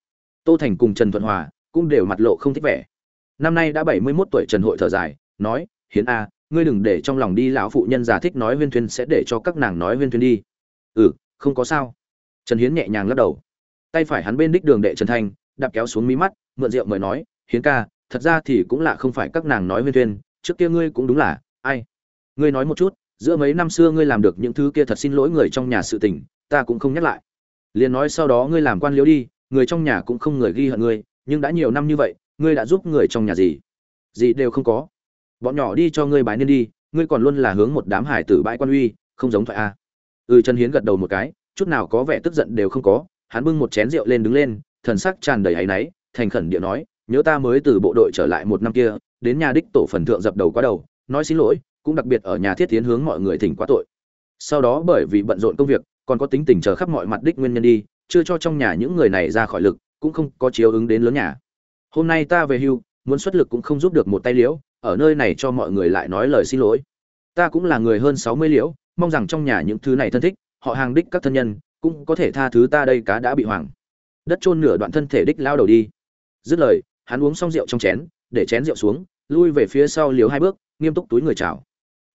Tô thành cùng trần thuận hòa cũng đều mặt lộ không thích vẻ. Năm nay đã bảy mươi 71 tuổi trần hội thở dài, nói, hiến a ngươi đừng để trong lòng đi, lão phụ nhân già thích nói huyên thuyên sẽ để cho các nàng nói huyên thuyên đi. Ừ không có sao. Trần hiến nhẹ nhàng lắc đầu. Tay phải hắn bên đích đường đệ trần thanh, đạp kéo xuống mí mắt, mượn rượu mời nói, hiến ca, thật ra thì cũng lạ không phải các nàng nói huyên thuyên, trước kia ngươi cũng đúng là, ai? Ngươi nói một chút, giữa mấy năm xưa ngươi làm được những thứ kia thật xin lỗi người trong nhà sự tình, ta cũng không nhắc lại. Liền nói sau đó ngươi làm quan liễu đi, người trong nhà cũng không người ghi hận ngươi, nhưng đã nhiều năm như vậy, ngươi đã giúp người trong nhà gì? Gì đều không có bọn nhỏ đi cho ngươi bái nên đi, ngươi còn luôn là hướng một đám hải tử bãi quan uy, không giống thoại a. Ừ trần hiến gật đầu một cái, chút nào có vẻ tức giận đều không có, hắn bưng một chén rượu lên đứng lên, thần sắc tràn đầy áy náy, thành khẩn điệu nói, nhớ ta mới từ bộ đội trở lại một năm kia, đến nhà đích tổ phần thượng dập đầu quá đầu, nói xin lỗi, cũng đặc biệt ở nhà thiết tiến hướng mọi người thỉnh quá tội. Sau đó bởi vì bận rộn công việc, còn có tính tình chờ khắp mọi mặt đích nguyên nhân đi, chưa cho trong nhà những người này ra khỏi lực, cũng không có chiếu ứng đến lớn nhà. Hôm nay ta về hưu, muốn xuất lực cũng không giúp được một tay liễu ở nơi này cho mọi người lại nói lời xin lỗi. Ta cũng là người hơn sáu mươi liễu, mong rằng trong nhà những thứ này thân thích, họ hàng đích các thân nhân, cũng có thể tha thứ ta đây cá đã bị hoàng đất chôn nửa đoạn thân thể đích lao đầu đi. Dứt lời, hắn uống xong rượu trong chén, để chén rượu xuống, lui về phía sau liếu hai bước, nghiêm túc túi người chào.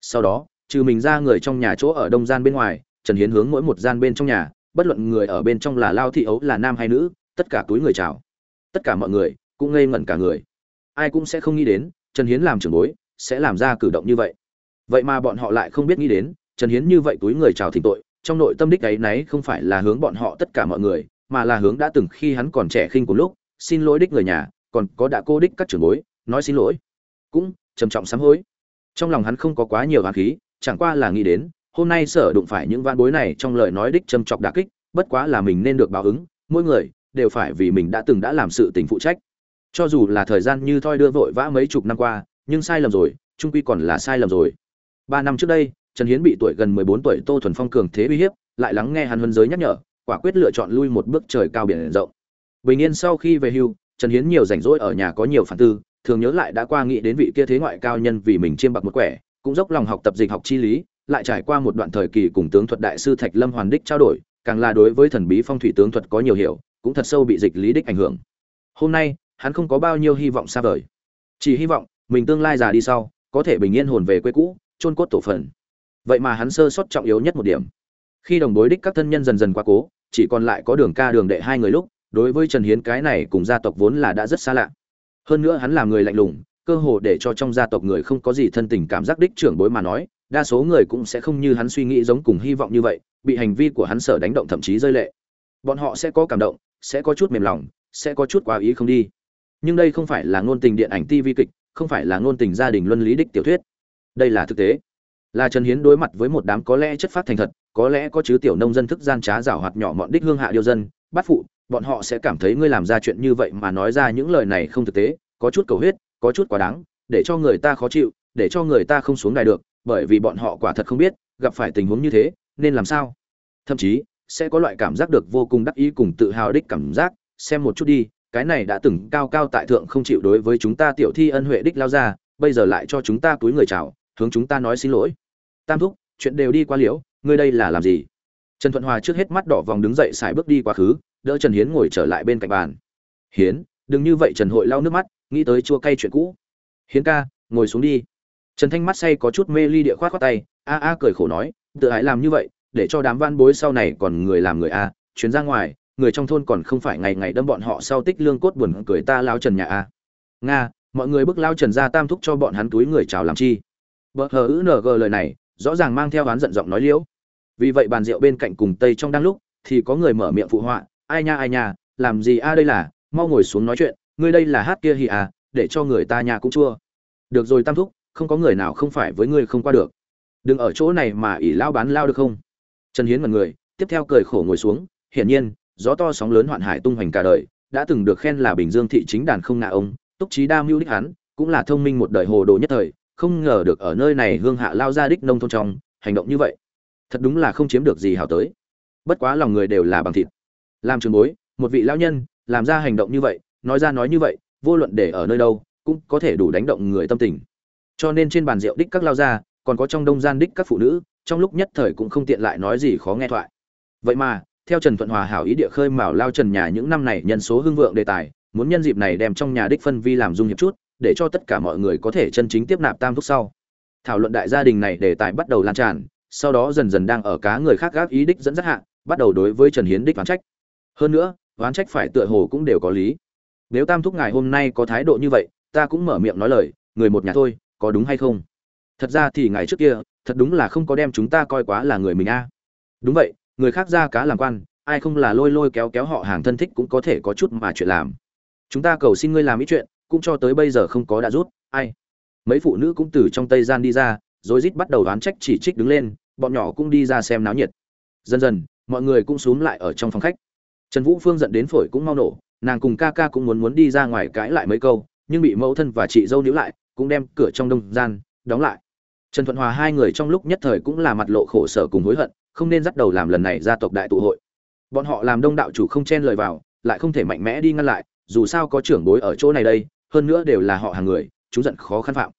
Sau đó, trừ mình ra người trong nhà chỗ ở đông gian bên ngoài, trần hiến hướng mỗi một gian bên trong nhà, bất luận người ở bên trong là lao thị ấu là nam hay nữ, tất cả túi người chào. Tất cả mọi người, cũng ngây ngẩn cả người. Ai cũng sẽ không nghĩ đến trần hiến làm trưởng bối, sẽ làm ra cử động như vậy. Vậy mà bọn họ lại không biết nghĩ đến, trần hiến như vậy túi người chào thỉnh tội, trong nội tâm đích ấy nấy không phải là hướng bọn họ tất cả mọi người, mà là hướng đã từng khi hắn còn trẻ khinh cùng lúc, xin lỗi đích người nhà, còn có đã cô đích các trưởng bối, nói xin lỗi. Cũng, trầm trọng sám hối. Trong lòng hắn không có quá nhiều hàn khí, chẳng qua là nghĩ đến, hôm nay sở đụng phải những van bối này trong lời nói đích trầm trọng đả kích, bất quá là mình nên được báo ứng, mỗi người đều phải vì mình đã từng đã làm sự tình phụ trách cho dù là thời gian như thoi đưa vội vã mấy chục năm qua, nhưng sai lầm rồi, trung quy còn là sai lầm rồi. Ba năm trước đây, trần hiến bị tuổi gần mười bốn tuổi tô thuần phong cường thế uy hiếp, lại lắng nghe hắn huân giới nhắc nhở, quả quyết lựa chọn lui một bước trời cao biển rộng. Bình yên sau khi về hưu, trần hiến nhiều rảnh rỗi ở nhà có nhiều phản tư, thường nhớ lại đã qua nghĩ đến vị kia thế ngoại cao nhân vì mình chiêm bạc một quẻ, cũng dốc lòng học tập dịch học chi lý, lại trải qua một đoạn thời kỳ cùng tướng thuật đại sư thạch lâm hoàn đích trao đổi, càng là đối với thần bí phong thủy tướng thuật có nhiều hiểu, cũng thật sâu bị dịch lý đích ảnh hưởng. Hôm nay hắn không có bao nhiêu hy vọng xa vời. Chỉ hy vọng, mình tương lai già đi sau, có thể bình yên hồn về quê cũ, chôn cốt tổ phần. Vậy mà hắn sơ sót trọng yếu nhất một điểm. Khi đồng bối đích các thân nhân dần dần qua cố, chỉ còn lại có đường ca đường đệ hai người lúc, đối với trần hiến cái này cùng gia tộc vốn là đã rất xa lạ. Hơn nữa hắn là người lạnh lùng, cơ hồ để cho trong gia tộc người không có gì thân tình cảm giác đích trưởng bối mà nói, đa số người cũng sẽ không như hắn suy nghĩ giống cùng hy vọng như vậy, bị hành vi của hắn sở đánh động thậm chí rơi lệ. Bọn họ sẽ có cảm động, sẽ có chút mềm lòng, sẽ có chút quá ý không đi nhưng đây không phải là ngôn tình điện ảnh tv kịch, không phải là ngôn tình gia đình luân lý đích tiểu thuyết. Đây là thực tế. Là trần hiến đối mặt với một đám có lẽ chất phát thành thật, có lẽ có chứ tiểu nông dân thức gian trá giảo hoạt nhỏ mọn đích hương hạ điêu dân bắt phụ, bọn họ sẽ cảm thấy ngươi làm ra chuyện như vậy mà nói ra những lời này không thực tế, có chút cầu huyết, có chút quá đáng, để cho người ta khó chịu, để cho người ta không xuống đài được, bởi vì bọn họ quả thật không biết, gặp phải tình huống như thế, nên làm sao? Thậm chí, sẽ có loại cảm giác được vô cùng đắc ý cùng tự hào đích cảm giác, xem một chút đi cái này đã từng cao cao tại thượng không chịu đối với chúng ta tiểu thi ân huệ đích lao ra, bây giờ lại cho chúng ta túi người chào, hướng chúng ta nói xin lỗi. Tam thúc, chuyện đều đi qua liễu, ngươi đây là làm gì? Trần thuận hòa trước hết mắt đỏ vòng đứng dậy xài bước đi quá khứ, đỡ trần hiến ngồi trở lại bên cạnh bàn. Hiến, đừng như vậy trần hội lau nước mắt, nghĩ tới chua cay chuyện cũ. Hiến ca, ngồi xuống đi. Trần thanh mắt say có chút mê ly địa khoát khoát tay, a a cười khổ nói, tự hãy làm như vậy, để cho đám van bối sau này còn người làm người a, chuyến ra ngoài người trong thôn còn không phải ngày ngày đâm bọn họ sau tích lương cốt buồn cười ta lao trần nhà a. Nga, mọi người bước lao trần ra tam thúc cho bọn hắn túi người chào làm chi. Bờ hờ ữ ng lời này, rõ ràng mang theo hắn giận giọng nói liễu. Vì vậy bàn rượu bên cạnh cùng tây trong đang lúc, thì có người mở miệng phụ họa, ai nha ai nha, làm gì a, đây là, mau ngồi xuống nói chuyện, ngươi đây là hát kia hì à để cho người ta nhà cũng chua. Được rồi tam thúc, không có người nào không phải với ngươi không qua được. Đừng ở chỗ này mà ỉ lao bán lao được không? Trần hiến mật người, tiếp theo cười khổ ngồi xuống, hiển nhiên gió to sóng lớn hoạn hải tung hoành cả đời, đã từng được khen là bình dương thị chính đàn không ngạ ông, túc trí đa mưu đích hắn, cũng là thông minh một đời hồ đồ nhất thời, không ngờ được ở nơi này hương hạ lao ra đích nông thôn trong, hành động như vậy. Thật đúng là không chiếm được gì hảo tới. Bất quá lòng người đều là bằng thịt. Làm trường bối, một vị lão nhân, làm ra hành động như vậy, nói ra nói như vậy, vô luận để ở nơi đâu, cũng có thể đủ đánh động người tâm tình. Cho nên trên bàn rượu đích các lao ra còn có trong đông gian đích các phụ nữ, trong lúc nhất thời cũng không tiện lại nói gì khó nghe thoại. Vậy mà theo trần thuận hòa hảo ý địa khơi mào lao trần nhà những năm này nhân số hưng vượng đề tài, muốn nhân dịp này đem trong nhà đích phân vi làm dung hiệp chút, để cho tất cả mọi người có thể chân chính tiếp nạp tam thúc sau. Thảo luận đại gia đình này đề tài bắt đầu lan tràn, sau đó dần dần đang ở cá người khác gác ý đích dẫn dắt hạ, bắt đầu đối với trần hiến đích oán trách. Hơn nữa, oán trách phải tựa hồ cũng đều có lý. Nếu tam thúc ngài hôm nay có thái độ như vậy, ta cũng mở miệng nói lời, người một nhà thôi, có đúng hay không? Thật ra thì ngày trước kia, thật đúng là không có đem chúng ta coi quá là người mình a. Đúng vậy người khác ra cá làm quan, ai không là lôi lôi kéo kéo họ hàng thân thích cũng có thể có chút mà chuyện làm. Chúng ta cầu xin ngươi làm ít chuyện, cũng cho tới bây giờ không có đã rút ai? Mấy phụ nữ cũng từ trong tây gian đi ra, rồi rít bắt đầu đoán trách chỉ trích đứng lên, bọn nhỏ cũng đi ra xem náo nhiệt. Dần dần, mọi người cũng xúm lại ở trong phòng khách. Trần vũ phương giận đến phổi cũng mau nổ, nàng cùng ca ca cũng muốn muốn đi ra ngoài cãi lại mấy câu, nhưng bị mẫu thân và chị dâu níu lại, cũng đem cửa trong đông gian, đóng lại. Trần thuận hòa hai người trong lúc nhất thời cũng là mặt lộ khổ sở cùng hối hận không nên dắt đầu làm lần này gia tộc đại tụ hội. Bọn họ làm đông đạo chủ không chen lời vào, lại không thể mạnh mẽ đi ngăn lại, dù sao có trưởng bối ở chỗ này đây, hơn nữa đều là họ hàng người, chúng giận khó khăn phạm.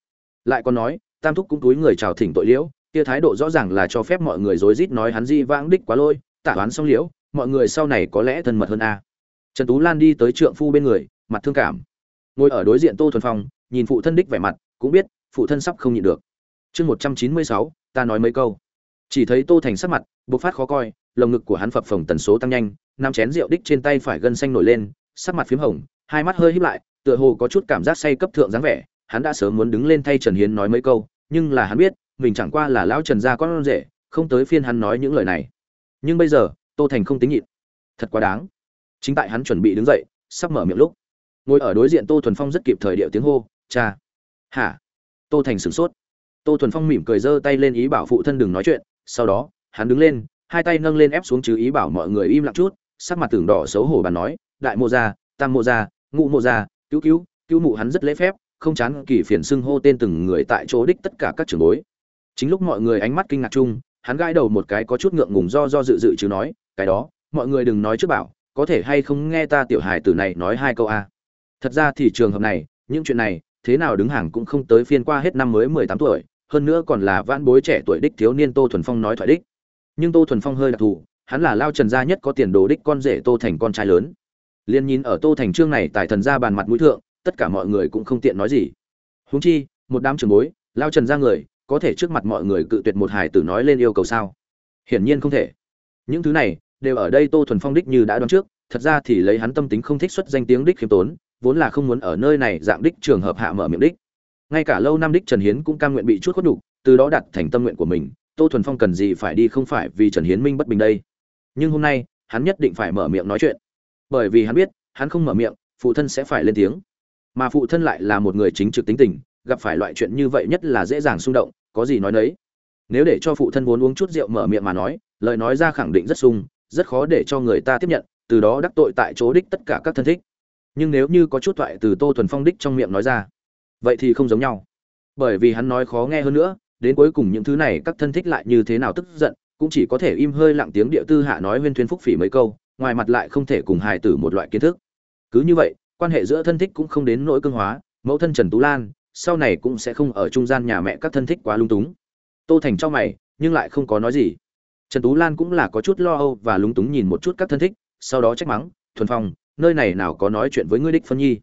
Lại còn nói, tam thúc cũng túi người chào thỉnh tội liễu, kia thái độ rõ ràng là cho phép mọi người rối rít nói hắn di vãng đích quá lôi, tả đoán xong liễu, mọi người sau này có lẽ thân mật hơn a. Trần tú lan đi tới trượng phu bên người, mặt thương cảm. Ngồi ở đối diện tô thuần phong, nhìn phụ thân đích vẻ mặt, cũng biết phụ thân sắp không nhịn được. Chương một trăm chín mươi sáu, ta nói mấy câu chỉ thấy tô thành sắc mặt, bộc phát khó coi, lồng ngực của hắn phập phồng tần số tăng nhanh, năm chén rượu đích trên tay phải gân xanh nổi lên, sắc mặt p h í m hồng, hai mắt hơi híp lại, tựa hồ có chút cảm giác say cấp thượng dáng vẻ, hắn đã sớm muốn đứng lên thay trần hiến nói mấy câu, nhưng là hắn biết, mình chẳng qua là lão trần gia con rể, không tới phiên hắn nói những lời này. Nhưng bây giờ, tô thành không tính nhịn. Thật quá đáng. Chính tại hắn chuẩn bị đứng dậy, sắp mở miệng lúc, ngồi ở đối diện tô thuần phong rất kịp thời điệu tiếng hô, cha. Hả? Tô thành sửng sốt. Tô thuần phong mỉm cười giơ tay lên ý bảo phụ thân đừng nói chuyện sau đó, hắn đứng lên, hai tay nâng lên ép xuống chứ ý bảo mọi người im lặng chút, sắc mặt tưởng đỏ xấu hổ bàn nói, đại mô gia, tam mô gia ngụ mô gia, cứu cứu cứu mụ hắn rất lễ phép, không chán kỳ phiền xưng hô tên từng người tại chỗ đích tất cả các trường bối. Chính lúc mọi người ánh mắt kinh ngạc chung, hắn gãi đầu một cái có chút ngượng ngùng do do dự dự chứ nói, cái đó, mọi người đừng nói trước bảo, có thể hay không nghe ta tiểu hài tử này nói hai câu a? Thật ra thì trường hợp này, những chuyện này, thế nào đứng hàng cũng không tới phiên qua hết năm mới mười tám tuổi hơn nữa còn là vãn bối trẻ tuổi đích thiếu niên tô thuần phong nói thoại đích. Nhưng tô thuần phong hơi đặc thù, hắn là lao trần gia nhất có tiền đồ đích con rể tô thành con trai lớn. Liên nhìn ở tô thành trương này tại thần gia bàn mặt mũi thượng, tất cả mọi người cũng không tiện nói gì. Huống chi, một đám trường bối, lao trần gia người, có thể trước mặt mọi người cự tuyệt một hải tử nói lên yêu cầu sao? Hiển nhiên không thể. Những thứ này, đều ở đây tô thuần phong đích như đã đoán trước, thật ra thì lấy hắn tâm tính không thích xuất danh tiếng đích khiêm tốn, vốn là không muốn ở nơi này dạng đích trường hợp hạ mở miệng đích ngay cả lâu năm đích trần hiến cũng cam nguyện bị chút khuất đục từ đó đặt thành tâm nguyện của mình, tô thuần phong cần gì phải đi không phải vì trần hiến minh bất bình đây. Nhưng hôm nay, hắn nhất định phải mở miệng nói chuyện. Bởi vì hắn biết, hắn không mở miệng, phụ thân sẽ phải lên tiếng. Mà phụ thân lại là một người chính trực tính tình, gặp phải loại chuyện như vậy nhất là dễ dàng xung động, có gì nói nấy. Nếu để cho phụ thân vốn uống chút rượu mở miệng mà nói, lời nói ra khẳng định rất sung, rất khó để cho người ta tiếp nhận, từ đó đắc tội tại chỗ đích tất cả các thân thích. Nhưng nếu như có chút thoại từ tô thuần phong đích trong miệng nói ra vậy thì không giống nhau. Bởi vì hắn nói khó nghe hơn nữa, đến cuối cùng những thứ này các thân thích lại như thế nào tức giận, cũng chỉ có thể im hơi lặng tiếng địa tư hạ nói huyên thuyên phúc phỉ mấy câu, ngoài mặt lại không thể cùng hài tử một loại kiến thức. Cứ như vậy, quan hệ giữa thân thích cũng không đến nỗi cương hóa, mẫu thân trần tú lan, sau này cũng sẽ không ở trung gian nhà mẹ các thân thích quá lung túng. Tô thành cho mày, nhưng lại không có nói gì. Trần tú lan cũng là có chút lo âu và lúng túng nhìn một chút các thân thích, sau đó trách mắng, thuần phong, nơi này nào có nói chuyện với ngươi đích phân nhi?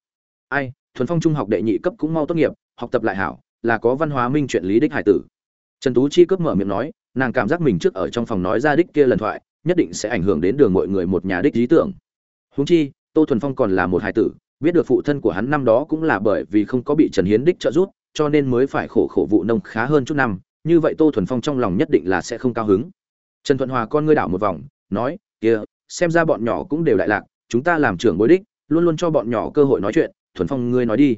Ai thuần phong trung học đệ nhị cấp cũng mau tốt nghiệp, học tập lại hảo, là có văn hóa minh chuyện lý đích hải tử. Trần tú chi cướp mở miệng nói, nàng cảm giác mình trước ở trong phòng nói ra đích kia lần thoại, nhất định sẽ ảnh hưởng đến đường mọi người một nhà đích lý tưởng. Huống chi, tô thuần phong còn là một hải tử, biết được phụ thân của hắn năm đó cũng là bởi vì không có bị trần hiến đích trợ giúp, cho nên mới phải khổ khổ vụ nông khá hơn chút năm, như vậy tô thuần phong trong lòng nhất định là sẽ không cao hứng. Trần thuận hòa con ngươi đảo một vòng, nói, kia, xem ra bọn nhỏ cũng đều đại lạc, chúng ta làm trưởng bối đích, luôn luôn cho bọn nhỏ cơ hội nói chuyện thuần phong ngươi nói đi.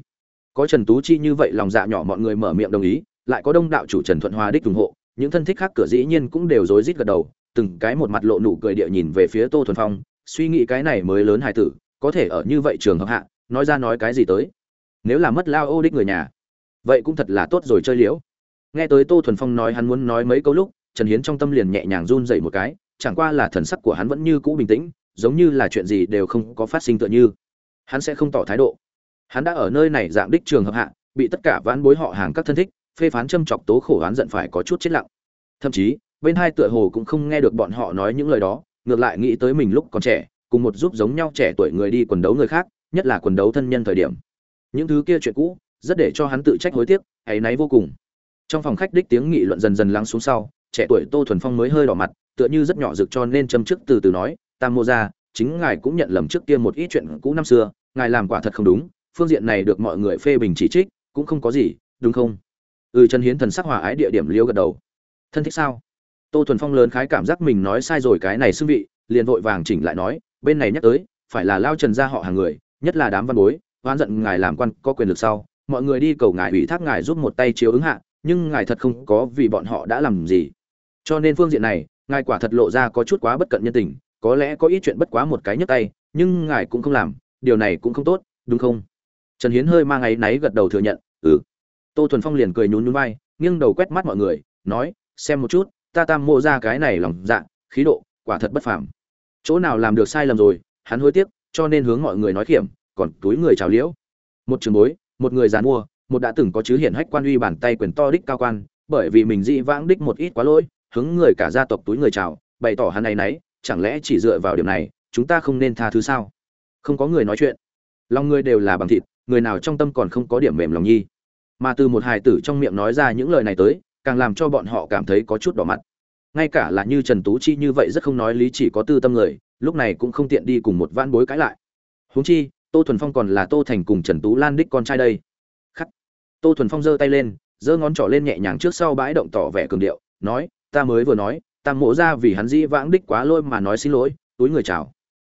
Có trần tú chi như vậy lòng dạ nhỏ mọi người mở miệng đồng ý, lại có đông đạo chủ trần thuận hòa đích ủng hộ, những thân thích khác cửa dĩ nhiên cũng đều rối rít gật đầu, từng cái một mặt lộ nụ cười địa nhìn về phía tô thuần phong, suy nghĩ cái này mới lớn hài tử, có thể ở như vậy trường hợp hạ, nói ra nói cái gì tới? Nếu là mất lao ô đích người nhà, vậy cũng thật là tốt rồi chơi liễu. Nghe tới tô thuần phong nói hắn muốn nói mấy câu lúc, trần hiến trong tâm liền nhẹ nhàng run dậy một cái, chẳng qua là thần sắc của hắn vẫn như cũ bình tĩnh, giống như là chuyện gì đều không có phát sinh tựa như. Hắn sẽ không tỏ thái độ hắn đã ở nơi này dạng đích trường hợp hạ, bị tất cả vãn bối họ hàng các thân thích, phê phán châm chọc tố khổ oán giận phải có chút chết lặng. Thậm chí, bên hai tựa hồ cũng không nghe được bọn họ nói những lời đó, ngược lại nghĩ tới mình lúc còn trẻ, cùng một giúp giống nhau trẻ tuổi người đi quần đấu người khác, nhất là quần đấu thân nhân thời điểm. Những thứ kia chuyện cũ, rất để cho hắn tự trách hối tiếc hay náy vô cùng. Trong phòng khách đích tiếng nghị luận dần dần lắng xuống sau, trẻ tuổi tô thuần phong mới hơi đỏ mặt, tựa như rất nhỏ rực cho nên châm trước từ từ nói, tam mô ra chính ngài cũng nhận lầm trước kia một ít chuyện cũ năm xưa, ngài làm quả thật không đúng phương diện này được mọi người phê bình chỉ trích, cũng không có gì, đúng không? Ừ trần hiến thần sắc hòa ái địa điểm liêu gật đầu. Thân thích sao? Tô thuần phong lớn khái cảm giác mình nói sai rồi cái này xưng vị, liền vội vàng chỉnh lại nói, bên này nhắc tới, phải là lao trần gia họ hàng người, nhất là đám văn bối oan giận ngài làm quan có quyền lực sau, mọi người đi cầu ngài ủy thác ngài giúp một tay chiếu ứng hạ, nhưng ngài thật không có vì bọn họ đã làm gì. Cho nên phương diện này, ngài quả thật lộ ra có chút quá bất cận nhân tình, có lẽ có ít chuyện bất quá một cái nhấc tay, nhưng ngài cũng không làm, điều này cũng không tốt, đúng không? Trần hiến hơi mang áy náy gật đầu thừa nhận ừ. Tô thuần phong liền cười nhún nhún vai, nghiêng đầu quét mắt mọi người, nói, xem một chút, ta tam mô ra cái này lòng dạ khí độ, quả thật bất phàm. Chỗ nào làm được sai lầm rồi, hắn hối tiếc, cho nên hướng mọi người nói khiểm, còn túi người chào liễu. Một trường bối, một người dàn mua một đã từng có chứ hiển hách quan uy bàn tay quyền to đích cao quan, bởi vì mình dị vãng đích một ít quá lỗi, hướng người cả gia tộc túi người chào, bày tỏ hắn này nấy chẳng lẽ chỉ dựa vào điểm này, chúng ta không nên tha thứ sao? Không có người nói chuyện. Lòng người đều là bằng thịt người nào trong tâm còn không có điểm mềm lòng nhi. Mà từ một hài tử trong miệng nói ra những lời này tới, càng làm cho bọn họ cảm thấy có chút đỏ mặt. Ngay cả là như trần tú chi như vậy rất không nói lý chỉ có tư tâm người, lúc này cũng không tiện đi cùng một van bối cãi lại. Huống chi, tô thuần phong còn là tô thành cùng trần tú lan đích con trai đây. Khắc. Tô thuần phong giơ tay lên, giơ ngón trỏ lên nhẹ nhàng trước sau bãi động tỏ vẻ cường điệu, nói, ta mới vừa nói, ta mổ ra vì hắn dĩ vãng đích quá lôi mà nói xin lỗi, túi người chào.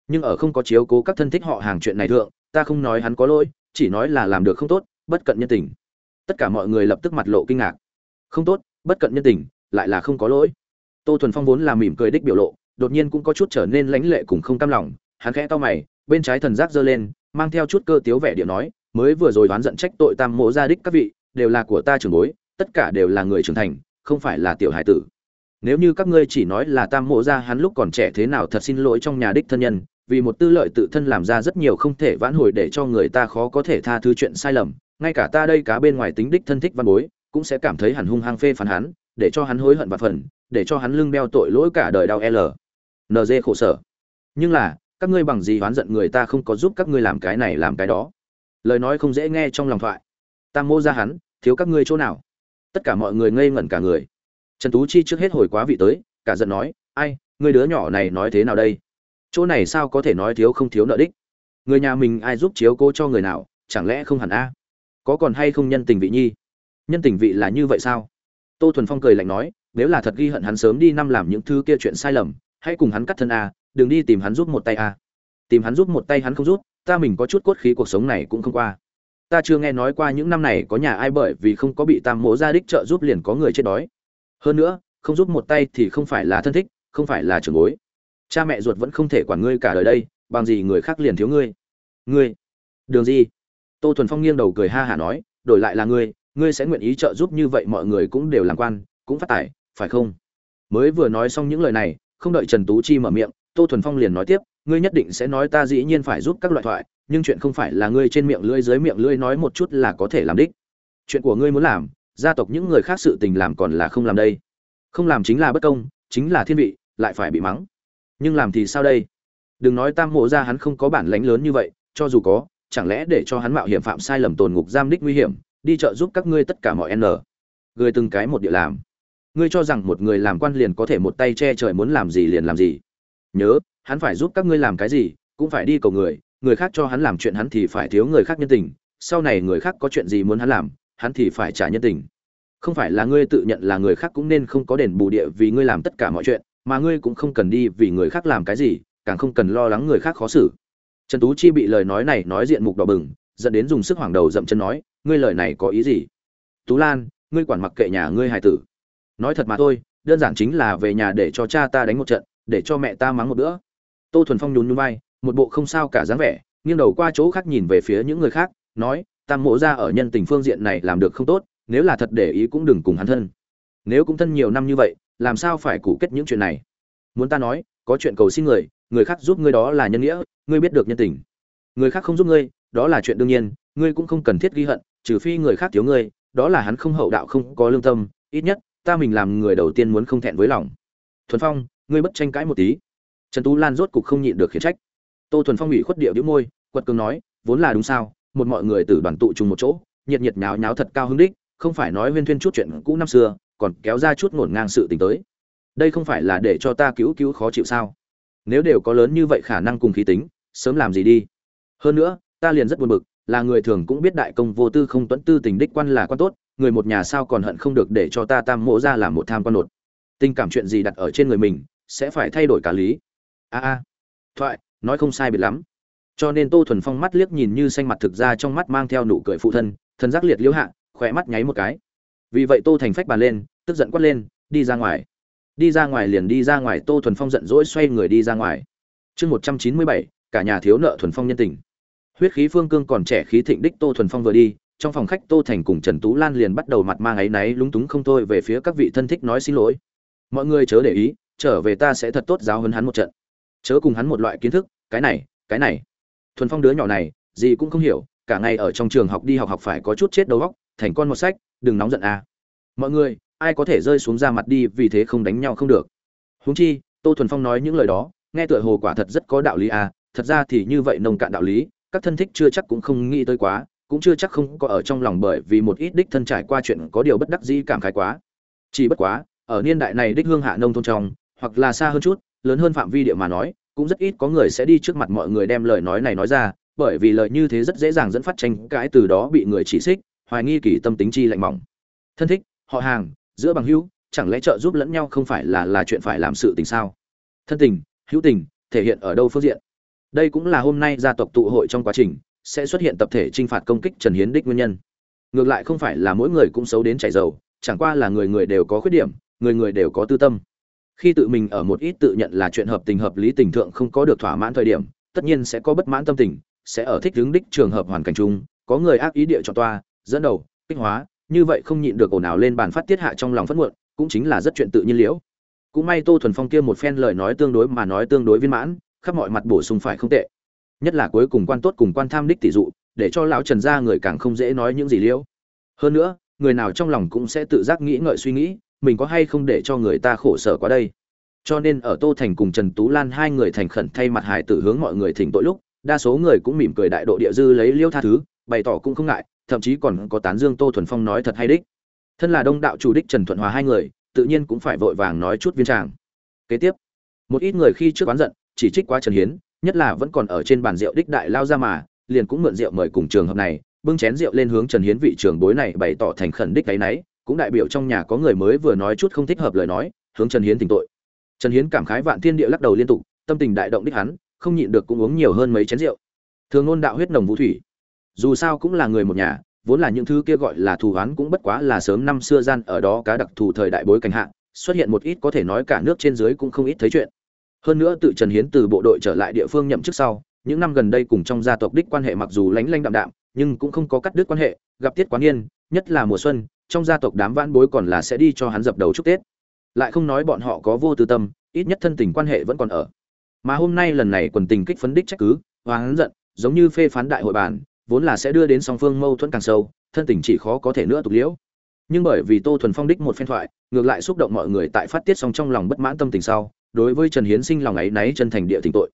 Nhưng ở không có chiếu cố các thân thích họ hàng chuyện này thượng, ta không nói hắn có lỗi chỉ nói là làm được không tốt, bất cận nhân tình. Tất cả mọi người lập tức mặt lộ kinh ngạc. Không tốt, bất cận nhân tình, lại là không có lỗi. Tô thuần phong vốn là mỉm cười đích biểu lộ, đột nhiên cũng có chút trở nên lãnh lệ cùng không cam lòng, hắn khẽ to mày, bên trái thần giác giơ lên, mang theo chút cơ tiếu vẻ điệu nói, mới vừa rồi đoán giận trách tội tam mộ gia đích các vị, đều là của ta trưởng bối, tất cả đều là người trưởng thành, không phải là tiểu hải tử nếu như các ngươi chỉ nói là tam mộ gia hắn lúc còn trẻ thế nào thật xin lỗi trong nhà đích thân nhân, vì một tư lợi tự thân làm ra rất nhiều không thể vãn hồi để cho người ta khó có thể tha thứ chuyện sai lầm, ngay cả ta đây cá bên ngoài tính đích thân thích văn bối, cũng sẽ cảm thấy hẳn hung hăng phê phán hắn, để cho hắn hối hận và phần, để cho hắn lưng đeo tội lỗi cả đời đau l. Nd khổ sở. Nhưng là, các ngươi bằng gì oán giận người ta không có giúp các ngươi làm cái này làm cái đó? Lời nói không dễ nghe trong lòng thoại. Tam mô ra hắn, thiếu các ngươi chỗ nào? Tất cả mọi người ngây ngẩn cả người trần tú chi trước hết hồi quá vị tới, cả giận nói, ai, người đứa nhỏ này nói thế nào đây? Chỗ này sao có thể nói thiếu không thiếu nợ đích? Người nhà mình ai giúp chiếu cố cho người nào, chẳng lẽ không hẳn a? Có còn hay không nhân tình vị nhi? Nhân tình vị là như vậy sao? Tô thuần phong cười lạnh nói, nếu là thật ghi hận hắn sớm đi năm làm những thứ kia chuyện sai lầm, hãy cùng hắn cắt thân a, đừng đi tìm hắn giúp một tay a. Tìm hắn giúp một tay hắn không giúp, ta mình có chút cốt khí cuộc sống này cũng không qua. Ta chưa nghe nói qua những năm này có nhà ai bởi vì không có bị tam mộ gia đích trợ giúp liền có người chết đói hơn nữa, không giúp một tay thì không phải là thân thích, không phải là trưởng bối. Cha mẹ ruột vẫn không thể quản ngươi cả đời đây, bằng gì người khác liền thiếu ngươi. Ngươi, đường gì? Tô thuần phong nghiêng đầu cười ha hả nói, đổi lại là ngươi ngươi sẽ nguyện ý trợ giúp như vậy mọi người cũng đều làm quan, cũng phát tài, phải không? Mới vừa nói xong những lời này, không đợi trần tú chi mở miệng, tô thuần phong liền nói tiếp, ngươi nhất định sẽ nói ta dĩ nhiên phải giúp các loại thoại, nhưng chuyện không phải là ngươi trên miệng lưỡi, dưới miệng lưỡi nói một chút là có thể làm đích. Chuyện của ngươi muốn làm gia tộc những người khác sự tình làm còn là không làm đây. Không làm chính là bất công, chính là thiên vị, lại phải bị mắng. Nhưng làm thì sao đây? Đừng nói tam mộ ra hắn không có bản lánh lớn như vậy, cho dù có, chẳng lẽ để cho hắn mạo hiểm phạm sai lầm tồn ngục giam đích nguy hiểm, đi chợ giúp các ngươi tất cả mọi n. Người từng cái một địa làm. Ngươi cho rằng một người làm quan liền có thể một tay che trời muốn làm gì liền làm gì. Nhớ, hắn phải giúp các ngươi làm cái gì, cũng phải đi cầu người người khác cho hắn làm chuyện hắn thì phải thiếu người khác nhân tình, sau này người khác có chuyện gì muốn hắn làm hắn thì phải trả nhân tình. Không phải là ngươi tự nhận là người khác cũng nên không có đền bù địa vì ngươi làm tất cả mọi chuyện, mà ngươi cũng không cần đi vì người khác làm cái gì, càng không cần lo lắng người khác khó xử. Trần tú chi bị lời nói này nói diện mục đỏ bừng, dẫn đến dùng sức hoảng đầu dậm chân nói, ngươi lời này có ý gì? Tú lan, ngươi quản mặc kệ nhà ngươi hài tử. Nói thật mà thôi, đơn giản chính là về nhà để cho cha ta đánh một trận, để cho mẹ ta mắng một bữa. Tô thuần phong nhún nhún vai, một bộ không sao cả dáng vẻ, nghiêng đầu qua chỗ khác nhìn về phía những người khác, nói tam mộ ra ở nhân tình phương diện này làm được không tốt, nếu là thật để ý cũng đừng cùng hắn thân. Nếu cũng thân nhiều năm như vậy, làm sao phải cụ kết những chuyện này? Muốn ta nói, có chuyện cầu xin người người khác giúp ngươi đó là nhân nghĩa, ngươi biết được nhân tình. Người khác không giúp ngươi, đó là chuyện đương nhiên, ngươi cũng không cần thiết ghi hận, trừ phi người khác thiếu ngươi, đó là hắn không hậu đạo không có lương tâm, ít nhất, ta mình làm người đầu tiên muốn không thẹn với lòng. Thuần phong, ngươi bất tranh cãi một tí. Trần tú lan rốt cục không nhịn được khiển trách. Tô thuần phong ủy khuất điệu đĩu môi, quật cường nói, vốn là đúng sao? Một mọi người từ đoàn tụ chung một chỗ, nhiệt nhiệt nháo nháo thật cao hứng đích, không phải nói huyên thuyên chút chuyện cũ năm xưa, còn kéo ra chút ngổn ngang sự tình tới. Đây không phải là để cho ta cứu cứu khó chịu sao? Nếu đều có lớn như vậy khả năng cùng khí tính, sớm làm gì đi? Hơn nữa, ta liền rất buồn bực, là người thường cũng biết đại công vô tư không tuẫn tư tình đích quan là quan tốt, người một nhà sao còn hận không được để cho ta tam mộ ra làm một tham quan nột. Tình cảm chuyện gì đặt ở trên người mình, sẽ phải thay đổi cả lý. A a. Thoại, nói không sai biệt lắm cho nên tô thuần phong mắt liếc nhìn như xanh mặt thực ra trong mắt mang theo nụ cười phụ thân thân giác liệt liễu hạ khỏe mắt nháy một cái. Vì vậy tô thành phách bàn lên, tức giận quát lên, đi ra ngoài. Đi ra ngoài liền đi ra ngoài, tô thuần phong giận dỗi xoay người đi ra ngoài. Chương một trăm chín mươi bảy, cả nhà thiếu nợ thuần phong nhân tình. Huyết khí phương cương còn trẻ khí thịnh đích tô thuần phong vừa đi, trong phòng khách tô thành cùng trần tú lan liền bắt đầu mặt mang áy náy lúng túng không thôi về phía các vị thân thích nói xin lỗi. Mọi người chớ để ý, trở về ta sẽ thật tốt giáo hơn hắn một trận. Chớ cùng hắn một loại kiến thức, cái này cái này thuần phong đứa nhỏ này, gì cũng không hiểu, cả ngày ở trong trường học đi học học phải có chút chết đầu óc, thành con một sách, đừng nóng giận à mọi người, ai có thể rơi xuống ra mặt đi vì thế không đánh nhau không được. Huống chi, tô thuần phong nói những lời đó, nghe tựa hồ quả thật rất có đạo lý à thật ra thì như vậy nông cạn đạo lý, các thân thích chưa chắc cũng không nghĩ tới quá, cũng chưa chắc không có ở trong lòng bởi vì một ít đích thân trải qua chuyện có điều bất đắc dĩ cảm khái quá. Chỉ bất quá, ở niên đại này đích hương hạ nông thôn trong, hoặc là xa hơn chút, lớn hơn phạm vi địa mà nói cũng rất ít có người sẽ đi trước mặt mọi người đem lời nói này nói ra, bởi vì lời như thế rất dễ dàng dẫn phát tranh cãi từ đó bị người chỉ xích, hoài nghi kỳ tâm tính chi lạnh mỏng. Thân thích, họ hàng, giữa bằng hữu, chẳng lẽ trợ giúp lẫn nhau không phải là là chuyện phải làm sự tình sao? Thân tình, hữu tình, thể hiện ở đâu phương diện? Đây cũng là hôm nay gia tộc tụ hội trong quá trình, sẽ xuất hiện tập thể t r i n h phạt công kích trần hiến đích nguyên nhân. Ngược lại không phải là mỗi người cũng xấu đến chảy dầu, chẳng qua là người người đều có khuyết điểm, người người đều có tư tâm khi tự mình ở một ít tự nhận là chuyện hợp tình hợp lý tình thượng không có được thỏa mãn thời điểm, tất nhiên sẽ có bất mãn tâm tình, sẽ ở thích hướng đích trường hợp hoàn cảnh chung, có người ác ý địa cho toa, dẫn đầu, kích hóa, như vậy không nhịn được ồn ào lên bàn phát tiết hạ trong lòng phẫn muộn, cũng chính là rất chuyện tự nhiên liễu. Cũng may tô thuần phong kia một phen lời nói tương đối mà nói tương đối viên mãn, khắp mọi mặt bổ sung phải không tệ. Nhất là cuối cùng quan tốt cùng quan tham đích tỷ dụ, để cho lão trần gia người càng không dễ nói những gì liễu. Hơn nữa, người nào trong lòng cũng sẽ tự giác nghĩ ngợi suy nghĩ mình có hay không để cho người ta khổ sở quá đây? Cho nên ở tô thành cùng trần tú lan hai người thành khẩn thay mặt hải tử hướng mọi người thỉnh tội lúc, đa số người cũng mỉm cười đại độ địa dư lấy liêu tha thứ, bày tỏ cũng không ngại, thậm chí còn có tán dương tô thuần phong nói thật hay đích. Thân là đông đạo chủ đích trần thuận hòa hai người, tự nhiên cũng phải vội vàng nói chút viên tràng. Kế tiếp, một ít người khi trước oán giận, chỉ trích quá trần hiến, nhất là vẫn còn ở trên bàn rượu đích đại lao ra mà, liền cũng mượn rượu mời cùng trường hợp này, bưng chén rượu lên hướng trần hiến vị trường bối này bày tỏ thành khẩn đích cái nấy cũng đại biểu trong nhà có người mới vừa nói chút không thích hợp lời nói hướng trần hiến tỉnh tội. Trần hiến cảm khái vạn thiên địa lắc đầu liên tục tâm tình đại động đích hắn không nhịn được cũng uống nhiều hơn mấy chén rượu. Thường ngôn đạo huyết nồng vũ thủy. Dù sao cũng là người một nhà vốn là những thứ kia gọi là thù oán cũng bất quá là sớm năm xưa gian ở đó cá đặc thù thời đại bối cảnh hạ xuất hiện một ít có thể nói cả nước trên dưới cũng không ít thấy chuyện. Hơn nữa tự Trần Hiến từ bộ đội trở lại địa phương nhậm chức sau, những năm gần đây cùng trong gia tộc đích quan hệ mặc dù lánh lanh đạm đạm, nhưng cũng không có cắt đứt quan hệ, gặp tiết quán niên, nhất là mùa xuân, trong gia tộc đám vãn bối còn là sẽ đi cho hắn dập đầu chúc Tết. Lại không nói bọn họ có vô tư tâm, ít nhất thân tình quan hệ vẫn còn ở. Mà hôm nay lần này quần tình kích phấn đích trách cứ, và hắn giận, giống như phê phán đại hội bản, vốn là sẽ đưa đến song phương mâu thuẫn càng sâu, thân tình chỉ khó có thể nữa tục liễu. Nhưng bởi vì Tô Thuần Phong đích một phen thoại, ngược lại xúc động mọi người tại phát tiết xong trong lòng bất mãn tâm tình sau, đối với trần hiến sinh lòng ấy náy chân thành địa tình tội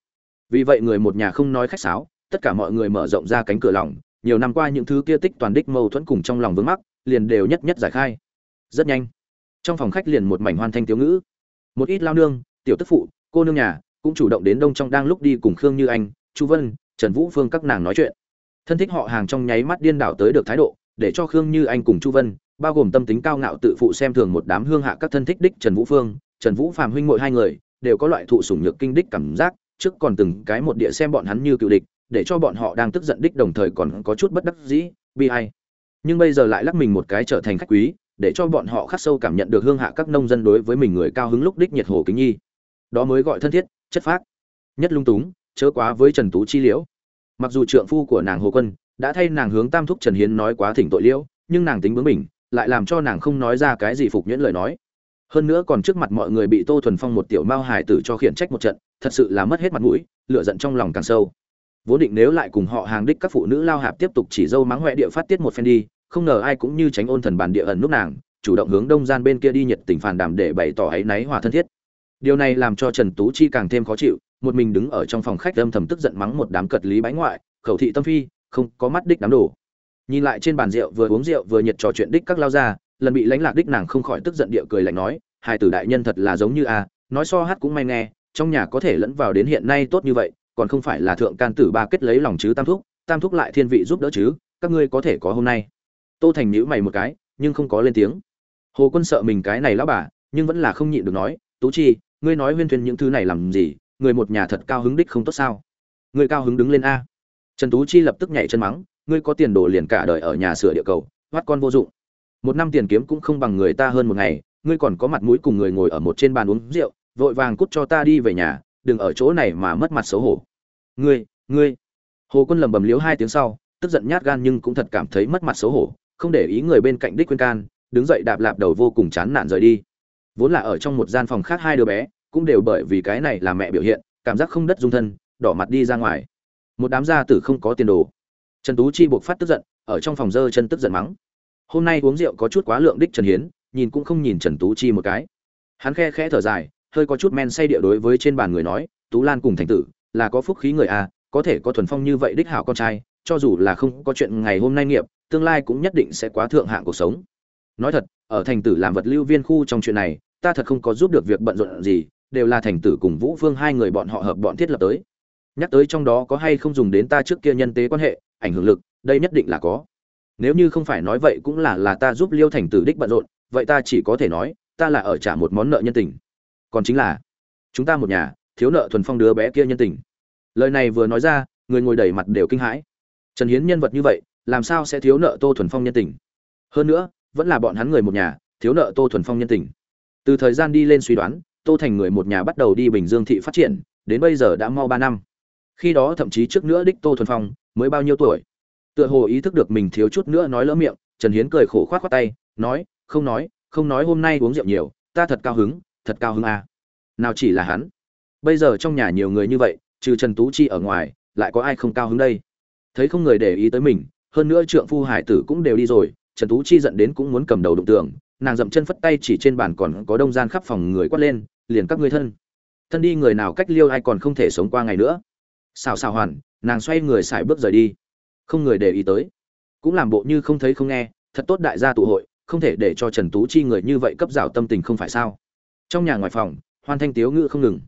vì vậy người một nhà không nói khách sáo tất cả mọi người mở rộng ra cánh cửa lòng nhiều năm qua những thứ kia tích toàn đích mâu thuẫn cùng trong lòng vướng mắc liền đều nhất nhất giải khai. Rất nhanh, trong phòng khách liền một mảnh hoan thanh thiếu ngữ. Một ít lao nương, tiểu tức phụ, cô nương nhà cũng chủ động đến đông trong đang lúc đi cùng khương như anh, chu vân, trần vũ phương các nàng nói chuyện. Thân thích họ hàng trong nháy mắt điên đảo tới được thái độ, để cho khương như anh cùng chu vân, bao gồm tâm tính cao ngạo tự phụ xem thường một đám hương hạ các thân thích đích trần vũ phương, trần vũ phàm huynh muội hai người, đều có loại thụ sủng nhược kinh đích cảm giác, trước còn từng cái một địa xem bọn hắn như cựu địch, để cho bọn họ đang tức giận đích đồng thời còn có chút bất đắc dĩ, bi ai nhưng bây giờ lại lắc mình một cái trở thành khách quý, để cho bọn họ khắc sâu cảm nhận được hương hạ các nông dân đối với mình người cao hứng lúc đích nhiệt hồ kính nhi. Đó mới gọi thân thiết, chất phác. Nhất lung túng, chớ quá với trần tú chi liễu. Mặc dù trượng phu của nàng hồ quân đã thay nàng hướng tam thúc trần hiến nói quá thỉnh tội liễu, nhưng nàng tính bướng mình lại làm cho nàng không nói ra cái gì phục nhuyễn lời nói. Hơn nữa còn trước mặt mọi người bị tô thuần phong một tiểu mao hải tử cho khiển trách một trận, thật sự là mất hết mặt mũi lựa giận trong lòng càng sâu. Vốn định nếu lại cùng họ hàng đích các phụ nữ lao hạp tiếp tục chỉ dâu mắng huệ địa phát tiết một phen đi không ngờ ai cũng như tránh ôn thần bản địa ẩn nút nàng, chủ động hướng đông gian bên kia đi nhiệt tình phản đàm để bày tỏ áy náy hòa thân thiết. Điều này làm cho trần tú chi càng thêm khó chịu, một mình đứng ở trong phòng khách âm thầm tức giận mắng một đám cật lý bái ngoại, khẩu thị tâm phi, không có mắt đích đám đồ. Nhìn lại trên bàn rượu vừa uống rượu vừa nhiệt trò chuyện đích các lao ra lần bị lánh lạc đích nàng không khỏi tức giận địa cười lạnh nói, hai tử đại nhân thật là giống như a, nói so hát cũng may nghe, trong nhà có thể lẫn vào đến hiện nay tốt như vậy, còn không phải là thượng can tử ba kết lấy lòng chứ tam thúc tam thúc lại thiên vị giúp đỡ chứ, các ngươi có thể có hôm nay tô thành nhữ mày một cái, nhưng không có lên tiếng. Hồ quân sợ mình cái này lão bà, nhưng vẫn là không nhịn được nói, tú chi, ngươi nói huyên thuyên những thứ này làm gì? Người một nhà thật cao hứng đích không tốt sao? Ngươi cao hứng đứng lên a. Trần tú chi lập tức nhảy chân mắng, ngươi có tiền đồ liền cả đời ở nhà sửa địa cầu thoát con vô dụng. Một năm tiền kiếm cũng không bằng người ta hơn một ngày, ngươi còn có mặt mũi cùng người ngồi ở một trên bàn uống rượu, vội vàng cút cho ta đi về nhà, đừng ở chỗ này mà mất mặt xấu hổ. Ngươi ngươi. Hồ quân lầm bầm liếu hai tiếng sau, tức giận nhát gan nhưng cũng thật cảm thấy mất mặt xấu hổ không để ý người bên cạnh đích khuyên can, đứng dậy đạp lạp đầu vô cùng chán nản rời đi. Vốn là ở trong một gian phòng khác hai đứa bé, cũng đều bởi vì cái này là mẹ biểu hiện, cảm giác không đất dung thân, đỏ mặt đi ra ngoài. Một đám gia tử không có tiền đồ. Trần tú chi buộc phát tức giận, ở trong phòng dơ chân tức giận mắng. Hôm nay uống rượu có chút quá lượng đích trần hiến, nhìn cũng không nhìn trần tú chi một cái. Hắn khe khẽ thở dài, hơi có chút men say địa đối với trên bàn người nói, tú lan cùng thành tử, là có phúc khí người a có thể có thuần phong như vậy đích hảo con trai, cho dù là không có chuyện ngày hôm nay nghiệp tương lai cũng nhất định sẽ quá thượng hạng cuộc sống. Nói thật, ở thành tử làm vật lưu viên khu trong chuyện này, ta thật không có giúp được việc bận rộn gì, đều là thành tử cùng vũ phương hai người bọn họ hợp bọn thiết lập tới. Nhắc tới trong đó có hay không dùng đến ta trước kia nhân tế quan hệ, ảnh hưởng lực, đây nhất định là có. Nếu như không phải nói vậy cũng là là ta giúp liêu thành tử đích bận rộn, vậy ta chỉ có thể nói, ta là ở trả một món nợ nhân tình. Còn chính là, chúng ta một nhà, thiếu nợ thuần phong đứa bé kia nhân tình. Lời này vừa nói ra, người ngồi đầy mặt đều kinh hãi. Trần hiến nhân vật như vậy làm sao sẽ thiếu nợ tô thuần phong nhân tình? Hơn nữa, vẫn là bọn hắn người một nhà, thiếu nợ tô thuần phong nhân tình. Từ thời gian đi lên suy đoán, tô thành người một nhà bắt đầu đi bình dương thị phát triển, đến bây giờ đã mau ba năm. Khi đó thậm chí trước nữa đích tô thuần phong mới bao nhiêu tuổi? Tựa hồ ý thức được mình thiếu chút nữa nói lỡ miệng, trần hiến cười khổ khoát khoát tay, nói, không nói không nói hôm nay uống rượu nhiều, ta thật cao hứng, thật cao hứng à. nào chỉ là hắn. Bây giờ trong nhà nhiều người như vậy, trừ trần tú chi ở ngoài, lại có ai không cao hứng đây? Thấy không người để ý tới mình hơn nữa trượng phu hải tử cũng đều đi rồi, trần tú chi giận đến cũng muốn cầm đầu đụng tường, nàng dậm chân phất tay chỉ trên bàn còn có đông gian khắp phòng người quát lên, liền các ngươi thân thân đi, người nào cách liêu ai còn không thể sống qua ngày nữa. Xào xào hoàn, nàng xoay người xài bước rời đi. Không người để ý tới. Cũng làm bộ như không thấy không nghe, thật tốt đại gia tụ hội, không thể để cho trần tú chi người như vậy cấp rào tâm tình không phải sao? Trong nhà ngoài phòng, hoan thanh tiếu ngữ không ngừng.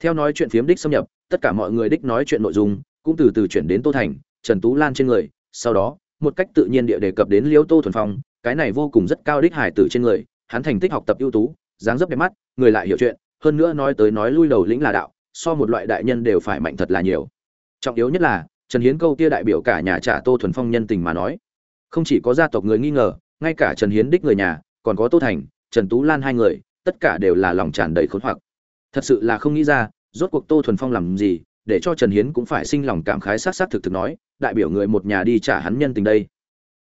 Theo nói chuyện phiếm đích xâm nhập, tất cả mọi người đích nói chuyện nội dung cũng từ từ chuyển đến tô thành, trần tú lan trên người sau đó, một cách tự nhiên địa đề cập đến liễu tô thuần phong, cái này vô cùng rất cao đích hải tử trên người, hắn thành tích học tập ưu tú, dáng dấp đẹp mắt, người lại hiểu chuyện, hơn nữa nói tới nói lui đầu lĩnh là đạo, so một loại đại nhân đều phải mạnh thật là nhiều. Trọng yếu nhất là, trần hiến câu tia đại biểu cả nhà trả tô thuần phong nhân tình mà nói. Không chỉ có gia tộc người nghi ngờ, ngay cả trần hiến đích người nhà, còn có tô thành, trần tú lan hai người, tất cả đều là lòng tràn đầy khốn hoặc. Thật sự là không nghĩ ra, rốt cuộc tô thuần phong làm gì để cho trần hiến cũng phải sinh lòng cảm khái sát sát thực thực nói, đại biểu người một nhà đi trả hắn nhân tình đây.